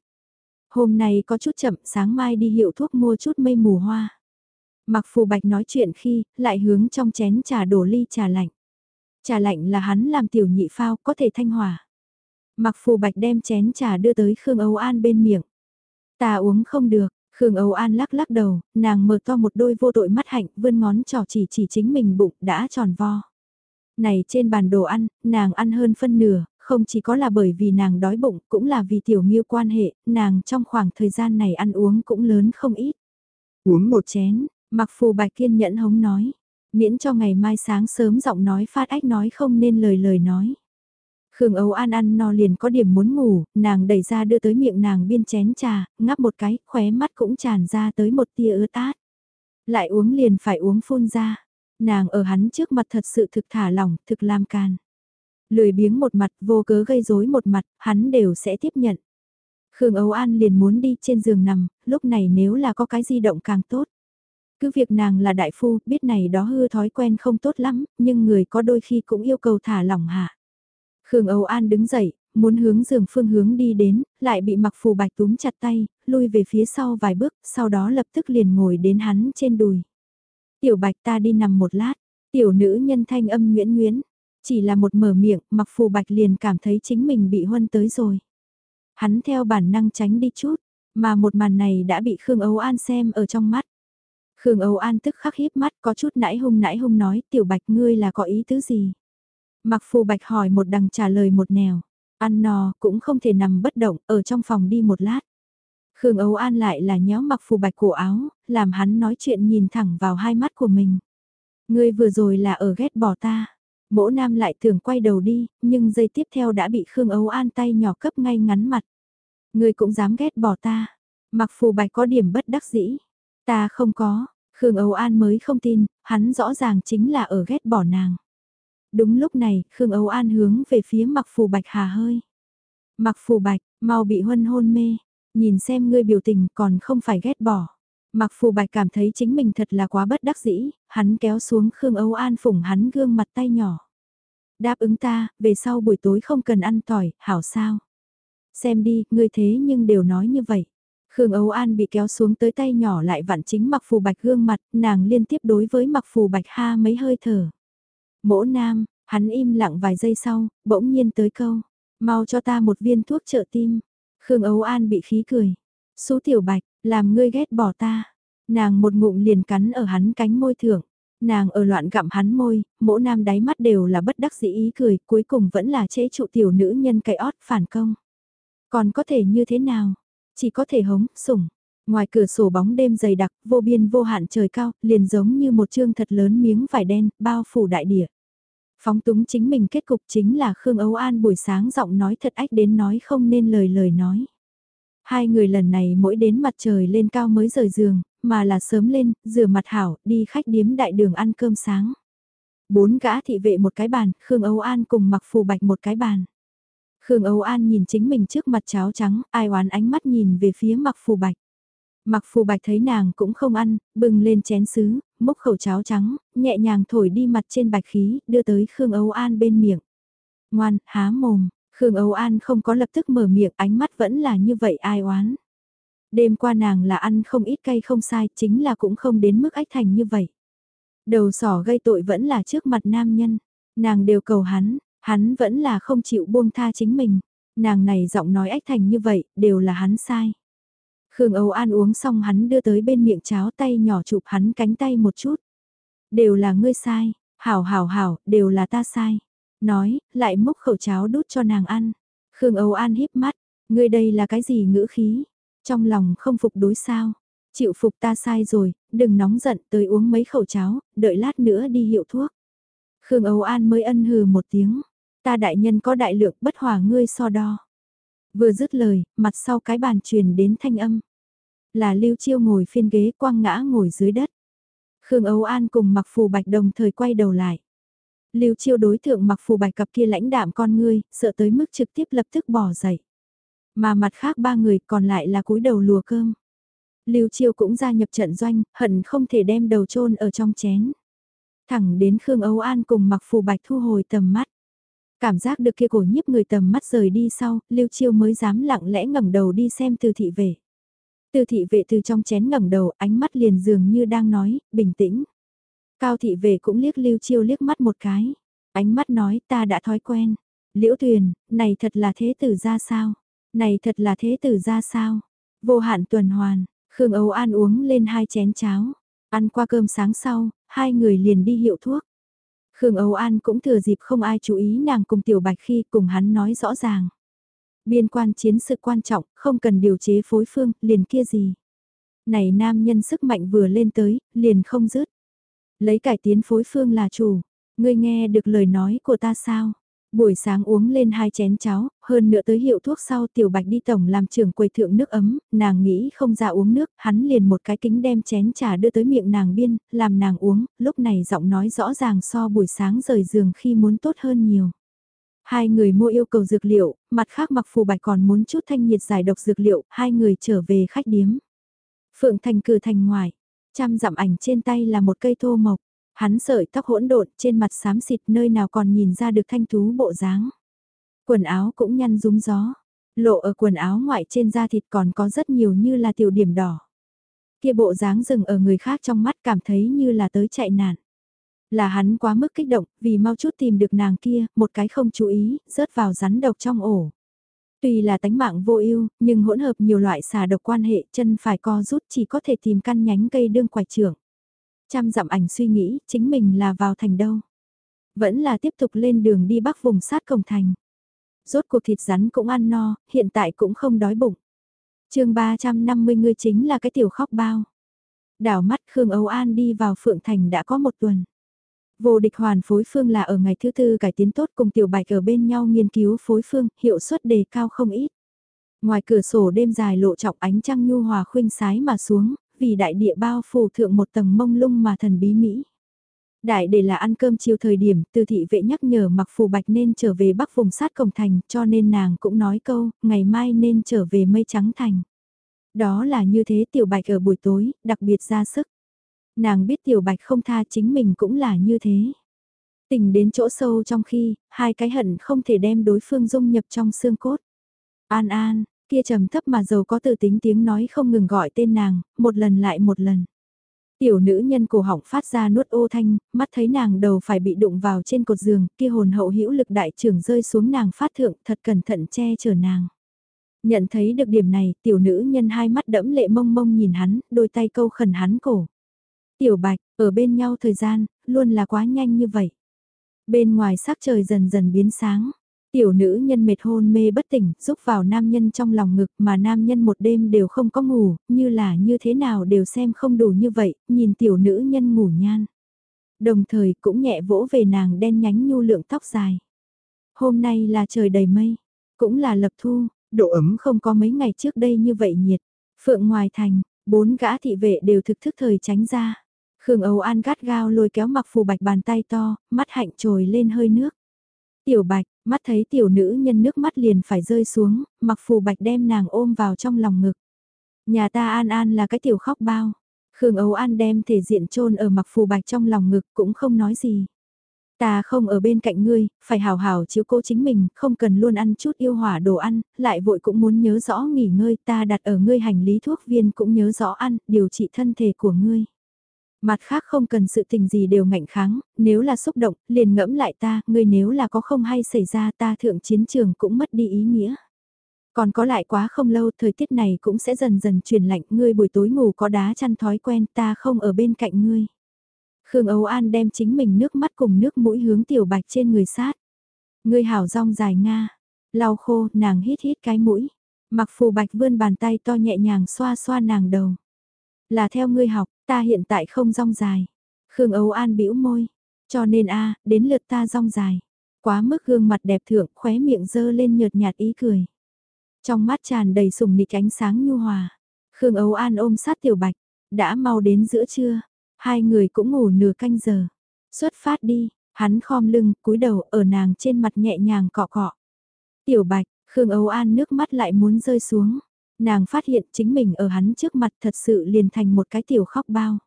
Hôm nay có chút chậm, sáng mai đi hiệu thuốc mua chút mây mù hoa. Mặc Phù Bạch nói chuyện khi, lại hướng trong chén trà đổ ly trà lạnh. Trà lạnh là hắn làm tiểu nhị phao, có thể thanh hỏa. Mặc phù bạch đem chén trà đưa tới Khương Âu An bên miệng. Ta uống không được, Khương Âu An lắc lắc đầu, nàng mở to một đôi vô tội mắt hạnh, vươn ngón trỏ chỉ chỉ chính mình bụng đã tròn vo. Này trên bàn đồ ăn, nàng ăn hơn phân nửa, không chỉ có là bởi vì nàng đói bụng, cũng là vì tiểu nghiêu quan hệ, nàng trong khoảng thời gian này ăn uống cũng lớn không ít. Uống một chén, mặc phù bạch kiên nhẫn hống nói. Miễn cho ngày mai sáng sớm giọng nói phát ách nói không nên lời lời nói. Khương Âu An ăn no liền có điểm muốn ngủ, nàng đẩy ra đưa tới miệng nàng biên chén trà, ngắp một cái, khóe mắt cũng tràn ra tới một tia ứa tát Lại uống liền phải uống phun ra. Nàng ở hắn trước mặt thật sự thực thả lỏng, thực lam can. Lười biếng một mặt, vô cớ gây rối một mặt, hắn đều sẽ tiếp nhận. Khương Âu An liền muốn đi trên giường nằm, lúc này nếu là có cái di động càng tốt. Cứ việc nàng là đại phu, biết này đó hư thói quen không tốt lắm, nhưng người có đôi khi cũng yêu cầu thả lỏng hạ. Khương Âu An đứng dậy, muốn hướng giường phương hướng đi đến, lại bị mặc phù bạch túm chặt tay, lui về phía sau vài bước, sau đó lập tức liền ngồi đến hắn trên đùi. Tiểu bạch ta đi nằm một lát, tiểu nữ nhân thanh âm nguyễn nguyễn, chỉ là một mở miệng, mặc phù bạch liền cảm thấy chính mình bị huân tới rồi. Hắn theo bản năng tránh đi chút, mà một màn này đã bị Khương Âu An xem ở trong mắt. Khương Âu An tức khắc híp mắt có chút nãy hung nãy hung nói tiểu bạch ngươi là có ý tứ gì. Mặc phù bạch hỏi một đằng trả lời một nẻo, ăn no cũng không thể nằm bất động ở trong phòng đi một lát. Khương Âu An lại là nhéo mặc phù bạch cổ áo, làm hắn nói chuyện nhìn thẳng vào hai mắt của mình. Ngươi vừa rồi là ở ghét bỏ ta. Mỗ nam lại tưởng quay đầu đi, nhưng giây tiếp theo đã bị Khương Âu An tay nhỏ cấp ngay ngắn mặt. Ngươi cũng dám ghét bỏ ta. Mặc phù bạch có điểm bất đắc dĩ. Ta không có, Khương Âu An mới không tin, hắn rõ ràng chính là ở ghét bỏ nàng. Đúng lúc này, Khương Âu An hướng về phía mặc phù bạch hà hơi. Mặc phù bạch, mau bị huân hôn mê, nhìn xem ngươi biểu tình còn không phải ghét bỏ. Mặc phù bạch cảm thấy chính mình thật là quá bất đắc dĩ, hắn kéo xuống Khương Âu An phủng hắn gương mặt tay nhỏ. Đáp ứng ta, về sau buổi tối không cần ăn tỏi, hảo sao. Xem đi, ngươi thế nhưng đều nói như vậy. Khương Âu An bị kéo xuống tới tay nhỏ lại vặn chính mặc phù bạch gương mặt, nàng liên tiếp đối với mặc phù bạch ha mấy hơi thở. Mỗ nam, hắn im lặng vài giây sau, bỗng nhiên tới câu, mau cho ta một viên thuốc trợ tim. Khương Âu An bị khí cười. số tiểu bạch, làm ngươi ghét bỏ ta. Nàng một ngụm liền cắn ở hắn cánh môi thưởng. Nàng ở loạn gặm hắn môi, mỗ nam đáy mắt đều là bất đắc dĩ ý cười, cuối cùng vẫn là chế trụ tiểu nữ nhân cậy ót phản công. Còn có thể như thế nào? Chỉ có thể hống, sủng. Ngoài cửa sổ bóng đêm dày đặc, vô biên vô hạn trời cao, liền giống như một chương thật lớn miếng vải đen, bao phủ đại địa. Phóng túng chính mình kết cục chính là Khương Âu An buổi sáng giọng nói thật ách đến nói không nên lời lời nói. Hai người lần này mỗi đến mặt trời lên cao mới rời giường, mà là sớm lên, rửa mặt hảo, đi khách điếm đại đường ăn cơm sáng. Bốn gã thị vệ một cái bàn, Khương Âu An cùng mặc phù bạch một cái bàn. Khương Âu An nhìn chính mình trước mặt cháo trắng, ai oán ánh mắt nhìn về phía mặc phù bạch. Mặc phù bạch thấy nàng cũng không ăn, bừng lên chén sứ, múc khẩu cháo trắng, nhẹ nhàng thổi đi mặt trên bạch khí, đưa tới Khương Âu An bên miệng. Ngoan, há mồm, Khương Âu An không có lập tức mở miệng, ánh mắt vẫn là như vậy ai oán. Đêm qua nàng là ăn không ít cay không sai, chính là cũng không đến mức ách thành như vậy. Đầu sỏ gây tội vẫn là trước mặt nam nhân, nàng đều cầu hắn, hắn vẫn là không chịu buông tha chính mình. Nàng này giọng nói ách thành như vậy, đều là hắn sai. Khương Âu An uống xong hắn đưa tới bên miệng cháo tay nhỏ chụp hắn cánh tay một chút. Đều là ngươi sai, hảo hảo hảo, đều là ta sai. Nói, lại múc khẩu cháo đút cho nàng ăn. Khương Âu An híp mắt, ngươi đây là cái gì ngữ khí? Trong lòng không phục đối sao? Chịu phục ta sai rồi, đừng nóng giận tới uống mấy khẩu cháo, đợi lát nữa đi hiệu thuốc. Khương Âu An mới ân hừ một tiếng. Ta đại nhân có đại lượng bất hòa ngươi so đo. Vừa dứt lời, mặt sau cái bàn truyền đến thanh âm. Là Lưu Chiêu ngồi phiên ghế quăng ngã ngồi dưới đất. Khương Âu An cùng mặc phù bạch đồng thời quay đầu lại. Lưu Chiêu đối tượng mặc phù bạch cặp kia lãnh đạm con ngươi, sợ tới mức trực tiếp lập tức bỏ dậy. Mà mặt khác ba người còn lại là cúi đầu lùa cơm. Lưu Chiêu cũng gia nhập trận doanh, hận không thể đem đầu chôn ở trong chén. Thẳng đến Khương Âu An cùng mặc phù bạch thu hồi tầm mắt. Cảm giác được kia cổ nhiếp người tầm mắt rời đi sau, Lưu Chiêu mới dám lặng lẽ ngẩng đầu đi xem từ thị vệ. Từ thị vệ từ trong chén ngẩng đầu, ánh mắt liền dường như đang nói, bình tĩnh. Cao thị vệ cũng liếc Lưu Chiêu liếc mắt một cái. Ánh mắt nói ta đã thói quen. Liễu Tuyền, này thật là thế tử ra sao? Này thật là thế tử ra sao? Vô hạn tuần hoàn, Khương Âu An uống lên hai chén cháo. Ăn qua cơm sáng sau, hai người liền đi hiệu thuốc. Khương Âu An cũng thừa dịp không ai chú ý nàng cùng Tiểu Bạch khi cùng hắn nói rõ ràng. Biên quan chiến sự quan trọng, không cần điều chế phối phương, liền kia gì. Này nam nhân sức mạnh vừa lên tới, liền không dứt. Lấy cải tiến phối phương là chủ. Ngươi nghe được lời nói của ta sao? Buổi sáng uống lên hai chén cháo, hơn nữa tới hiệu thuốc sau tiểu bạch đi tổng làm trưởng quầy thượng nước ấm, nàng nghĩ không ra uống nước, hắn liền một cái kính đem chén trà đưa tới miệng nàng biên, làm nàng uống, lúc này giọng nói rõ ràng so buổi sáng rời giường khi muốn tốt hơn nhiều. Hai người mua yêu cầu dược liệu, mặt khác mặc phù bạch còn muốn chút thanh nhiệt giải độc dược liệu, hai người trở về khách điếm. Phượng Thành cử thành ngoài, trăm dặm ảnh trên tay là một cây thô mộc. Hắn sợi tóc hỗn độn trên mặt xám xịt nơi nào còn nhìn ra được thanh thú bộ dáng. Quần áo cũng nhăn rúng gió. Lộ ở quần áo ngoại trên da thịt còn có rất nhiều như là tiểu điểm đỏ. Kia bộ dáng dừng ở người khác trong mắt cảm thấy như là tới chạy nạn. Là hắn quá mức kích động, vì mau chút tìm được nàng kia, một cái không chú ý, rớt vào rắn độc trong ổ. Tuy là tánh mạng vô ưu, nhưng hỗn hợp nhiều loại xà độc quan hệ chân phải co rút chỉ có thể tìm căn nhánh cây đương quải trưởng. Trăm dặm ảnh suy nghĩ, chính mình là vào thành đâu. Vẫn là tiếp tục lên đường đi bắc vùng sát cổng thành. Rốt cuộc thịt rắn cũng ăn no, hiện tại cũng không đói bụng. chương 350 người chính là cái tiểu khóc bao. Đảo mắt Khương Âu An đi vào Phượng Thành đã có một tuần. Vô địch hoàn phối phương là ở ngày thứ tư cải tiến tốt cùng tiểu bạch ở bên nhau nghiên cứu phối phương, hiệu suất đề cao không ít. Ngoài cửa sổ đêm dài lộ trọng ánh trăng nhu hòa khuynh sái mà xuống, vì đại địa bao phủ thượng một tầng mông lung mà thần bí mỹ. Đại để là ăn cơm chiều thời điểm, từ thị vệ nhắc nhở mặc phù bạch nên trở về bắc vùng sát cổng thành, cho nên nàng cũng nói câu, ngày mai nên trở về mây trắng thành. Đó là như thế tiểu bạch ở buổi tối, đặc biệt ra sức. Nàng biết tiểu bạch không tha chính mình cũng là như thế. Tình đến chỗ sâu trong khi, hai cái hận không thể đem đối phương dung nhập trong xương cốt. An an, kia trầm thấp mà giàu có từ tính tiếng nói không ngừng gọi tên nàng, một lần lại một lần. Tiểu nữ nhân cổ họng phát ra nuốt ô thanh, mắt thấy nàng đầu phải bị đụng vào trên cột giường, kia hồn hậu hữu lực đại trưởng rơi xuống nàng phát thượng, thật cẩn thận che chở nàng. Nhận thấy được điểm này, tiểu nữ nhân hai mắt đẫm lệ mông mông nhìn hắn, đôi tay câu khẩn hắn cổ. Tiểu bạch, ở bên nhau thời gian, luôn là quá nhanh như vậy. Bên ngoài sắc trời dần dần biến sáng. Tiểu nữ nhân mệt hôn mê bất tỉnh, rúc vào nam nhân trong lòng ngực mà nam nhân một đêm đều không có ngủ, như là như thế nào đều xem không đủ như vậy, nhìn tiểu nữ nhân ngủ nhan. Đồng thời cũng nhẹ vỗ về nàng đen nhánh nhu lượng tóc dài. Hôm nay là trời đầy mây, cũng là lập thu, độ ấm không có mấy ngày trước đây như vậy nhiệt. Phượng ngoài thành, bốn gã thị vệ đều thực thức thời tránh ra. Khương Âu An gắt gao lôi kéo mặc phù bạch bàn tay to, mắt hạnh trồi lên hơi nước. Tiểu bạch, mắt thấy tiểu nữ nhân nước mắt liền phải rơi xuống, mặc phù bạch đem nàng ôm vào trong lòng ngực. Nhà ta An An là cái tiểu khóc bao. Khương Âu An đem thể diện chôn ở mặc phù bạch trong lòng ngực cũng không nói gì. Ta không ở bên cạnh ngươi, phải hào hào chiếu cố chính mình, không cần luôn ăn chút yêu hỏa đồ ăn, lại vội cũng muốn nhớ rõ nghỉ ngơi, ta đặt ở ngươi hành lý thuốc viên cũng nhớ rõ ăn, điều trị thân thể của ngươi. Mặt khác không cần sự tình gì đều ngạnh kháng, nếu là xúc động, liền ngẫm lại ta, ngươi nếu là có không hay xảy ra ta thượng chiến trường cũng mất đi ý nghĩa. Còn có lại quá không lâu, thời tiết này cũng sẽ dần dần chuyển lạnh, ngươi buổi tối ngủ có đá chăn thói quen, ta không ở bên cạnh ngươi. Khương Âu An đem chính mình nước mắt cùng nước mũi hướng tiểu bạch trên người sát. Ngươi hảo rong dài Nga, lau khô, nàng hít hít cái mũi. Mặc phù bạch vươn bàn tay to nhẹ nhàng xoa xoa nàng đầu. Là theo ngươi học, ta hiện tại không rong dài. Khương Âu An bĩu môi. Cho nên a đến lượt ta rong dài. Quá mức gương mặt đẹp thượng khóe miệng dơ lên nhợt nhạt ý cười. Trong mắt tràn đầy sùng nịch ánh sáng nhu hòa. Khương Âu An ôm sát tiểu bạch. Đã mau đến giữa trưa. Hai người cũng ngủ nửa canh giờ. Xuất phát đi. Hắn khom lưng, cúi đầu ở nàng trên mặt nhẹ nhàng cọ cọ. Tiểu bạch, Khương Âu An nước mắt lại muốn rơi xuống. Nàng phát hiện chính mình ở hắn trước mặt thật sự liền thành một cái tiểu khóc bao.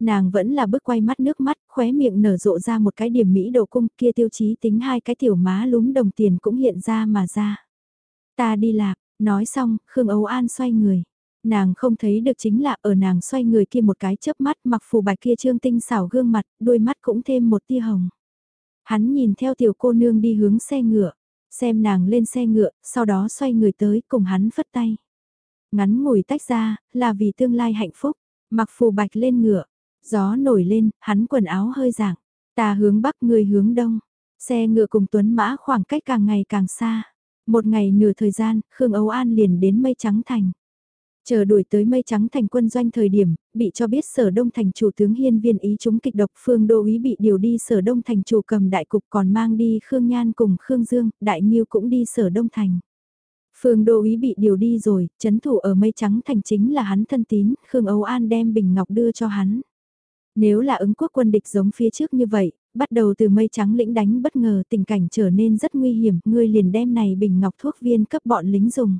Nàng vẫn là bước quay mắt nước mắt, khóe miệng nở rộ ra một cái điểm mỹ độ cung kia tiêu chí tính hai cái tiểu má lúm đồng tiền cũng hiện ra mà ra. Ta đi lạc, nói xong, Khương Âu An xoay người. Nàng không thấy được chính là ở nàng xoay người kia một cái chớp mắt mặc phù bạch kia trương tinh xảo gương mặt, đôi mắt cũng thêm một tia hồng. Hắn nhìn theo tiểu cô nương đi hướng xe ngựa, xem nàng lên xe ngựa, sau đó xoay người tới cùng hắn phất tay. Ngắn ngủi tách ra, là vì tương lai hạnh phúc. Mặc phù bạch lên ngựa, gió nổi lên, hắn quần áo hơi dạng. Ta hướng bắc người hướng đông. Xe ngựa cùng tuấn mã khoảng cách càng ngày càng xa. Một ngày nửa thời gian, Khương Âu An liền đến mây trắng thành. Chờ đuổi tới mây trắng thành quân doanh thời điểm, bị cho biết sở đông thành chủ tướng hiên viên ý chúng kịch độc phương đô ý bị điều đi sở đông thành chủ cầm đại cục còn mang đi Khương Nhan cùng Khương Dương, đại nghiêu cũng đi sở đông thành. Phương Đô Ý bị điều đi rồi, chấn thủ ở mây trắng thành chính là hắn thân tín, Khương Âu An đem bình ngọc đưa cho hắn. Nếu là ứng quốc quân địch giống phía trước như vậy, bắt đầu từ mây trắng lĩnh đánh bất ngờ tình cảnh trở nên rất nguy hiểm, ngươi liền đem này bình ngọc thuốc viên cấp bọn lính dùng.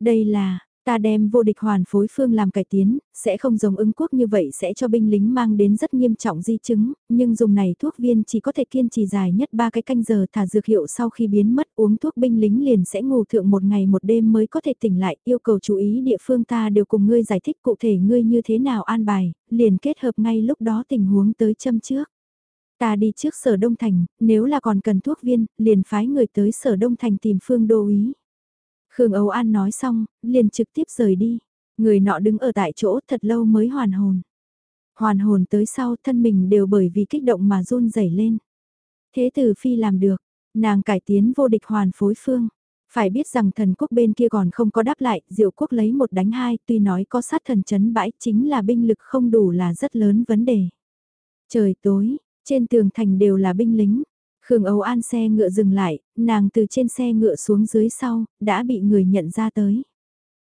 Đây là, Ta đem vô địch hoàn phối phương làm cải tiến, sẽ không giống ứng quốc như vậy sẽ cho binh lính mang đến rất nghiêm trọng di chứng, nhưng dùng này thuốc viên chỉ có thể kiên trì dài nhất 3 cái canh giờ thả dược hiệu sau khi biến mất uống thuốc binh lính liền sẽ ngủ thượng một ngày một đêm mới có thể tỉnh lại, yêu cầu chú ý địa phương ta đều cùng ngươi giải thích cụ thể ngươi như thế nào an bài, liền kết hợp ngay lúc đó tình huống tới châm trước. Ta đi trước sở Đông Thành, nếu là còn cần thuốc viên, liền phái người tới sở Đông Thành tìm phương đô ý. Khương Âu An nói xong, liền trực tiếp rời đi. Người nọ đứng ở tại chỗ thật lâu mới hoàn hồn. Hoàn hồn tới sau thân mình đều bởi vì kích động mà run rẩy lên. Thế tử phi làm được, nàng cải tiến vô địch hoàn phối phương. Phải biết rằng thần quốc bên kia còn không có đáp lại, diệu quốc lấy một đánh hai, tuy nói có sát thần chấn bãi chính là binh lực không đủ là rất lớn vấn đề. Trời tối, trên tường thành đều là binh lính, Khương Âu An xe ngựa dừng lại, nàng từ trên xe ngựa xuống dưới sau, đã bị người nhận ra tới.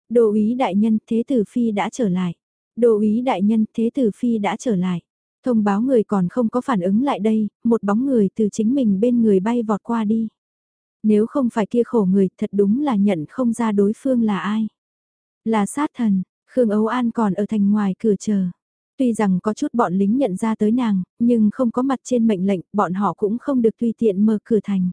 Đô úy đại nhân, thế tử phi đã trở lại. Đô úy đại nhân, thế tử phi đã trở lại. Thông báo người còn không có phản ứng lại đây, một bóng người từ chính mình bên người bay vọt qua đi. Nếu không phải kia khổ người, thật đúng là nhận không ra đối phương là ai. Là sát thần, Khương Âu An còn ở thành ngoài cửa chờ. Tuy rằng có chút bọn lính nhận ra tới nàng, nhưng không có mặt trên mệnh lệnh, bọn họ cũng không được tùy tiện mở cửa thành.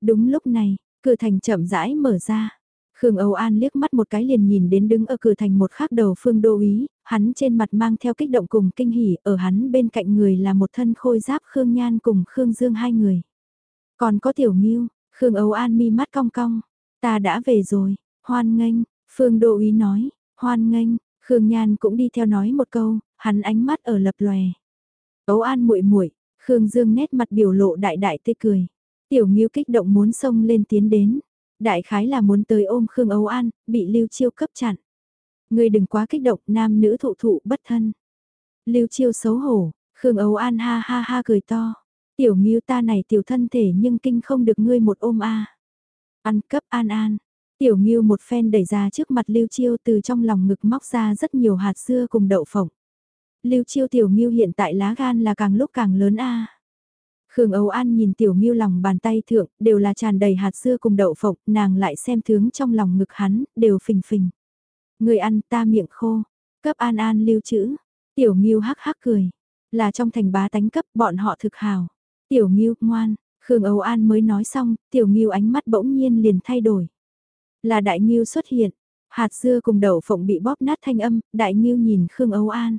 Đúng lúc này, cửa thành chậm rãi mở ra. Khương Âu An liếc mắt một cái liền nhìn đến đứng ở cửa thành một khắc đầu phương đô ý, hắn trên mặt mang theo kích động cùng kinh hỉ, ở hắn bên cạnh người là một thân khôi giáp Khương Nhan cùng Khương Dương hai người. Còn có tiểu nghiêu, Khương Âu An mi mắt cong cong, ta đã về rồi, hoan nghênh, phương đô ý nói, hoan nghênh, Khương Nhan cũng đi theo nói một câu, hắn ánh mắt ở lập lòe. ấu An muội muội, Khương Dương nét mặt biểu lộ đại đại tê cười. Tiểu Nghiêu kích động muốn xông lên tiến đến, đại khái là muốn tới ôm Khương Âu An, bị Lưu Chiêu cấp chặn. Ngươi đừng quá kích động, nam nữ thụ thụ bất thân. Lưu Chiêu xấu hổ, Khương Âu An ha ha ha cười to. Tiểu Nghiêu ta này tiểu thân thể nhưng kinh không được ngươi một ôm a. Ăn cấp an an. Tiểu Nghiêu một phen đẩy ra trước mặt Lưu Chiêu từ trong lòng ngực móc ra rất nhiều hạt dưa cùng đậu phộng. Lưu Chiêu Tiểu Nghiêu hiện tại lá gan là càng lúc càng lớn a. Khương Âu An nhìn Tiểu Nghiêu lòng bàn tay thượng, đều là tràn đầy hạt dưa cùng đậu phộng, nàng lại xem tướng trong lòng ngực hắn, đều phình phình. Người ăn ta miệng khô, cấp An An lưu trữ. Tiểu Nghiêu hắc hắc cười, là trong thành bá tánh cấp bọn họ thực hào. Tiểu Nghiêu, ngoan, Khương Âu An mới nói xong, Tiểu Nghiêu ánh mắt bỗng nhiên liền thay đổi. Là Đại Nghiêu xuất hiện, hạt dưa cùng đậu phộng bị bóp nát thanh âm, Đại Nghiêu nhìn Khương Âu An.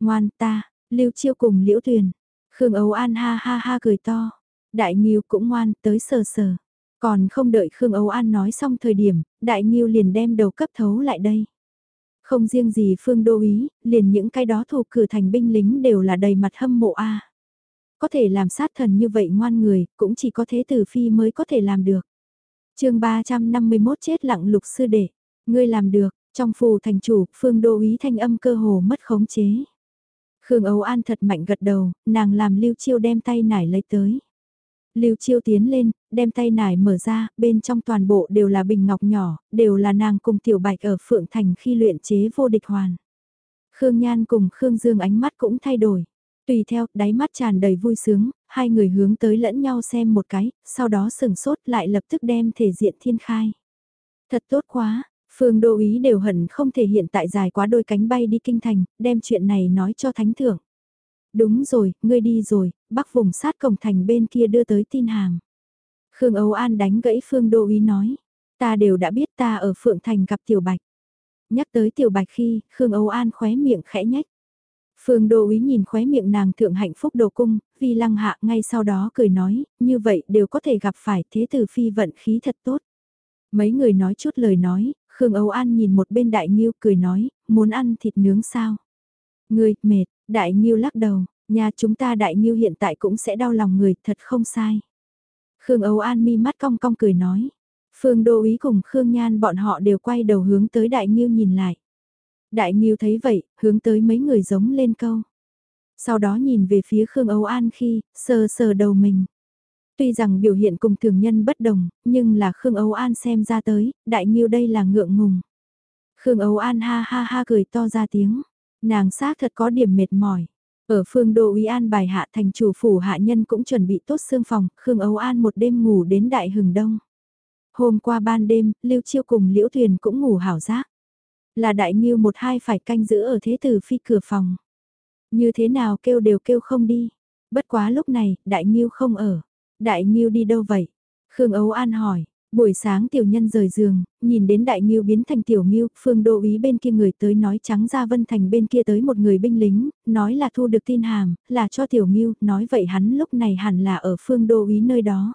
Ngoan ta, Lưu Chiêu cùng Liễu Tuyền. Khương ấu An ha ha ha cười to. Đại nhiêu cũng ngoan, tới sờ sờ. Còn không đợi Khương ấu An nói xong thời điểm, Đại nhiêu liền đem đầu cấp thấu lại đây. Không riêng gì Phương Đô Ý, liền những cái đó thuộc cử thành binh lính đều là đầy mặt hâm mộ a. Có thể làm sát thần như vậy ngoan người, cũng chỉ có thế tử phi mới có thể làm được. chương 351 chết lặng lục sư đệ, ngươi làm được, trong phù thành chủ, Phương Đô Ý thanh âm cơ hồ mất khống chế. Khương Âu An thật mạnh gật đầu, nàng làm Lưu Chiêu đem tay nải lấy tới. Lưu Chiêu tiến lên, đem tay nải mở ra, bên trong toàn bộ đều là bình ngọc nhỏ, đều là nàng cùng Tiểu Bạch ở Phượng Thành khi luyện chế vô địch hoàn. Khương Nhan cùng Khương Dương ánh mắt cũng thay đổi. Tùy theo, đáy mắt tràn đầy vui sướng, hai người hướng tới lẫn nhau xem một cái, sau đó sừng sốt lại lập tức đem thể diện thiên khai. Thật tốt quá, Phương Đô Ý đều hận không thể hiện tại dài quá đôi cánh bay đi kinh thành, đem chuyện này nói cho thánh thượng. Đúng rồi, ngươi đi rồi, bắc vùng sát cổng thành bên kia đưa tới tin hàng. Khương Âu An đánh gãy Phương Đô Ý nói, ta đều đã biết ta ở Phượng Thành gặp Tiểu Bạch. Nhắc tới Tiểu Bạch khi, Khương Âu An khóe miệng khẽ nhách. Phương Đô Ý nhìn khóe miệng nàng thượng hạnh phúc đồ cung, vì lăng hạ ngay sau đó cười nói, như vậy đều có thể gặp phải thế tử phi vận khí thật tốt. Mấy người nói chút lời nói, Khương Âu An nhìn một bên Đại Nghiêu cười nói, muốn ăn thịt nướng sao? Người, mệt, Đại Nghiêu lắc đầu, nhà chúng ta Đại Nghiêu hiện tại cũng sẽ đau lòng người, thật không sai. Khương Âu An mi mắt cong cong cười nói. Phương Đô Ý cùng Khương Nhan bọn họ đều quay đầu hướng tới Đại Nghiêu nhìn lại. Đại Nghiêu thấy vậy, hướng tới mấy người giống lên câu. Sau đó nhìn về phía Khương Âu An khi, sờ sờ đầu mình. Tuy rằng biểu hiện cùng thường nhân bất đồng, nhưng là Khương Âu An xem ra tới, đại nghiêu đây là ngượng ngùng. Khương Âu An ha ha ha cười to ra tiếng, nàng xác thật có điểm mệt mỏi. Ở phương đô uy An bài hạ thành chủ phủ hạ nhân cũng chuẩn bị tốt xương phòng, Khương Âu An một đêm ngủ đến đại hừng đông. Hôm qua ban đêm, Lưu Chiêu cùng Liễu Thuyền cũng ngủ hảo giác. Là đại nghiêu một hai phải canh giữ ở thế tử phi cửa phòng. Như thế nào kêu đều kêu không đi. Bất quá lúc này, đại nghiêu không ở. Đại Nghiêu đi đâu vậy? Khương Ấu An hỏi. Buổi sáng tiểu nhân rời giường, nhìn đến đại nghiêu biến thành tiểu nghiêu, phương đô ý bên kia người tới nói trắng ra vân thành bên kia tới một người binh lính, nói là thu được tin hàm, là cho tiểu nghiêu, nói vậy hắn lúc này hẳn là ở phương đô ý nơi đó.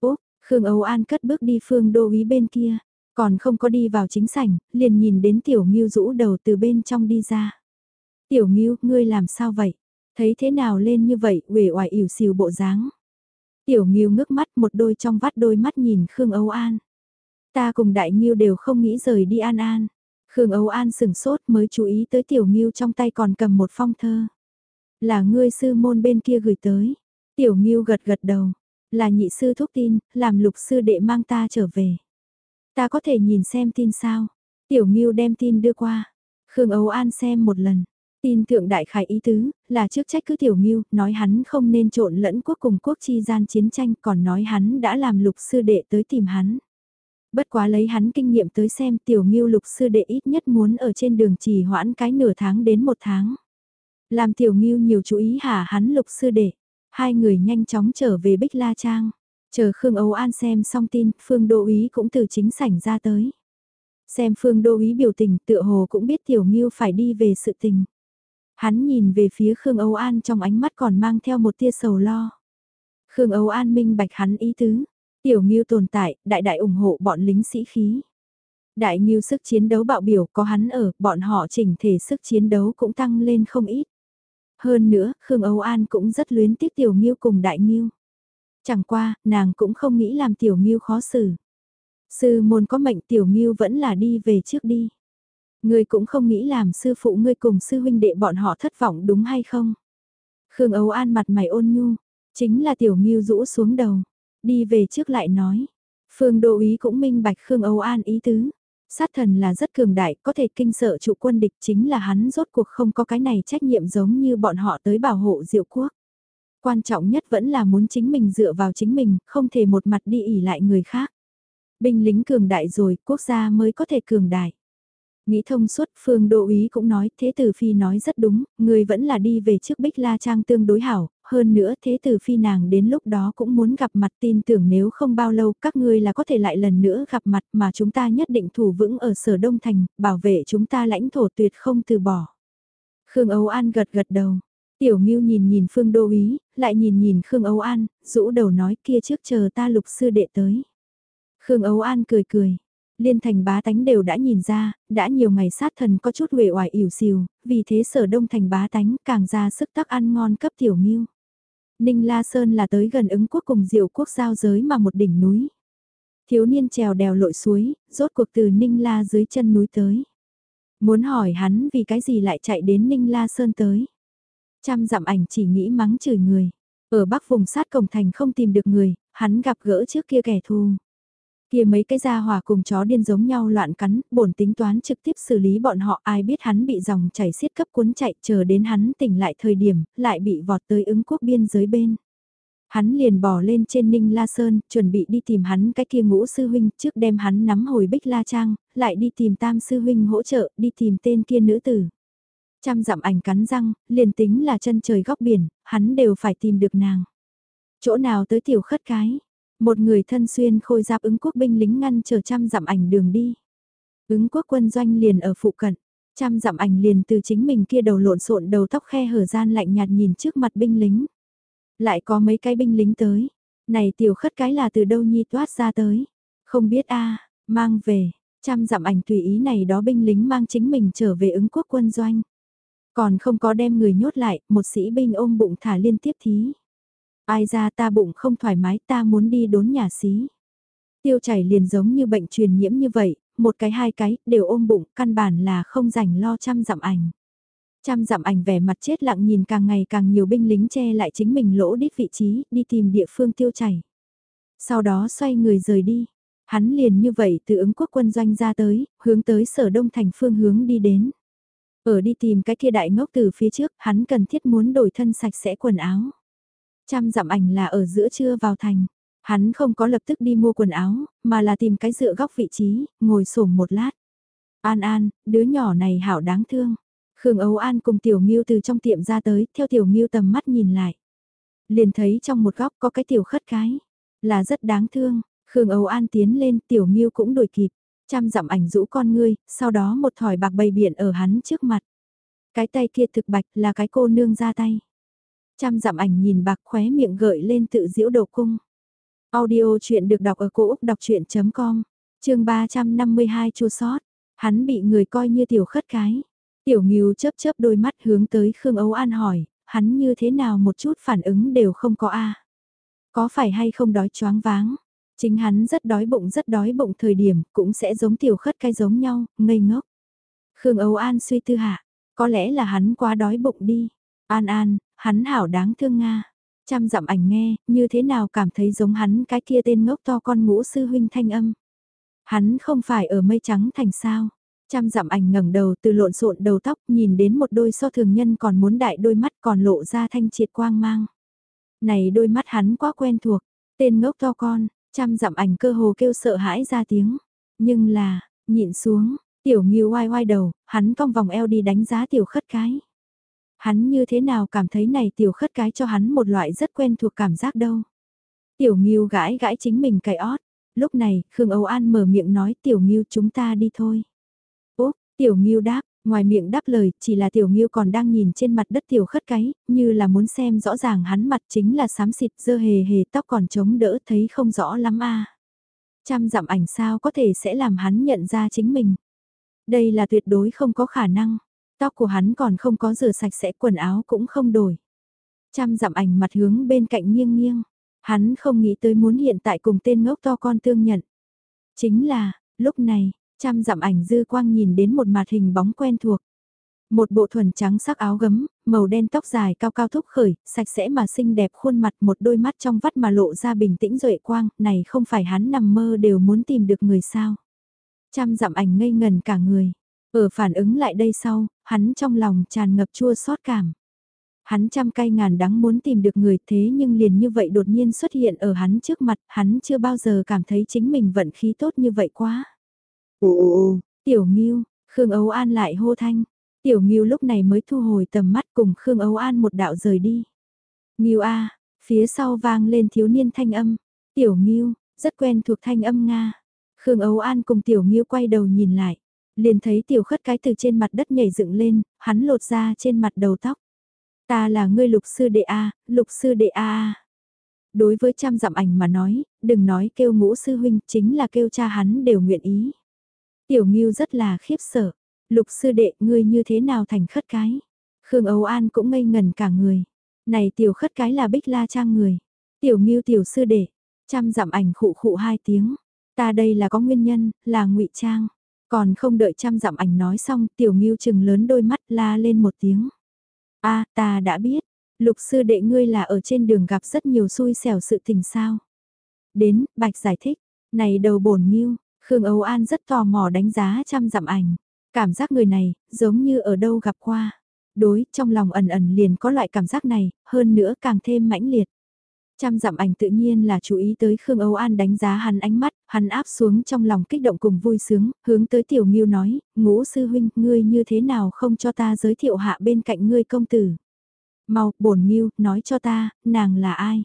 Úp, Khương Âu An cất bước đi phương đô ý bên kia, còn không có đi vào chính sảnh, liền nhìn đến tiểu nghiêu rũ đầu từ bên trong đi ra. Tiểu nghiêu, ngươi làm sao vậy? Thấy thế nào lên như vậy, uể oải ỉu xìu bộ dáng. Tiểu Nghiêu ngước mắt một đôi trong vắt đôi mắt nhìn Khương Âu An. Ta cùng Đại Nghiêu đều không nghĩ rời đi An An. Khương Âu An sừng sốt mới chú ý tới Tiểu Nghiêu trong tay còn cầm một phong thơ. Là ngươi sư môn bên kia gửi tới. Tiểu Nghiêu gật gật đầu. Là nhị sư thúc tin, làm lục sư đệ mang ta trở về. Ta có thể nhìn xem tin sao? Tiểu Nghiêu đem tin đưa qua. Khương Âu An xem một lần. Tin thượng đại khải ý tứ, là trước trách cứ Tiểu mưu, nói hắn không nên trộn lẫn quốc cùng quốc chi gian chiến tranh, còn nói hắn đã làm lục sư đệ tới tìm hắn. Bất quá lấy hắn kinh nghiệm tới xem Tiểu mưu lục sư đệ ít nhất muốn ở trên đường trì hoãn cái nửa tháng đến một tháng. Làm Tiểu mưu nhiều chú ý hả hắn lục sư đệ. Hai người nhanh chóng trở về Bích La Trang. Chờ Khương Âu An xem xong tin, Phương Đô Ý cũng từ chính sảnh ra tới. Xem Phương Đô Ý biểu tình tựa hồ cũng biết Tiểu Nghiêu phải đi về sự tình. Hắn nhìn về phía Khương Âu An trong ánh mắt còn mang theo một tia sầu lo. Khương Âu An minh bạch hắn ý tứ. Tiểu Nghiêu tồn tại, đại đại ủng hộ bọn lính sĩ khí. Đại Nghiêu sức chiến đấu bạo biểu có hắn ở, bọn họ chỉnh thể sức chiến đấu cũng tăng lên không ít. Hơn nữa, Khương Âu An cũng rất luyến tiếc Tiểu Nghiêu cùng Đại Nghiêu. Chẳng qua, nàng cũng không nghĩ làm Tiểu Nghiêu khó xử. Sư môn có mệnh Tiểu Nghiêu vẫn là đi về trước đi. Ngươi cũng không nghĩ làm sư phụ ngươi cùng sư huynh đệ bọn họ thất vọng đúng hay không? Khương Âu An mặt mày ôn nhu, chính là Tiểu Nghiêu rũ xuống đầu, đi về trước lại nói. Phương Đô Ý cũng minh bạch Khương Âu An ý tứ. Sát thần là rất cường đại, có thể kinh sợ trụ quân địch chính là hắn rốt cuộc không có cái này trách nhiệm giống như bọn họ tới bảo hộ diệu quốc. Quan trọng nhất vẫn là muốn chính mình dựa vào chính mình, không thể một mặt đi ỉ lại người khác. Binh lính cường đại rồi, quốc gia mới có thể cường đại. Nghĩ thông suốt, Phương Đô Ý cũng nói, Thế Tử Phi nói rất đúng, người vẫn là đi về trước Bích La Trang tương đối hảo, hơn nữa Thế Tử Phi nàng đến lúc đó cũng muốn gặp mặt tin tưởng nếu không bao lâu các ngươi là có thể lại lần nữa gặp mặt mà chúng ta nhất định thủ vững ở sở Đông Thành, bảo vệ chúng ta lãnh thổ tuyệt không từ bỏ. Khương Âu An gật gật đầu. Tiểu Ngưu nhìn nhìn Phương Đô Ý, lại nhìn nhìn Khương Âu An, rũ đầu nói kia trước chờ ta lục sư đệ tới. Khương Âu An cười cười, Liên thành bá tánh đều đã nhìn ra, đã nhiều ngày sát thần có chút uể oải ỉu xìu, vì thế sở đông thành bá tánh càng ra sức tắc ăn ngon cấp tiểu miêu. Ninh La Sơn là tới gần ứng quốc cùng diệu quốc giao giới mà một đỉnh núi. Thiếu niên trèo đèo lội suối, rốt cuộc từ Ninh La dưới chân núi tới. Muốn hỏi hắn vì cái gì lại chạy đến Ninh La Sơn tới. Trăm dặm ảnh chỉ nghĩ mắng chửi người. Ở bắc vùng sát cổng thành không tìm được người, hắn gặp gỡ trước kia kẻ thù. Kia mấy cái gia hỏa cùng chó điên giống nhau loạn cắn, bổn tính toán trực tiếp xử lý bọn họ ai biết hắn bị dòng chảy xiết cấp cuốn chạy chờ đến hắn tỉnh lại thời điểm, lại bị vọt tới ứng quốc biên giới bên. Hắn liền bỏ lên trên Ninh La Sơn, chuẩn bị đi tìm hắn cái kia ngũ sư huynh trước đem hắn nắm hồi Bích La Trang, lại đi tìm tam sư huynh hỗ trợ, đi tìm tên kia nữ tử. Trăm dặm ảnh cắn răng, liền tính là chân trời góc biển, hắn đều phải tìm được nàng. Chỗ nào tới tiểu khất cái, một người thân xuyên khôi giáp ứng quốc binh lính ngăn chờ trăm dặm ảnh đường đi. Ứng quốc quân doanh liền ở phụ cận, trăm dặm ảnh liền từ chính mình kia đầu lộn xộn đầu tóc khe hở gian lạnh nhạt nhìn trước mặt binh lính. Lại có mấy cái binh lính tới, này tiểu khất cái là từ đâu nhi toát ra tới. Không biết a mang về, trăm dặm ảnh tùy ý này đó binh lính mang chính mình trở về ứng quốc quân doanh. Còn không có đem người nhốt lại, một sĩ binh ôm bụng thả liên tiếp thí. Ai ra ta bụng không thoải mái ta muốn đi đốn nhà xí. Tiêu chảy liền giống như bệnh truyền nhiễm như vậy, một cái hai cái, đều ôm bụng, căn bản là không rảnh lo chăm dặm ảnh. Chăm dặm ảnh vẻ mặt chết lặng nhìn càng ngày càng nhiều binh lính che lại chính mình lỗ đít vị trí, đi tìm địa phương tiêu chảy. Sau đó xoay người rời đi. Hắn liền như vậy từ ứng quốc quân doanh ra tới, hướng tới sở đông thành phương hướng đi đến. Ở đi tìm cái kia đại ngốc từ phía trước, hắn cần thiết muốn đổi thân sạch sẽ quần áo. Trăm dặm ảnh là ở giữa trưa vào thành. Hắn không có lập tức đi mua quần áo, mà là tìm cái dựa góc vị trí, ngồi sổm một lát. An An, đứa nhỏ này hảo đáng thương. Khương ấu An cùng Tiểu Nghiêu từ trong tiệm ra tới, theo Tiểu Nghiêu tầm mắt nhìn lại. Liền thấy trong một góc có cái tiểu khất cái, là rất đáng thương. Khương ấu An tiến lên, Tiểu Nghiêu cũng đuổi kịp, chăm dặm ảnh rũ con ngươi, sau đó một thỏi bạc bầy biển ở hắn trước mặt. Cái tay kia thực bạch là cái cô nương ra tay. Trăm dặm ảnh nhìn bạc khóe miệng gợi lên tự diễu đầu cung. Audio chuyện được đọc ở cổ Úc đọc chuyện.com, chương 352 chua sót. Hắn bị người coi như tiểu khất cái. Tiểu nghiêu chớp chớp đôi mắt hướng tới Khương Âu An hỏi, hắn như thế nào một chút phản ứng đều không có a Có phải hay không đói choáng váng? Chính hắn rất đói bụng rất đói bụng thời điểm cũng sẽ giống tiểu khất cái giống nhau, ngây ngốc. Khương Âu An suy tư hạ, có lẽ là hắn quá đói bụng đi. An An, hắn hảo đáng thương Nga. chăm dặm ảnh nghe, như thế nào cảm thấy giống hắn cái kia tên ngốc to con ngũ sư huynh thanh âm. Hắn không phải ở mây trắng thành sao. chăm dặm ảnh ngẩng đầu từ lộn xộn đầu tóc nhìn đến một đôi so thường nhân còn muốn đại đôi mắt còn lộ ra thanh triệt quang mang. Này đôi mắt hắn quá quen thuộc, tên ngốc to con, chăm dặm ảnh cơ hồ kêu sợ hãi ra tiếng. Nhưng là, nhịn xuống, tiểu nghiêu oai oai đầu, hắn cong vòng eo đi đánh giá tiểu khất cái. Hắn như thế nào cảm thấy này tiểu khất cái cho hắn một loại rất quen thuộc cảm giác đâu. Tiểu Ngưu gãi gãi chính mình cày ót. Lúc này, Khương Âu An mở miệng nói tiểu Ngưu chúng ta đi thôi. Úp, tiểu Ngưu đáp, ngoài miệng đáp lời, chỉ là tiểu Ngưu còn đang nhìn trên mặt đất tiểu khất cái, như là muốn xem rõ ràng hắn mặt chính là xám xịt dơ hề hề tóc còn chống đỡ thấy không rõ lắm a Trăm dặm ảnh sao có thể sẽ làm hắn nhận ra chính mình. Đây là tuyệt đối không có khả năng. Tóc của hắn còn không có rửa sạch sẽ quần áo cũng không đổi. Chăm dặm ảnh mặt hướng bên cạnh nghiêng nghiêng. Hắn không nghĩ tới muốn hiện tại cùng tên ngốc to con tương nhận. Chính là, lúc này, chăm dặm ảnh dư quang nhìn đến một mặt hình bóng quen thuộc. Một bộ thuần trắng sắc áo gấm, màu đen tóc dài cao cao thúc khởi, sạch sẽ mà xinh đẹp khuôn mặt một đôi mắt trong vắt mà lộ ra bình tĩnh rợi quang, này không phải hắn nằm mơ đều muốn tìm được người sao. Trăm dặm ảnh ngây ngần cả người. Ở phản ứng lại đây sau, hắn trong lòng tràn ngập chua xót cảm. Hắn trăm cay ngàn đắng muốn tìm được người thế nhưng liền như vậy đột nhiên xuất hiện ở hắn trước mặt, hắn chưa bao giờ cảm thấy chính mình vận khí tốt như vậy quá. Ồ, tiểu nghiêu, Khương Ấu An lại hô thanh. Tiểu nghiêu lúc này mới thu hồi tầm mắt cùng Khương Ấu An một đạo rời đi. Nghiêu A, phía sau vang lên thiếu niên thanh âm. Tiểu nghiêu, rất quen thuộc thanh âm Nga. Khương Ấu An cùng tiểu nghiêu quay đầu nhìn lại liền thấy tiểu khất cái từ trên mặt đất nhảy dựng lên, hắn lột ra trên mặt đầu tóc. Ta là ngươi lục sư đệ A, lục sư đệ A. Đối với trăm dặm ảnh mà nói, đừng nói kêu ngũ sư huynh, chính là kêu cha hắn đều nguyện ý. Tiểu Ngưu rất là khiếp sợ. Lục sư đệ, ngươi như thế nào thành khất cái? Khương Âu An cũng ngây ngần cả người. Này tiểu khất cái là bích la trang người. Tiểu Ngưu tiểu sư đệ, trăm dặm ảnh khụ khụ hai tiếng. Ta đây là có nguyên nhân, là ngụy trang. Còn không đợi trăm dặm ảnh nói xong, tiểu nghiêu chừng lớn đôi mắt la lên một tiếng. a ta đã biết, lục sư đệ ngươi là ở trên đường gặp rất nhiều xui xẻo sự tình sao. Đến, bạch giải thích, này đầu bổn nghiêu, Khương Âu An rất tò mò đánh giá trăm dặm ảnh. Cảm giác người này, giống như ở đâu gặp qua. Đối, trong lòng ẩn ẩn liền có loại cảm giác này, hơn nữa càng thêm mãnh liệt. Trăm dặm ảnh tự nhiên là chú ý tới Khương Âu An đánh giá hắn ánh mắt, hắn áp xuống trong lòng kích động cùng vui sướng, hướng tới tiểu nghiêu nói, ngũ sư huynh, ngươi như thế nào không cho ta giới thiệu hạ bên cạnh ngươi công tử. Mau, bổn nghiêu, nói cho ta, nàng là ai?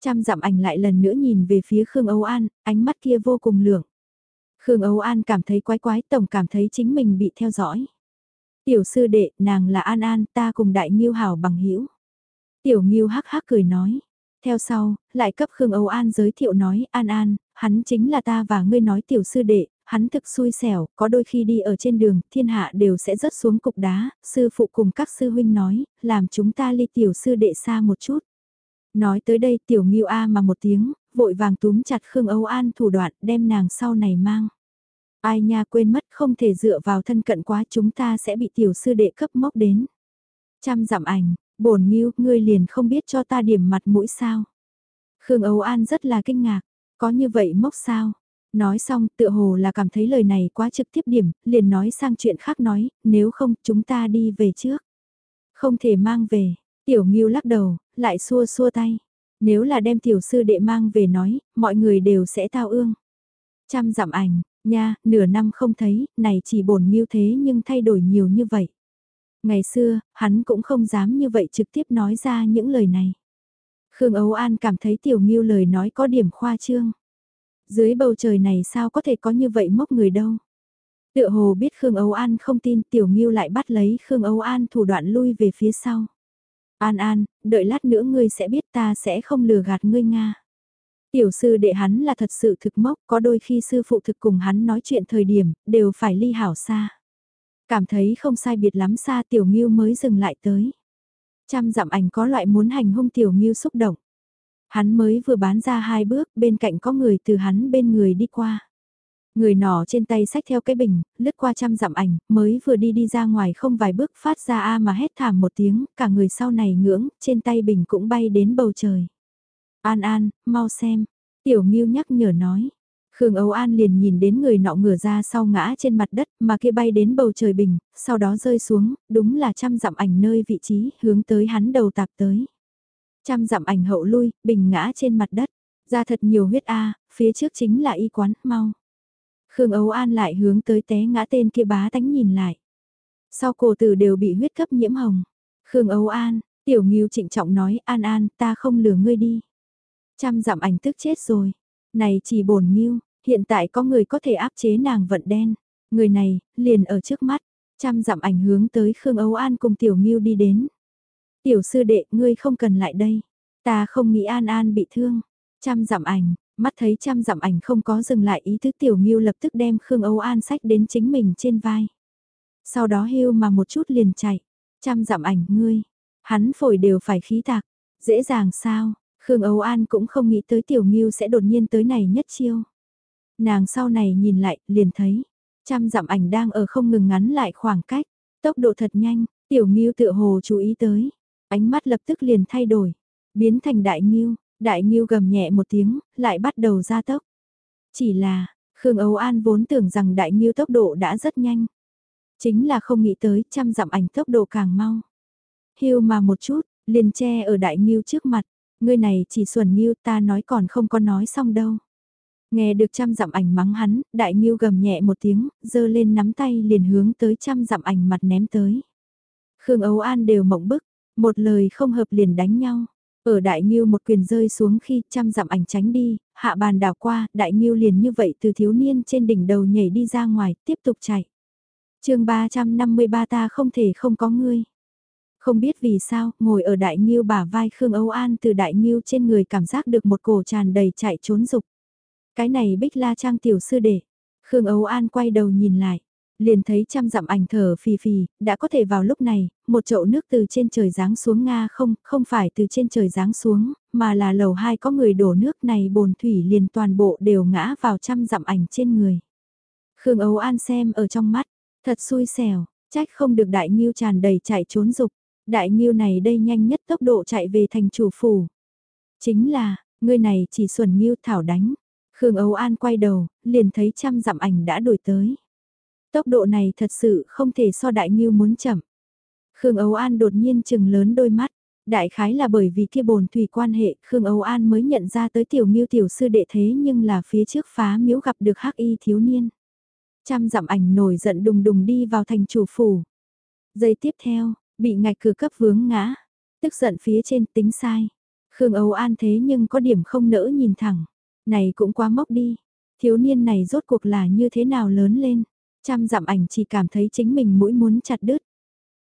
Trăm dặm ảnh lại lần nữa nhìn về phía Khương Âu An, ánh mắt kia vô cùng lượng. Khương Âu An cảm thấy quái quái tổng cảm thấy chính mình bị theo dõi. Tiểu sư đệ, nàng là An An, ta cùng đại nghiêu hảo bằng hữu Tiểu nghiêu hắc hắc cười nói, theo sau, lại cấp Khương Âu An giới thiệu nói, An An, hắn chính là ta và ngươi nói tiểu sư đệ, hắn thực xui xẻo, có đôi khi đi ở trên đường, thiên hạ đều sẽ rớt xuống cục đá, sư phụ cùng các sư huynh nói, làm chúng ta ly tiểu sư đệ xa một chút. Nói tới đây tiểu nghiêu A mà một tiếng, vội vàng túm chặt Khương Âu An thủ đoạn đem nàng sau này mang. Ai nha quên mất không thể dựa vào thân cận quá chúng ta sẽ bị tiểu sư đệ cấp mốc đến. Trăm giảm ảnh, bổn nghiêu, ngươi liền không biết cho ta điểm mặt mũi sao. Khương Âu An rất là kinh ngạc, có như vậy mốc sao? Nói xong tựa hồ là cảm thấy lời này quá trực tiếp điểm, liền nói sang chuyện khác nói, nếu không chúng ta đi về trước. Không thể mang về, tiểu nghiêu lắc đầu, lại xua xua tay. Nếu là đem tiểu sư đệ mang về nói, mọi người đều sẽ tao ương. Trăm dặm ảnh, nha, nửa năm không thấy, này chỉ bổn nghiêu thế nhưng thay đổi nhiều như vậy. Ngày xưa, hắn cũng không dám như vậy trực tiếp nói ra những lời này. Khương Ấu An cảm thấy tiểu Ngưu lời nói có điểm khoa trương. Dưới bầu trời này sao có thể có như vậy mốc người đâu. Tựa hồ biết Khương Ấu An không tin tiểu Ngưu lại bắt lấy Khương Ấu An thủ đoạn lui về phía sau. An An, đợi lát nữa ngươi sẽ biết ta sẽ không lừa gạt ngươi Nga. Tiểu sư đệ hắn là thật sự thực mốc, có đôi khi sư phụ thực cùng hắn nói chuyện thời điểm, đều phải ly hảo xa. Cảm thấy không sai biệt lắm xa tiểu nghiêu mới dừng lại tới. Trăm dặm ảnh có loại muốn hành hung tiểu nghiêu xúc động. Hắn mới vừa bán ra hai bước, bên cạnh có người từ hắn bên người đi qua. Người nọ trên tay sách theo cái bình, lướt qua trăm dặm ảnh, mới vừa đi đi ra ngoài không vài bước phát ra a mà hét thảm một tiếng, cả người sau này ngưỡng, trên tay bình cũng bay đến bầu trời. An An, mau xem. Tiểu Ngưu nhắc nhở nói. Khương Âu An liền nhìn đến người nọ ngửa ra sau ngã trên mặt đất mà kia bay đến bầu trời bình, sau đó rơi xuống, đúng là trăm dặm ảnh nơi vị trí, hướng tới hắn đầu tạp tới. Trăm dặm ảnh hậu lui, bình ngã trên mặt đất, ra thật nhiều huyết A, phía trước chính là y quán, mau. Khương Âu An lại hướng tới té ngã tên kia bá tánh nhìn lại. Sau cổ tử đều bị huyết cấp nhiễm hồng. Khương Âu An, tiểu nghiêu trịnh trọng nói An An, ta không lừa ngươi đi. Trăm dặm ảnh tức chết rồi. Này chỉ bổn nghiêu, hiện tại có người có thể áp chế nàng vận đen. Người này, liền ở trước mắt. chăm dặm ảnh hướng tới Khương Âu An cùng tiểu nghiêu đi đến. Tiểu sư đệ, ngươi không cần lại đây. Ta không nghĩ An An bị thương. chăm dặm ảnh, mắt thấy chăm dặm ảnh không có dừng lại ý thức tiểu nghiêu lập tức đem Khương Âu An sách đến chính mình trên vai. Sau đó hưu mà một chút liền chạy. chăm dặm ảnh ngươi, hắn phổi đều phải khí tạc. Dễ dàng sao, Khương Âu An cũng không nghĩ tới tiểu nghiêu sẽ đột nhiên tới này nhất chiêu. Nàng sau này nhìn lại, liền thấy, trăm dặm ảnh đang ở không ngừng ngắn lại khoảng cách, tốc độ thật nhanh, tiểu nghiêu tự hồ chú ý tới, ánh mắt lập tức liền thay đổi, biến thành đại nghiêu, đại nghiêu gầm nhẹ một tiếng, lại bắt đầu ra tốc. Chỉ là, Khương Âu An vốn tưởng rằng đại nghiêu tốc độ đã rất nhanh. Chính là không nghĩ tới trăm dặm ảnh tốc độ càng mau. Hiu mà một chút, liền che ở đại nghiêu trước mặt, ngươi này chỉ xuẩn nghiêu ta nói còn không có nói xong đâu. Nghe được trăm dặm ảnh mắng hắn, đại nghiêu gầm nhẹ một tiếng, giơ lên nắm tay liền hướng tới trăm dặm ảnh mặt ném tới. Khương Âu An đều mộng bức, một lời không hợp liền đánh nhau. Ở đại nghiêu một quyền rơi xuống khi trăm dặm ảnh tránh đi, hạ bàn đảo qua, đại nghiêu liền như vậy từ thiếu niên trên đỉnh đầu nhảy đi ra ngoài, tiếp tục chạy. chương 353 ta không thể không có ngươi. Không biết vì sao, ngồi ở đại nghiêu bả vai Khương Âu An từ đại nghiêu trên người cảm giác được một cổ tràn đầy chạy trốn dục. Cái này bích la trang tiểu sư đệ. Khương Âu An quay đầu nhìn lại. Liền thấy trăm dặm ảnh thở phì phì, đã có thể vào lúc này, một chậu nước từ trên trời giáng xuống Nga không, không phải từ trên trời giáng xuống, mà là lầu hai có người đổ nước này bồn thủy liền toàn bộ đều ngã vào trăm dặm ảnh trên người. Khương Âu An xem ở trong mắt, thật xui xẻo, trách không được đại nghiêu tràn đầy chạy trốn dục Đại nghiêu này đây nhanh nhất tốc độ chạy về thành chủ phủ. Chính là, người này chỉ xuẩn nghiêu thảo đánh. Khương Âu An quay đầu, liền thấy trăm dặm ảnh đã đuổi tới. Tốc độ này thật sự không thể so đại nghiêu muốn chậm. Khương Âu An đột nhiên chừng lớn đôi mắt. Đại khái là bởi vì kia bồn thủy quan hệ, Khương Âu An mới nhận ra tới tiểu Miêu tiểu sư đệ thế nhưng là phía trước phá miếu gặp được hắc y thiếu niên. Trăm dặm ảnh nổi giận đùng đùng đi vào thành chủ phủ. Giây tiếp theo, bị ngạch cửa cấp vướng ngã. Tức giận phía trên tính sai. Khương Âu An thế nhưng có điểm không nỡ nhìn thẳng. Này cũng quá mốc đi. Thiếu niên này rốt cuộc là như thế nào lớn lên. Trăm dặm ảnh chỉ cảm thấy chính mình mũi muốn chặt đứt.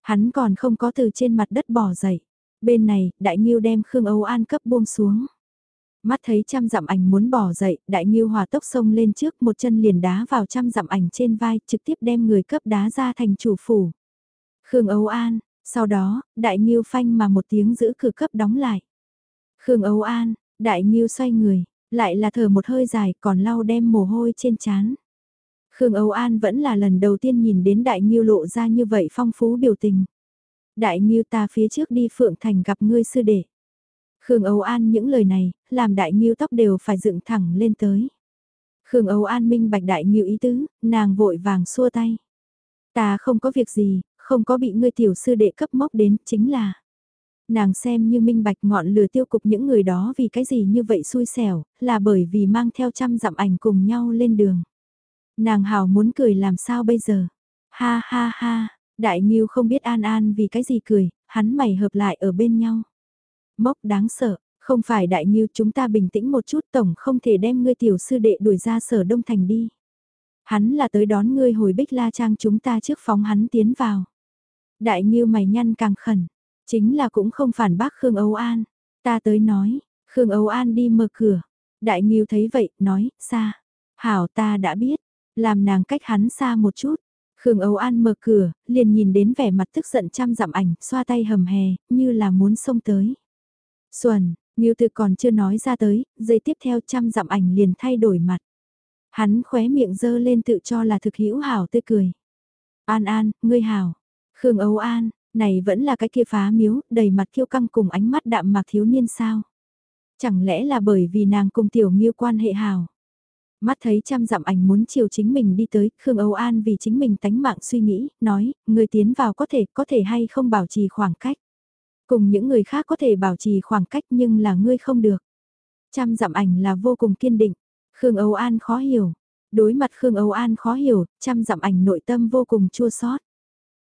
Hắn còn không có từ trên mặt đất bỏ dậy. Bên này, Đại Nghiêu đem Khương Âu An cấp buông xuống. Mắt thấy trăm dặm ảnh muốn bỏ dậy, Đại Nghiêu hòa tốc sông lên trước một chân liền đá vào trăm dặm ảnh trên vai, trực tiếp đem người cấp đá ra thành chủ phủ. Khương Âu An, sau đó, Đại Nghiêu phanh mà một tiếng giữ cửa cấp đóng lại. Khương Âu An, Đại Nghiêu xoay người, lại là thở một hơi dài còn lau đem mồ hôi trên chán. Khương Âu An vẫn là lần đầu tiên nhìn đến Đại Nghiêu lộ ra như vậy phong phú biểu tình. Đại Nghiêu ta phía trước đi Phượng Thành gặp ngươi sư đệ. Khương Âu An những lời này, làm Đại Nghiêu tóc đều phải dựng thẳng lên tới. Khương Âu An minh bạch Đại Nghiêu ý tứ, nàng vội vàng xua tay. Ta không có việc gì, không có bị ngươi tiểu sư đệ cấp mốc đến, chính là nàng xem như minh bạch ngọn lửa tiêu cục những người đó vì cái gì như vậy xui xẻo, là bởi vì mang theo trăm dặm ảnh cùng nhau lên đường. Nàng hào muốn cười làm sao bây giờ? Ha ha ha, đại nghiêu không biết an an vì cái gì cười, hắn mày hợp lại ở bên nhau. Mốc đáng sợ, không phải đại nghiêu chúng ta bình tĩnh một chút tổng không thể đem ngươi tiểu sư đệ đuổi ra sở đông thành đi. Hắn là tới đón ngươi hồi bích la trang chúng ta trước phóng hắn tiến vào. Đại nghiêu mày nhăn càng khẩn, Chính là cũng không phản bác Khương Âu An. Ta tới nói, Khương Âu An đi mở cửa. Đại Nghiêu thấy vậy, nói, xa. Hảo ta đã biết, làm nàng cách hắn xa một chút. Khương Âu An mở cửa, liền nhìn đến vẻ mặt tức giận chăm dặm ảnh, xoa tay hầm hè, như là muốn xông tới. Xuân, Nghiêu tự còn chưa nói ra tới, giây tiếp theo chăm dặm ảnh liền thay đổi mặt. Hắn khóe miệng dơ lên tự cho là thực hữu hảo tươi cười. An An, ngươi hảo. Khương Âu An, này vẫn là cái kia phá miếu, đầy mặt kiêu căng cùng ánh mắt đạm mạc thiếu niên sao. Chẳng lẽ là bởi vì nàng cùng tiểu nghiêu quan hệ hào? Mắt thấy trăm dặm ảnh muốn chiều chính mình đi tới, Khương Âu An vì chính mình tánh mạng suy nghĩ, nói, người tiến vào có thể, có thể hay không bảo trì khoảng cách. Cùng những người khác có thể bảo trì khoảng cách nhưng là ngươi không được. Trăm dặm ảnh là vô cùng kiên định. Khương Âu An khó hiểu. Đối mặt Khương Âu An khó hiểu, trăm dặm ảnh nội tâm vô cùng chua xót.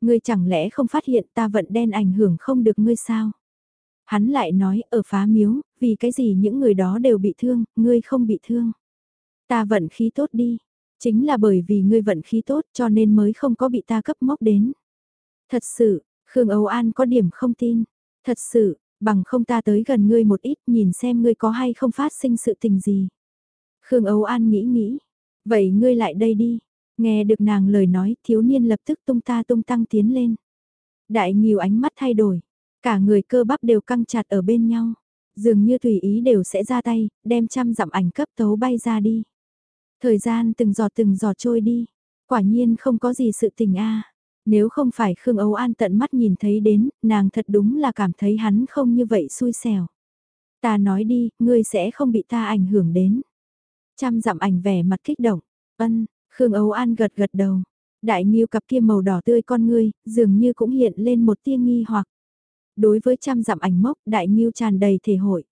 Ngươi chẳng lẽ không phát hiện ta vận đen ảnh hưởng không được ngươi sao? Hắn lại nói ở phá miếu, vì cái gì những người đó đều bị thương, ngươi không bị thương. Ta vận khí tốt đi. Chính là bởi vì ngươi vận khí tốt cho nên mới không có bị ta cấp móc đến. Thật sự, Khương Âu An có điểm không tin. Thật sự, bằng không ta tới gần ngươi một ít nhìn xem ngươi có hay không phát sinh sự tình gì. Khương Âu An nghĩ nghĩ. Vậy ngươi lại đây đi. Nghe được nàng lời nói thiếu niên lập tức tung ta tung tăng tiến lên. Đại nhiều ánh mắt thay đổi. Cả người cơ bắp đều căng chặt ở bên nhau. Dường như tùy ý đều sẽ ra tay, đem trăm dặm ảnh cấp tấu bay ra đi. Thời gian từng giọt từng giọt trôi đi. Quả nhiên không có gì sự tình a à. Nếu không phải Khương Âu An tận mắt nhìn thấy đến, nàng thật đúng là cảm thấy hắn không như vậy xui xẻo. Ta nói đi, ngươi sẽ không bị ta ảnh hưởng đến. Trăm dặm ảnh vẻ mặt kích động. Ân, Khương Âu An gật gật đầu. Đại Nhiêu cặp kia màu đỏ tươi con ngươi, dường như cũng hiện lên một tia nghi hoặc. Đối với trăm dặm ảnh mốc, Đại Nhiêu tràn đầy thể hội.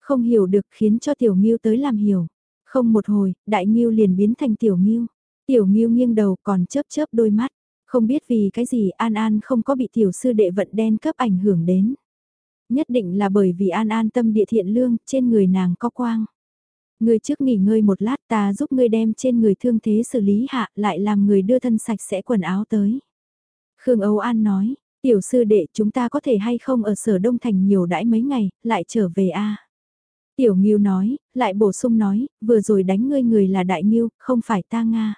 Không hiểu được khiến cho Tiểu Nhiêu tới làm hiểu. Không một hồi, Đại Nhiêu liền biến thành Tiểu Nhiêu. Tiểu Nhiêu nghiêng đầu còn chớp chớp đôi mắt. Không biết vì cái gì An An không có bị tiểu sư đệ vận đen cấp ảnh hưởng đến. Nhất định là bởi vì An An tâm địa thiện lương, trên người nàng có quang. Ngươi trước nghỉ ngơi một lát ta giúp ngươi đem trên người thương thế xử lý hạ lại làm người đưa thân sạch sẽ quần áo tới. Khương Âu An nói, tiểu sư đệ chúng ta có thể hay không ở sở Đông Thành nhiều đãi mấy ngày, lại trở về a Tiểu Nghiêu nói, lại bổ sung nói, vừa rồi đánh ngươi người là Đại Nghiêu, không phải ta Nga.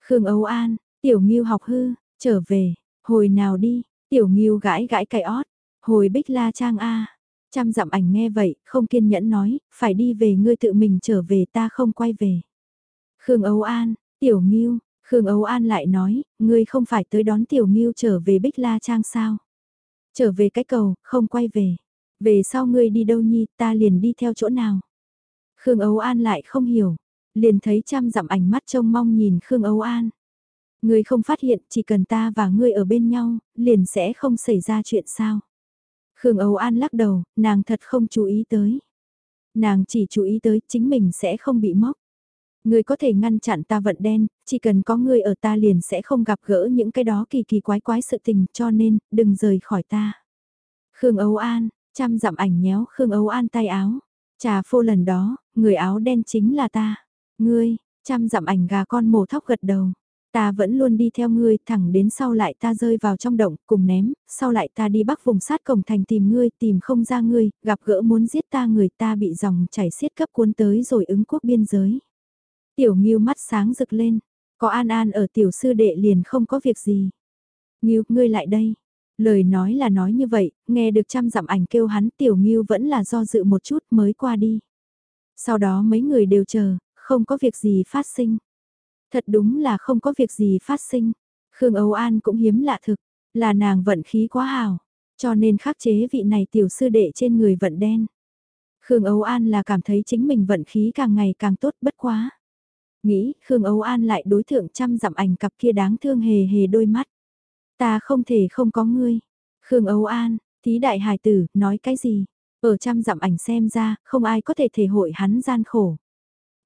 Khương Âu An, Tiểu Nghiêu học hư, trở về, hồi nào đi, Tiểu Nghiêu gãi gãi cái ót, hồi Bích La Trang A. Trăm dặm ảnh nghe vậy, không kiên nhẫn nói, phải đi về ngươi tự mình trở về ta không quay về. Khương Âu An, Tiểu Nghiêu, Khương Âu An lại nói, ngươi không phải tới đón Tiểu Nghiêu trở về Bích La Trang sao? Trở về cái cầu, không quay về. Về sau ngươi đi đâu nhi, ta liền đi theo chỗ nào? Khương Âu An lại không hiểu, liền thấy trăm dặm ảnh mắt trông mong nhìn Khương Âu An. Ngươi không phát hiện, chỉ cần ta và ngươi ở bên nhau, liền sẽ không xảy ra chuyện sao? Khương Âu An lắc đầu, nàng thật không chú ý tới. Nàng chỉ chú ý tới chính mình sẽ không bị móc. Ngươi có thể ngăn chặn ta vận đen, chỉ cần có ngươi ở ta liền sẽ không gặp gỡ những cái đó kỳ kỳ quái quái sự tình cho nên đừng rời khỏi ta. Khương Âu An, chăm dặm ảnh nhéo Khương Âu An tay áo. Trà phô lần đó, người áo đen chính là ta. Ngươi, chăm dặm ảnh gà con mổ thóc gật đầu. Ta vẫn luôn đi theo ngươi, thẳng đến sau lại ta rơi vào trong động, cùng ném, sau lại ta đi bắc vùng sát cổng thành tìm ngươi, tìm không ra ngươi, gặp gỡ muốn giết ta người ta bị dòng chảy xiết cấp cuốn tới rồi ứng quốc biên giới. Tiểu Ngưu mắt sáng rực lên, có An An ở tiểu sư đệ liền không có việc gì. Ngưu, ngươi lại đây. Lời nói là nói như vậy, nghe được trăm dặm ảnh kêu hắn tiểu Ngưu vẫn là do dự một chút mới qua đi. Sau đó mấy người đều chờ, không có việc gì phát sinh. Thật đúng là không có việc gì phát sinh. Khương Âu An cũng hiếm lạ thực, là nàng vận khí quá hào, cho nên khắc chế vị này tiểu sư đệ trên người vận đen. Khương Âu An là cảm thấy chính mình vận khí càng ngày càng tốt bất quá. Nghĩ Khương Âu An lại đối thượng trăm dặm ảnh cặp kia đáng thương hề hề đôi mắt. Ta không thể không có ngươi. Khương Âu An, thí đại hài tử, nói cái gì? Ở trăm dặm ảnh xem ra, không ai có thể thể hội hắn gian khổ.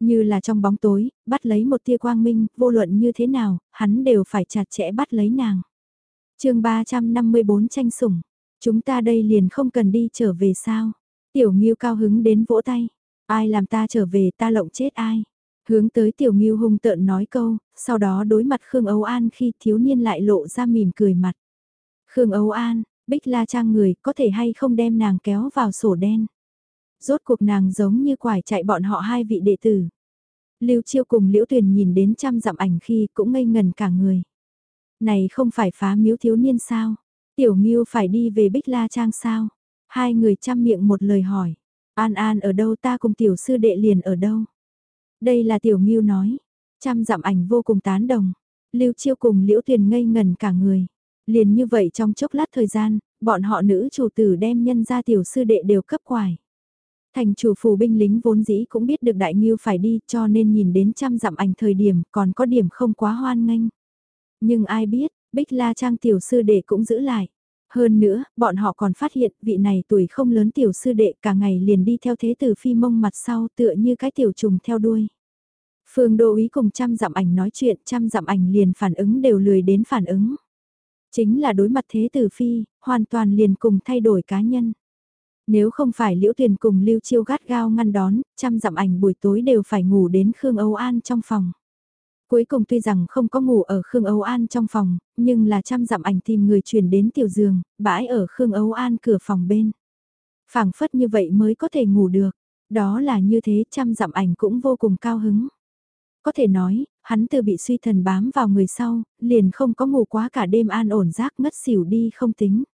Như là trong bóng tối, bắt lấy một tia quang minh, vô luận như thế nào, hắn đều phải chặt chẽ bắt lấy nàng. chương 354 tranh sủng, chúng ta đây liền không cần đi trở về sao. Tiểu Nghiêu cao hứng đến vỗ tay, ai làm ta trở về ta lộng chết ai. Hướng tới Tiểu Nghiêu hung tợn nói câu, sau đó đối mặt Khương Âu An khi thiếu niên lại lộ ra mỉm cười mặt. Khương Âu An, Bích La Trang người có thể hay không đem nàng kéo vào sổ đen. Rốt cuộc nàng giống như quải chạy bọn họ hai vị đệ tử. Lưu Chiêu cùng Liễu Tuyền nhìn đến trăm dặm ảnh khi cũng ngây ngần cả người. Này không phải phá miếu thiếu niên sao? Tiểu Ngưu phải đi về Bích La Trang sao? Hai người chăm miệng một lời hỏi. An An ở đâu ta cùng tiểu sư đệ liền ở đâu? Đây là Tiểu Ngưu nói. Trăm dặm ảnh vô cùng tán đồng. Lưu Chiêu cùng Liễu Tuyền ngây ngần cả người. Liền như vậy trong chốc lát thời gian, bọn họ nữ chủ tử đem nhân ra tiểu sư đệ đều cấp quải. Thành chủ phủ binh lính vốn dĩ cũng biết được đại nghiêu phải đi cho nên nhìn đến trăm dặm ảnh thời điểm còn có điểm không quá hoan nghênh. Nhưng ai biết, Bích La Trang tiểu sư đệ cũng giữ lại. Hơn nữa, bọn họ còn phát hiện vị này tuổi không lớn tiểu sư đệ cả ngày liền đi theo thế tử phi mông mặt sau tựa như cái tiểu trùng theo đuôi. Phương Đô Ý cùng trăm dặm ảnh nói chuyện, trăm dặm ảnh liền phản ứng đều lười đến phản ứng. Chính là đối mặt thế tử phi, hoàn toàn liền cùng thay đổi cá nhân. Nếu không phải liễu tuyền cùng lưu chiêu gắt gao ngăn đón, trăm dặm ảnh buổi tối đều phải ngủ đến Khương Âu An trong phòng. Cuối cùng tuy rằng không có ngủ ở Khương Âu An trong phòng, nhưng là trăm dặm ảnh tìm người chuyển đến tiểu giường, bãi ở Khương Âu An cửa phòng bên. phảng phất như vậy mới có thể ngủ được. Đó là như thế trăm dặm ảnh cũng vô cùng cao hứng. Có thể nói, hắn từ bị suy thần bám vào người sau, liền không có ngủ quá cả đêm an ổn giác ngất xỉu đi không tính.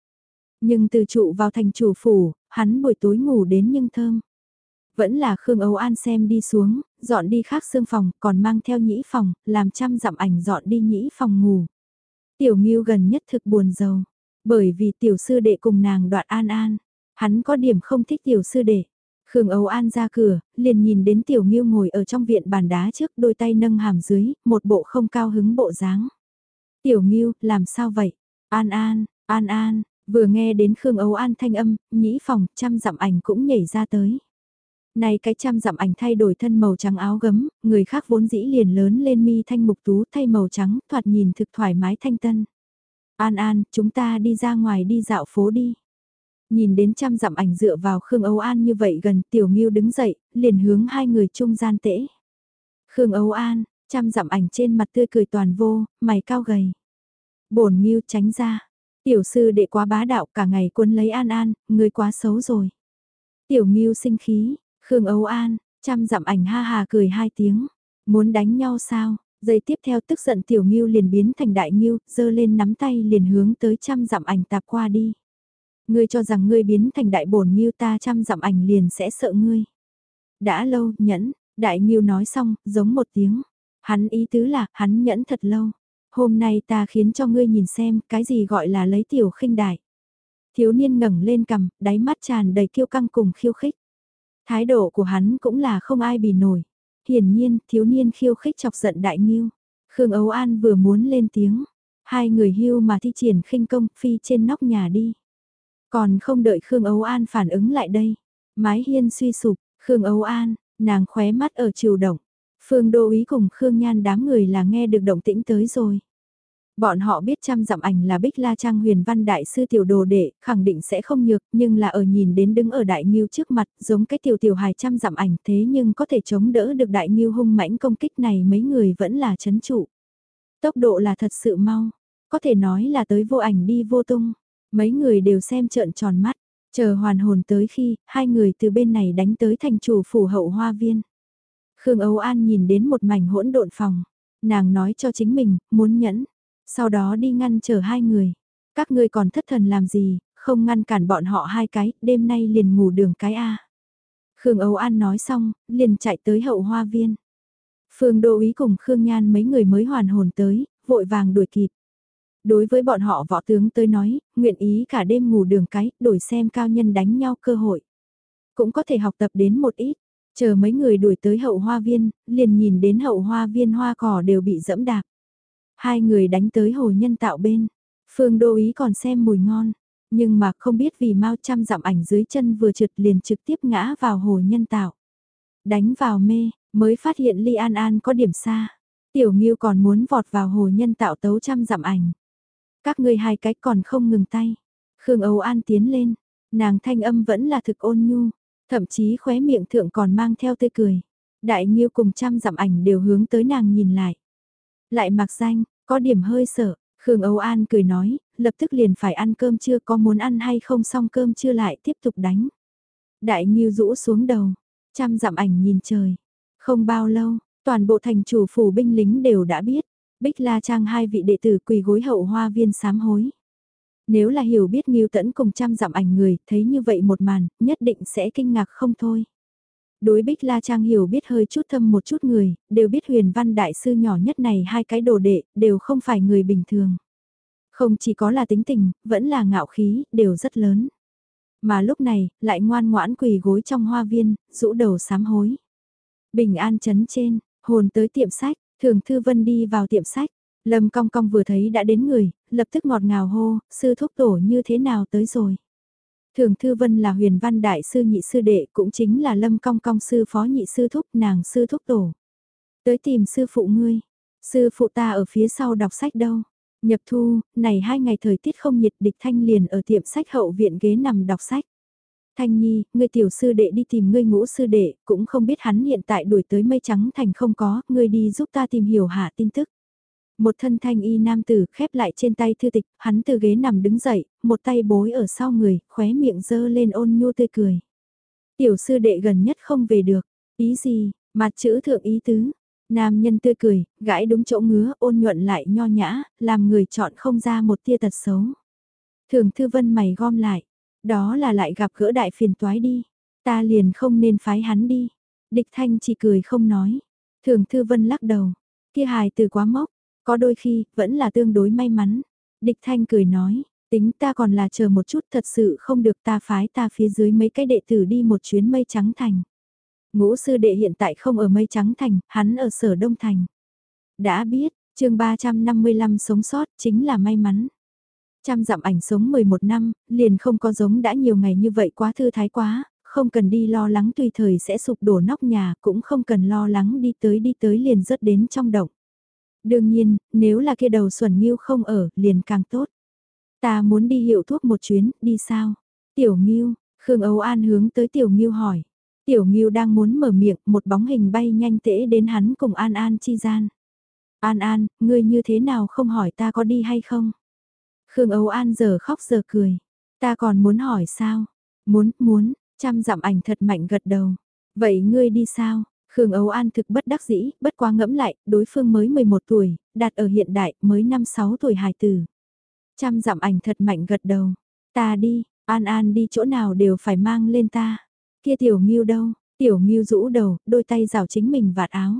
Nhưng từ trụ vào thành chủ phủ, hắn buổi tối ngủ đến nhưng thơm. Vẫn là Khương Âu An xem đi xuống, dọn đi khác xương phòng, còn mang theo nhĩ phòng, làm trăm dặm ảnh dọn đi nhĩ phòng ngủ. Tiểu Ngưu gần nhất thực buồn giàu, bởi vì tiểu sư đệ cùng nàng đoạn an an, hắn có điểm không thích tiểu sư đệ. Khương Âu An ra cửa, liền nhìn đến Tiểu Nghiêu ngồi ở trong viện bàn đá trước đôi tay nâng hàm dưới, một bộ không cao hứng bộ dáng. Tiểu Nghiêu, làm sao vậy? An An, An An, vừa nghe đến Khương Âu An thanh âm, nhĩ phòng, trăm dặm ảnh cũng nhảy ra tới. Này cái trăm dặm ảnh thay đổi thân màu trắng áo gấm, người khác vốn dĩ liền lớn lên mi thanh mục tú thay màu trắng, thoạt nhìn thực thoải mái thanh tân. An An, chúng ta đi ra ngoài đi dạo phố đi. Nhìn đến trăm dặm ảnh dựa vào Khương Âu An như vậy gần Tiểu Nghiêu đứng dậy, liền hướng hai người trung gian tễ. Khương Âu An, trăm dặm ảnh trên mặt tươi cười toàn vô, mày cao gầy. bổn Nghiêu tránh ra. Tiểu sư đệ quá bá đạo cả ngày quân lấy An An, người quá xấu rồi. Tiểu Nghiêu sinh khí, Khương Âu An, trăm dặm ảnh ha hà cười hai tiếng. Muốn đánh nhau sao? Giây tiếp theo tức giận Tiểu Nghiêu liền biến thành đại Nghiêu, giơ lên nắm tay liền hướng tới trăm dặm ảnh tạp qua đi. Ngươi cho rằng ngươi biến thành đại bổn nghiêu ta trăm dặm ảnh liền sẽ sợ ngươi. Đã lâu, nhẫn, đại nghiêu nói xong, giống một tiếng. Hắn ý tứ là, hắn nhẫn thật lâu. Hôm nay ta khiến cho ngươi nhìn xem, cái gì gọi là lấy tiểu khinh đại. Thiếu niên ngẩng lên cầm, đáy mắt tràn đầy kiêu căng cùng khiêu khích. Thái độ của hắn cũng là không ai bì nổi. Hiển nhiên, thiếu niên khiêu khích chọc giận đại nghiêu. Khương Ấu An vừa muốn lên tiếng. Hai người hưu mà thi triển khinh công phi trên nóc nhà đi. Còn không đợi Khương ấu An phản ứng lại đây. Mái hiên suy sụp, Khương ấu An, nàng khóe mắt ở chiều động. Phương Đô Ý cùng Khương Nhan đám người là nghe được động tĩnh tới rồi. Bọn họ biết trăm dặm ảnh là Bích La Trang huyền văn đại sư tiểu đồ đệ, khẳng định sẽ không nhược, nhưng là ở nhìn đến đứng ở đại nghiêu trước mặt, giống cái tiểu tiểu hài trăm dặm ảnh thế nhưng có thể chống đỡ được đại nghiêu hung mãnh công kích này mấy người vẫn là chấn trụ. Tốc độ là thật sự mau, có thể nói là tới vô ảnh đi vô tung. Mấy người đều xem trợn tròn mắt, chờ hoàn hồn tới khi hai người từ bên này đánh tới thành chủ phủ hậu hoa viên. Khương Âu An nhìn đến một mảnh hỗn độn phòng, nàng nói cho chính mình, muốn nhẫn, sau đó đi ngăn chờ hai người. Các ngươi còn thất thần làm gì, không ngăn cản bọn họ hai cái, đêm nay liền ngủ đường cái A. Khương Âu An nói xong, liền chạy tới hậu hoa viên. Phương Đô Ý cùng Khương Nhan mấy người mới hoàn hồn tới, vội vàng đuổi kịp. Đối với bọn họ võ tướng tới nói, nguyện ý cả đêm ngủ đường cái, đổi xem cao nhân đánh nhau cơ hội. Cũng có thể học tập đến một ít, chờ mấy người đuổi tới hậu hoa viên, liền nhìn đến hậu hoa viên hoa cỏ đều bị dẫm đạp. Hai người đánh tới hồ nhân tạo bên, phương đô ý còn xem mùi ngon, nhưng mà không biết vì mau trăm dặm ảnh dưới chân vừa trượt liền trực tiếp ngã vào hồ nhân tạo. Đánh vào mê, mới phát hiện Ly An An có điểm xa. Tiểu Nghiêu còn muốn vọt vào hồ nhân tạo tấu trăm dặm ảnh. Các ngươi hai cái còn không ngừng tay. Khương Âu An tiến lên, nàng thanh âm vẫn là thực ôn nhu, thậm chí khóe miệng thượng còn mang theo tươi cười. Đại Nhiêu cùng trăm dặm ảnh đều hướng tới nàng nhìn lại. Lại mặc danh, có điểm hơi sợ, Khương Âu An cười nói, lập tức liền phải ăn cơm chưa có muốn ăn hay không xong cơm chưa lại tiếp tục đánh. Đại Nhiêu rũ xuống đầu, trăm dặm ảnh nhìn trời. Không bao lâu, toàn bộ thành chủ phủ binh lính đều đã biết, Bích La Trang hai vị đệ tử quỳ gối hậu hoa viên sám hối. Nếu là hiểu biết Ngưu Tẫn cùng trăm dặm ảnh người, thấy như vậy một màn, nhất định sẽ kinh ngạc không thôi. Đối Bích La Trang hiểu biết hơi chút thâm một chút người, đều biết huyền văn đại sư nhỏ nhất này hai cái đồ đệ, đều không phải người bình thường. Không chỉ có là tính tình, vẫn là ngạo khí, đều rất lớn. Mà lúc này, lại ngoan ngoãn quỳ gối trong hoa viên, rũ đầu sám hối. Bình an chấn trên, hồn tới tiệm sách, thường thư vân đi vào tiệm sách. Lâm cong cong vừa thấy đã đến người, lập tức ngọt ngào hô, sư thúc tổ như thế nào tới rồi. Thường Thư Vân là huyền văn đại sư nhị sư đệ cũng chính là lâm cong cong sư phó nhị sư thúc nàng sư thúc tổ. Tới tìm sư phụ ngươi, sư phụ ta ở phía sau đọc sách đâu. Nhập thu, này hai ngày thời tiết không nhiệt địch thanh liền ở tiệm sách hậu viện ghế nằm đọc sách. Thanh Nhi, ngươi tiểu sư đệ đi tìm ngươi ngũ sư đệ, cũng không biết hắn hiện tại đuổi tới mây trắng thành không có, ngươi đi giúp ta tìm hiểu hạ tin tức. Một thân thanh y nam tử khép lại trên tay thư tịch, hắn từ ghế nằm đứng dậy, một tay bối ở sau người, khóe miệng dơ lên ôn nhu tươi cười. Tiểu sư đệ gần nhất không về được, ý gì, mặt chữ thượng ý tứ. Nam nhân tươi cười, gãi đúng chỗ ngứa, ôn nhuận lại nho nhã, làm người chọn không ra một tia tật xấu. Thường thư vân mày gom lại, đó là lại gặp gỡ đại phiền toái đi, ta liền không nên phái hắn đi. Địch thanh chỉ cười không nói, thường thư vân lắc đầu, kia hài từ quá mốc, có đôi khi, vẫn là tương đối may mắn. Địch thanh cười nói, tính ta còn là chờ một chút thật sự không được ta phái ta phía dưới mấy cái đệ tử đi một chuyến mây trắng thành. Ngũ sư đệ hiện tại không ở mây trắng thành, hắn ở sở đông thành. Đã biết, chương 355 sống sót chính là may mắn. Trăm dặm ảnh sống 11 năm, liền không có giống đã nhiều ngày như vậy quá thư thái quá, không cần đi lo lắng tùy thời sẽ sụp đổ nóc nhà, cũng không cần lo lắng đi tới đi tới liền rớt đến trong động. Đương nhiên, nếu là kia đầu xuẩn nghiêu không ở, liền càng tốt. Ta muốn đi hiệu thuốc một chuyến, đi sao? Tiểu nghiêu, Khương Âu An hướng tới Tiểu nghiêu hỏi. Tiểu nghiêu đang muốn mở miệng, một bóng hình bay nhanh tễ đến hắn cùng An An chi gian. An An, ngươi như thế nào không hỏi ta có đi hay không? Khương Âu An giờ khóc giờ cười. Ta còn muốn hỏi sao? Muốn, muốn, chăm dặm ảnh thật mạnh gật đầu. Vậy ngươi đi sao? Khương Âu An thực bất đắc dĩ, bất quá ngẫm lại, đối phương mới 11 tuổi, đạt ở hiện đại, mới 5-6 tuổi hài tử. Trăm dặm ảnh thật mạnh gật đầu. Ta đi, An An đi chỗ nào đều phải mang lên ta. Kia tiểu nghiêu đâu, tiểu nghiêu rũ đầu, đôi tay rào chính mình vạt áo.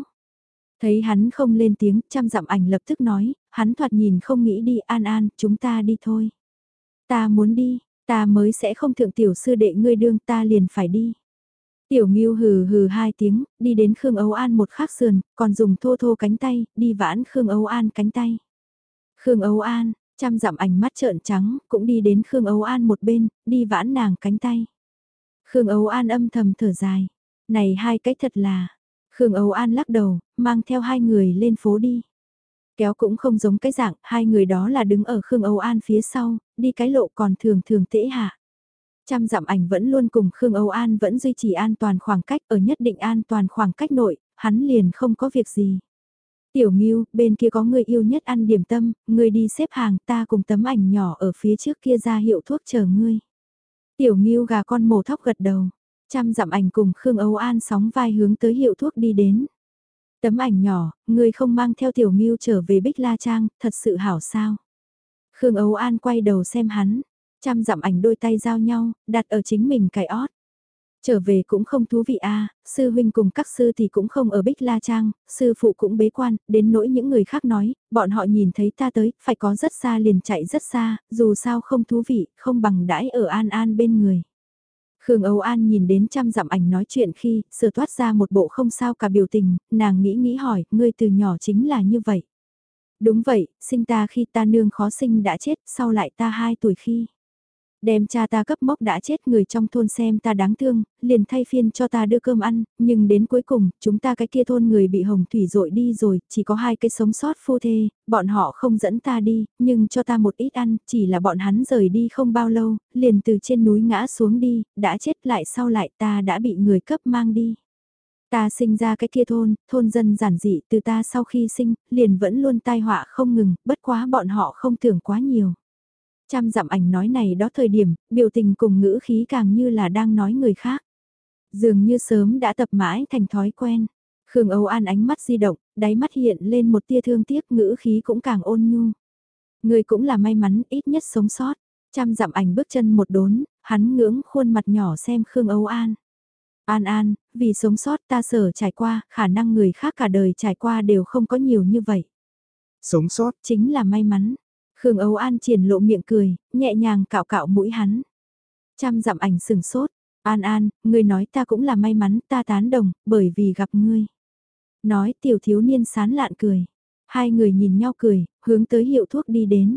Thấy hắn không lên tiếng, trăm dặm ảnh lập tức nói, hắn thoạt nhìn không nghĩ đi An An, chúng ta đi thôi. Ta muốn đi, ta mới sẽ không thượng tiểu sư đệ ngươi đương ta liền phải đi. Tiểu Ngưu hừ hừ hai tiếng, đi đến Khương Âu An một khắc sườn, còn dùng thô thô cánh tay, đi vãn Khương Âu An cánh tay. Khương Âu An, chăm dặm ảnh mắt trợn trắng, cũng đi đến Khương Âu An một bên, đi vãn nàng cánh tay. Khương Âu An âm thầm thở dài. Này hai cái thật là. Khương Âu An lắc đầu, mang theo hai người lên phố đi. Kéo cũng không giống cái dạng, hai người đó là đứng ở Khương Âu An phía sau, đi cái lộ còn thường thường tễ hạ. Trăm dặm ảnh vẫn luôn cùng Khương Âu An vẫn duy trì an toàn khoảng cách ở nhất định an toàn khoảng cách nội, hắn liền không có việc gì. Tiểu Ngưu, bên kia có người yêu nhất ăn điểm tâm, người đi xếp hàng ta cùng tấm ảnh nhỏ ở phía trước kia ra hiệu thuốc chờ ngươi. Tiểu Ngưu gà con mổ thóc gật đầu, trăm dặm ảnh cùng Khương Âu An sóng vai hướng tới hiệu thuốc đi đến. Tấm ảnh nhỏ, người không mang theo Tiểu Ngưu trở về Bích La Trang, thật sự hảo sao. Khương Âu An quay đầu xem hắn, Trăm dặm ảnh đôi tay giao nhau, đặt ở chính mình cái ót. Trở về cũng không thú vị a sư huynh cùng các sư thì cũng không ở Bích La Trang, sư phụ cũng bế quan, đến nỗi những người khác nói, bọn họ nhìn thấy ta tới, phải có rất xa liền chạy rất xa, dù sao không thú vị, không bằng đãi ở An An bên người. Khương Âu An nhìn đến trăm dặm ảnh nói chuyện khi, sửa toát ra một bộ không sao cả biểu tình, nàng nghĩ nghĩ hỏi, ngươi từ nhỏ chính là như vậy. Đúng vậy, sinh ta khi ta nương khó sinh đã chết, sau lại ta hai tuổi khi. Đem cha ta cấp mốc đã chết người trong thôn xem ta đáng thương, liền thay phiên cho ta đưa cơm ăn, nhưng đến cuối cùng, chúng ta cái kia thôn người bị hồng thủy dội đi rồi, chỉ có hai cái sống sót phu thê, bọn họ không dẫn ta đi, nhưng cho ta một ít ăn, chỉ là bọn hắn rời đi không bao lâu, liền từ trên núi ngã xuống đi, đã chết lại sau lại ta đã bị người cấp mang đi. Ta sinh ra cái kia thôn, thôn dân giản dị từ ta sau khi sinh, liền vẫn luôn tai họa không ngừng, bất quá bọn họ không tưởng quá nhiều. Trăm dặm ảnh nói này đó thời điểm, biểu tình cùng ngữ khí càng như là đang nói người khác. Dường như sớm đã tập mãi thành thói quen. Khương Âu An ánh mắt di động, đáy mắt hiện lên một tia thương tiếc ngữ khí cũng càng ôn nhu. Người cũng là may mắn ít nhất sống sót. Trăm dặm ảnh bước chân một đốn, hắn ngưỡng khuôn mặt nhỏ xem Khương Âu An. An An, vì sống sót ta sở trải qua, khả năng người khác cả đời trải qua đều không có nhiều như vậy. Sống sót chính là may mắn. Khương Âu An triển lộ miệng cười, nhẹ nhàng cạo cạo mũi hắn. Trăm dặm ảnh sừng sốt. An An, ngươi nói ta cũng là may mắn, ta tán đồng, bởi vì gặp ngươi. Nói tiểu thiếu niên sán lạn cười. Hai người nhìn nhau cười, hướng tới hiệu thuốc đi đến.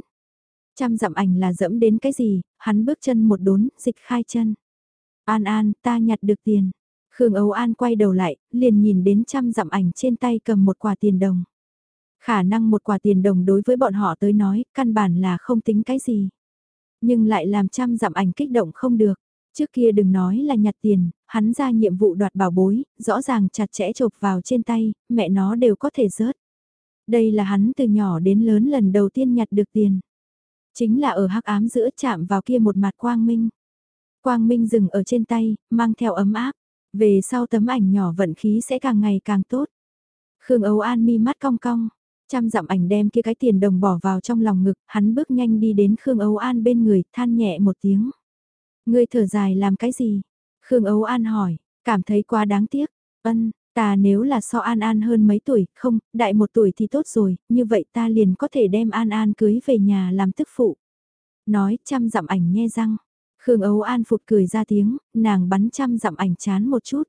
Trăm dặm ảnh là dẫm đến cái gì, hắn bước chân một đốn, dịch khai chân. An An, ta nhặt được tiền. Khương Âu An quay đầu lại, liền nhìn đến trăm dặm ảnh trên tay cầm một quả tiền đồng. Khả năng một quả tiền đồng đối với bọn họ tới nói, căn bản là không tính cái gì. Nhưng lại làm trăm dặm ảnh kích động không được. Trước kia đừng nói là nhặt tiền, hắn ra nhiệm vụ đoạt bảo bối, rõ ràng chặt chẽ chộp vào trên tay, mẹ nó đều có thể rớt. Đây là hắn từ nhỏ đến lớn lần đầu tiên nhặt được tiền. Chính là ở hắc ám giữa chạm vào kia một mặt quang minh. Quang minh dừng ở trên tay, mang theo ấm áp. Về sau tấm ảnh nhỏ vận khí sẽ càng ngày càng tốt. Khương Âu An mi mắt cong cong. Trăm dặm ảnh đem kia cái tiền đồng bỏ vào trong lòng ngực, hắn bước nhanh đi đến Khương Âu An bên người, than nhẹ một tiếng. Ngươi thở dài làm cái gì? Khương Âu An hỏi, cảm thấy quá đáng tiếc. Ân, ta nếu là so An An hơn mấy tuổi, không, đại một tuổi thì tốt rồi, như vậy ta liền có thể đem An An cưới về nhà làm tức phụ. Nói trăm dặm ảnh nghe răng. Khương Âu An phụt cười ra tiếng, nàng bắn trăm dặm ảnh chán một chút.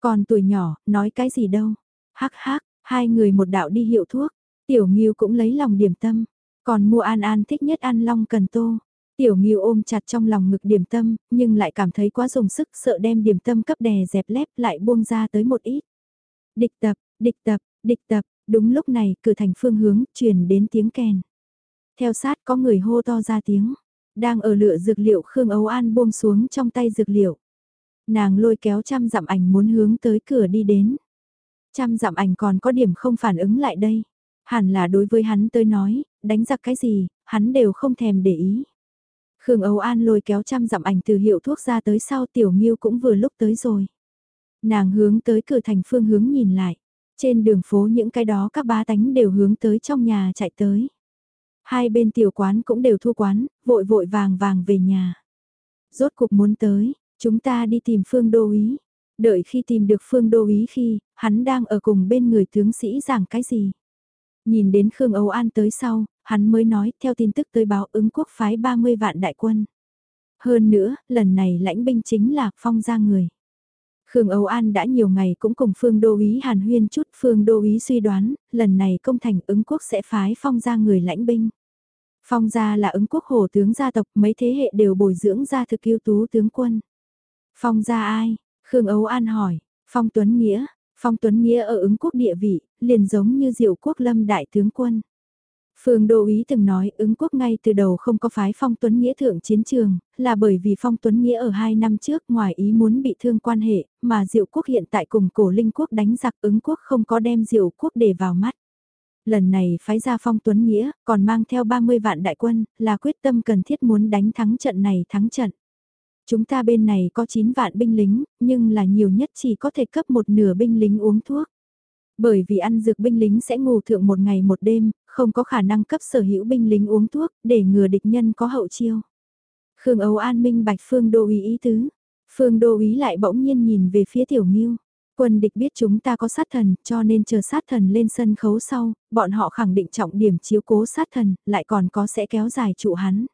Còn tuổi nhỏ, nói cái gì đâu. Hắc hắc, hai người một đạo đi hiệu thuốc. Tiểu Ngưu cũng lấy lòng điểm tâm. Còn mua An An thích nhất ăn long cần tô. Tiểu Ngưu ôm chặt trong lòng ngực điểm tâm, nhưng lại cảm thấy quá dùng sức sợ đem điểm tâm cấp đè dẹp lép lại buông ra tới một ít. Địch tập, địch tập, địch tập, đúng lúc này cửa thành phương hướng truyền đến tiếng kèn. Theo sát có người hô to ra tiếng. Đang ở lựa dược liệu Khương Âu An buông xuống trong tay dược liệu. Nàng lôi kéo trăm dặm ảnh muốn hướng tới cửa đi đến. Trăm dặm ảnh còn có điểm không phản ứng lại đây. Hẳn là đối với hắn tới nói, đánh giặc cái gì, hắn đều không thèm để ý. Khương Âu An lôi kéo trăm dặm ảnh từ hiệu thuốc ra tới sau tiểu nghiêu cũng vừa lúc tới rồi. Nàng hướng tới cửa thành phương hướng nhìn lại. Trên đường phố những cái đó các bá tánh đều hướng tới trong nhà chạy tới. Hai bên tiểu quán cũng đều thu quán, vội vội vàng vàng về nhà. Rốt cuộc muốn tới, chúng ta đi tìm phương đô ý. Đợi khi tìm được phương đô ý khi, hắn đang ở cùng bên người tướng sĩ giảng cái gì. Nhìn đến Khương Âu An tới sau, hắn mới nói theo tin tức tới báo ứng quốc phái 30 vạn đại quân. Hơn nữa, lần này lãnh binh chính là phong gia người. Khương Âu An đã nhiều ngày cũng cùng Phương Đô Ý Hàn Huyên chút Phương Đô Ý suy đoán, lần này công thành ứng quốc sẽ phái phong gia người lãnh binh. Phong gia là ứng quốc hổ tướng gia tộc mấy thế hệ đều bồi dưỡng ra thực yêu tú tướng quân. Phong gia ai? Khương Âu An hỏi, Phong Tuấn Nghĩa, Phong Tuấn Nghĩa ở ứng quốc địa vị, liền giống như diệu quốc lâm đại tướng quân. Phương Đô Ý từng nói ứng quốc ngay từ đầu không có phái Phong Tuấn Nghĩa thượng chiến trường, là bởi vì Phong Tuấn Nghĩa ở hai năm trước ngoài ý muốn bị thương quan hệ, mà Diệu quốc hiện tại cùng cổ linh quốc đánh giặc ứng quốc không có đem Diệu quốc để vào mắt. Lần này phái ra Phong Tuấn Nghĩa, còn mang theo 30 vạn đại quân, là quyết tâm cần thiết muốn đánh thắng trận này thắng trận. Chúng ta bên này có 9 vạn binh lính, nhưng là nhiều nhất chỉ có thể cấp một nửa binh lính uống thuốc. Bởi vì ăn dược binh lính sẽ ngủ thượng một ngày một đêm, không có khả năng cấp sở hữu binh lính uống thuốc, để ngừa địch nhân có hậu chiêu. Khương Âu An minh bạch Phương Đô Ý ý tứ. Phương Đô Ý lại bỗng nhiên nhìn về phía Tiểu Nghiêu. Quân địch biết chúng ta có sát thần, cho nên chờ sát thần lên sân khấu sau, bọn họ khẳng định trọng điểm chiếu cố sát thần, lại còn có sẽ kéo dài trụ hắn.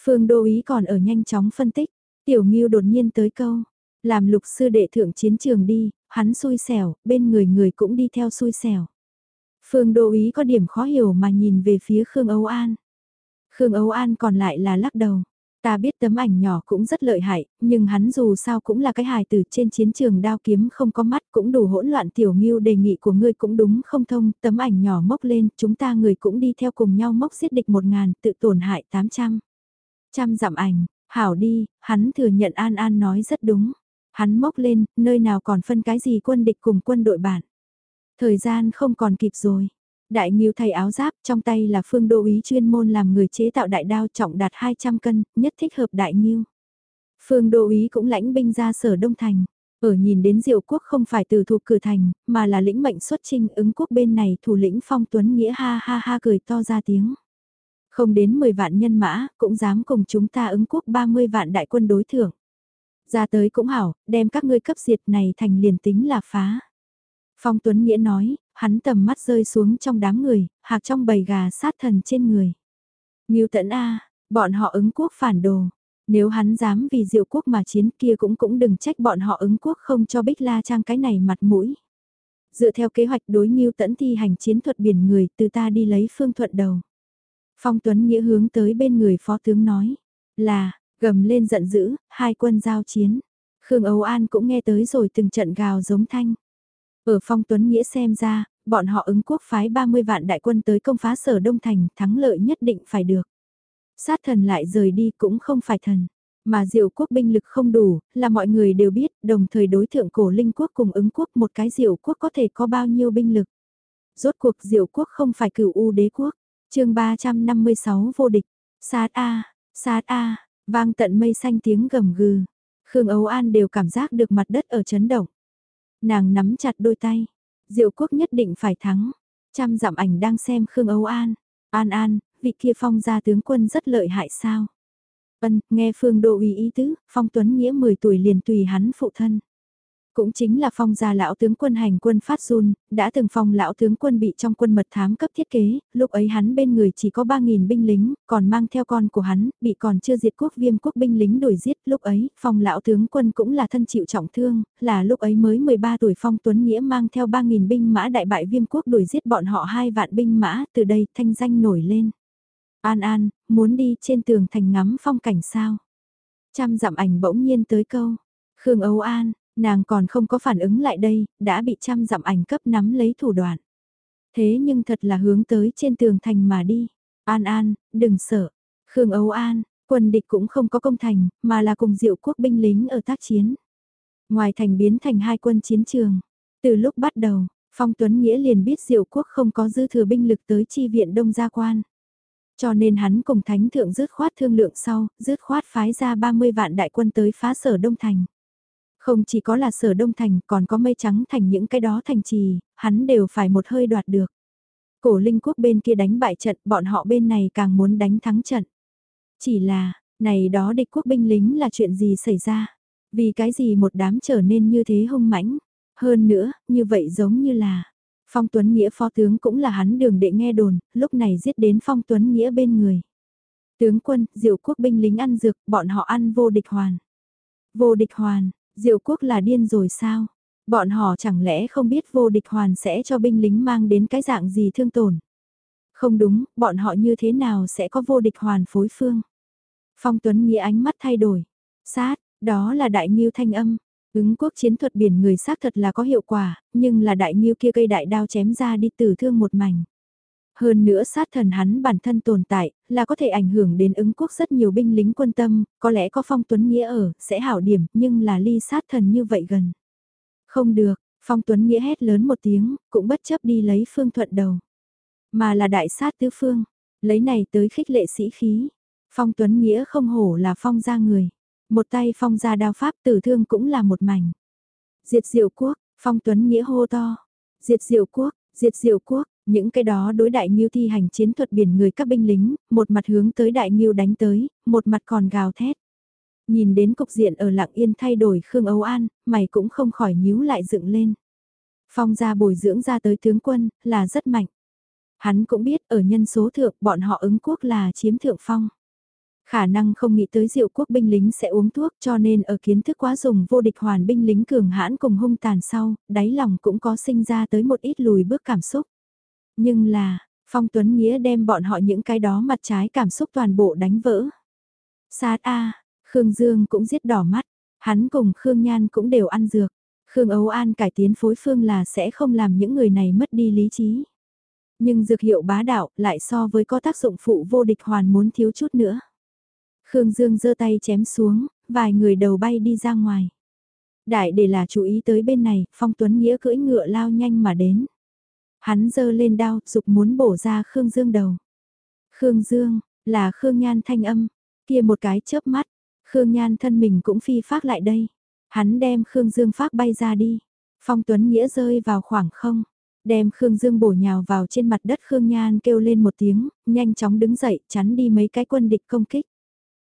Phương Đô Ý còn ở nhanh chóng phân tích, Tiểu Ngưu đột nhiên tới câu, làm lục sư đệ thượng chiến trường đi, hắn xui xẻo, bên người người cũng đi theo xui xẻo. Phương Đô Ý có điểm khó hiểu mà nhìn về phía Khương Âu An. Khương Âu An còn lại là lắc đầu. Ta biết tấm ảnh nhỏ cũng rất lợi hại, nhưng hắn dù sao cũng là cái hài từ trên chiến trường đao kiếm không có mắt cũng đủ hỗn loạn tiểu nghiêu đề nghị của ngươi cũng đúng không thông, tấm ảnh nhỏ mốc lên, chúng ta người cũng đi theo cùng nhau mốc giết địch một ngàn, tự tổn hại tám trăm. Trăm dặm ảnh, hảo đi, hắn thừa nhận An An nói rất đúng. Hắn mốc lên, nơi nào còn phân cái gì quân địch cùng quân đội bản. Thời gian không còn kịp rồi. Đại Nghiêu thay áo giáp, trong tay là phương đô ý chuyên môn làm người chế tạo đại đao trọng đạt 200 cân, nhất thích hợp Đại Nghiêu. Phương đô ý cũng lãnh binh ra sở Đông Thành. Ở nhìn đến diệu quốc không phải từ thuộc cử thành, mà là lĩnh mệnh xuất trinh ứng quốc bên này thủ lĩnh phong tuấn nghĩa ha ha ha cười to ra tiếng. Không đến 10 vạn nhân mã, cũng dám cùng chúng ta ứng quốc 30 vạn đại quân đối thưởng. Ra tới cũng hảo, đem các ngươi cấp diệt này thành liền tính là phá. Phong Tuấn Nghĩa nói, hắn tầm mắt rơi xuống trong đám người, hạc trong bầy gà sát thần trên người. Ngưu tận A, bọn họ ứng quốc phản đồ. Nếu hắn dám vì diệu quốc mà chiến kia cũng cũng đừng trách bọn họ ứng quốc không cho Bích La Trang cái này mặt mũi. Dựa theo kế hoạch đối Ngưu tẫn thi hành chiến thuật biển người từ ta đi lấy phương thuận đầu. Phong Tuấn Nghĩa hướng tới bên người phó tướng nói, là, gầm lên giận dữ, hai quân giao chiến. Khương Âu An cũng nghe tới rồi từng trận gào giống thanh. Ở Phong Tuấn Nghĩa xem ra, bọn họ ứng quốc phái 30 vạn đại quân tới công phá sở Đông Thành, thắng lợi nhất định phải được. Sát thần lại rời đi cũng không phải thần. Mà diệu quốc binh lực không đủ, là mọi người đều biết, đồng thời đối thượng cổ linh quốc cùng ứng quốc một cái diệu quốc có thể có bao nhiêu binh lực. Rốt cuộc diệu quốc không phải cửu u đế quốc chương 356 vô địch. Sát A, sát A, vang tận mây xanh tiếng gầm gừ. Khương Ấu An đều cảm giác được mặt đất ở chấn động. Nàng nắm chặt đôi tay. Diệu quốc nhất định phải thắng. Trăm dặm ảnh đang xem Khương Âu An. An An, vị kia phong gia tướng quân rất lợi hại sao? Ân, nghe Phương Đô ý ý tứ, Phong Tuấn Nghĩa 10 tuổi liền tùy hắn phụ thân. Cũng chính là phong gia lão tướng quân hành quân phát run, đã từng phong lão tướng quân bị trong quân mật thám cấp thiết kế, lúc ấy hắn bên người chỉ có 3.000 binh lính, còn mang theo con của hắn, bị còn chưa diệt quốc viêm quốc binh lính đuổi giết, lúc ấy, phong lão tướng quân cũng là thân chịu trọng thương, là lúc ấy mới 13 tuổi phong tuấn nghĩa mang theo 3.000 binh mã đại bại viêm quốc đuổi giết bọn họ hai vạn binh mã, từ đây thanh danh nổi lên. An An, muốn đi trên tường thành ngắm phong cảnh sao? Trăm dặm ảnh bỗng nhiên tới câu. Khương Âu An, nàng còn không có phản ứng lại đây, đã bị trăm dặm ảnh cấp nắm lấy thủ đoạn. Thế nhưng thật là hướng tới trên tường thành mà đi. An An, đừng sợ. Khương Âu An, quân địch cũng không có công thành, mà là cùng diệu quốc binh lính ở tác chiến. Ngoài thành biến thành hai quân chiến trường. Từ lúc bắt đầu, Phong Tuấn Nghĩa liền biết diệu quốc không có dư thừa binh lực tới chi viện Đông Gia Quan. Cho nên hắn cùng thánh thượng dứt khoát thương lượng sau, dứt khoát phái ra 30 vạn đại quân tới phá sở Đông Thành. Không chỉ có là sở Đông Thành còn có mây trắng thành những cái đó thành trì, hắn đều phải một hơi đoạt được. Cổ linh quốc bên kia đánh bại trận, bọn họ bên này càng muốn đánh thắng trận. Chỉ là, này đó địch quốc binh lính là chuyện gì xảy ra? Vì cái gì một đám trở nên như thế hung mãnh? Hơn nữa, như vậy giống như là, Phong Tuấn Nghĩa phó tướng cũng là hắn đường đệ nghe đồn, lúc này giết đến Phong Tuấn Nghĩa bên người. Tướng quân, diệu quốc binh lính ăn dược, bọn họ ăn vô địch hoàn. Vô địch hoàn, diệu quốc là điên rồi sao? Bọn họ chẳng lẽ không biết vô địch hoàn sẽ cho binh lính mang đến cái dạng gì thương tổn? Không đúng, bọn họ như thế nào sẽ có vô địch hoàn phối phương? Phong Tuấn Nghĩa ánh mắt thay đổi. Sát, đó là đại nghiêu thanh âm. Ứng quốc chiến thuật biển người xác thật là có hiệu quả, nhưng là đại nghiêu kia cây đại đao chém ra đi tử thương một mảnh. Hơn nữa sát thần hắn bản thân tồn tại, là có thể ảnh hưởng đến ứng quốc rất nhiều binh lính quân tâm, có lẽ có phong tuấn nghĩa ở, sẽ hảo điểm, nhưng là ly sát thần như vậy gần. Không được, phong tuấn nghĩa hét lớn một tiếng, cũng bất chấp đi lấy phương thuận đầu. Mà là đại sát tứ phương, lấy này tới khích lệ sĩ khí. Phong tuấn nghĩa không hổ là phong ra người. Một tay phong ra đao pháp tử thương cũng là một mảnh. Diệt diệu quốc, phong tuấn nghĩa hô to. Diệt diệu quốc, diệt diệu quốc, những cái đó đối đại nghiêu thi hành chiến thuật biển người các binh lính, một mặt hướng tới đại nghiêu đánh tới, một mặt còn gào thét. Nhìn đến cục diện ở lặng yên thay đổi Khương Âu An, mày cũng không khỏi nhíu lại dựng lên. Phong gia bồi dưỡng ra tới tướng quân, là rất mạnh. Hắn cũng biết ở nhân số thượng bọn họ ứng quốc là chiếm thượng phong. Khả năng không nghĩ tới diệu quốc binh lính sẽ uống thuốc cho nên ở kiến thức quá dùng vô địch hoàn binh lính cường hãn cùng hung tàn sau, đáy lòng cũng có sinh ra tới một ít lùi bước cảm xúc. Nhưng là, Phong Tuấn Nghĩa đem bọn họ những cái đó mặt trái cảm xúc toàn bộ đánh vỡ. Sát A, Khương Dương cũng giết đỏ mắt, hắn cùng Khương Nhan cũng đều ăn dược. Khương Ấu An cải tiến phối phương là sẽ không làm những người này mất đi lý trí. Nhưng dược hiệu bá đạo lại so với có tác dụng phụ vô địch hoàn muốn thiếu chút nữa. Khương Dương giơ tay chém xuống, vài người đầu bay đi ra ngoài. Đại để là chú ý tới bên này, Phong Tuấn Nghĩa cưỡi ngựa lao nhanh mà đến. Hắn giơ lên đao, dục muốn bổ ra Khương Dương đầu. Khương Dương, là Khương Nhan thanh âm, kia một cái chớp mắt, Khương Nhan thân mình cũng phi phát lại đây. Hắn đem Khương Dương phát bay ra đi. Phong Tuấn Nghĩa rơi vào khoảng không, đem Khương Dương bổ nhào vào trên mặt đất Khương Nhan kêu lên một tiếng, nhanh chóng đứng dậy, chắn đi mấy cái quân địch công kích.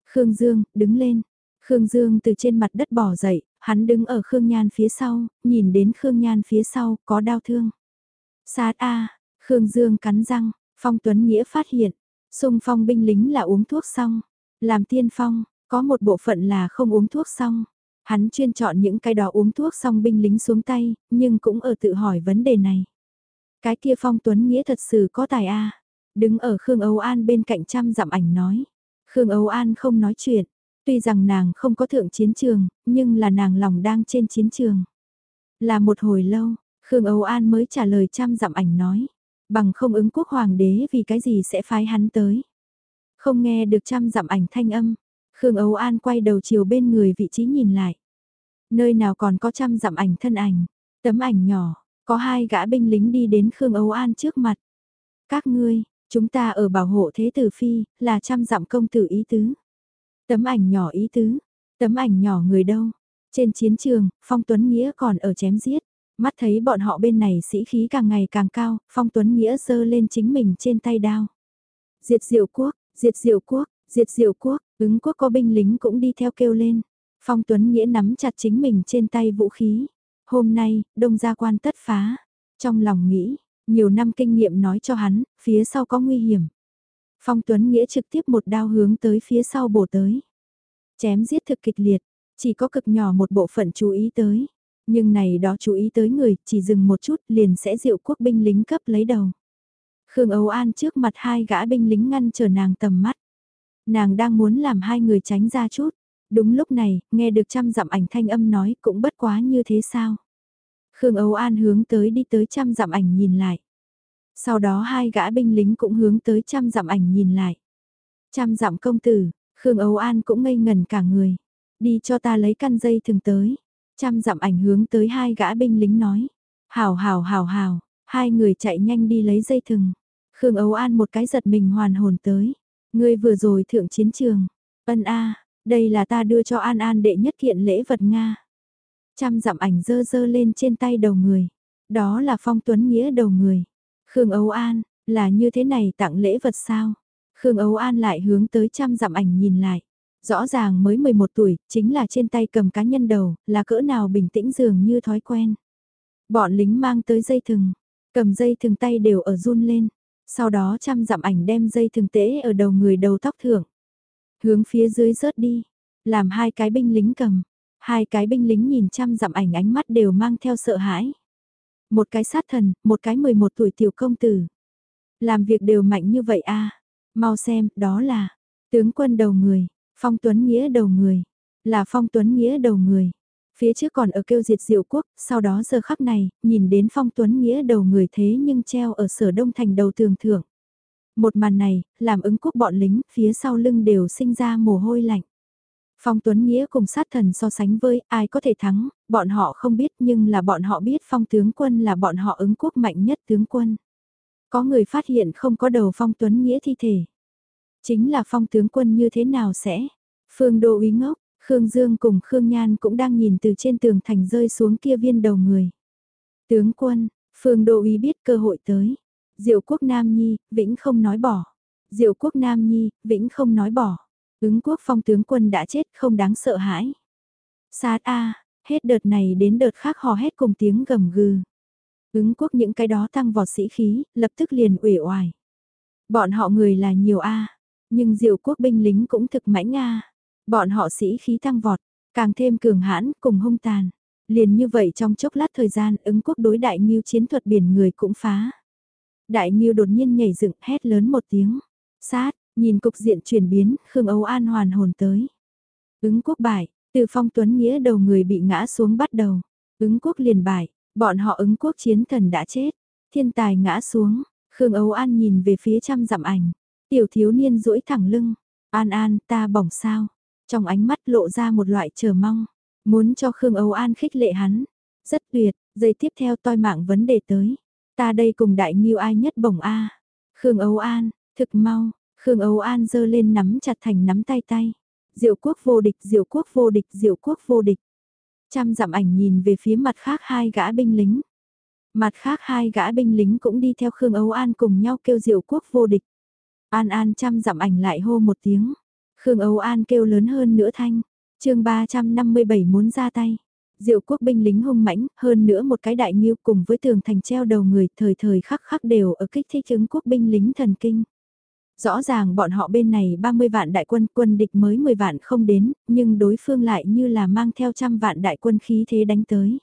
Khương Dương, đứng lên. Khương Dương từ trên mặt đất bỏ dậy, hắn đứng ở Khương Nhan phía sau, nhìn đến Khương Nhan phía sau, có đau thương. Sát A, à, Khương Dương cắn răng, Phong Tuấn Nghĩa phát hiện, xung phong binh lính là uống thuốc xong, làm tiên phong, có một bộ phận là không uống thuốc xong. Hắn chuyên chọn những cái đó uống thuốc xong binh lính xuống tay, nhưng cũng ở tự hỏi vấn đề này. Cái kia Phong Tuấn Nghĩa thật sự có tài A. Đứng ở Khương Âu An bên cạnh trăm dặm ảnh nói. Khương Âu An không nói chuyện. Tuy rằng nàng không có thượng chiến trường, nhưng là nàng lòng đang trên chiến trường. Là một hồi lâu, Khương Âu An mới trả lời trăm dặm ảnh nói. Bằng không ứng quốc hoàng đế vì cái gì sẽ phái hắn tới. Không nghe được trăm dặm ảnh thanh âm. Khương Âu An quay đầu chiều bên người vị trí nhìn lại. Nơi nào còn có trăm dặm ảnh thân ảnh. Tấm ảnh nhỏ, có hai gã binh lính đi đến Khương Âu An trước mặt. Các ngươi, chúng ta ở bảo hộ thế tử phi, là trăm dặm công tử ý tứ. Tấm ảnh nhỏ ý tứ, tấm ảnh nhỏ người đâu. Trên chiến trường, Phong Tuấn Nghĩa còn ở chém giết. Mắt thấy bọn họ bên này sĩ khí càng ngày càng cao, Phong Tuấn Nghĩa giơ lên chính mình trên tay đao. Diệt diệu quốc, diệt diệu quốc, diệt diệu quốc, ứng quốc có binh lính cũng đi theo kêu lên. Phong Tuấn Nghĩa nắm chặt chính mình trên tay vũ khí. Hôm nay, đông gia quan tất phá. Trong lòng nghĩ, nhiều năm kinh nghiệm nói cho hắn, phía sau có nguy hiểm. Phong Tuấn Nghĩa trực tiếp một đao hướng tới phía sau bổ tới. Chém giết thực kịch liệt, chỉ có cực nhỏ một bộ phận chú ý tới. Nhưng này đó chú ý tới người, chỉ dừng một chút liền sẽ diệu quốc binh lính cấp lấy đầu. Khương Âu An trước mặt hai gã binh lính ngăn trở nàng tầm mắt. Nàng đang muốn làm hai người tránh ra chút. Đúng lúc này, nghe được trăm dặm ảnh thanh âm nói cũng bất quá như thế sao. Khương Âu An hướng tới đi tới trăm dặm ảnh nhìn lại. Sau đó hai gã binh lính cũng hướng tới trăm dặm ảnh nhìn lại. Trăm dặm công tử, Khương Âu An cũng ngây ngần cả người. Đi cho ta lấy căn dây thường tới. Trăm dặm ảnh hướng tới hai gã binh lính nói. Hào hào hào hào, hai người chạy nhanh đi lấy dây thừng. Khương Âu An một cái giật mình hoàn hồn tới. Ngươi vừa rồi thượng chiến trường. Ân A, đây là ta đưa cho An An đệ nhất kiện lễ vật Nga. Trăm dặm ảnh dơ dơ lên trên tay đầu người. Đó là phong tuấn nghĩa đầu người. Khương Âu An, là như thế này tặng lễ vật sao? Khương Âu An lại hướng tới trăm dặm ảnh nhìn lại. Rõ ràng mới 11 tuổi, chính là trên tay cầm cá nhân đầu, là cỡ nào bình tĩnh dường như thói quen. Bọn lính mang tới dây thừng, cầm dây thừng tay đều ở run lên. Sau đó chăm dặm ảnh đem dây thừng tễ ở đầu người đầu tóc thưởng. Hướng phía dưới rớt đi, làm hai cái binh lính cầm. Hai cái binh lính nhìn chăm dặm ảnh ánh mắt đều mang theo sợ hãi. Một cái sát thần, một cái 11 tuổi tiểu công tử. Làm việc đều mạnh như vậy a à? Mau xem, đó là tướng quân đầu người, phong tuấn nghĩa đầu người, là phong tuấn nghĩa đầu người. Phía trước còn ở kêu diệt diệu quốc, sau đó giờ khắc này, nhìn đến phong tuấn nghĩa đầu người thế nhưng treo ở sở đông thành đầu tường thưởng. Một màn này, làm ứng quốc bọn lính, phía sau lưng đều sinh ra mồ hôi lạnh. Phong Tuấn Nghĩa cùng sát thần so sánh với ai có thể thắng, bọn họ không biết nhưng là bọn họ biết phong tướng quân là bọn họ ứng quốc mạnh nhất tướng quân. Có người phát hiện không có đầu phong Tuấn Nghĩa thi thể. Chính là phong tướng quân như thế nào sẽ? Phương Đô Úy Ngốc, Khương Dương cùng Khương Nhan cũng đang nhìn từ trên tường thành rơi xuống kia viên đầu người. Tướng quân, Phương Đô Úy biết cơ hội tới. Diệu quốc Nam Nhi, Vĩnh không nói bỏ. Diệu quốc Nam Nhi, Vĩnh không nói bỏ. Ứng quốc phong tướng quân đã chết không đáng sợ hãi. Sát A, hết đợt này đến đợt khác hò hét cùng tiếng gầm gừ. Ứng quốc những cái đó tăng vọt sĩ khí, lập tức liền uể oải. Bọn họ người là nhiều A, nhưng diệu quốc binh lính cũng thực mãnh nga, Bọn họ sĩ khí tăng vọt, càng thêm cường hãn cùng hung tàn. Liền như vậy trong chốc lát thời gian ứng quốc đối đại nghiêu chiến thuật biển người cũng phá. Đại nghiêu đột nhiên nhảy dựng hét lớn một tiếng. Sát, Nhìn cục diện chuyển biến, Khương Âu An hoàn hồn tới. Ứng quốc bại, từ phong tuấn nghĩa đầu người bị ngã xuống bắt đầu. Ứng quốc liền bại, bọn họ ứng quốc chiến thần đã chết. Thiên tài ngã xuống, Khương Âu An nhìn về phía trăm dặm ảnh. Tiểu thiếu niên duỗi thẳng lưng. An An, ta bỏng sao? Trong ánh mắt lộ ra một loại chờ mong. Muốn cho Khương Âu An khích lệ hắn. Rất tuyệt, giây tiếp theo toi mạng vấn đề tới. Ta đây cùng đại nghiêu ai nhất bổng A. Khương Âu An, thực mau, Khương Âu An giơ lên nắm chặt thành nắm tay tay. Diệu quốc vô địch, diệu quốc vô địch, diệu quốc vô địch. Trăm dặm ảnh nhìn về phía mặt khác hai gã binh lính. Mặt khác hai gã binh lính cũng đi theo Khương Âu An cùng nhau kêu diệu quốc vô địch. An An trăm dặm ảnh lại hô một tiếng. Khương Âu An kêu lớn hơn nữa thanh. chương 357 muốn ra tay. Diệu quốc binh lính hung mãnh, hơn nữa một cái đại nghiêu cùng với tường thành treo đầu người thời thời khắc khắc đều ở kích thích chứng quốc binh lính thần kinh. Rõ ràng bọn họ bên này 30 vạn đại quân quân địch mới 10 vạn không đến, nhưng đối phương lại như là mang theo trăm vạn đại quân khí thế đánh tới.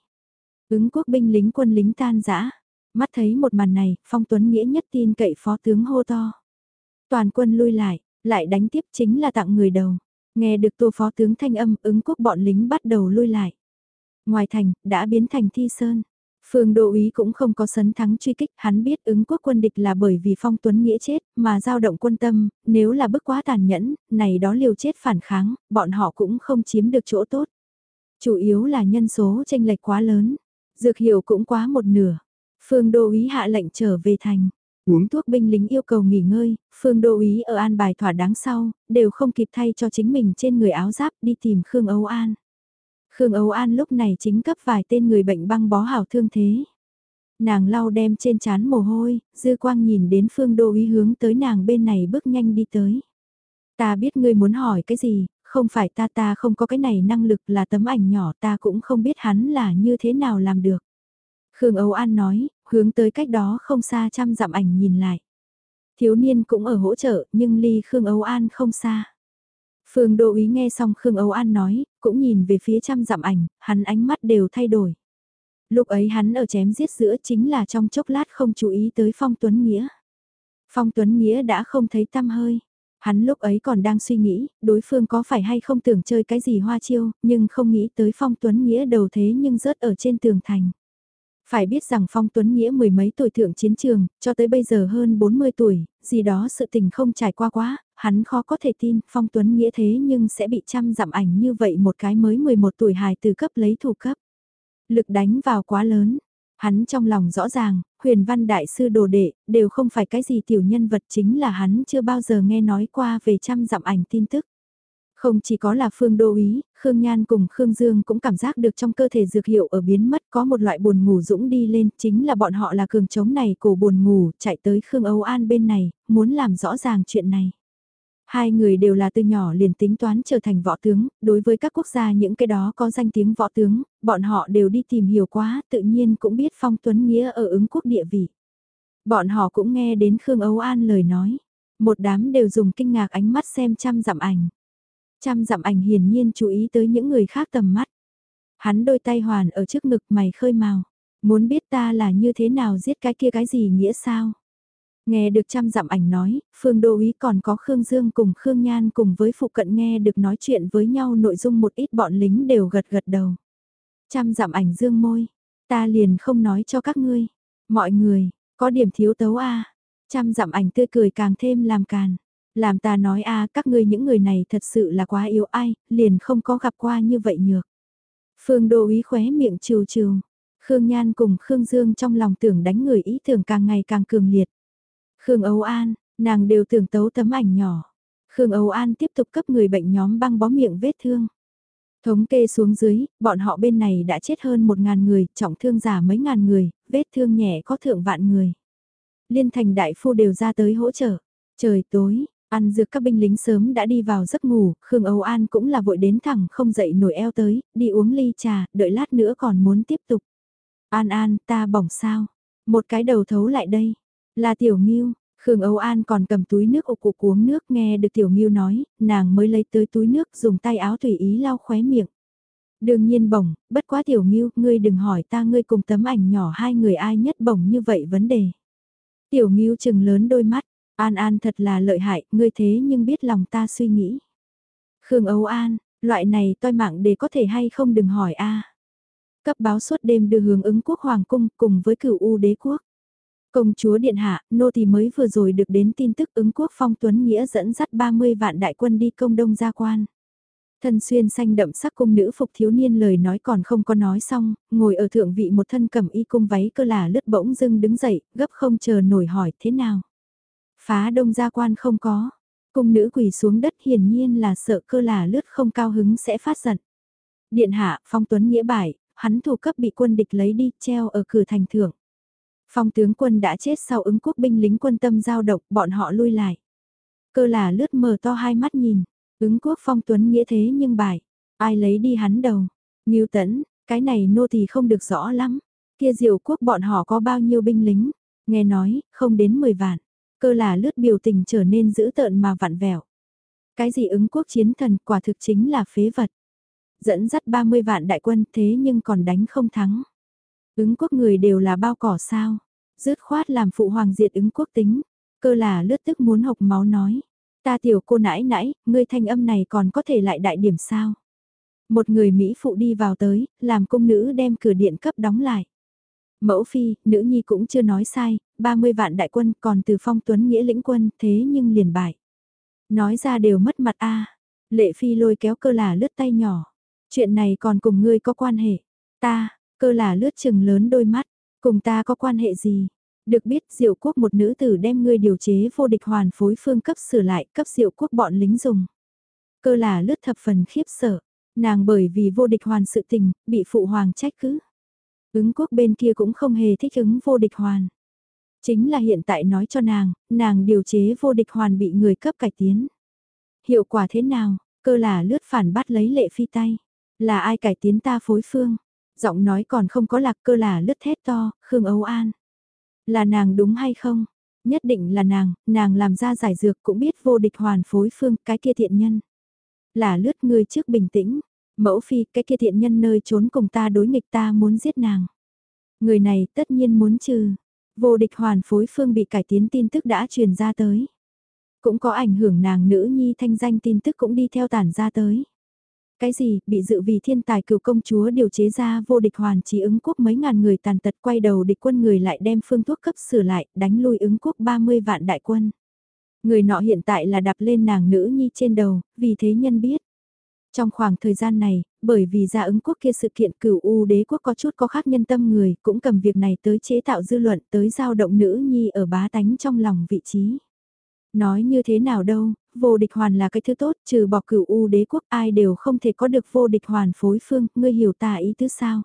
Ứng quốc binh lính quân lính tan rã. Mắt thấy một màn này, Phong Tuấn Nghĩa nhất tin cậy phó tướng hô to. Toàn quân lui lại, lại đánh tiếp chính là tặng người đầu. Nghe được tô phó tướng thanh âm ứng quốc bọn lính bắt đầu lui lại. Ngoài thành, đã biến thành thi sơn. Phương Đô Ý cũng không có sấn thắng truy kích, hắn biết ứng quốc quân địch là bởi vì phong tuấn nghĩa chết, mà giao động quân tâm, nếu là bức quá tàn nhẫn, này đó liều chết phản kháng, bọn họ cũng không chiếm được chỗ tốt. Chủ yếu là nhân số tranh lệch quá lớn, dược hiệu cũng quá một nửa. Phương Đô Ý hạ lệnh trở về thành. Uống thuốc binh lính yêu cầu nghỉ ngơi, Phương Đô Ý ở an bài thỏa đáng sau, đều không kịp thay cho chính mình trên người áo giáp đi tìm Khương Âu An. Khương Âu An lúc này chính cấp vài tên người bệnh băng bó hảo thương thế. Nàng lau đem trên chán mồ hôi, dư quang nhìn đến Phương Đô Ý hướng tới nàng bên này bước nhanh đi tới. Ta biết ngươi muốn hỏi cái gì, không phải ta ta không có cái này năng lực là tấm ảnh nhỏ ta cũng không biết hắn là như thế nào làm được. Khương Âu An nói, hướng tới cách đó không xa trăm dặm ảnh nhìn lại. Thiếu niên cũng ở hỗ trợ nhưng ly Khương Âu An không xa. Phương Đô Ý nghe xong Khương Âu An nói, cũng nhìn về phía trăm dặm ảnh, hắn ánh mắt đều thay đổi. Lúc ấy hắn ở chém giết giữa chính là trong chốc lát không chú ý tới Phong Tuấn Nghĩa. Phong Tuấn Nghĩa đã không thấy tăm hơi. Hắn lúc ấy còn đang suy nghĩ, đối phương có phải hay không tưởng chơi cái gì hoa chiêu, nhưng không nghĩ tới Phong Tuấn Nghĩa đầu thế nhưng rớt ở trên tường thành. Phải biết rằng Phong Tuấn Nghĩa mười mấy tuổi thượng chiến trường, cho tới bây giờ hơn 40 tuổi, gì đó sự tình không trải qua quá, hắn khó có thể tin Phong Tuấn Nghĩa thế nhưng sẽ bị chăm dặm ảnh như vậy một cái mới 11 tuổi hài từ cấp lấy thủ cấp. Lực đánh vào quá lớn, hắn trong lòng rõ ràng, huyền văn đại sư đồ đệ, đều không phải cái gì tiểu nhân vật chính là hắn chưa bao giờ nghe nói qua về chăm dặm ảnh tin tức. Không chỉ có là Phương Đô Ý, Khương Nhan cùng Khương Dương cũng cảm giác được trong cơ thể dược hiệu ở biến mất có một loại buồn ngủ dũng đi lên, chính là bọn họ là cường chống này cổ buồn ngủ, chạy tới Khương Âu An bên này, muốn làm rõ ràng chuyện này. Hai người đều là từ nhỏ liền tính toán trở thành võ tướng, đối với các quốc gia những cái đó có danh tiếng võ tướng, bọn họ đều đi tìm hiểu quá, tự nhiên cũng biết phong tuấn nghĩa ở ứng quốc địa vị. Bọn họ cũng nghe đến Khương Âu An lời nói, một đám đều dùng kinh ngạc ánh mắt xem chăm dặm ảnh. Trăm dặm ảnh hiển nhiên chú ý tới những người khác tầm mắt. Hắn đôi tay hoàn ở trước ngực mày khơi màu. Muốn biết ta là như thế nào giết cái kia cái gì nghĩa sao? Nghe được trăm dặm ảnh nói, Phương Đô Ý còn có Khương Dương cùng Khương Nhan cùng với phụ cận nghe được nói chuyện với nhau nội dung một ít bọn lính đều gật gật đầu. Trăm dặm ảnh dương môi, ta liền không nói cho các ngươi. Mọi người, có điểm thiếu tấu a Trăm dặm ảnh tươi cười càng thêm làm càn. Làm ta nói a các ngươi những người này thật sự là quá yếu ai, liền không có gặp qua như vậy nhược. Phương Đô Ý khóe miệng trừ trừ. Khương Nhan cùng Khương Dương trong lòng tưởng đánh người ý tưởng càng ngày càng cường liệt. Khương Âu An, nàng đều tưởng tấu tấm ảnh nhỏ. Khương Âu An tiếp tục cấp người bệnh nhóm băng bó miệng vết thương. Thống kê xuống dưới, bọn họ bên này đã chết hơn một ngàn người, trọng thương giả mấy ngàn người, vết thương nhẹ có thượng vạn người. Liên thành đại phu đều ra tới hỗ trợ. Trời tối, Ăn dược các binh lính sớm đã đi vào giấc ngủ, Khương Âu An cũng là vội đến thẳng không dậy nổi eo tới, đi uống ly trà, đợi lát nữa còn muốn tiếp tục. An An, ta bỏng sao? Một cái đầu thấu lại đây. Là Tiểu Nghiêu, Khương Âu An còn cầm túi nước ục cục uống nước nghe được Tiểu Nghiêu nói, nàng mới lấy tới túi nước dùng tay áo tùy ý lau khóe miệng. Đương nhiên bỏng, bất quá Tiểu Nghiêu, ngươi đừng hỏi ta ngươi cùng tấm ảnh nhỏ hai người ai nhất bỏng như vậy vấn đề. Tiểu Nghiêu chừng lớn đôi mắt, An An thật là lợi hại, ngươi thế nhưng biết lòng ta suy nghĩ. Khương Âu An, loại này toi mạng để có thể hay không đừng hỏi a. Cấp báo suốt đêm đưa hướng ứng quốc hoàng cung cùng với cửu u đế quốc. Công chúa Điện Hạ, nô tỳ mới vừa rồi được đến tin tức ứng quốc phong tuấn nghĩa dẫn dắt 30 vạn đại quân đi công đông gia quan. Thân xuyên xanh đậm sắc cung nữ phục thiếu niên lời nói còn không có nói xong, ngồi ở thượng vị một thân cầm y cung váy cơ là lướt bỗng dưng đứng dậy, gấp không chờ nổi hỏi thế nào. Phá đông gia quan không có. Cung nữ quỳ xuống đất hiển nhiên là sợ cơ là lướt không cao hứng sẽ phát giận. Điện hạ, phong tuấn nghĩa bại, hắn thủ cấp bị quân địch lấy đi treo ở cửa thành thưởng. Phong tướng quân đã chết sau ứng quốc binh lính quân tâm giao động, bọn họ lui lại. Cơ là lướt mở to hai mắt nhìn, ứng quốc phong tuấn nghĩa thế nhưng bại. Ai lấy đi hắn đầu? Ngưu Tẫn, cái này nô thì không được rõ lắm. Kia diệu quốc bọn họ có bao nhiêu binh lính? Nghe nói, không đến 10 vạn. Cơ là lướt biểu tình trở nên dữ tợn mà vặn vẹo. Cái gì ứng quốc chiến thần quả thực chính là phế vật. Dẫn dắt 30 vạn đại quân thế nhưng còn đánh không thắng. Ứng quốc người đều là bao cỏ sao. Dứt khoát làm phụ hoàng diệt ứng quốc tính. Cơ là lướt tức muốn hộc máu nói. Ta tiểu cô nãi nãi, ngươi thanh âm này còn có thể lại đại điểm sao? Một người Mỹ phụ đi vào tới, làm công nữ đem cửa điện cấp đóng lại. Mẫu phi, nữ nhi cũng chưa nói sai, 30 vạn đại quân còn từ phong tuấn nghĩa lĩnh quân thế nhưng liền bại. Nói ra đều mất mặt a Lệ phi lôi kéo cơ là lướt tay nhỏ. Chuyện này còn cùng ngươi có quan hệ. Ta, cơ là lướt chừng lớn đôi mắt, cùng ta có quan hệ gì? Được biết diệu quốc một nữ tử đem ngươi điều chế vô địch hoàn phối phương cấp sửa lại cấp diệu quốc bọn lính dùng. Cơ là lướt thập phần khiếp sợ, nàng bởi vì vô địch hoàn sự tình, bị phụ hoàng trách cứ. Ứng quốc bên kia cũng không hề thích ứng vô địch hoàn. Chính là hiện tại nói cho nàng, nàng điều chế vô địch hoàn bị người cấp cải tiến. Hiệu quả thế nào, cơ là lướt phản bắt lấy lệ phi tay. Là ai cải tiến ta phối phương? Giọng nói còn không có lạc cơ là lướt thét to, Khương Âu An. Là nàng đúng hay không? Nhất định là nàng, nàng làm ra giải dược cũng biết vô địch hoàn phối phương cái kia thiện nhân. Là lướt người trước bình tĩnh, mẫu phi cái kia thiện nhân nơi trốn cùng ta đối nghịch ta muốn giết nàng. Người này tất nhiên muốn trừ, vô địch hoàn phối phương bị cải tiến tin tức đã truyền ra tới. Cũng có ảnh hưởng nàng nữ nhi thanh danh tin tức cũng đi theo tản ra tới. Cái gì, bị dự vì thiên tài cựu công chúa điều chế ra vô địch hoàn chỉ ứng quốc mấy ngàn người tàn tật quay đầu địch quân người lại đem phương thuốc cấp sửa lại, đánh lui ứng quốc 30 vạn đại quân. Người nọ hiện tại là đạp lên nàng nữ nhi trên đầu, vì thế nhân biết. Trong khoảng thời gian này, bởi vì ra ứng quốc kia sự kiện cửu U đế quốc có chút có khác nhân tâm người, cũng cầm việc này tới chế tạo dư luận tới giao động nữ nhi ở bá tánh trong lòng vị trí. Nói như thế nào đâu, vô địch hoàn là cái thứ tốt, trừ bỏ cửu U đế quốc ai đều không thể có được vô địch hoàn phối phương, ngươi hiểu ta ý tứ sao?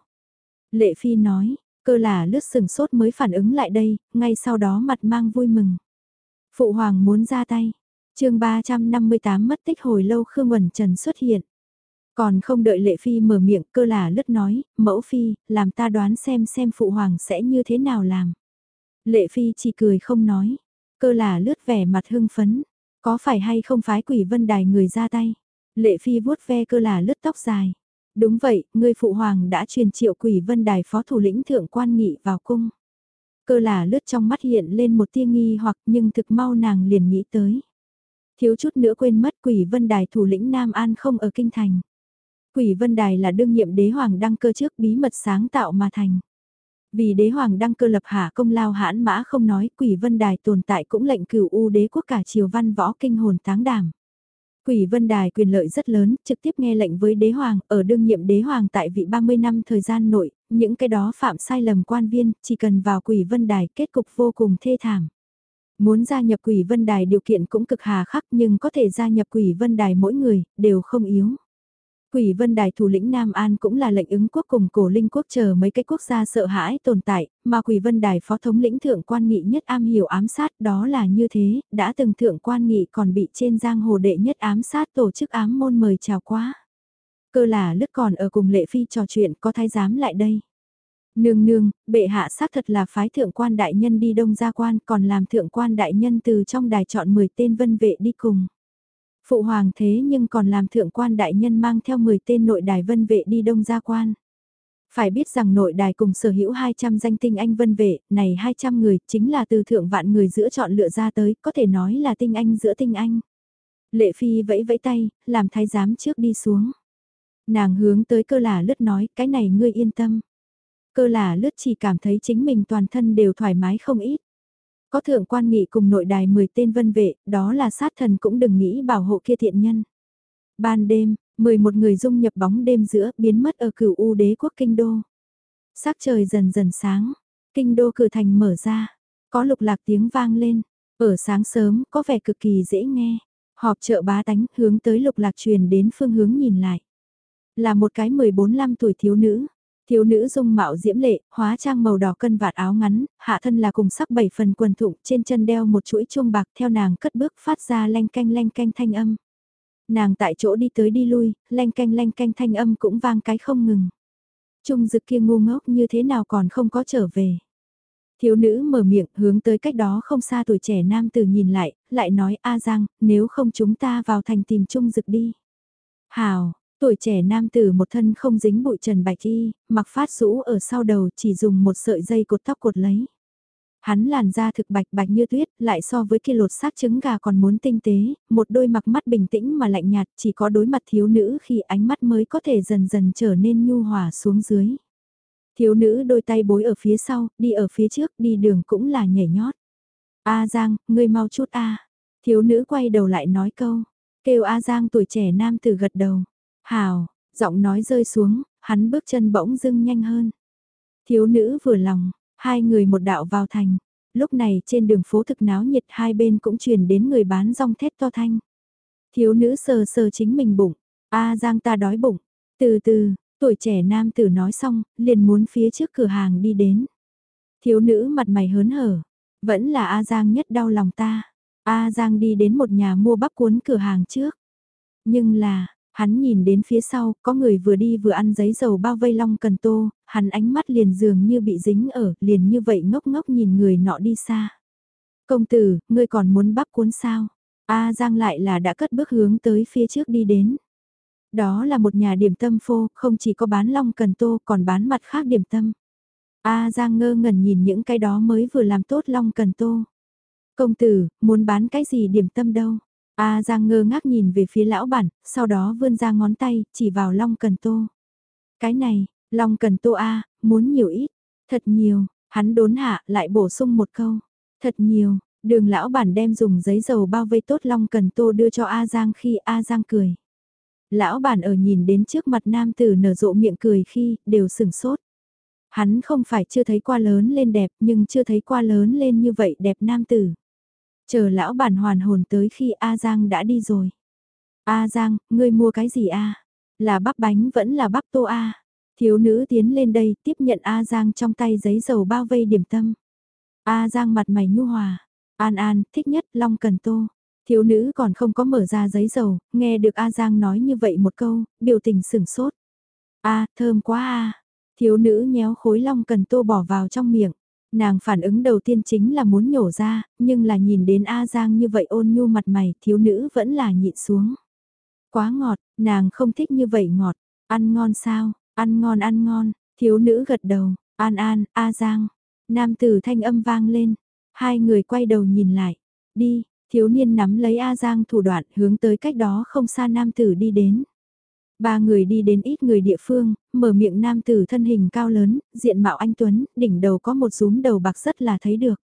Lệ Phi nói, cơ là lướt sừng sốt mới phản ứng lại đây, ngay sau đó mặt mang vui mừng. Phụ hoàng muốn ra tay. chương 358 mất tích hồi lâu Khương Quẩn Trần xuất hiện. Còn không đợi Lệ Phi mở miệng cơ là lướt nói, mẫu Phi, làm ta đoán xem xem Phụ Hoàng sẽ như thế nào làm. Lệ Phi chỉ cười không nói, cơ là lướt vẻ mặt hưng phấn, có phải hay không phái quỷ vân đài người ra tay? Lệ Phi vuốt ve cơ là lướt tóc dài. Đúng vậy, người phụ hoàng đã truyền triệu quỷ vân đài phó thủ lĩnh thượng quan nghị vào cung. Cơ là lướt trong mắt hiện lên một tia nghi hoặc nhưng thực mau nàng liền nghĩ tới. Thiếu chút nữa quên mất quỷ vân đài thủ lĩnh Nam An không ở kinh thành. Quỷ vân đài là đương nhiệm đế hoàng đăng cơ trước bí mật sáng tạo mà thành. Vì đế hoàng đăng cơ lập hạ công lao hãn mã không nói, quỷ vân đài tồn tại cũng lệnh cửu u đế quốc cả triều văn võ kinh hồn táng đảm. Quỷ vân đài quyền lợi rất lớn, trực tiếp nghe lệnh với đế hoàng, ở đương nhiệm đế hoàng tại vị 30 năm thời gian nội, những cái đó phạm sai lầm quan viên, chỉ cần vào quỷ vân đài kết cục vô cùng thê thảm. Muốn gia nhập quỷ vân đài điều kiện cũng cực hà khắc nhưng có thể gia nhập quỷ vân đài mỗi người, đều không yếu. Quỷ vân đài thủ lĩnh Nam An cũng là lệnh ứng quốc cùng cổ linh quốc chờ mấy cái quốc gia sợ hãi tồn tại, mà quỷ vân đài phó thống lĩnh thượng quan nghị nhất am hiểu ám sát đó là như thế, đã từng thượng quan nghị còn bị trên giang hồ đệ nhất ám sát tổ chức ám môn mời chào quá. Cơ là lứt còn ở cùng lệ phi trò chuyện có thái giám lại đây. Nương nương, bệ hạ xác thật là phái thượng quan đại nhân đi đông gia quan còn làm thượng quan đại nhân từ trong đài chọn 10 tên vân vệ đi cùng. Phụ hoàng thế nhưng còn làm thượng quan đại nhân mang theo 10 tên nội đài vân vệ đi đông gia quan. Phải biết rằng nội đài cùng sở hữu 200 danh tinh anh vân vệ, này 200 người chính là từ thượng vạn người giữa chọn lựa ra tới, có thể nói là tinh anh giữa tinh anh. Lệ Phi vẫy vẫy tay, làm thái giám trước đi xuống. Nàng hướng tới cơ là lướt nói, cái này ngươi yên tâm. Cơ là lướt chỉ cảm thấy chính mình toàn thân đều thoải mái không ít. Có thượng quan nghị cùng nội đài 10 tên vân vệ, đó là sát thần cũng đừng nghĩ bảo hộ kia thiện nhân. Ban đêm, 11 người dung nhập bóng đêm giữa biến mất ở cửu U đế quốc kinh đô. Sắc trời dần dần sáng, kinh đô cửa thành mở ra, có lục lạc tiếng vang lên, ở sáng sớm có vẻ cực kỳ dễ nghe. Họp chợ bá tánh hướng tới lục lạc truyền đến phương hướng nhìn lại. Là một cái 14-15 tuổi thiếu nữ, Thiếu nữ dung mạo diễm lệ, hóa trang màu đỏ cân vạt áo ngắn, hạ thân là cùng sắc bảy phần quần thụng, trên chân đeo một chuỗi chuông bạc theo nàng cất bước phát ra leng canh leng canh thanh âm. Nàng tại chỗ đi tới đi lui, leng canh leng canh thanh âm cũng vang cái không ngừng. Trung dực kia ngu ngốc như thế nào còn không có trở về. Thiếu nữ mở miệng hướng tới cách đó không xa tuổi trẻ nam tử nhìn lại, lại nói A Giang, nếu không chúng ta vào thành tìm Trung dực đi. Hào, tuổi trẻ nam tử một thân không dính bụi trần bạch y, mặc phát rũ ở sau đầu chỉ dùng một sợi dây cột tóc cột lấy. Hắn làn da thực bạch bạch như tuyết, lại so với kia lột xác trứng gà còn muốn tinh tế, một đôi mặc mắt bình tĩnh mà lạnh nhạt, chỉ có đối mặt thiếu nữ khi ánh mắt mới có thể dần dần trở nên nhu hòa xuống dưới. Thiếu nữ đôi tay bối ở phía sau, đi ở phía trước, đi đường cũng là nhảy nhót. A Giang, ngươi mau chút A. Thiếu nữ quay đầu lại nói câu, kêu A Giang tuổi trẻ nam tử gật đầu. Hào, giọng nói rơi xuống, hắn bước chân bỗng dưng nhanh hơn. Thiếu nữ vừa lòng, Hai người một đạo vào thành. Lúc này trên đường phố thực náo nhiệt hai bên cũng truyền đến người bán rong thét to thanh. Thiếu nữ sờ sờ chính mình bụng. A Giang ta đói bụng. Từ từ, tuổi trẻ nam tử nói xong, liền muốn phía trước cửa hàng đi đến. Thiếu nữ mặt mày hớn hở. Vẫn là A Giang nhất đau lòng ta. A Giang đi đến một nhà mua bắp cuốn cửa hàng trước. Nhưng là, Hắn nhìn đến phía sau, có người vừa đi vừa ăn giấy dầu bao vây long cần tô, hắn ánh mắt liền dường như bị dính ở, liền như vậy ngốc ngốc nhìn người nọ đi xa. Công tử, ngươi còn muốn bắp cuốn sao? A à, Giang lại là đã cất bước hướng tới phía trước đi đến. Đó là một nhà điểm tâm phô, không chỉ có bán long cần tô còn bán mặt khác điểm tâm. A à, Giang ngơ ngẩn nhìn những cái đó mới vừa làm tốt long cần tô. Công tử, muốn bán cái gì điểm tâm đâu? A Giang ngơ ngác nhìn về phía lão bản, sau đó vươn ra ngón tay, chỉ vào Long Cần Tô. Cái này, Long Cần Tô A, muốn nhiều ít, thật nhiều, hắn đốn hạ lại bổ sung một câu, thật nhiều, đường lão bản đem dùng giấy dầu bao vây tốt Long Cần Tô đưa cho A Giang khi A Giang cười. Lão bản ở nhìn đến trước mặt nam tử nở rộ miệng cười khi, đều sừng sốt. Hắn không phải chưa thấy qua lớn lên đẹp nhưng chưa thấy qua lớn lên như vậy đẹp nam tử. Chờ lão bản hoàn hồn tới khi A Giang đã đi rồi. A Giang, ngươi mua cái gì A? Là bắp bánh vẫn là bắp tô A? Thiếu nữ tiến lên đây tiếp nhận A Giang trong tay giấy dầu bao vây điểm tâm. A Giang mặt mày nhu hòa. An An, thích nhất Long Cần Tô. Thiếu nữ còn không có mở ra giấy dầu, nghe được A Giang nói như vậy một câu, biểu tình sửng sốt. A, thơm quá A. Thiếu nữ nhéo khối Long Cần Tô bỏ vào trong miệng. Nàng phản ứng đầu tiên chính là muốn nhổ ra, nhưng là nhìn đến A Giang như vậy ôn nhu mặt mày, thiếu nữ vẫn là nhịn xuống. Quá ngọt, nàng không thích như vậy ngọt, ăn ngon sao, ăn ngon ăn ngon, thiếu nữ gật đầu, an an, A Giang. Nam tử thanh âm vang lên, hai người quay đầu nhìn lại, đi, thiếu niên nắm lấy A Giang thủ đoạn hướng tới cách đó không xa nam tử đi đến. Ba người đi đến ít người địa phương, mở miệng nam tử thân hình cao lớn, diện mạo anh Tuấn, đỉnh đầu có một rúm đầu bạc rất là thấy được.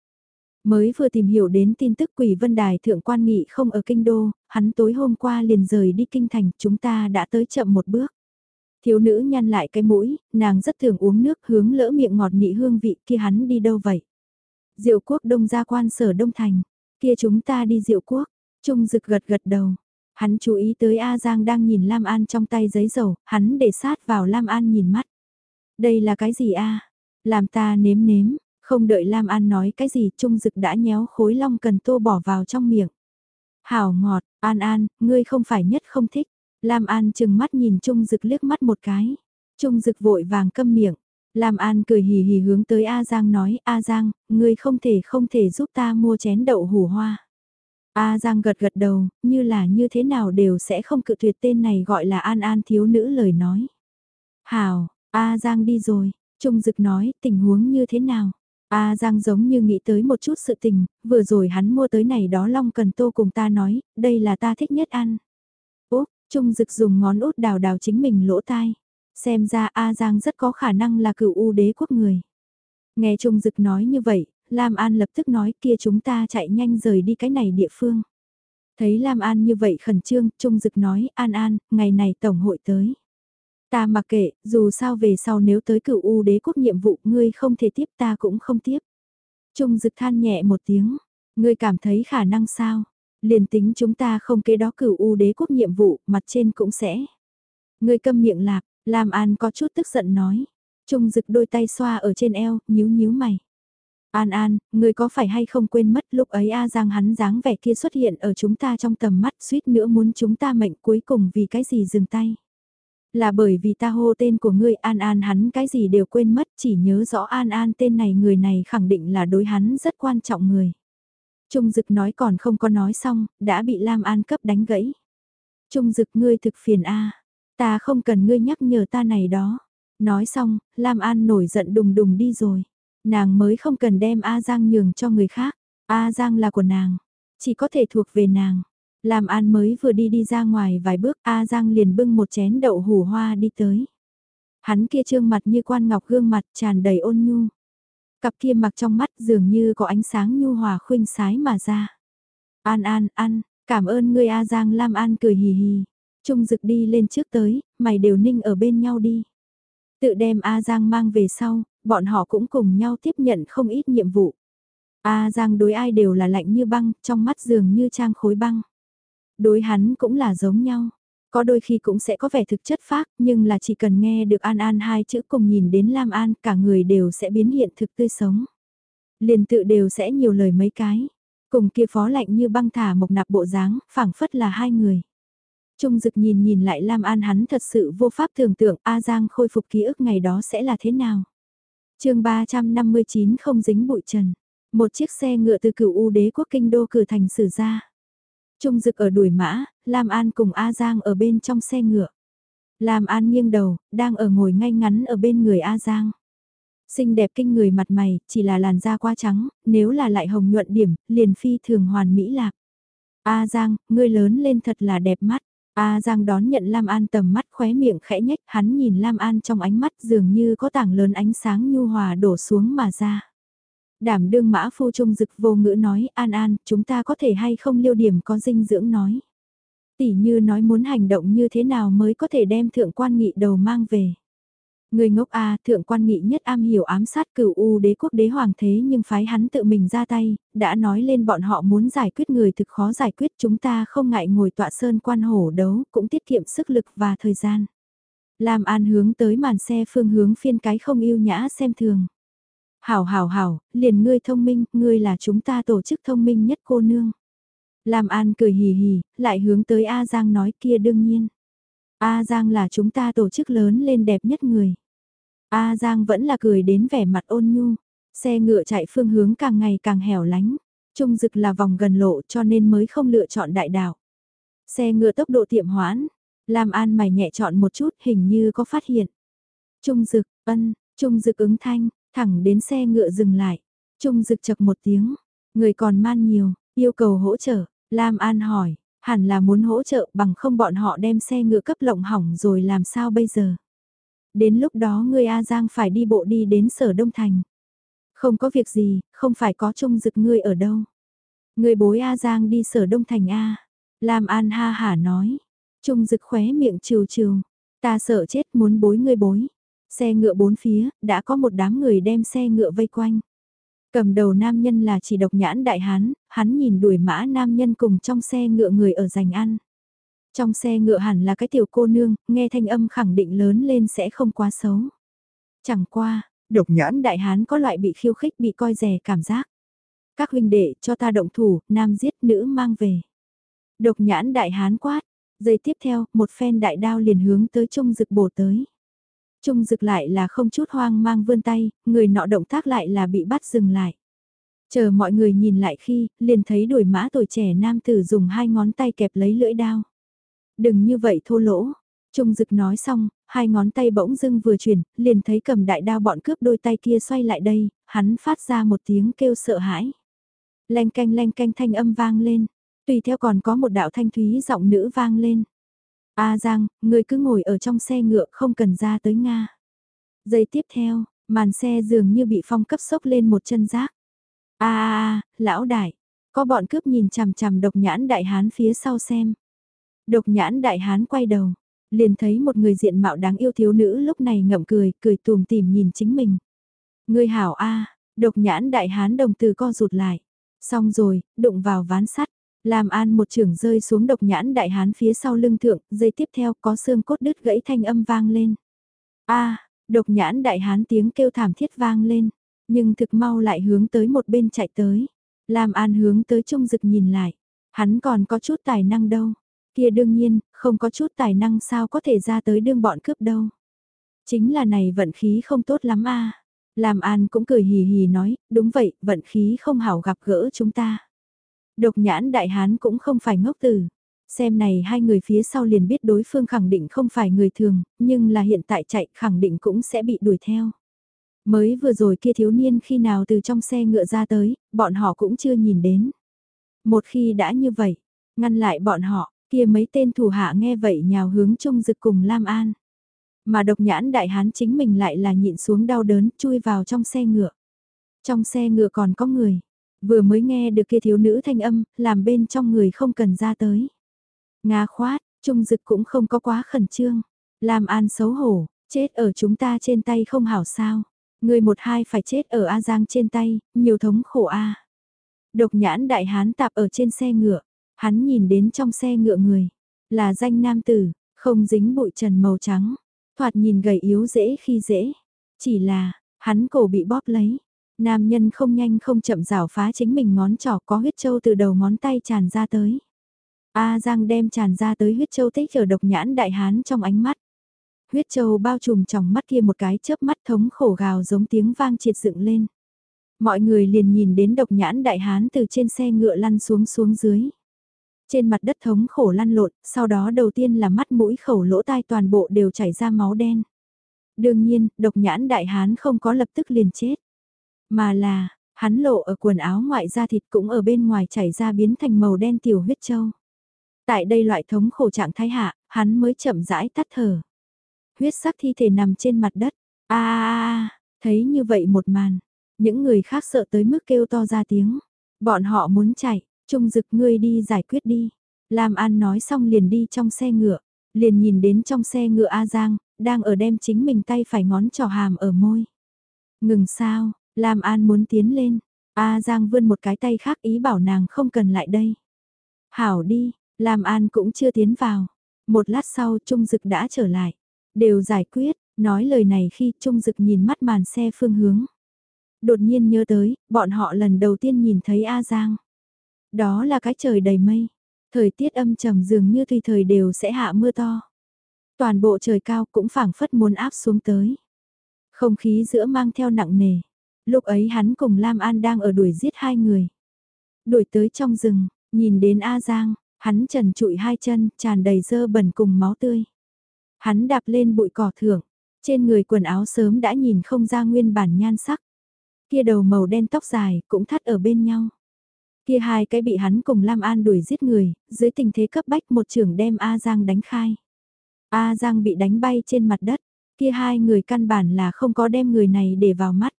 Mới vừa tìm hiểu đến tin tức quỷ vân đài thượng quan nghị không ở kinh đô, hắn tối hôm qua liền rời đi kinh thành, chúng ta đã tới chậm một bước. Thiếu nữ nhăn lại cái mũi, nàng rất thường uống nước hướng lỡ miệng ngọt nị hương vị kia hắn đi đâu vậy? Diệu quốc đông gia quan sở đông thành, kia chúng ta đi diệu quốc, trung dực gật gật đầu, Hắn chú ý tới A Giang đang nhìn Lam An trong tay giấy dầu, hắn để sát vào Lam An nhìn mắt. Đây là cái gì A? Làm ta nếm nếm, không đợi Lam An nói cái gì Trung Dực đã nhéo khối long cần tô bỏ vào trong miệng. Hảo ngọt, An An, ngươi không phải nhất không thích. Lam An chừng mắt nhìn Trung Dực liếc mắt một cái. Trung Dực vội vàng câm miệng. Lam An cười hì hì hướng tới A Giang nói, A Giang, ngươi không thể không thể giúp ta mua chén đậu hủ hoa. A Giang gật gật đầu, như là như thế nào đều sẽ không cự tuyệt tên này gọi là An An thiếu nữ lời nói. Hào, A Giang đi rồi, Trung Dực nói tình huống như thế nào. A Giang giống như nghĩ tới một chút sự tình, vừa rồi hắn mua tới này đó Long Cần Tô cùng ta nói, đây là ta thích nhất ăn. Úp, Trung Dực dùng ngón út đào đào chính mình lỗ tai. Xem ra A Giang rất có khả năng là cựu u đế quốc người. Nghe Trung Dực nói như vậy, Lam An lập tức nói kia chúng ta chạy nhanh rời đi cái này địa phương. Thấy Lam An như vậy khẩn trương, Trung Dực nói, An An, ngày này Tổng hội tới. Ta mặc kệ, dù sao về sau nếu tới cựu U đế quốc nhiệm vụ ngươi không thể tiếp ta cũng không tiếp. Trung Dực than nhẹ một tiếng, ngươi cảm thấy khả năng sao? Liền tính chúng ta không kế đó cửu U đế quốc nhiệm vụ, mặt trên cũng sẽ. Ngươi câm miệng lạp, Lam An có chút tức giận nói. Trung Dực đôi tay xoa ở trên eo, nhíu nhíu mày. An An, người có phải hay không quên mất lúc ấy A Giang hắn dáng vẻ kia xuất hiện ở chúng ta trong tầm mắt suýt nữa muốn chúng ta mệnh cuối cùng vì cái gì dừng tay. Là bởi vì ta hô tên của ngươi An An hắn cái gì đều quên mất chỉ nhớ rõ An An tên này người này khẳng định là đối hắn rất quan trọng người. Trung Dực nói còn không có nói xong, đã bị Lam An cấp đánh gãy. Trung Dực ngươi thực phiền A, ta không cần ngươi nhắc nhở ta này đó. Nói xong, Lam An nổi giận đùng đùng đi rồi. Nàng mới không cần đem A Giang nhường cho người khác. A Giang là của nàng, chỉ có thể thuộc về nàng. làm An mới vừa đi đi ra ngoài vài bước A Giang liền bưng một chén đậu hủ hoa đi tới. Hắn kia trương mặt như quan ngọc gương mặt tràn đầy ôn nhu. Cặp kia mặc trong mắt dường như có ánh sáng nhu hòa khuynh sái mà ra. An An, an cảm ơn ngươi A Giang Lam An cười hì hì. Trung dực đi lên trước tới, mày đều ninh ở bên nhau đi. Tự đem A Giang mang về sau, bọn họ cũng cùng nhau tiếp nhận không ít nhiệm vụ. A Giang đối ai đều là lạnh như băng, trong mắt dường như trang khối băng. Đối hắn cũng là giống nhau. Có đôi khi cũng sẽ có vẻ thực chất phác, nhưng là chỉ cần nghe được An An hai chữ cùng nhìn đến Lam An, cả người đều sẽ biến hiện thực tươi sống. Liền tự đều sẽ nhiều lời mấy cái. Cùng kia phó lạnh như băng thả mộc nạp bộ dáng, phảng phất là hai người. Trung dực nhìn nhìn lại Lam An hắn thật sự vô pháp tưởng tượng A Giang khôi phục ký ức ngày đó sẽ là thế nào chương 359 không dính bụi trần. Một chiếc xe ngựa từ cửu U đế quốc kinh đô cử thành sử ra. Trung dực ở đuổi mã, Lam An cùng A Giang ở bên trong xe ngựa. Lam An nghiêng đầu, đang ở ngồi ngay ngắn ở bên người A Giang. Xinh đẹp kinh người mặt mày, chỉ là làn da quá trắng, nếu là lại hồng nhuận điểm, liền phi thường hoàn mỹ lạc. A Giang, ngươi lớn lên thật là đẹp mắt. A Giang đón nhận Lam An tầm mắt khóe miệng khẽ nhếch, hắn nhìn Lam An trong ánh mắt dường như có tảng lớn ánh sáng nhu hòa đổ xuống mà ra. Đảm đương mã phu trung dực vô ngữ nói, An An, chúng ta có thể hay không liêu điểm có dinh dưỡng nói. Tỷ như nói muốn hành động như thế nào mới có thể đem thượng quan nghị đầu mang về. Người ngốc A, thượng quan nghị nhất am hiểu ám sát cửu U đế quốc đế hoàng thế nhưng phái hắn tự mình ra tay, đã nói lên bọn họ muốn giải quyết người thực khó giải quyết chúng ta không ngại ngồi tọa sơn quan hổ đấu, cũng tiết kiệm sức lực và thời gian. Làm an hướng tới màn xe phương hướng phiên cái không yêu nhã xem thường. Hảo hảo hảo, liền ngươi thông minh, ngươi là chúng ta tổ chức thông minh nhất cô nương. làm An cười hì hì, lại hướng tới A Giang nói kia đương nhiên. A Giang là chúng ta tổ chức lớn lên đẹp nhất người. A Giang vẫn là cười đến vẻ mặt ôn nhu. Xe ngựa chạy phương hướng càng ngày càng hẻo lánh. Trung dực là vòng gần lộ cho nên mới không lựa chọn đại đạo. Xe ngựa tốc độ tiệm hoãn. Lam An mày nhẹ chọn một chút hình như có phát hiện. Trung dực, ân, Trung dực ứng thanh, thẳng đến xe ngựa dừng lại. Trung dực chập một tiếng. Người còn man nhiều, yêu cầu hỗ trợ. Lam An hỏi, hẳn là muốn hỗ trợ bằng không bọn họ đem xe ngựa cấp lộng hỏng rồi làm sao bây giờ. Đến lúc đó ngươi A Giang phải đi bộ đi đến sở Đông Thành. Không có việc gì, không phải có trông dực ngươi ở đâu. Ngươi bối A Giang đi sở Đông Thành A. Lam An ha hả nói. Trung dực khóe miệng trừ trừ. Ta sợ chết muốn bối ngươi bối. Xe ngựa bốn phía, đã có một đám người đem xe ngựa vây quanh. Cầm đầu nam nhân là chỉ độc nhãn đại hán, hắn nhìn đuổi mã nam nhân cùng trong xe ngựa người ở giành ăn. Trong xe ngựa hẳn là cái tiểu cô nương, nghe thanh âm khẳng định lớn lên sẽ không quá xấu. Chẳng qua, độc nhãn đại hán có loại bị khiêu khích bị coi rẻ cảm giác. Các huynh đệ cho ta động thủ, nam giết nữ mang về. Độc nhãn đại hán quát, giây tiếp theo, một phen đại đao liền hướng tới trung dực bổ tới. Trung dực lại là không chút hoang mang vươn tay, người nọ động tác lại là bị bắt dừng lại. Chờ mọi người nhìn lại khi, liền thấy đuổi mã tuổi trẻ nam tử dùng hai ngón tay kẹp lấy lưỡi đao. Đừng như vậy thô lỗ. Trung dực nói xong, hai ngón tay bỗng dưng vừa chuyển, liền thấy cầm đại đao bọn cướp đôi tay kia xoay lại đây, hắn phát ra một tiếng kêu sợ hãi. Lanh canh lanh canh thanh âm vang lên, tùy theo còn có một đạo thanh thúy giọng nữ vang lên. A Giang, người cứ ngồi ở trong xe ngựa không cần ra tới Nga. Giây tiếp theo, màn xe dường như bị phong cấp sốc lên một chân rác. A a a, lão đại, có bọn cướp nhìn chằm chằm độc nhãn đại hán phía sau xem. Độc nhãn đại hán quay đầu, liền thấy một người diện mạo đáng yêu thiếu nữ lúc này ngậm cười, cười tùm tìm nhìn chính mình. Người hảo A, độc nhãn đại hán đồng từ co rụt lại. Xong rồi, đụng vào ván sắt. Làm an một trưởng rơi xuống độc nhãn đại hán phía sau lưng thượng, dây tiếp theo có xương cốt đứt gãy thanh âm vang lên. A, độc nhãn đại hán tiếng kêu thảm thiết vang lên. Nhưng thực mau lại hướng tới một bên chạy tới. Làm An hướng tới Trung Dực nhìn lại. Hắn còn có chút tài năng đâu. Kia đương nhiên, không có chút tài năng sao có thể ra tới đương bọn cướp đâu. Chính là này vận khí không tốt lắm a. làm An cũng cười hì hì nói, đúng vậy, vận khí không hảo gặp gỡ chúng ta. Độc nhãn đại hán cũng không phải ngốc tử. Xem này hai người phía sau liền biết đối phương khẳng định không phải người thường, nhưng là hiện tại chạy khẳng định cũng sẽ bị đuổi theo. Mới vừa rồi kia thiếu niên khi nào từ trong xe ngựa ra tới, bọn họ cũng chưa nhìn đến. Một khi đã như vậy, ngăn lại bọn họ, kia mấy tên thủ hạ nghe vậy nhào hướng chung Dực cùng Lam An. Mà độc nhãn đại hán chính mình lại là nhịn xuống đau đớn chui vào trong xe ngựa. Trong xe ngựa còn có người, vừa mới nghe được kia thiếu nữ thanh âm, làm bên trong người không cần ra tới. Nga khoát, trung dực cũng không có quá khẩn trương. Lam an xấu hổ, chết ở chúng ta trên tay không hảo sao. Người một hai phải chết ở A Giang trên tay, nhiều thống khổ A. Độc nhãn đại hán tạp ở trên xe ngựa, hắn nhìn đến trong xe ngựa người, là danh nam tử, không dính bụi trần màu trắng, thoạt nhìn gầy yếu dễ khi dễ. Chỉ là, hắn cổ bị bóp lấy, nam nhân không nhanh không chậm rảo phá chính mình ngón trỏ có huyết châu từ đầu ngón tay tràn ra tới. A Giang đem tràn ra tới huyết châu tích ở độc nhãn đại hán trong ánh mắt. Huyết châu bao trùm trong mắt kia một cái chớp mắt thống khổ gào giống tiếng vang triệt dựng lên. Mọi người liền nhìn đến độc nhãn đại hán từ trên xe ngựa lăn xuống xuống dưới. Trên mặt đất thống khổ lăn lộn, sau đó đầu tiên là mắt mũi khẩu lỗ tai toàn bộ đều chảy ra máu đen. Đương nhiên, độc nhãn đại hán không có lập tức liền chết. Mà là, hắn lộ ở quần áo ngoại da thịt cũng ở bên ngoài chảy ra biến thành màu đen tiểu huyết châu. Tại đây loại thống khổ trạng thái hạ, hắn mới chậm rãi tắt thở. Huyết sắc thi thể nằm trên mặt đất. a a thấy như vậy một màn. Những người khác sợ tới mức kêu to ra tiếng. Bọn họ muốn chạy, trung dực ngươi đi giải quyết đi. Lam An nói xong liền đi trong xe ngựa. Liền nhìn đến trong xe ngựa A Giang, đang ở đem chính mình tay phải ngón trò hàm ở môi. Ngừng sao, Lam An muốn tiến lên. A Giang vươn một cái tay khác ý bảo nàng không cần lại đây. Hảo đi, Lam An cũng chưa tiến vào. Một lát sau Trung Dực đã trở lại. Đều giải quyết, nói lời này khi Trung Dực nhìn mắt màn xe phương hướng. Đột nhiên nhớ tới, bọn họ lần đầu tiên nhìn thấy A Giang. Đó là cái trời đầy mây. Thời tiết âm trầm dường như tùy thời đều sẽ hạ mưa to. Toàn bộ trời cao cũng phảng phất muốn áp xuống tới. Không khí giữa mang theo nặng nề. Lúc ấy hắn cùng Lam An đang ở đuổi giết hai người. Đuổi tới trong rừng, nhìn đến A Giang, Hắn trần trụi hai chân, tràn đầy dơ bẩn cùng máu tươi. Hắn đạp lên bụi cỏ thưởng, trên người quần áo sớm đã nhìn không ra nguyên bản nhan sắc. Kia đầu màu đen tóc dài cũng thắt ở bên nhau. Kia hai cái bị hắn cùng Lam An đuổi giết người, dưới tình thế cấp bách một trưởng đem A Giang đánh khai. A Giang bị đánh bay trên mặt đất, kia hai người căn bản là không có đem người này để vào mắt.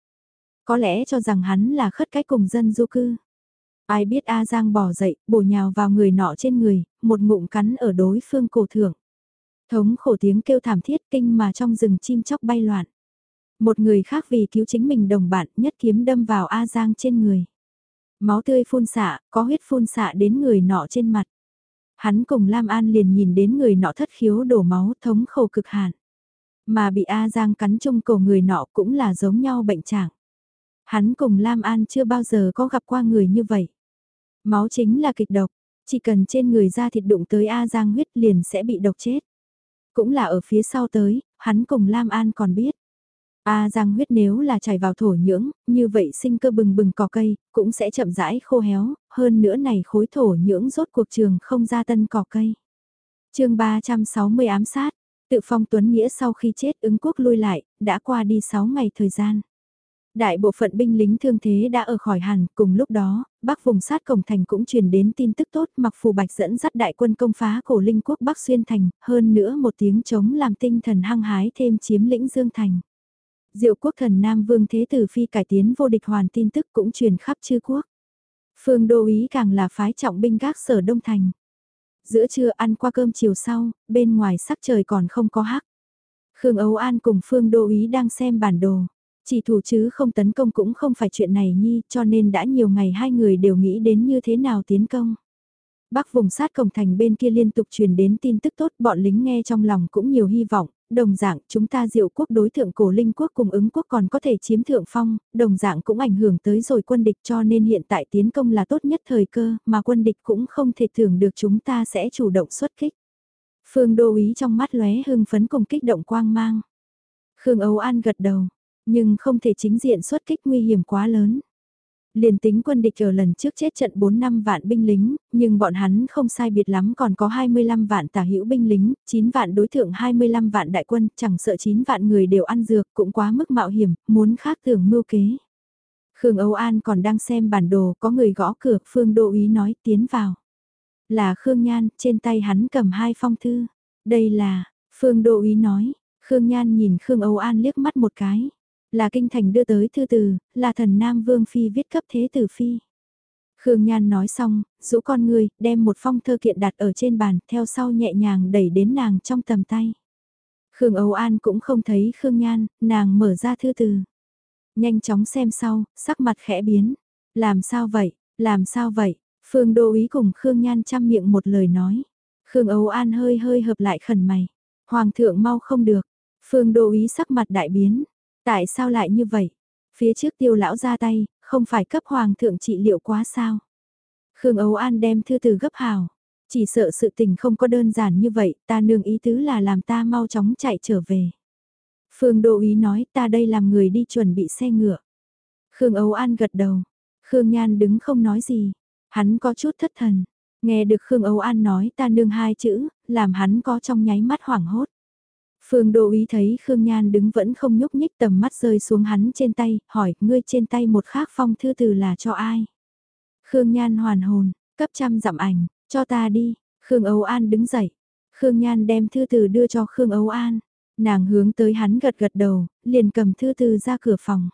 Có lẽ cho rằng hắn là khất cái cùng dân du cư. Ai biết A Giang bỏ dậy, bổ nhào vào người nọ trên người, một ngụm cắn ở đối phương cổ thượng. Thống khổ tiếng kêu thảm thiết kinh mà trong rừng chim chóc bay loạn. Một người khác vì cứu chính mình đồng bạn nhất kiếm đâm vào A Giang trên người. Máu tươi phun xạ, có huyết phun xạ đến người nọ trên mặt. Hắn cùng Lam An liền nhìn đến người nọ thất khiếu đổ máu thống khổ cực hạn. Mà bị A Giang cắn chung cổ người nọ cũng là giống nhau bệnh trạng. Hắn cùng Lam An chưa bao giờ có gặp qua người như vậy. Máu chính là kịch độc, chỉ cần trên người da thịt đụng tới A Giang huyết liền sẽ bị độc chết. Cũng là ở phía sau tới, hắn cùng Lam An còn biết. A Giang huyết nếu là chảy vào thổ nhưỡng, như vậy sinh cơ bừng bừng cỏ cây, cũng sẽ chậm rãi khô héo, hơn nữa này khối thổ nhưỡng rốt cuộc trường không ra tân cỏ cây. chương 360 ám sát, tự phong Tuấn Nghĩa sau khi chết ứng quốc lui lại, đã qua đi 6 ngày thời gian. Đại bộ phận binh lính thương thế đã ở khỏi hẳn, cùng lúc đó, bắc vùng sát cổng thành cũng truyền đến tin tức tốt mặc phù bạch dẫn dắt đại quân công phá cổ linh quốc bắc xuyên thành, hơn nữa một tiếng chống làm tinh thần hăng hái thêm chiếm lĩnh dương thành. Diệu quốc thần Nam Vương Thế Tử Phi cải tiến vô địch hoàn tin tức cũng truyền khắp chư quốc. Phương đô ý càng là phái trọng binh gác sở Đông Thành. Giữa trưa ăn qua cơm chiều sau, bên ngoài sắc trời còn không có hắc. Khương Ấu An cùng Phương đô ý đang xem bản đồ. Chỉ thủ chứ không tấn công cũng không phải chuyện này nhi cho nên đã nhiều ngày hai người đều nghĩ đến như thế nào tiến công. Bắc vùng sát cổng thành bên kia liên tục truyền đến tin tức tốt bọn lính nghe trong lòng cũng nhiều hy vọng, đồng dạng chúng ta diệu quốc đối thượng cổ linh quốc cùng ứng quốc còn có thể chiếm thượng phong, đồng dạng cũng ảnh hưởng tới rồi quân địch cho nên hiện tại tiến công là tốt nhất thời cơ, mà quân địch cũng không thể thưởng được chúng ta sẽ chủ động xuất kích. Phương Đô Ý trong mắt lóe hưng phấn cùng kích động quang mang. Khương Âu An gật đầu, nhưng không thể chính diện xuất kích nguy hiểm quá lớn. Liền tính quân địch ở lần trước chết trận 4 năm vạn binh lính, nhưng bọn hắn không sai biệt lắm còn có 25 vạn tả hữu binh lính, 9 vạn đối thượng 25 vạn đại quân, chẳng sợ 9 vạn người đều ăn dược cũng quá mức mạo hiểm, muốn khác tưởng mưu kế. Khương Âu An còn đang xem bản đồ, có người gõ cửa, Phương Đô Ý nói tiến vào. Là Khương Nhan, trên tay hắn cầm hai phong thư. Đây là, Phương Đô Ý nói, Khương Nhan nhìn Khương Âu An liếc mắt một cái. Là kinh thành đưa tới thư từ, là thần Nam Vương Phi viết cấp thế tử Phi. Khương Nhan nói xong, rũ con người, đem một phong thơ kiện đặt ở trên bàn, theo sau nhẹ nhàng đẩy đến nàng trong tầm tay. Khương Âu An cũng không thấy Khương Nhan, nàng mở ra thư từ. Nhanh chóng xem sau, sắc mặt khẽ biến. Làm sao vậy, làm sao vậy, Phương Đô Ý cùng Khương Nhan chăm miệng một lời nói. Khương Âu An hơi hơi hợp lại khẩn mày. Hoàng thượng mau không được. Phương Đô Ý sắc mặt đại biến. Tại sao lại như vậy? Phía trước tiêu lão ra tay, không phải cấp hoàng thượng trị liệu quá sao? Khương Âu An đem thư từ gấp hào. Chỉ sợ sự tình không có đơn giản như vậy, ta nương ý tứ là làm ta mau chóng chạy trở về. Phương Đô Ý nói ta đây làm người đi chuẩn bị xe ngựa. Khương Âu An gật đầu. Khương Nhan đứng không nói gì. Hắn có chút thất thần. Nghe được Khương Âu An nói ta nương hai chữ, làm hắn có trong nháy mắt hoảng hốt. Phương Đô Ý thấy Khương Nhan đứng vẫn không nhúc nhích tầm mắt rơi xuống hắn trên tay, hỏi, ngươi trên tay một khác phong thư từ là cho ai? Khương Nhan hoàn hồn, cấp trăm dặm ảnh, cho ta đi, Khương Âu An đứng dậy. Khương Nhan đem thư từ đưa cho Khương Âu An, nàng hướng tới hắn gật gật đầu, liền cầm thư từ ra cửa phòng.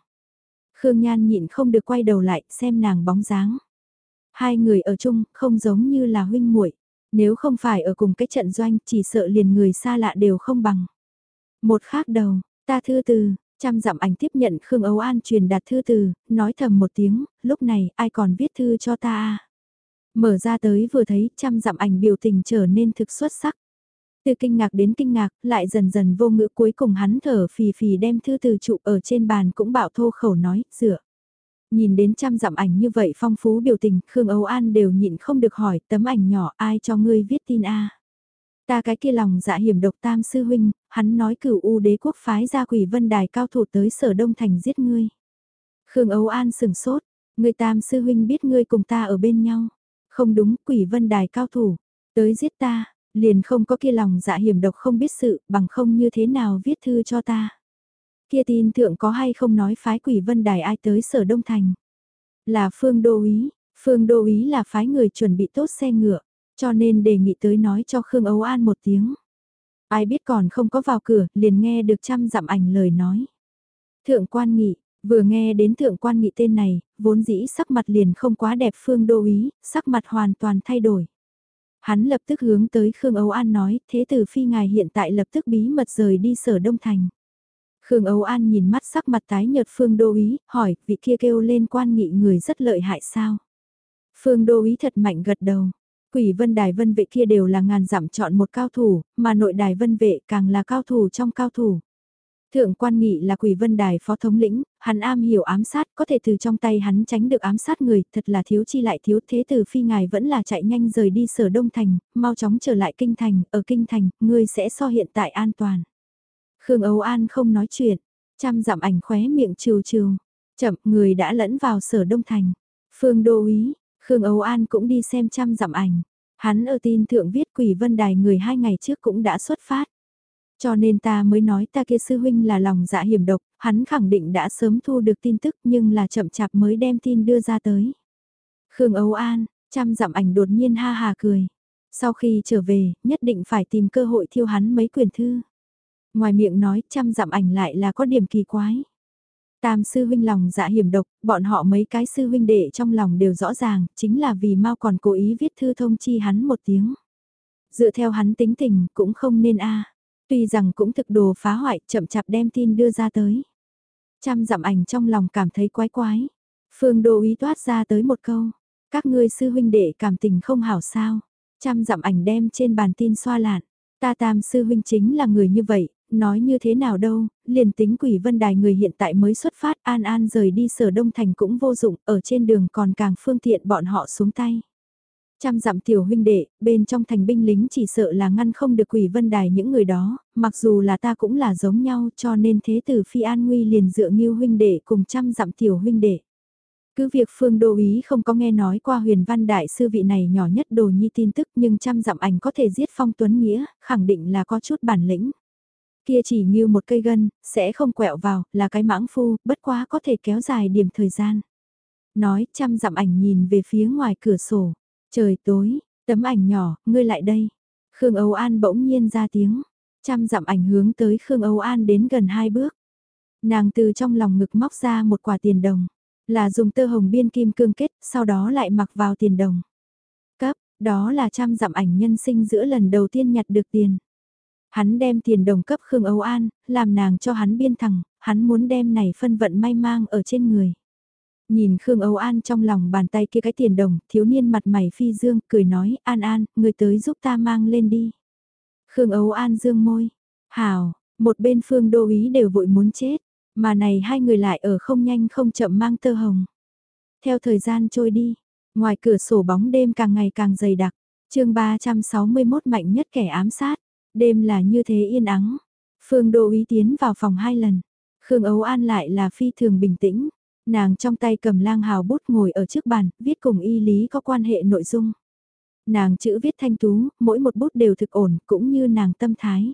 Khương Nhan nhịn không được quay đầu lại xem nàng bóng dáng. Hai người ở chung không giống như là huynh muội nếu không phải ở cùng cái trận doanh chỉ sợ liền người xa lạ đều không bằng. Một khác đầu, ta thư từ, trăm dặm ảnh tiếp nhận Khương Âu An truyền đạt thư từ, nói thầm một tiếng, lúc này ai còn viết thư cho ta à? Mở ra tới vừa thấy trăm dặm ảnh biểu tình trở nên thực xuất sắc. Từ kinh ngạc đến kinh ngạc, lại dần dần vô ngữ cuối cùng hắn thở phì phì đem thư từ trụ ở trên bàn cũng bạo thô khẩu nói, dựa. Nhìn đến trăm dặm ảnh như vậy phong phú biểu tình, Khương Âu An đều nhịn không được hỏi tấm ảnh nhỏ ai cho ngươi viết tin a Ta cái kia lòng dạ hiểm độc tam sư huynh, hắn nói cửu u đế quốc phái ra quỷ vân đài cao thủ tới sở đông thành giết ngươi. Khương Âu An sừng sốt, người tam sư huynh biết ngươi cùng ta ở bên nhau. Không đúng, quỷ vân đài cao thủ, tới giết ta, liền không có kia lòng dạ hiểm độc không biết sự, bằng không như thế nào viết thư cho ta. Kia tin thượng có hay không nói phái quỷ vân đài ai tới sở đông thành. Là phương đô ý, phương đô ý là phái người chuẩn bị tốt xe ngựa cho nên đề nghị tới nói cho Khương Âu An một tiếng. Ai biết còn không có vào cửa, liền nghe được trăm dặm ảnh lời nói. Thượng quan nghị, vừa nghe đến thượng quan nghị tên này, vốn dĩ sắc mặt liền không quá đẹp phương đô ý, sắc mặt hoàn toàn thay đổi. Hắn lập tức hướng tới Khương Âu An nói, thế tử phi ngài hiện tại lập tức bí mật rời đi sở Đông Thành. Khương Âu An nhìn mắt sắc mặt tái nhợt Phương Đô Ý, hỏi, vị kia kêu lên quan nghị người rất lợi hại sao? Phương Đô Ý thật mạnh gật đầu. Quỷ vân đài vân vệ kia đều là ngàn dặm chọn một cao thủ, mà nội đài vân vệ càng là cao thủ trong cao thủ. Thượng quan nghị là quỷ vân đài phó thống lĩnh, hắn am hiểu ám sát, có thể từ trong tay hắn tránh được ám sát người, thật là thiếu chi lại thiếu thế từ phi ngài vẫn là chạy nhanh rời đi sở đông thành, mau chóng trở lại kinh thành, ở kinh thành, ngươi sẽ so hiện tại an toàn. Khương Âu An không nói chuyện, chăm dặm ảnh khóe miệng trừ trừ, chậm người đã lẫn vào sở đông thành. Phương Đô Ý, Khương Âu An cũng đi xem trăm dặm ảnh. Hắn ở tin thượng viết quỷ vân đài người hai ngày trước cũng đã xuất phát. Cho nên ta mới nói ta kia sư huynh là lòng dạ hiểm độc, hắn khẳng định đã sớm thu được tin tức nhưng là chậm chạp mới đem tin đưa ra tới. Khương Âu An, trăm dặm ảnh đột nhiên ha hà cười. Sau khi trở về, nhất định phải tìm cơ hội thiêu hắn mấy quyền thư. Ngoài miệng nói trăm dặm ảnh lại là có điểm kỳ quái. Tam sư huynh lòng dạ hiểm độc, bọn họ mấy cái sư huynh đệ trong lòng đều rõ ràng, chính là vì mau còn cố ý viết thư thông chi hắn một tiếng. Dựa theo hắn tính tình cũng không nên a tuy rằng cũng thực đồ phá hoại chậm chạp đem tin đưa ra tới. Trăm dặm ảnh trong lòng cảm thấy quái quái. Phương đồ ý toát ra tới một câu, các ngươi sư huynh đệ cảm tình không hảo sao. Trăm dặm ảnh đem trên bàn tin xoa lạn, ta tam sư huynh chính là người như vậy, nói như thế nào đâu, liền tính quỷ vân đài người hiện tại mới xuất phát an an rời đi sở đông thành cũng vô dụng, ở trên đường còn càng phương tiện bọn họ xuống tay. Trăm dặm tiểu huynh đệ, bên trong thành binh lính chỉ sợ là ngăn không được quỷ vân đài những người đó, mặc dù là ta cũng là giống nhau cho nên thế tử phi an nguy liền dựa nghiêu huynh đệ cùng trăm dặm tiểu huynh đệ. Cứ việc Phương Đô Ý không có nghe nói qua huyền văn đại sư vị này nhỏ nhất đồ nhi tin tức nhưng trăm dặm ảnh có thể giết phong tuấn nghĩa, khẳng định là có chút bản lĩnh. Kia chỉ như một cây gân, sẽ không quẹo vào, là cái mãng phu, bất quá có thể kéo dài điểm thời gian. Nói chăm dặm ảnh nhìn về phía ngoài cửa sổ. Trời tối, tấm ảnh nhỏ, ngươi lại đây. Khương Âu An bỗng nhiên ra tiếng. chăm dặm ảnh hướng tới Khương Âu An đến gần hai bước. Nàng từ trong lòng ngực móc ra một quả tiền đồng. Là dùng tơ hồng biên kim cương kết, sau đó lại mặc vào tiền đồng. Cấp, đó là chăm dặm ảnh nhân sinh giữa lần đầu tiên nhặt được tiền. Hắn đem tiền đồng cấp Khương Âu An, làm nàng cho hắn biên thẳng, hắn muốn đem này phân vận may mang ở trên người. Nhìn Khương Âu An trong lòng bàn tay kia cái tiền đồng, thiếu niên mặt mày phi dương, cười nói, An An, người tới giúp ta mang lên đi. Khương Âu An dương môi, hào, một bên phương đô ý đều vội muốn chết, mà này hai người lại ở không nhanh không chậm mang tơ hồng. Theo thời gian trôi đi, ngoài cửa sổ bóng đêm càng ngày càng dày đặc, chương 361 mạnh nhất kẻ ám sát, đêm là như thế yên ắng. Phương Đô Ý tiến vào phòng hai lần, Khương Âu An lại là phi thường bình tĩnh, Nàng trong tay cầm lang hào bút ngồi ở trước bàn, viết cùng y lý có quan hệ nội dung. Nàng chữ viết thanh tú, mỗi một bút đều thực ổn, cũng như nàng tâm thái.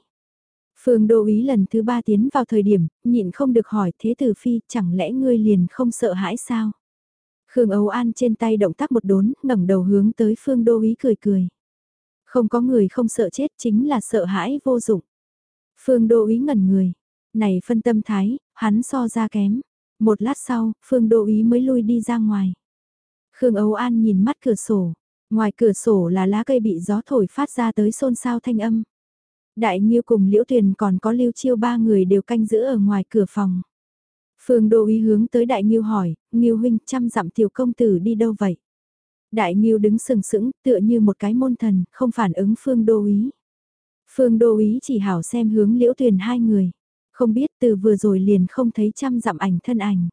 Phương Đô Ý lần thứ ba tiến vào thời điểm, nhịn không được hỏi thế tử phi, chẳng lẽ ngươi liền không sợ hãi sao? Khương Âu An trên tay động tác một đốn, ngẩng đầu hướng tới Phương Đô Ý cười cười. Không có người không sợ chết chính là sợ hãi vô dụng. Phương Đô Ý ngẩn người. Này phân tâm thái, hắn so ra kém. Một lát sau, Phương Đô Ý mới lui đi ra ngoài. Khương Âu An nhìn mắt cửa sổ. Ngoài cửa sổ là lá cây bị gió thổi phát ra tới xôn xao thanh âm. Đại Nhiêu cùng Liễu Tuyền còn có Lưu Chiêu ba người đều canh giữ ở ngoài cửa phòng. Phương Đô Ý hướng tới Đại Nhiêu hỏi, Nhiêu huynh chăm dặm tiểu công tử đi đâu vậy? Đại Nhiêu đứng sừng sững, tựa như một cái môn thần, không phản ứng Phương Đô Ý. Phương Đô Ý chỉ hảo xem hướng Liễu Tuyền hai người. Không biết từ vừa rồi liền không thấy trăm dặm ảnh thân ảnh.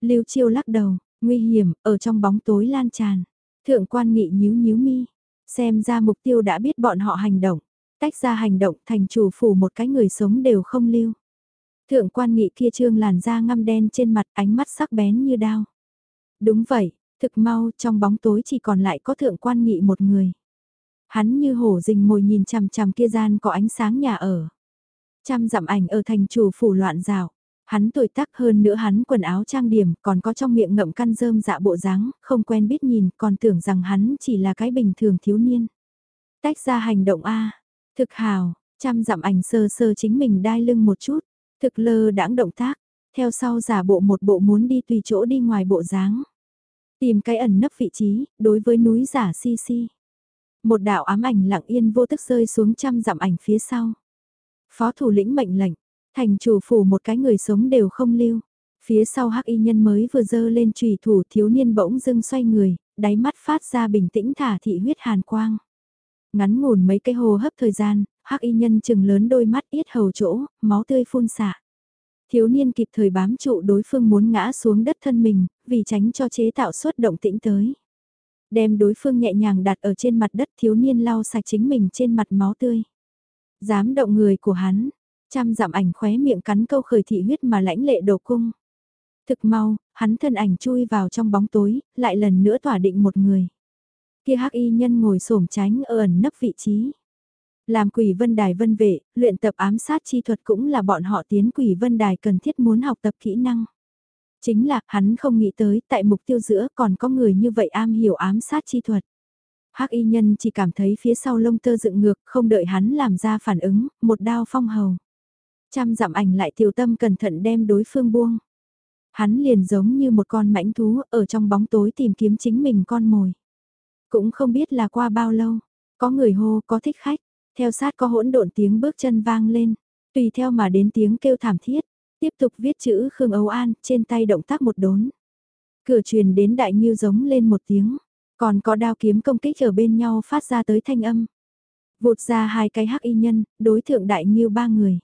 Lưu Chiêu lắc đầu, nguy hiểm, ở trong bóng tối lan tràn. Thượng quan nghị nhíu nhíu mi, xem ra mục tiêu đã biết bọn họ hành động. Tách ra hành động thành chủ phủ một cái người sống đều không lưu. Thượng quan nghị kia trương làn da ngăm đen trên mặt ánh mắt sắc bén như đao. Đúng vậy, thực mau trong bóng tối chỉ còn lại có thượng quan nghị một người. Hắn như hổ rình mồi nhìn chằm chằm kia gian có ánh sáng nhà ở. Trăm dặm ảnh ở thành chủ phủ loạn rào. Hắn tuổi tác hơn nữa hắn quần áo trang điểm còn có trong miệng ngậm căn rơm dạ bộ dáng, không quen biết nhìn còn tưởng rằng hắn chỉ là cái bình thường thiếu niên. Tách ra hành động A, thực hào, trăm dặm ảnh sơ sơ chính mình đai lưng một chút, thực lơ đãng động tác, theo sau giả bộ một bộ muốn đi tùy chỗ đi ngoài bộ dáng. Tìm cái ẩn nấp vị trí, đối với núi giả si si. Một đạo ám ảnh lặng yên vô tức rơi xuống trăm dặm ảnh phía sau. Phó thủ lĩnh mệnh lệnh, thành chủ phủ một cái người sống đều không lưu. Phía sau hắc y nhân mới vừa dơ lên trùy thủ thiếu niên bỗng dưng xoay người, đáy mắt phát ra bình tĩnh thả thị huyết hàn quang. Ngắn ngủn mấy cái hồ hấp thời gian, hắc y nhân chừng lớn đôi mắt yết hầu chỗ, máu tươi phun xạ. Thiếu niên kịp thời bám trụ đối phương muốn ngã xuống đất thân mình, vì tránh cho chế tạo suất động tĩnh tới. Đem đối phương nhẹ nhàng đặt ở trên mặt đất thiếu niên lau sạch chính mình trên mặt máu tươi. Dám động người của hắn, trăm dặm ảnh khóe miệng cắn câu khởi thị huyết mà lãnh lệ đổ cung. Thực mau, hắn thân ảnh chui vào trong bóng tối, lại lần nữa tỏa định một người. Kia hắc y nhân ngồi xổm tránh ở ẩn nấp vị trí. Làm quỷ vân đài vân vệ, luyện tập ám sát chi thuật cũng là bọn họ tiến quỷ vân đài cần thiết muốn học tập kỹ năng. Chính là, hắn không nghĩ tới, tại mục tiêu giữa còn có người như vậy am hiểu ám sát chi thuật hắc y nhân chỉ cảm thấy phía sau lông tơ dựng ngược, không đợi hắn làm ra phản ứng, một đao phong hầu. Trăm dặm ảnh lại tiểu tâm cẩn thận đem đối phương buông. Hắn liền giống như một con mãnh thú ở trong bóng tối tìm kiếm chính mình con mồi. Cũng không biết là qua bao lâu, có người hô có thích khách, theo sát có hỗn độn tiếng bước chân vang lên, tùy theo mà đến tiếng kêu thảm thiết, tiếp tục viết chữ Khương Âu An trên tay động tác một đốn. Cửa truyền đến đại nghiêu giống lên một tiếng, còn có đao kiếm công kích ở bên nhau phát ra tới thanh âm. Vụt ra hai cái hắc y nhân, đối thượng đại nghiêu ba người.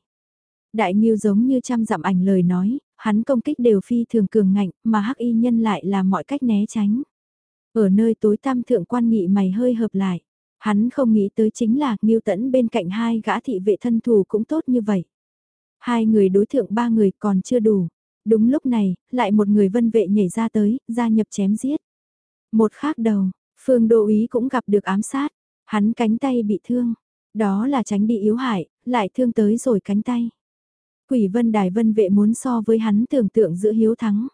Đại nghiêu giống như trăm dặm ảnh lời nói, hắn công kích đều phi thường cường ngạnh, mà hắc y nhân lại là mọi cách né tránh. Ở nơi tối tăm thượng quan nghị mày hơi hợp lại. Hắn không nghĩ tới chính là Ngưu Tẫn bên cạnh hai gã thị vệ thân thủ cũng tốt như vậy. Hai người đối thượng ba người còn chưa đủ. Đúng lúc này, lại một người vân vệ nhảy ra tới, gia nhập chém giết. Một khác đầu, Phương Đô Ý cũng gặp được ám sát. Hắn cánh tay bị thương. Đó là tránh đi yếu hại, lại thương tới rồi cánh tay. Quỷ vân đài vân vệ muốn so với hắn tưởng tượng giữa hiếu thắng.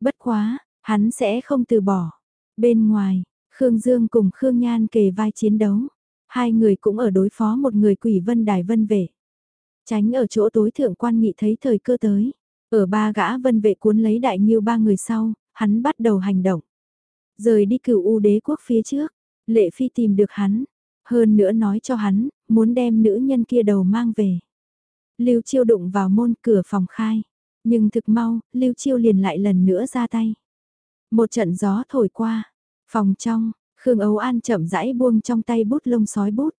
Bất quá, hắn sẽ không từ bỏ. Bên ngoài, Khương Dương cùng Khương Nhan kề vai chiến đấu. Hai người cũng ở đối phó một người quỷ vân đài vân vệ. Tránh ở chỗ tối thượng quan nghị thấy thời cơ tới. Ở ba gã vân vệ cuốn lấy đại nghiêu ba người sau, hắn bắt đầu hành động. Rời đi cửu u đế quốc phía trước, lệ phi tìm được hắn. Hơn nữa nói cho hắn, muốn đem nữ nhân kia đầu mang về. Lưu Chiêu đụng vào môn cửa phòng khai. Nhưng thực mau, Lưu Chiêu liền lại lần nữa ra tay. Một trận gió thổi qua. Phòng trong, Khương Âu An chậm rãi buông trong tay bút lông sói bút.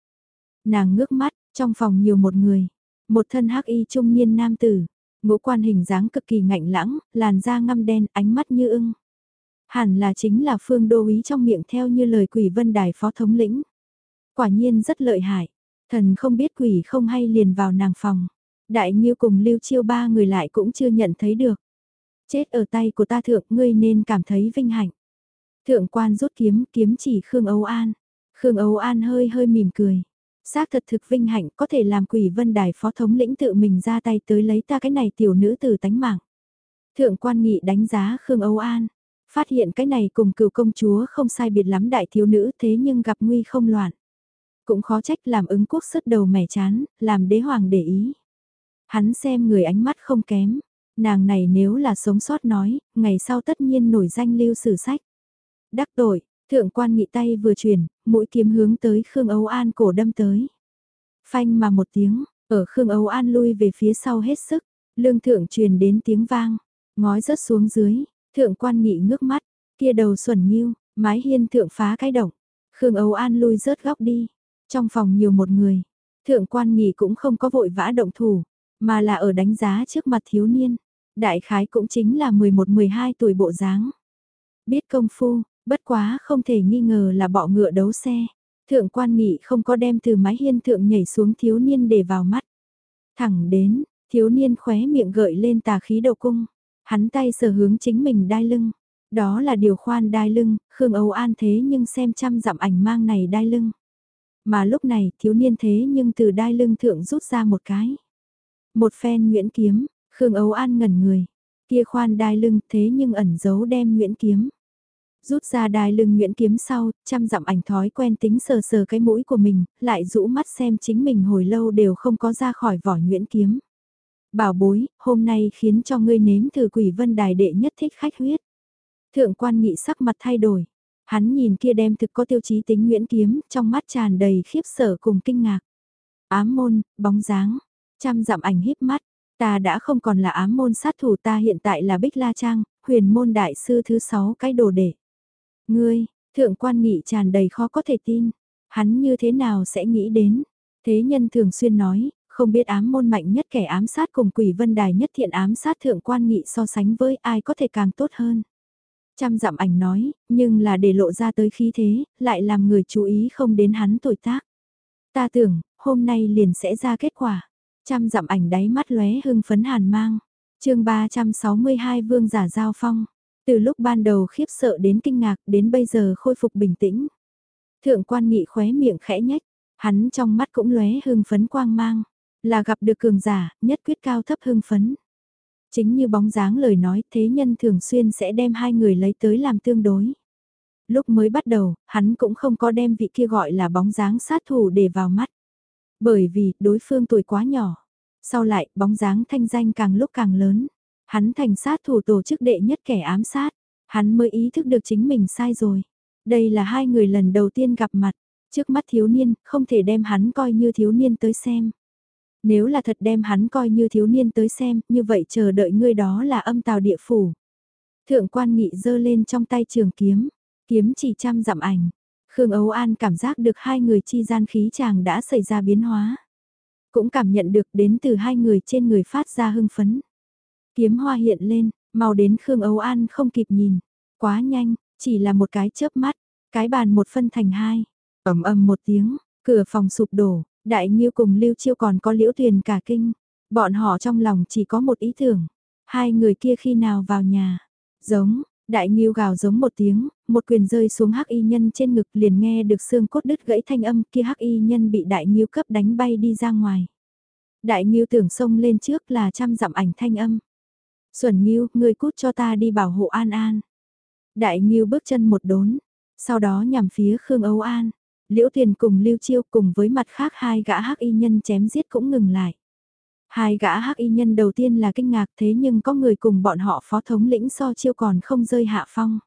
Nàng ngước mắt, trong phòng nhiều một người. Một thân hắc y trung niên nam tử. Ngũ quan hình dáng cực kỳ ngạnh lãng, làn da ngăm đen, ánh mắt như ưng. Hẳn là chính là phương đô ý trong miệng theo như lời quỷ vân đài phó thống lĩnh. Quả nhiên rất lợi hại. Thần không biết quỷ không hay liền vào nàng phòng. Đại Nhiêu cùng Lưu Chiêu ba người lại cũng chưa nhận thấy được. Chết ở tay của ta thượng ngươi nên cảm thấy vinh hạnh. Thượng quan rút kiếm, kiếm chỉ Khương Âu An. Khương Âu An hơi hơi mỉm cười. Xác thật thực vinh hạnh có thể làm quỷ vân đài phó thống lĩnh tự mình ra tay tới lấy ta cái này tiểu nữ từ tánh mạng. Thượng quan nghị đánh giá Khương Âu An. Phát hiện cái này cùng cựu công chúa không sai biệt lắm đại thiếu nữ thế nhưng gặp nguy không loạn. Cũng khó trách làm ứng quốc sứt đầu mẻ chán, làm đế hoàng để ý. Hắn xem người ánh mắt không kém, nàng này nếu là sống sót nói, ngày sau tất nhiên nổi danh lưu sử sách. Đắc tội, thượng quan nghị tay vừa chuyển, mũi kiếm hướng tới Khương Âu An cổ đâm tới. Phanh mà một tiếng, ở Khương Âu An lui về phía sau hết sức, lương thượng truyền đến tiếng vang, ngói rớt xuống dưới, thượng quan nghị ngước mắt, kia đầu xuẩn nhiêu, mái hiên thượng phá cái động, Khương Âu An lui rớt góc đi, trong phòng nhiều một người, thượng quan nghị cũng không có vội vã động thủ, mà là ở đánh giá trước mặt thiếu niên. Đại khái cũng chính là 11-12 tuổi bộ dáng. Biết công phu, bất quá không thể nghi ngờ là bọ ngựa đấu xe. Thượng quan nghị không có đem từ mái hiên thượng nhảy xuống thiếu niên để vào mắt. Thẳng đến, thiếu niên khóe miệng gợi lên tà khí đầu cung. Hắn tay sờ hướng chính mình đai lưng. Đó là điều khoan đai lưng, Khương Âu An thế nhưng xem trăm dặm ảnh mang này đai lưng. Mà lúc này thiếu niên thế nhưng từ đai lưng thượng rút ra một cái. Một phen Nguyễn Kiếm, Khương Ấu An ngẩn người, kia khoan đai lưng thế nhưng ẩn giấu đem Nguyễn Kiếm. Rút ra đai lưng Nguyễn Kiếm sau, chăm dặm ảnh thói quen tính sờ sờ cái mũi của mình, lại rũ mắt xem chính mình hồi lâu đều không có ra khỏi vỏ Nguyễn Kiếm. Bảo bối, hôm nay khiến cho ngươi nếm thử quỷ vân đài đệ nhất thích khách huyết. Thượng quan nghị sắc mặt thay đổi. Hắn nhìn kia đem thực có tiêu chí tính Nguyễn Kiếm, trong mắt tràn đầy khiếp sợ cùng kinh ngạc. Ám môn, bóng dáng, Trăm dặm ảnh híp mắt, ta đã không còn là ám môn sát thủ ta hiện tại là Bích La Trang, huyền môn đại sư thứ sáu cái đồ đệ. Ngươi, thượng quan nghị tràn đầy khó có thể tin, hắn như thế nào sẽ nghĩ đến. Thế nhân thường xuyên nói, không biết ám môn mạnh nhất kẻ ám sát cùng quỷ vân đài nhất thiện ám sát thượng quan nghị so sánh với ai có thể càng tốt hơn. Trăm dặm ảnh nói, nhưng là để lộ ra tới khí thế, lại làm người chú ý không đến hắn tuổi tác. Ta tưởng, hôm nay liền sẽ ra kết quả. Trăm dặm ảnh đáy mắt lóe hưng phấn hàn mang. chương 362 Vương giả giao phong. Từ lúc ban đầu khiếp sợ đến kinh ngạc đến bây giờ khôi phục bình tĩnh. Thượng quan nghị khóe miệng khẽ nhách, hắn trong mắt cũng lóe hưng phấn quang mang. Là gặp được cường giả, nhất quyết cao thấp hưng phấn. Chính như bóng dáng lời nói thế nhân thường xuyên sẽ đem hai người lấy tới làm tương đối. Lúc mới bắt đầu, hắn cũng không có đem vị kia gọi là bóng dáng sát thủ để vào mắt. Bởi vì, đối phương tuổi quá nhỏ. Sau lại, bóng dáng thanh danh càng lúc càng lớn. Hắn thành sát thủ tổ chức đệ nhất kẻ ám sát. Hắn mới ý thức được chính mình sai rồi. Đây là hai người lần đầu tiên gặp mặt. Trước mắt thiếu niên, không thể đem hắn coi như thiếu niên tới xem. Nếu là thật đem hắn coi như thiếu niên tới xem, như vậy chờ đợi ngươi đó là âm tào địa phủ. Thượng quan nghị dơ lên trong tay trường kiếm, kiếm chỉ trăm dặm ảnh, Khương Ấu An cảm giác được hai người chi gian khí chàng đã xảy ra biến hóa. cũng cảm nhận được đến từ hai người trên người phát ra hưng phấn. Kiếm hoa hiện lên, mau đến Khương Âu An không kịp nhìn, quá nhanh, chỉ là một cái chớp mắt, cái bàn một phân thành hai, ầm ầm một tiếng, cửa phòng sụp đổ, đại nghiêu cùng lưu chiêu còn có liễu tuyền cả kinh, bọn họ trong lòng chỉ có một ý tưởng, hai người kia khi nào vào nhà, giống, đại nghiêu gào giống một tiếng, một quyền rơi xuống hắc y nhân trên ngực liền nghe được xương cốt đứt gãy thanh âm kia hắc y nhân bị đại nghiêu cấp đánh bay đi ra ngoài. Đại nghiêu tưởng xông lên trước là trăm dặm ảnh thanh âm. Xuẩn nghiêu, ngươi cút cho ta đi bảo hộ an an. Đại nghiêu bước chân một đốn, sau đó nhằm phía Khương Âu An. Liễu Tiền cùng Lưu Chiêu cùng với mặt khác hai gã hắc y nhân chém giết cũng ngừng lại. Hai gã hắc y nhân đầu tiên là kinh ngạc thế nhưng có người cùng bọn họ phó thống lĩnh so chiêu còn không rơi hạ phong.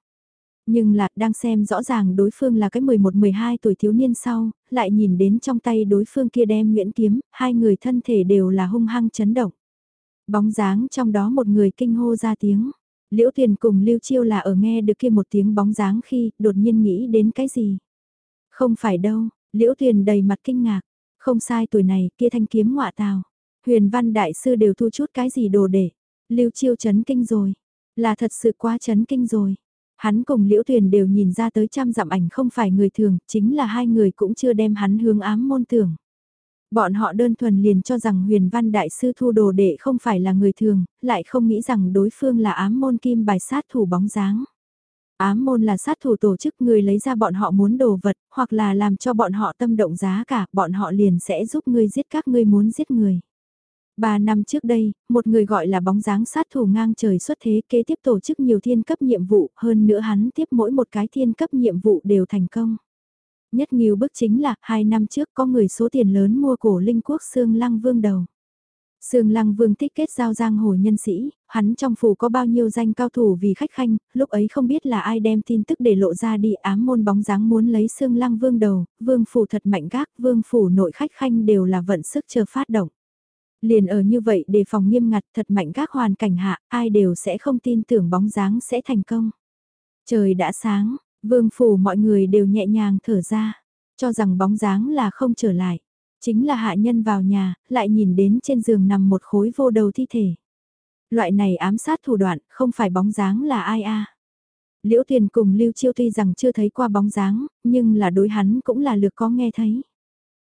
Nhưng là đang xem rõ ràng đối phương là cái 11-12 tuổi thiếu niên sau, lại nhìn đến trong tay đối phương kia đem nguyễn kiếm, hai người thân thể đều là hung hăng chấn động. Bóng dáng trong đó một người kinh hô ra tiếng. Liễu Tuyền cùng Lưu Chiêu là ở nghe được kia một tiếng bóng dáng khi đột nhiên nghĩ đến cái gì. Không phải đâu, Liễu Tuyền đầy mặt kinh ngạc. Không sai tuổi này kia thanh kiếm ngọa tào. Huyền văn đại sư đều thu chút cái gì đồ để. Lưu Chiêu chấn kinh rồi. Là thật sự quá chấn kinh rồi. Hắn cùng Liễu Tuyền đều nhìn ra tới trăm dặm ảnh không phải người thường, chính là hai người cũng chưa đem hắn hướng ám môn tưởng. Bọn họ đơn thuần liền cho rằng huyền văn đại sư thu đồ đệ không phải là người thường, lại không nghĩ rằng đối phương là ám môn kim bài sát thủ bóng dáng. Ám môn là sát thủ tổ chức người lấy ra bọn họ muốn đồ vật, hoặc là làm cho bọn họ tâm động giá cả, bọn họ liền sẽ giúp ngươi giết các ngươi muốn giết người. Ba năm trước đây, một người gọi là bóng dáng sát thủ ngang trời xuất thế kế tiếp tổ chức nhiều thiên cấp nhiệm vụ, hơn nữa hắn tiếp mỗi một cái thiên cấp nhiệm vụ đều thành công. Nhất nghiêu bức chính là, hai năm trước có người số tiền lớn mua cổ linh quốc xương lăng vương đầu. Sương Lăng Vương thích kết giao giang hồ nhân sĩ, hắn trong phủ có bao nhiêu danh cao thủ vì khách khanh, lúc ấy không biết là ai đem tin tức để lộ ra đi ám môn bóng dáng muốn lấy Sương Lăng Vương đầu, Vương phủ thật mạnh gác, Vương phủ nội khách khanh đều là vận sức chờ phát động. Liền ở như vậy đề phòng nghiêm ngặt thật mạnh gác hoàn cảnh hạ, ai đều sẽ không tin tưởng bóng dáng sẽ thành công. Trời đã sáng, Vương phủ mọi người đều nhẹ nhàng thở ra, cho rằng bóng dáng là không trở lại. Chính là hạ nhân vào nhà, lại nhìn đến trên giường nằm một khối vô đầu thi thể. Loại này ám sát thủ đoạn, không phải bóng dáng là ai a Liễu Tuyền cùng Lưu Chiêu tuy rằng chưa thấy qua bóng dáng, nhưng là đối hắn cũng là lược có nghe thấy.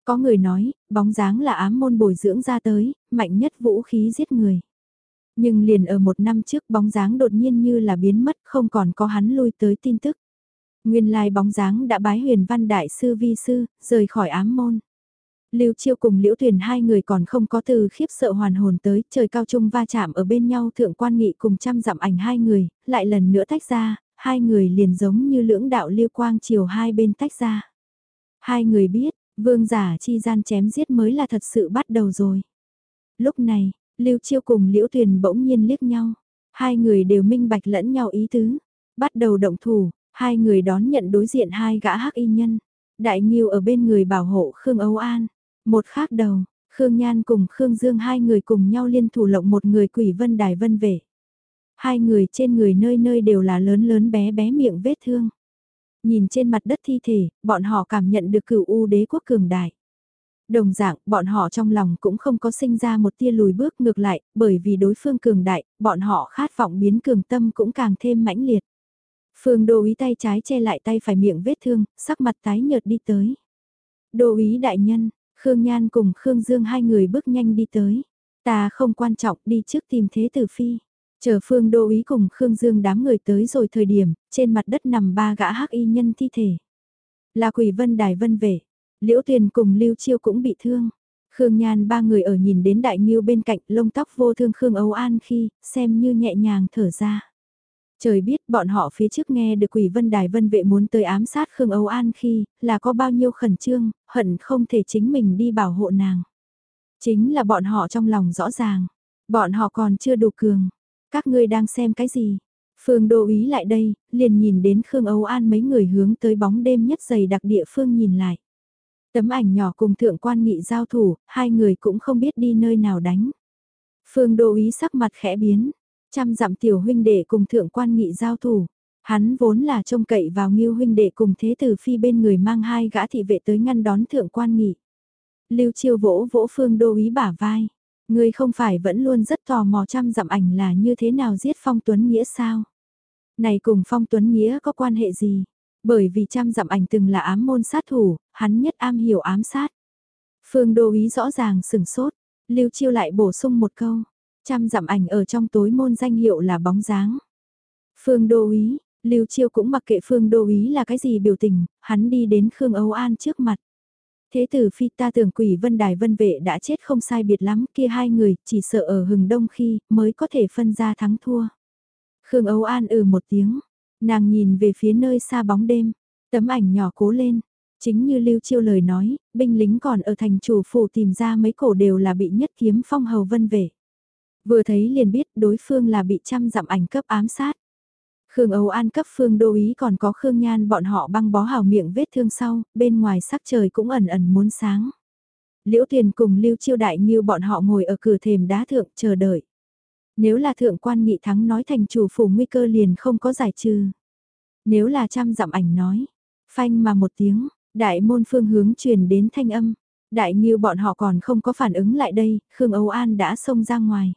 Có người nói, bóng dáng là ám môn bồi dưỡng ra tới, mạnh nhất vũ khí giết người. Nhưng liền ở một năm trước bóng dáng đột nhiên như là biến mất không còn có hắn lui tới tin tức. Nguyên lai bóng dáng đã bái huyền văn đại sư vi sư, rời khỏi ám môn. Lưu Chiêu cùng Liễu Tuyền hai người còn không có từ khiếp sợ hoàn hồn tới, trời cao trung va chạm ở bên nhau thượng quan nghị cùng trăm dặm ảnh hai người, lại lần nữa tách ra, hai người liền giống như lưỡng đạo lưu quang chiều hai bên tách ra. Hai người biết, vương giả chi gian chém giết mới là thật sự bắt đầu rồi. Lúc này, Lưu Chiêu cùng Liễu Tuyền bỗng nhiên liếc nhau, hai người đều minh bạch lẫn nhau ý tứ, bắt đầu động thủ, hai người đón nhận đối diện hai gã hắc y nhân. Đại Nghiêu ở bên người bảo hộ Khương Âu An. Một khác đầu, Khương Nhan cùng Khương Dương hai người cùng nhau liên thủ lộng một người quỷ vân đài vân về. Hai người trên người nơi nơi đều là lớn lớn bé bé miệng vết thương. Nhìn trên mặt đất thi thể, bọn họ cảm nhận được cửu u đế quốc cường đại. Đồng dạng, bọn họ trong lòng cũng không có sinh ra một tia lùi bước ngược lại, bởi vì đối phương cường đại, bọn họ khát vọng biến cường tâm cũng càng thêm mãnh liệt. Phương đô ý tay trái che lại tay phải miệng vết thương, sắc mặt tái nhợt đi tới. Đô ý đại nhân, Khương Nhan cùng Khương Dương hai người bước nhanh đi tới. Ta không quan trọng đi trước tìm thế tử phi. Chờ Phương Đô Ý cùng Khương Dương đám người tới rồi thời điểm, trên mặt đất nằm ba gã hắc y nhân thi thể. Là quỷ vân đài vân vệ, Liễu Tuyền cùng Lưu Chiêu cũng bị thương. Khương Nhan ba người ở nhìn đến đại nghiêu bên cạnh lông tóc vô thương Khương Âu An khi, xem như nhẹ nhàng thở ra. Trời biết bọn họ phía trước nghe được quỷ vân đài vân vệ muốn tới ám sát Khương Âu An khi, là có bao nhiêu khẩn trương, hận không thể chính mình đi bảo hộ nàng. Chính là bọn họ trong lòng rõ ràng, bọn họ còn chưa đủ cường. Các ngươi đang xem cái gì? Phương đô ý lại đây, liền nhìn đến Khương Âu An mấy người hướng tới bóng đêm nhất dày đặc địa phương nhìn lại. Tấm ảnh nhỏ cùng thượng quan nghị giao thủ, hai người cũng không biết đi nơi nào đánh. Phương đô ý sắc mặt khẽ biến, Trăm dặm tiểu huynh đệ cùng thượng quan nghị giao thủ. Hắn vốn là trông cậy vào ngưu huynh đệ cùng thế tử phi bên người mang hai gã thị vệ tới ngăn đón thượng quan nghị. Lưu Chiêu vỗ vỗ Phương Đô Ý bả vai. Ngươi không phải vẫn luôn rất tò mò trăm dặm ảnh là như thế nào giết Phong Tuấn Nghĩa sao? Này cùng Phong Tuấn Nghĩa có quan hệ gì? Bởi vì trăm dặm ảnh từng là ám môn sát thủ, hắn nhất am hiểu ám sát. Phương Đô Ý rõ ràng sừng sốt, Lưu Chiêu lại bổ sung một câu. Trăm dặm ảnh ở trong tối môn danh hiệu là bóng dáng. Phương Đô Ý, Lưu Chiêu cũng mặc kệ Phương Đô Ý là cái gì biểu tình, hắn đi đến Khương Âu An trước mặt. Thế tử phi ta tưởng quỷ vân đài vân vệ đã chết không sai biệt lắm kia hai người chỉ sợ ở hừng đông khi mới có thể phân ra thắng thua. Khương Âu An ừ một tiếng, nàng nhìn về phía nơi xa bóng đêm, tấm ảnh nhỏ cố lên. Chính như Lưu Chiêu lời nói, binh lính còn ở thành chủ phủ tìm ra mấy cổ đều là bị nhất kiếm phong hầu vân vệ. Vừa thấy liền biết đối phương là bị trăm dặm ảnh cấp ám sát. Khương Âu An cấp Phương Đô Ý còn có Khương Nhan bọn họ băng bó hào miệng vết thương sau, bên ngoài sắc trời cũng ẩn ẩn muốn sáng. Liễu Tiền cùng Lưu Chiêu Đại như bọn họ ngồi ở cửa thềm đá thượng chờ đợi. Nếu là thượng quan nghị thắng nói thành chủ phủ nguy cơ liền không có giải trừ. Nếu là trăm dặm ảnh nói, phanh mà một tiếng, đại môn phương hướng truyền đến thanh âm. Đại như bọn họ còn không có phản ứng lại đây, Khương Âu An đã xông ra ngoài.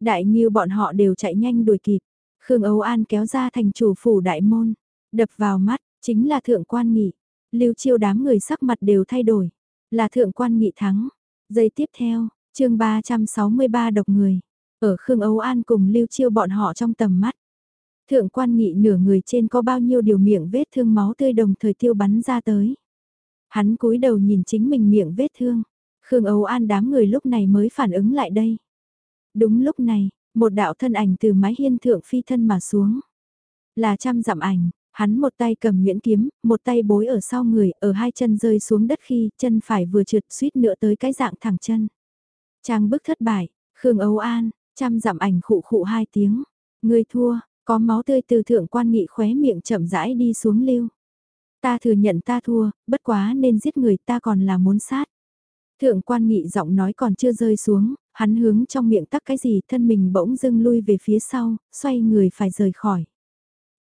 Đại Nghiêu bọn họ đều chạy nhanh đuổi kịp. Khương Âu An kéo ra thành chủ phủ đại môn, đập vào mắt, chính là thượng quan nghị. Lưu chiêu đám người sắc mặt đều thay đổi, là thượng quan nghị thắng. Giây tiếp theo, chương 363 độc người, ở Khương Âu An cùng Lưu chiêu bọn họ trong tầm mắt. Thượng quan nghị nửa người trên có bao nhiêu điều miệng vết thương máu tươi đồng thời tiêu bắn ra tới. Hắn cúi đầu nhìn chính mình miệng vết thương. Khương Âu An đám người lúc này mới phản ứng lại đây. Đúng lúc này, một đạo thân ảnh từ mái hiên thượng phi thân mà xuống. Là trăm dặm ảnh, hắn một tay cầm nguyễn kiếm, một tay bối ở sau người, ở hai chân rơi xuống đất khi chân phải vừa trượt suýt nữa tới cái dạng thẳng chân. Trang bức thất bại, Khương Âu An, trăm dặm ảnh khụ khụ hai tiếng. Người thua, có máu tươi từ thượng quan nghị khóe miệng chậm rãi đi xuống lưu. Ta thừa nhận ta thua, bất quá nên giết người ta còn là muốn sát. Thượng quan nghị giọng nói còn chưa rơi xuống, hắn hướng trong miệng tắc cái gì thân mình bỗng dưng lui về phía sau, xoay người phải rời khỏi.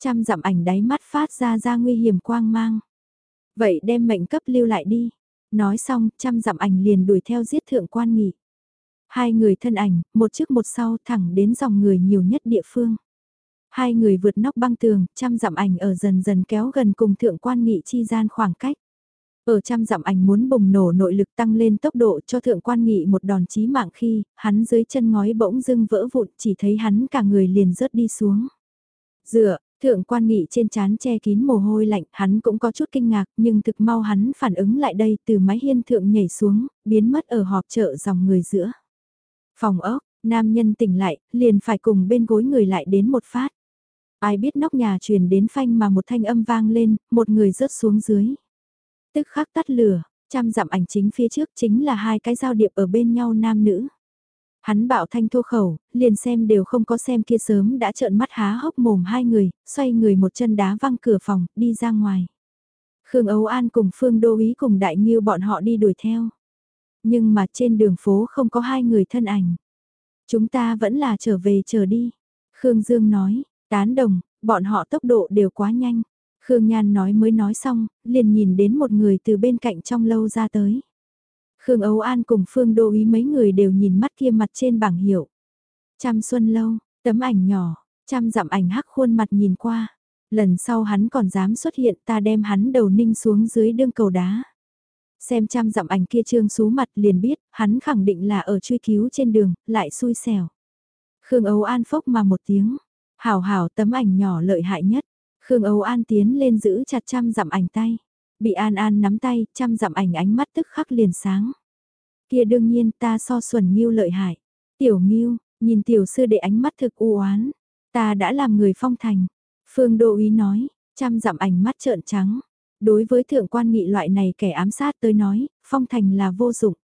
Trăm dặm ảnh đáy mắt phát ra ra nguy hiểm quang mang. Vậy đem mệnh cấp lưu lại đi. Nói xong, trăm dặm ảnh liền đuổi theo giết thượng quan nghị. Hai người thân ảnh, một trước một sau thẳng đến dòng người nhiều nhất địa phương. Hai người vượt nóc băng tường, trăm dặm ảnh ở dần dần kéo gần cùng thượng quan nghị chi gian khoảng cách. Ở trăm dặm ảnh muốn bùng nổ nội lực tăng lên tốc độ cho thượng quan nghị một đòn chí mạng khi, hắn dưới chân ngói bỗng dưng vỡ vụn chỉ thấy hắn cả người liền rớt đi xuống. Dựa, thượng quan nghị trên chán che kín mồ hôi lạnh, hắn cũng có chút kinh ngạc nhưng thực mau hắn phản ứng lại đây từ mái hiên thượng nhảy xuống, biến mất ở họp chợ dòng người giữa. Phòng ốc, nam nhân tỉnh lại, liền phải cùng bên gối người lại đến một phát. Ai biết nóc nhà truyền đến phanh mà một thanh âm vang lên, một người rớt xuống dưới. Tức khắc tắt lửa, trăm dặm ảnh chính phía trước chính là hai cái giao điệp ở bên nhau nam nữ. Hắn bạo thanh thô khẩu, liền xem đều không có xem kia sớm đã trợn mắt há hốc mồm hai người, xoay người một chân đá văng cửa phòng, đi ra ngoài. Khương Âu An cùng Phương Đô Ý cùng Đại Nhiêu bọn họ đi đuổi theo. Nhưng mà trên đường phố không có hai người thân ảnh. Chúng ta vẫn là trở về chờ đi. Khương Dương nói, tán đồng, bọn họ tốc độ đều quá nhanh. Khương Nhan nói mới nói xong, liền nhìn đến một người từ bên cạnh trong lâu ra tới. Khương Âu An cùng Phương Đô Ý mấy người đều nhìn mắt kia mặt trên bảng hiệu. Trăm xuân lâu, tấm ảnh nhỏ, trăm dặm ảnh hắc khuôn mặt nhìn qua. Lần sau hắn còn dám xuất hiện ta đem hắn đầu ninh xuống dưới đương cầu đá. Xem trăm dặm ảnh kia trương xú mặt liền biết, hắn khẳng định là ở truy cứu trên đường, lại xui xẻo. Khương Âu An phốc mà một tiếng, hảo hảo tấm ảnh nhỏ lợi hại nhất. Khương Âu An tiến lên giữ chặt trăm dặm ảnh tay. Bị An An nắm tay, trăm dặm ảnh ánh mắt tức khắc liền sáng. Kia đương nhiên ta so xuẩn nghiêu lợi hại. Tiểu nghiêu, nhìn tiểu sư đệ ánh mắt thực u oán Ta đã làm người phong thành. Phương Đô Ý nói, trăm dặm ảnh mắt trợn trắng. Đối với thượng quan nghị loại này kẻ ám sát tới nói, phong thành là vô dụng.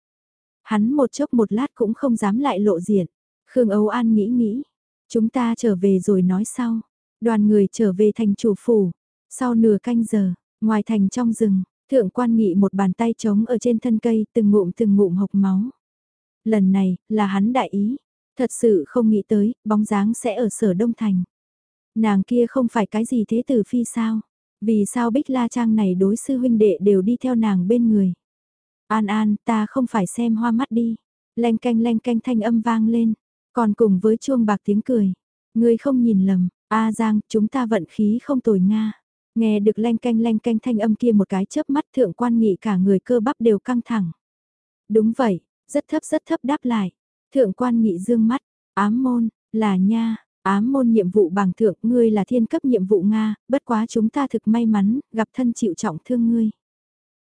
Hắn một chốc một lát cũng không dám lại lộ diện. Khương Âu An nghĩ nghĩ. Chúng ta trở về rồi nói sau. Đoàn người trở về thành chủ phủ. Sau nửa canh giờ, ngoài thành trong rừng, thượng quan nghị một bàn tay trống ở trên thân cây từng ngụm từng ngụm hộc máu. Lần này, là hắn đại ý. Thật sự không nghĩ tới, bóng dáng sẽ ở sở Đông Thành. Nàng kia không phải cái gì thế tử phi sao? Vì sao Bích La Trang này đối sư huynh đệ đều đi theo nàng bên người? An An, ta không phải xem hoa mắt đi. Leng canh leng canh thanh âm vang lên, còn cùng với chuông bạc tiếng cười. Ngươi không nhìn lầm, A Giang, chúng ta vận khí không tồi Nga. Nghe được len canh len canh thanh âm kia một cái chớp mắt thượng quan nghị cả người cơ bắp đều căng thẳng. Đúng vậy, rất thấp rất thấp đáp lại. Thượng quan nghị dương mắt, ám môn, là nha, ám môn nhiệm vụ bằng thượng, ngươi là thiên cấp nhiệm vụ Nga, bất quá chúng ta thực may mắn, gặp thân chịu trọng thương ngươi.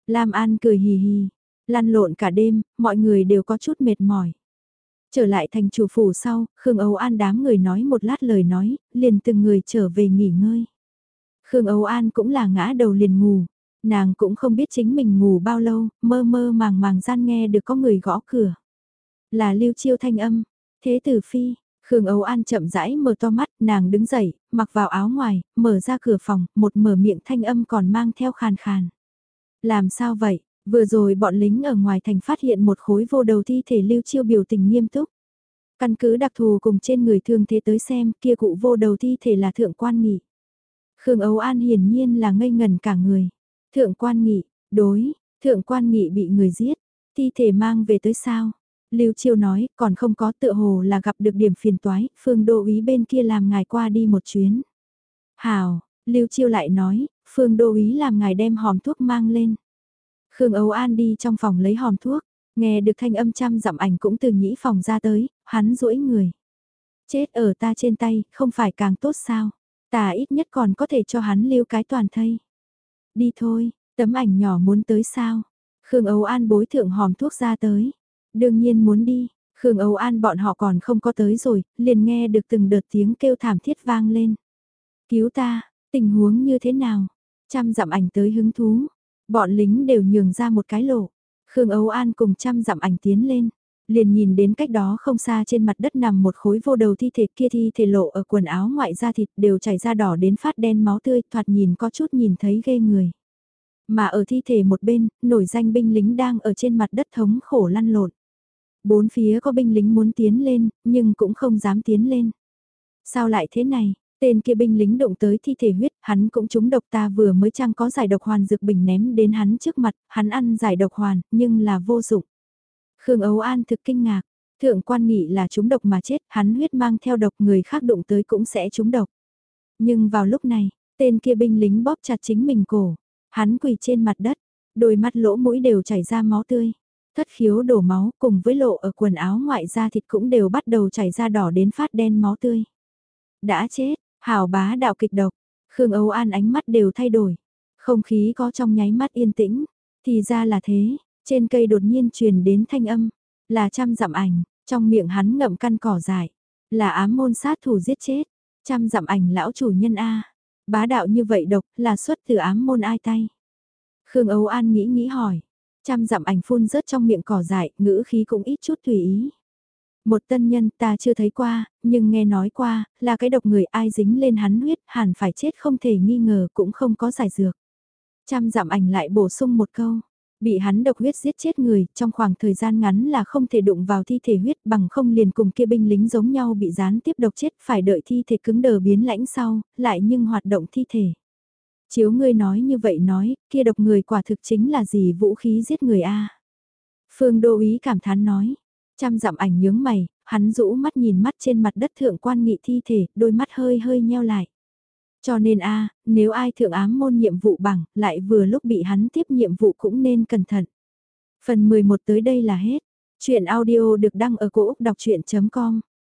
Lam An cười hì hì, lăn lộn cả đêm, mọi người đều có chút mệt mỏi. Trở lại thành chủ phủ sau, Khương Âu An đám người nói một lát lời nói, liền từng người trở về nghỉ ngơi. Khương Âu An cũng là ngã đầu liền ngủ, nàng cũng không biết chính mình ngủ bao lâu, mơ mơ màng màng gian nghe được có người gõ cửa. Là lưu chiêu thanh âm, thế tử phi, Khương Âu An chậm rãi mở to mắt, nàng đứng dậy, mặc vào áo ngoài, mở ra cửa phòng, một mở miệng thanh âm còn mang theo khàn khàn. Làm sao vậy? Vừa rồi bọn lính ở ngoài thành phát hiện một khối vô đầu thi thể lưu chiêu biểu tình nghiêm túc. Căn cứ đặc thù cùng trên người thương thế tới xem kia cụ vô đầu thi thể là thượng quan nghị. Khương Âu An hiển nhiên là ngây ngần cả người. Thượng quan nghị, đối, thượng quan nghị bị người giết, thi thể mang về tới sao? Lưu Chiêu nói, còn không có tựa hồ là gặp được điểm phiền toái, Phương Đô Úy bên kia làm ngài qua đi một chuyến. Hào, Lưu Chiêu lại nói, Phương Đô Úy làm ngài đem hòm thuốc mang lên. Khương Âu An đi trong phòng lấy hòm thuốc, nghe được thanh âm trăm dặm ảnh cũng từ nhĩ phòng ra tới, hắn duỗi người. Chết ở ta trên tay, không phải càng tốt sao? Ta ít nhất còn có thể cho hắn lưu cái toàn thây. Đi thôi, tấm ảnh nhỏ muốn tới sao? Khương Âu An bối thượng hòm thuốc ra tới. Đương nhiên muốn đi, Khương Âu An bọn họ còn không có tới rồi, liền nghe được từng đợt tiếng kêu thảm thiết vang lên. Cứu ta, tình huống như thế nào? Trăm dặm ảnh tới hứng thú, bọn lính đều nhường ra một cái lộ. Khương Âu An cùng trăm dặm ảnh tiến lên, liền nhìn đến cách đó không xa trên mặt đất nằm một khối vô đầu thi thể kia thi thể lộ ở quần áo ngoại da thịt đều chảy ra đỏ đến phát đen máu tươi thoạt nhìn có chút nhìn thấy ghê người. Mà ở thi thể một bên, nổi danh binh lính đang ở trên mặt đất thống khổ lăn lộn. Bốn phía có binh lính muốn tiến lên, nhưng cũng không dám tiến lên. Sao lại thế này? Tên kia binh lính động tới thi thể huyết, hắn cũng trúng độc ta vừa mới trang có giải độc hoàn dược bình ném đến hắn trước mặt, hắn ăn giải độc hoàn, nhưng là vô dụng. Khương Ấu An thực kinh ngạc, thượng quan nghị là trúng độc mà chết, hắn huyết mang theo độc người khác đụng tới cũng sẽ trúng độc. Nhưng vào lúc này, tên kia binh lính bóp chặt chính mình cổ, hắn quỳ trên mặt đất, đôi mắt lỗ mũi đều chảy ra máu tươi. Thất khiếu đổ máu cùng với lộ ở quần áo ngoại da thịt cũng đều bắt đầu chảy ra đỏ đến phát đen máu tươi. Đã chết, hảo bá đạo kịch độc, Khương Âu An ánh mắt đều thay đổi. Không khí có trong nháy mắt yên tĩnh, thì ra là thế, trên cây đột nhiên truyền đến thanh âm, là trăm dặm ảnh, trong miệng hắn ngậm căn cỏ dại, là ám môn sát thủ giết chết, trăm dặm ảnh lão chủ nhân A. Bá đạo như vậy độc là xuất từ ám môn ai tay. Khương Âu An nghĩ nghĩ hỏi, Trăm dặm ảnh phun rớt trong miệng cỏ dại, ngữ khí cũng ít chút tùy ý. Một tân nhân ta chưa thấy qua, nhưng nghe nói qua, là cái độc người ai dính lên hắn huyết, hẳn phải chết không thể nghi ngờ cũng không có giải dược. Trăm dặm ảnh lại bổ sung một câu, bị hắn độc huyết giết chết người, trong khoảng thời gian ngắn là không thể đụng vào thi thể huyết bằng không liền cùng kia binh lính giống nhau bị gián tiếp độc chết phải đợi thi thể cứng đờ biến lãnh sau, lại nhưng hoạt động thi thể. Chiếu ngươi nói như vậy nói, kia độc người quả thực chính là gì vũ khí giết người a Phương Đô Ý cảm thán nói. Trăm dặm ảnh nhướng mày, hắn rũ mắt nhìn mắt trên mặt đất thượng quan nghị thi thể, đôi mắt hơi hơi nheo lại. Cho nên a nếu ai thượng ám môn nhiệm vụ bằng, lại vừa lúc bị hắn tiếp nhiệm vụ cũng nên cẩn thận. Phần 11 tới đây là hết. Chuyện audio được đăng ở cổ Úc đọc chuyện.com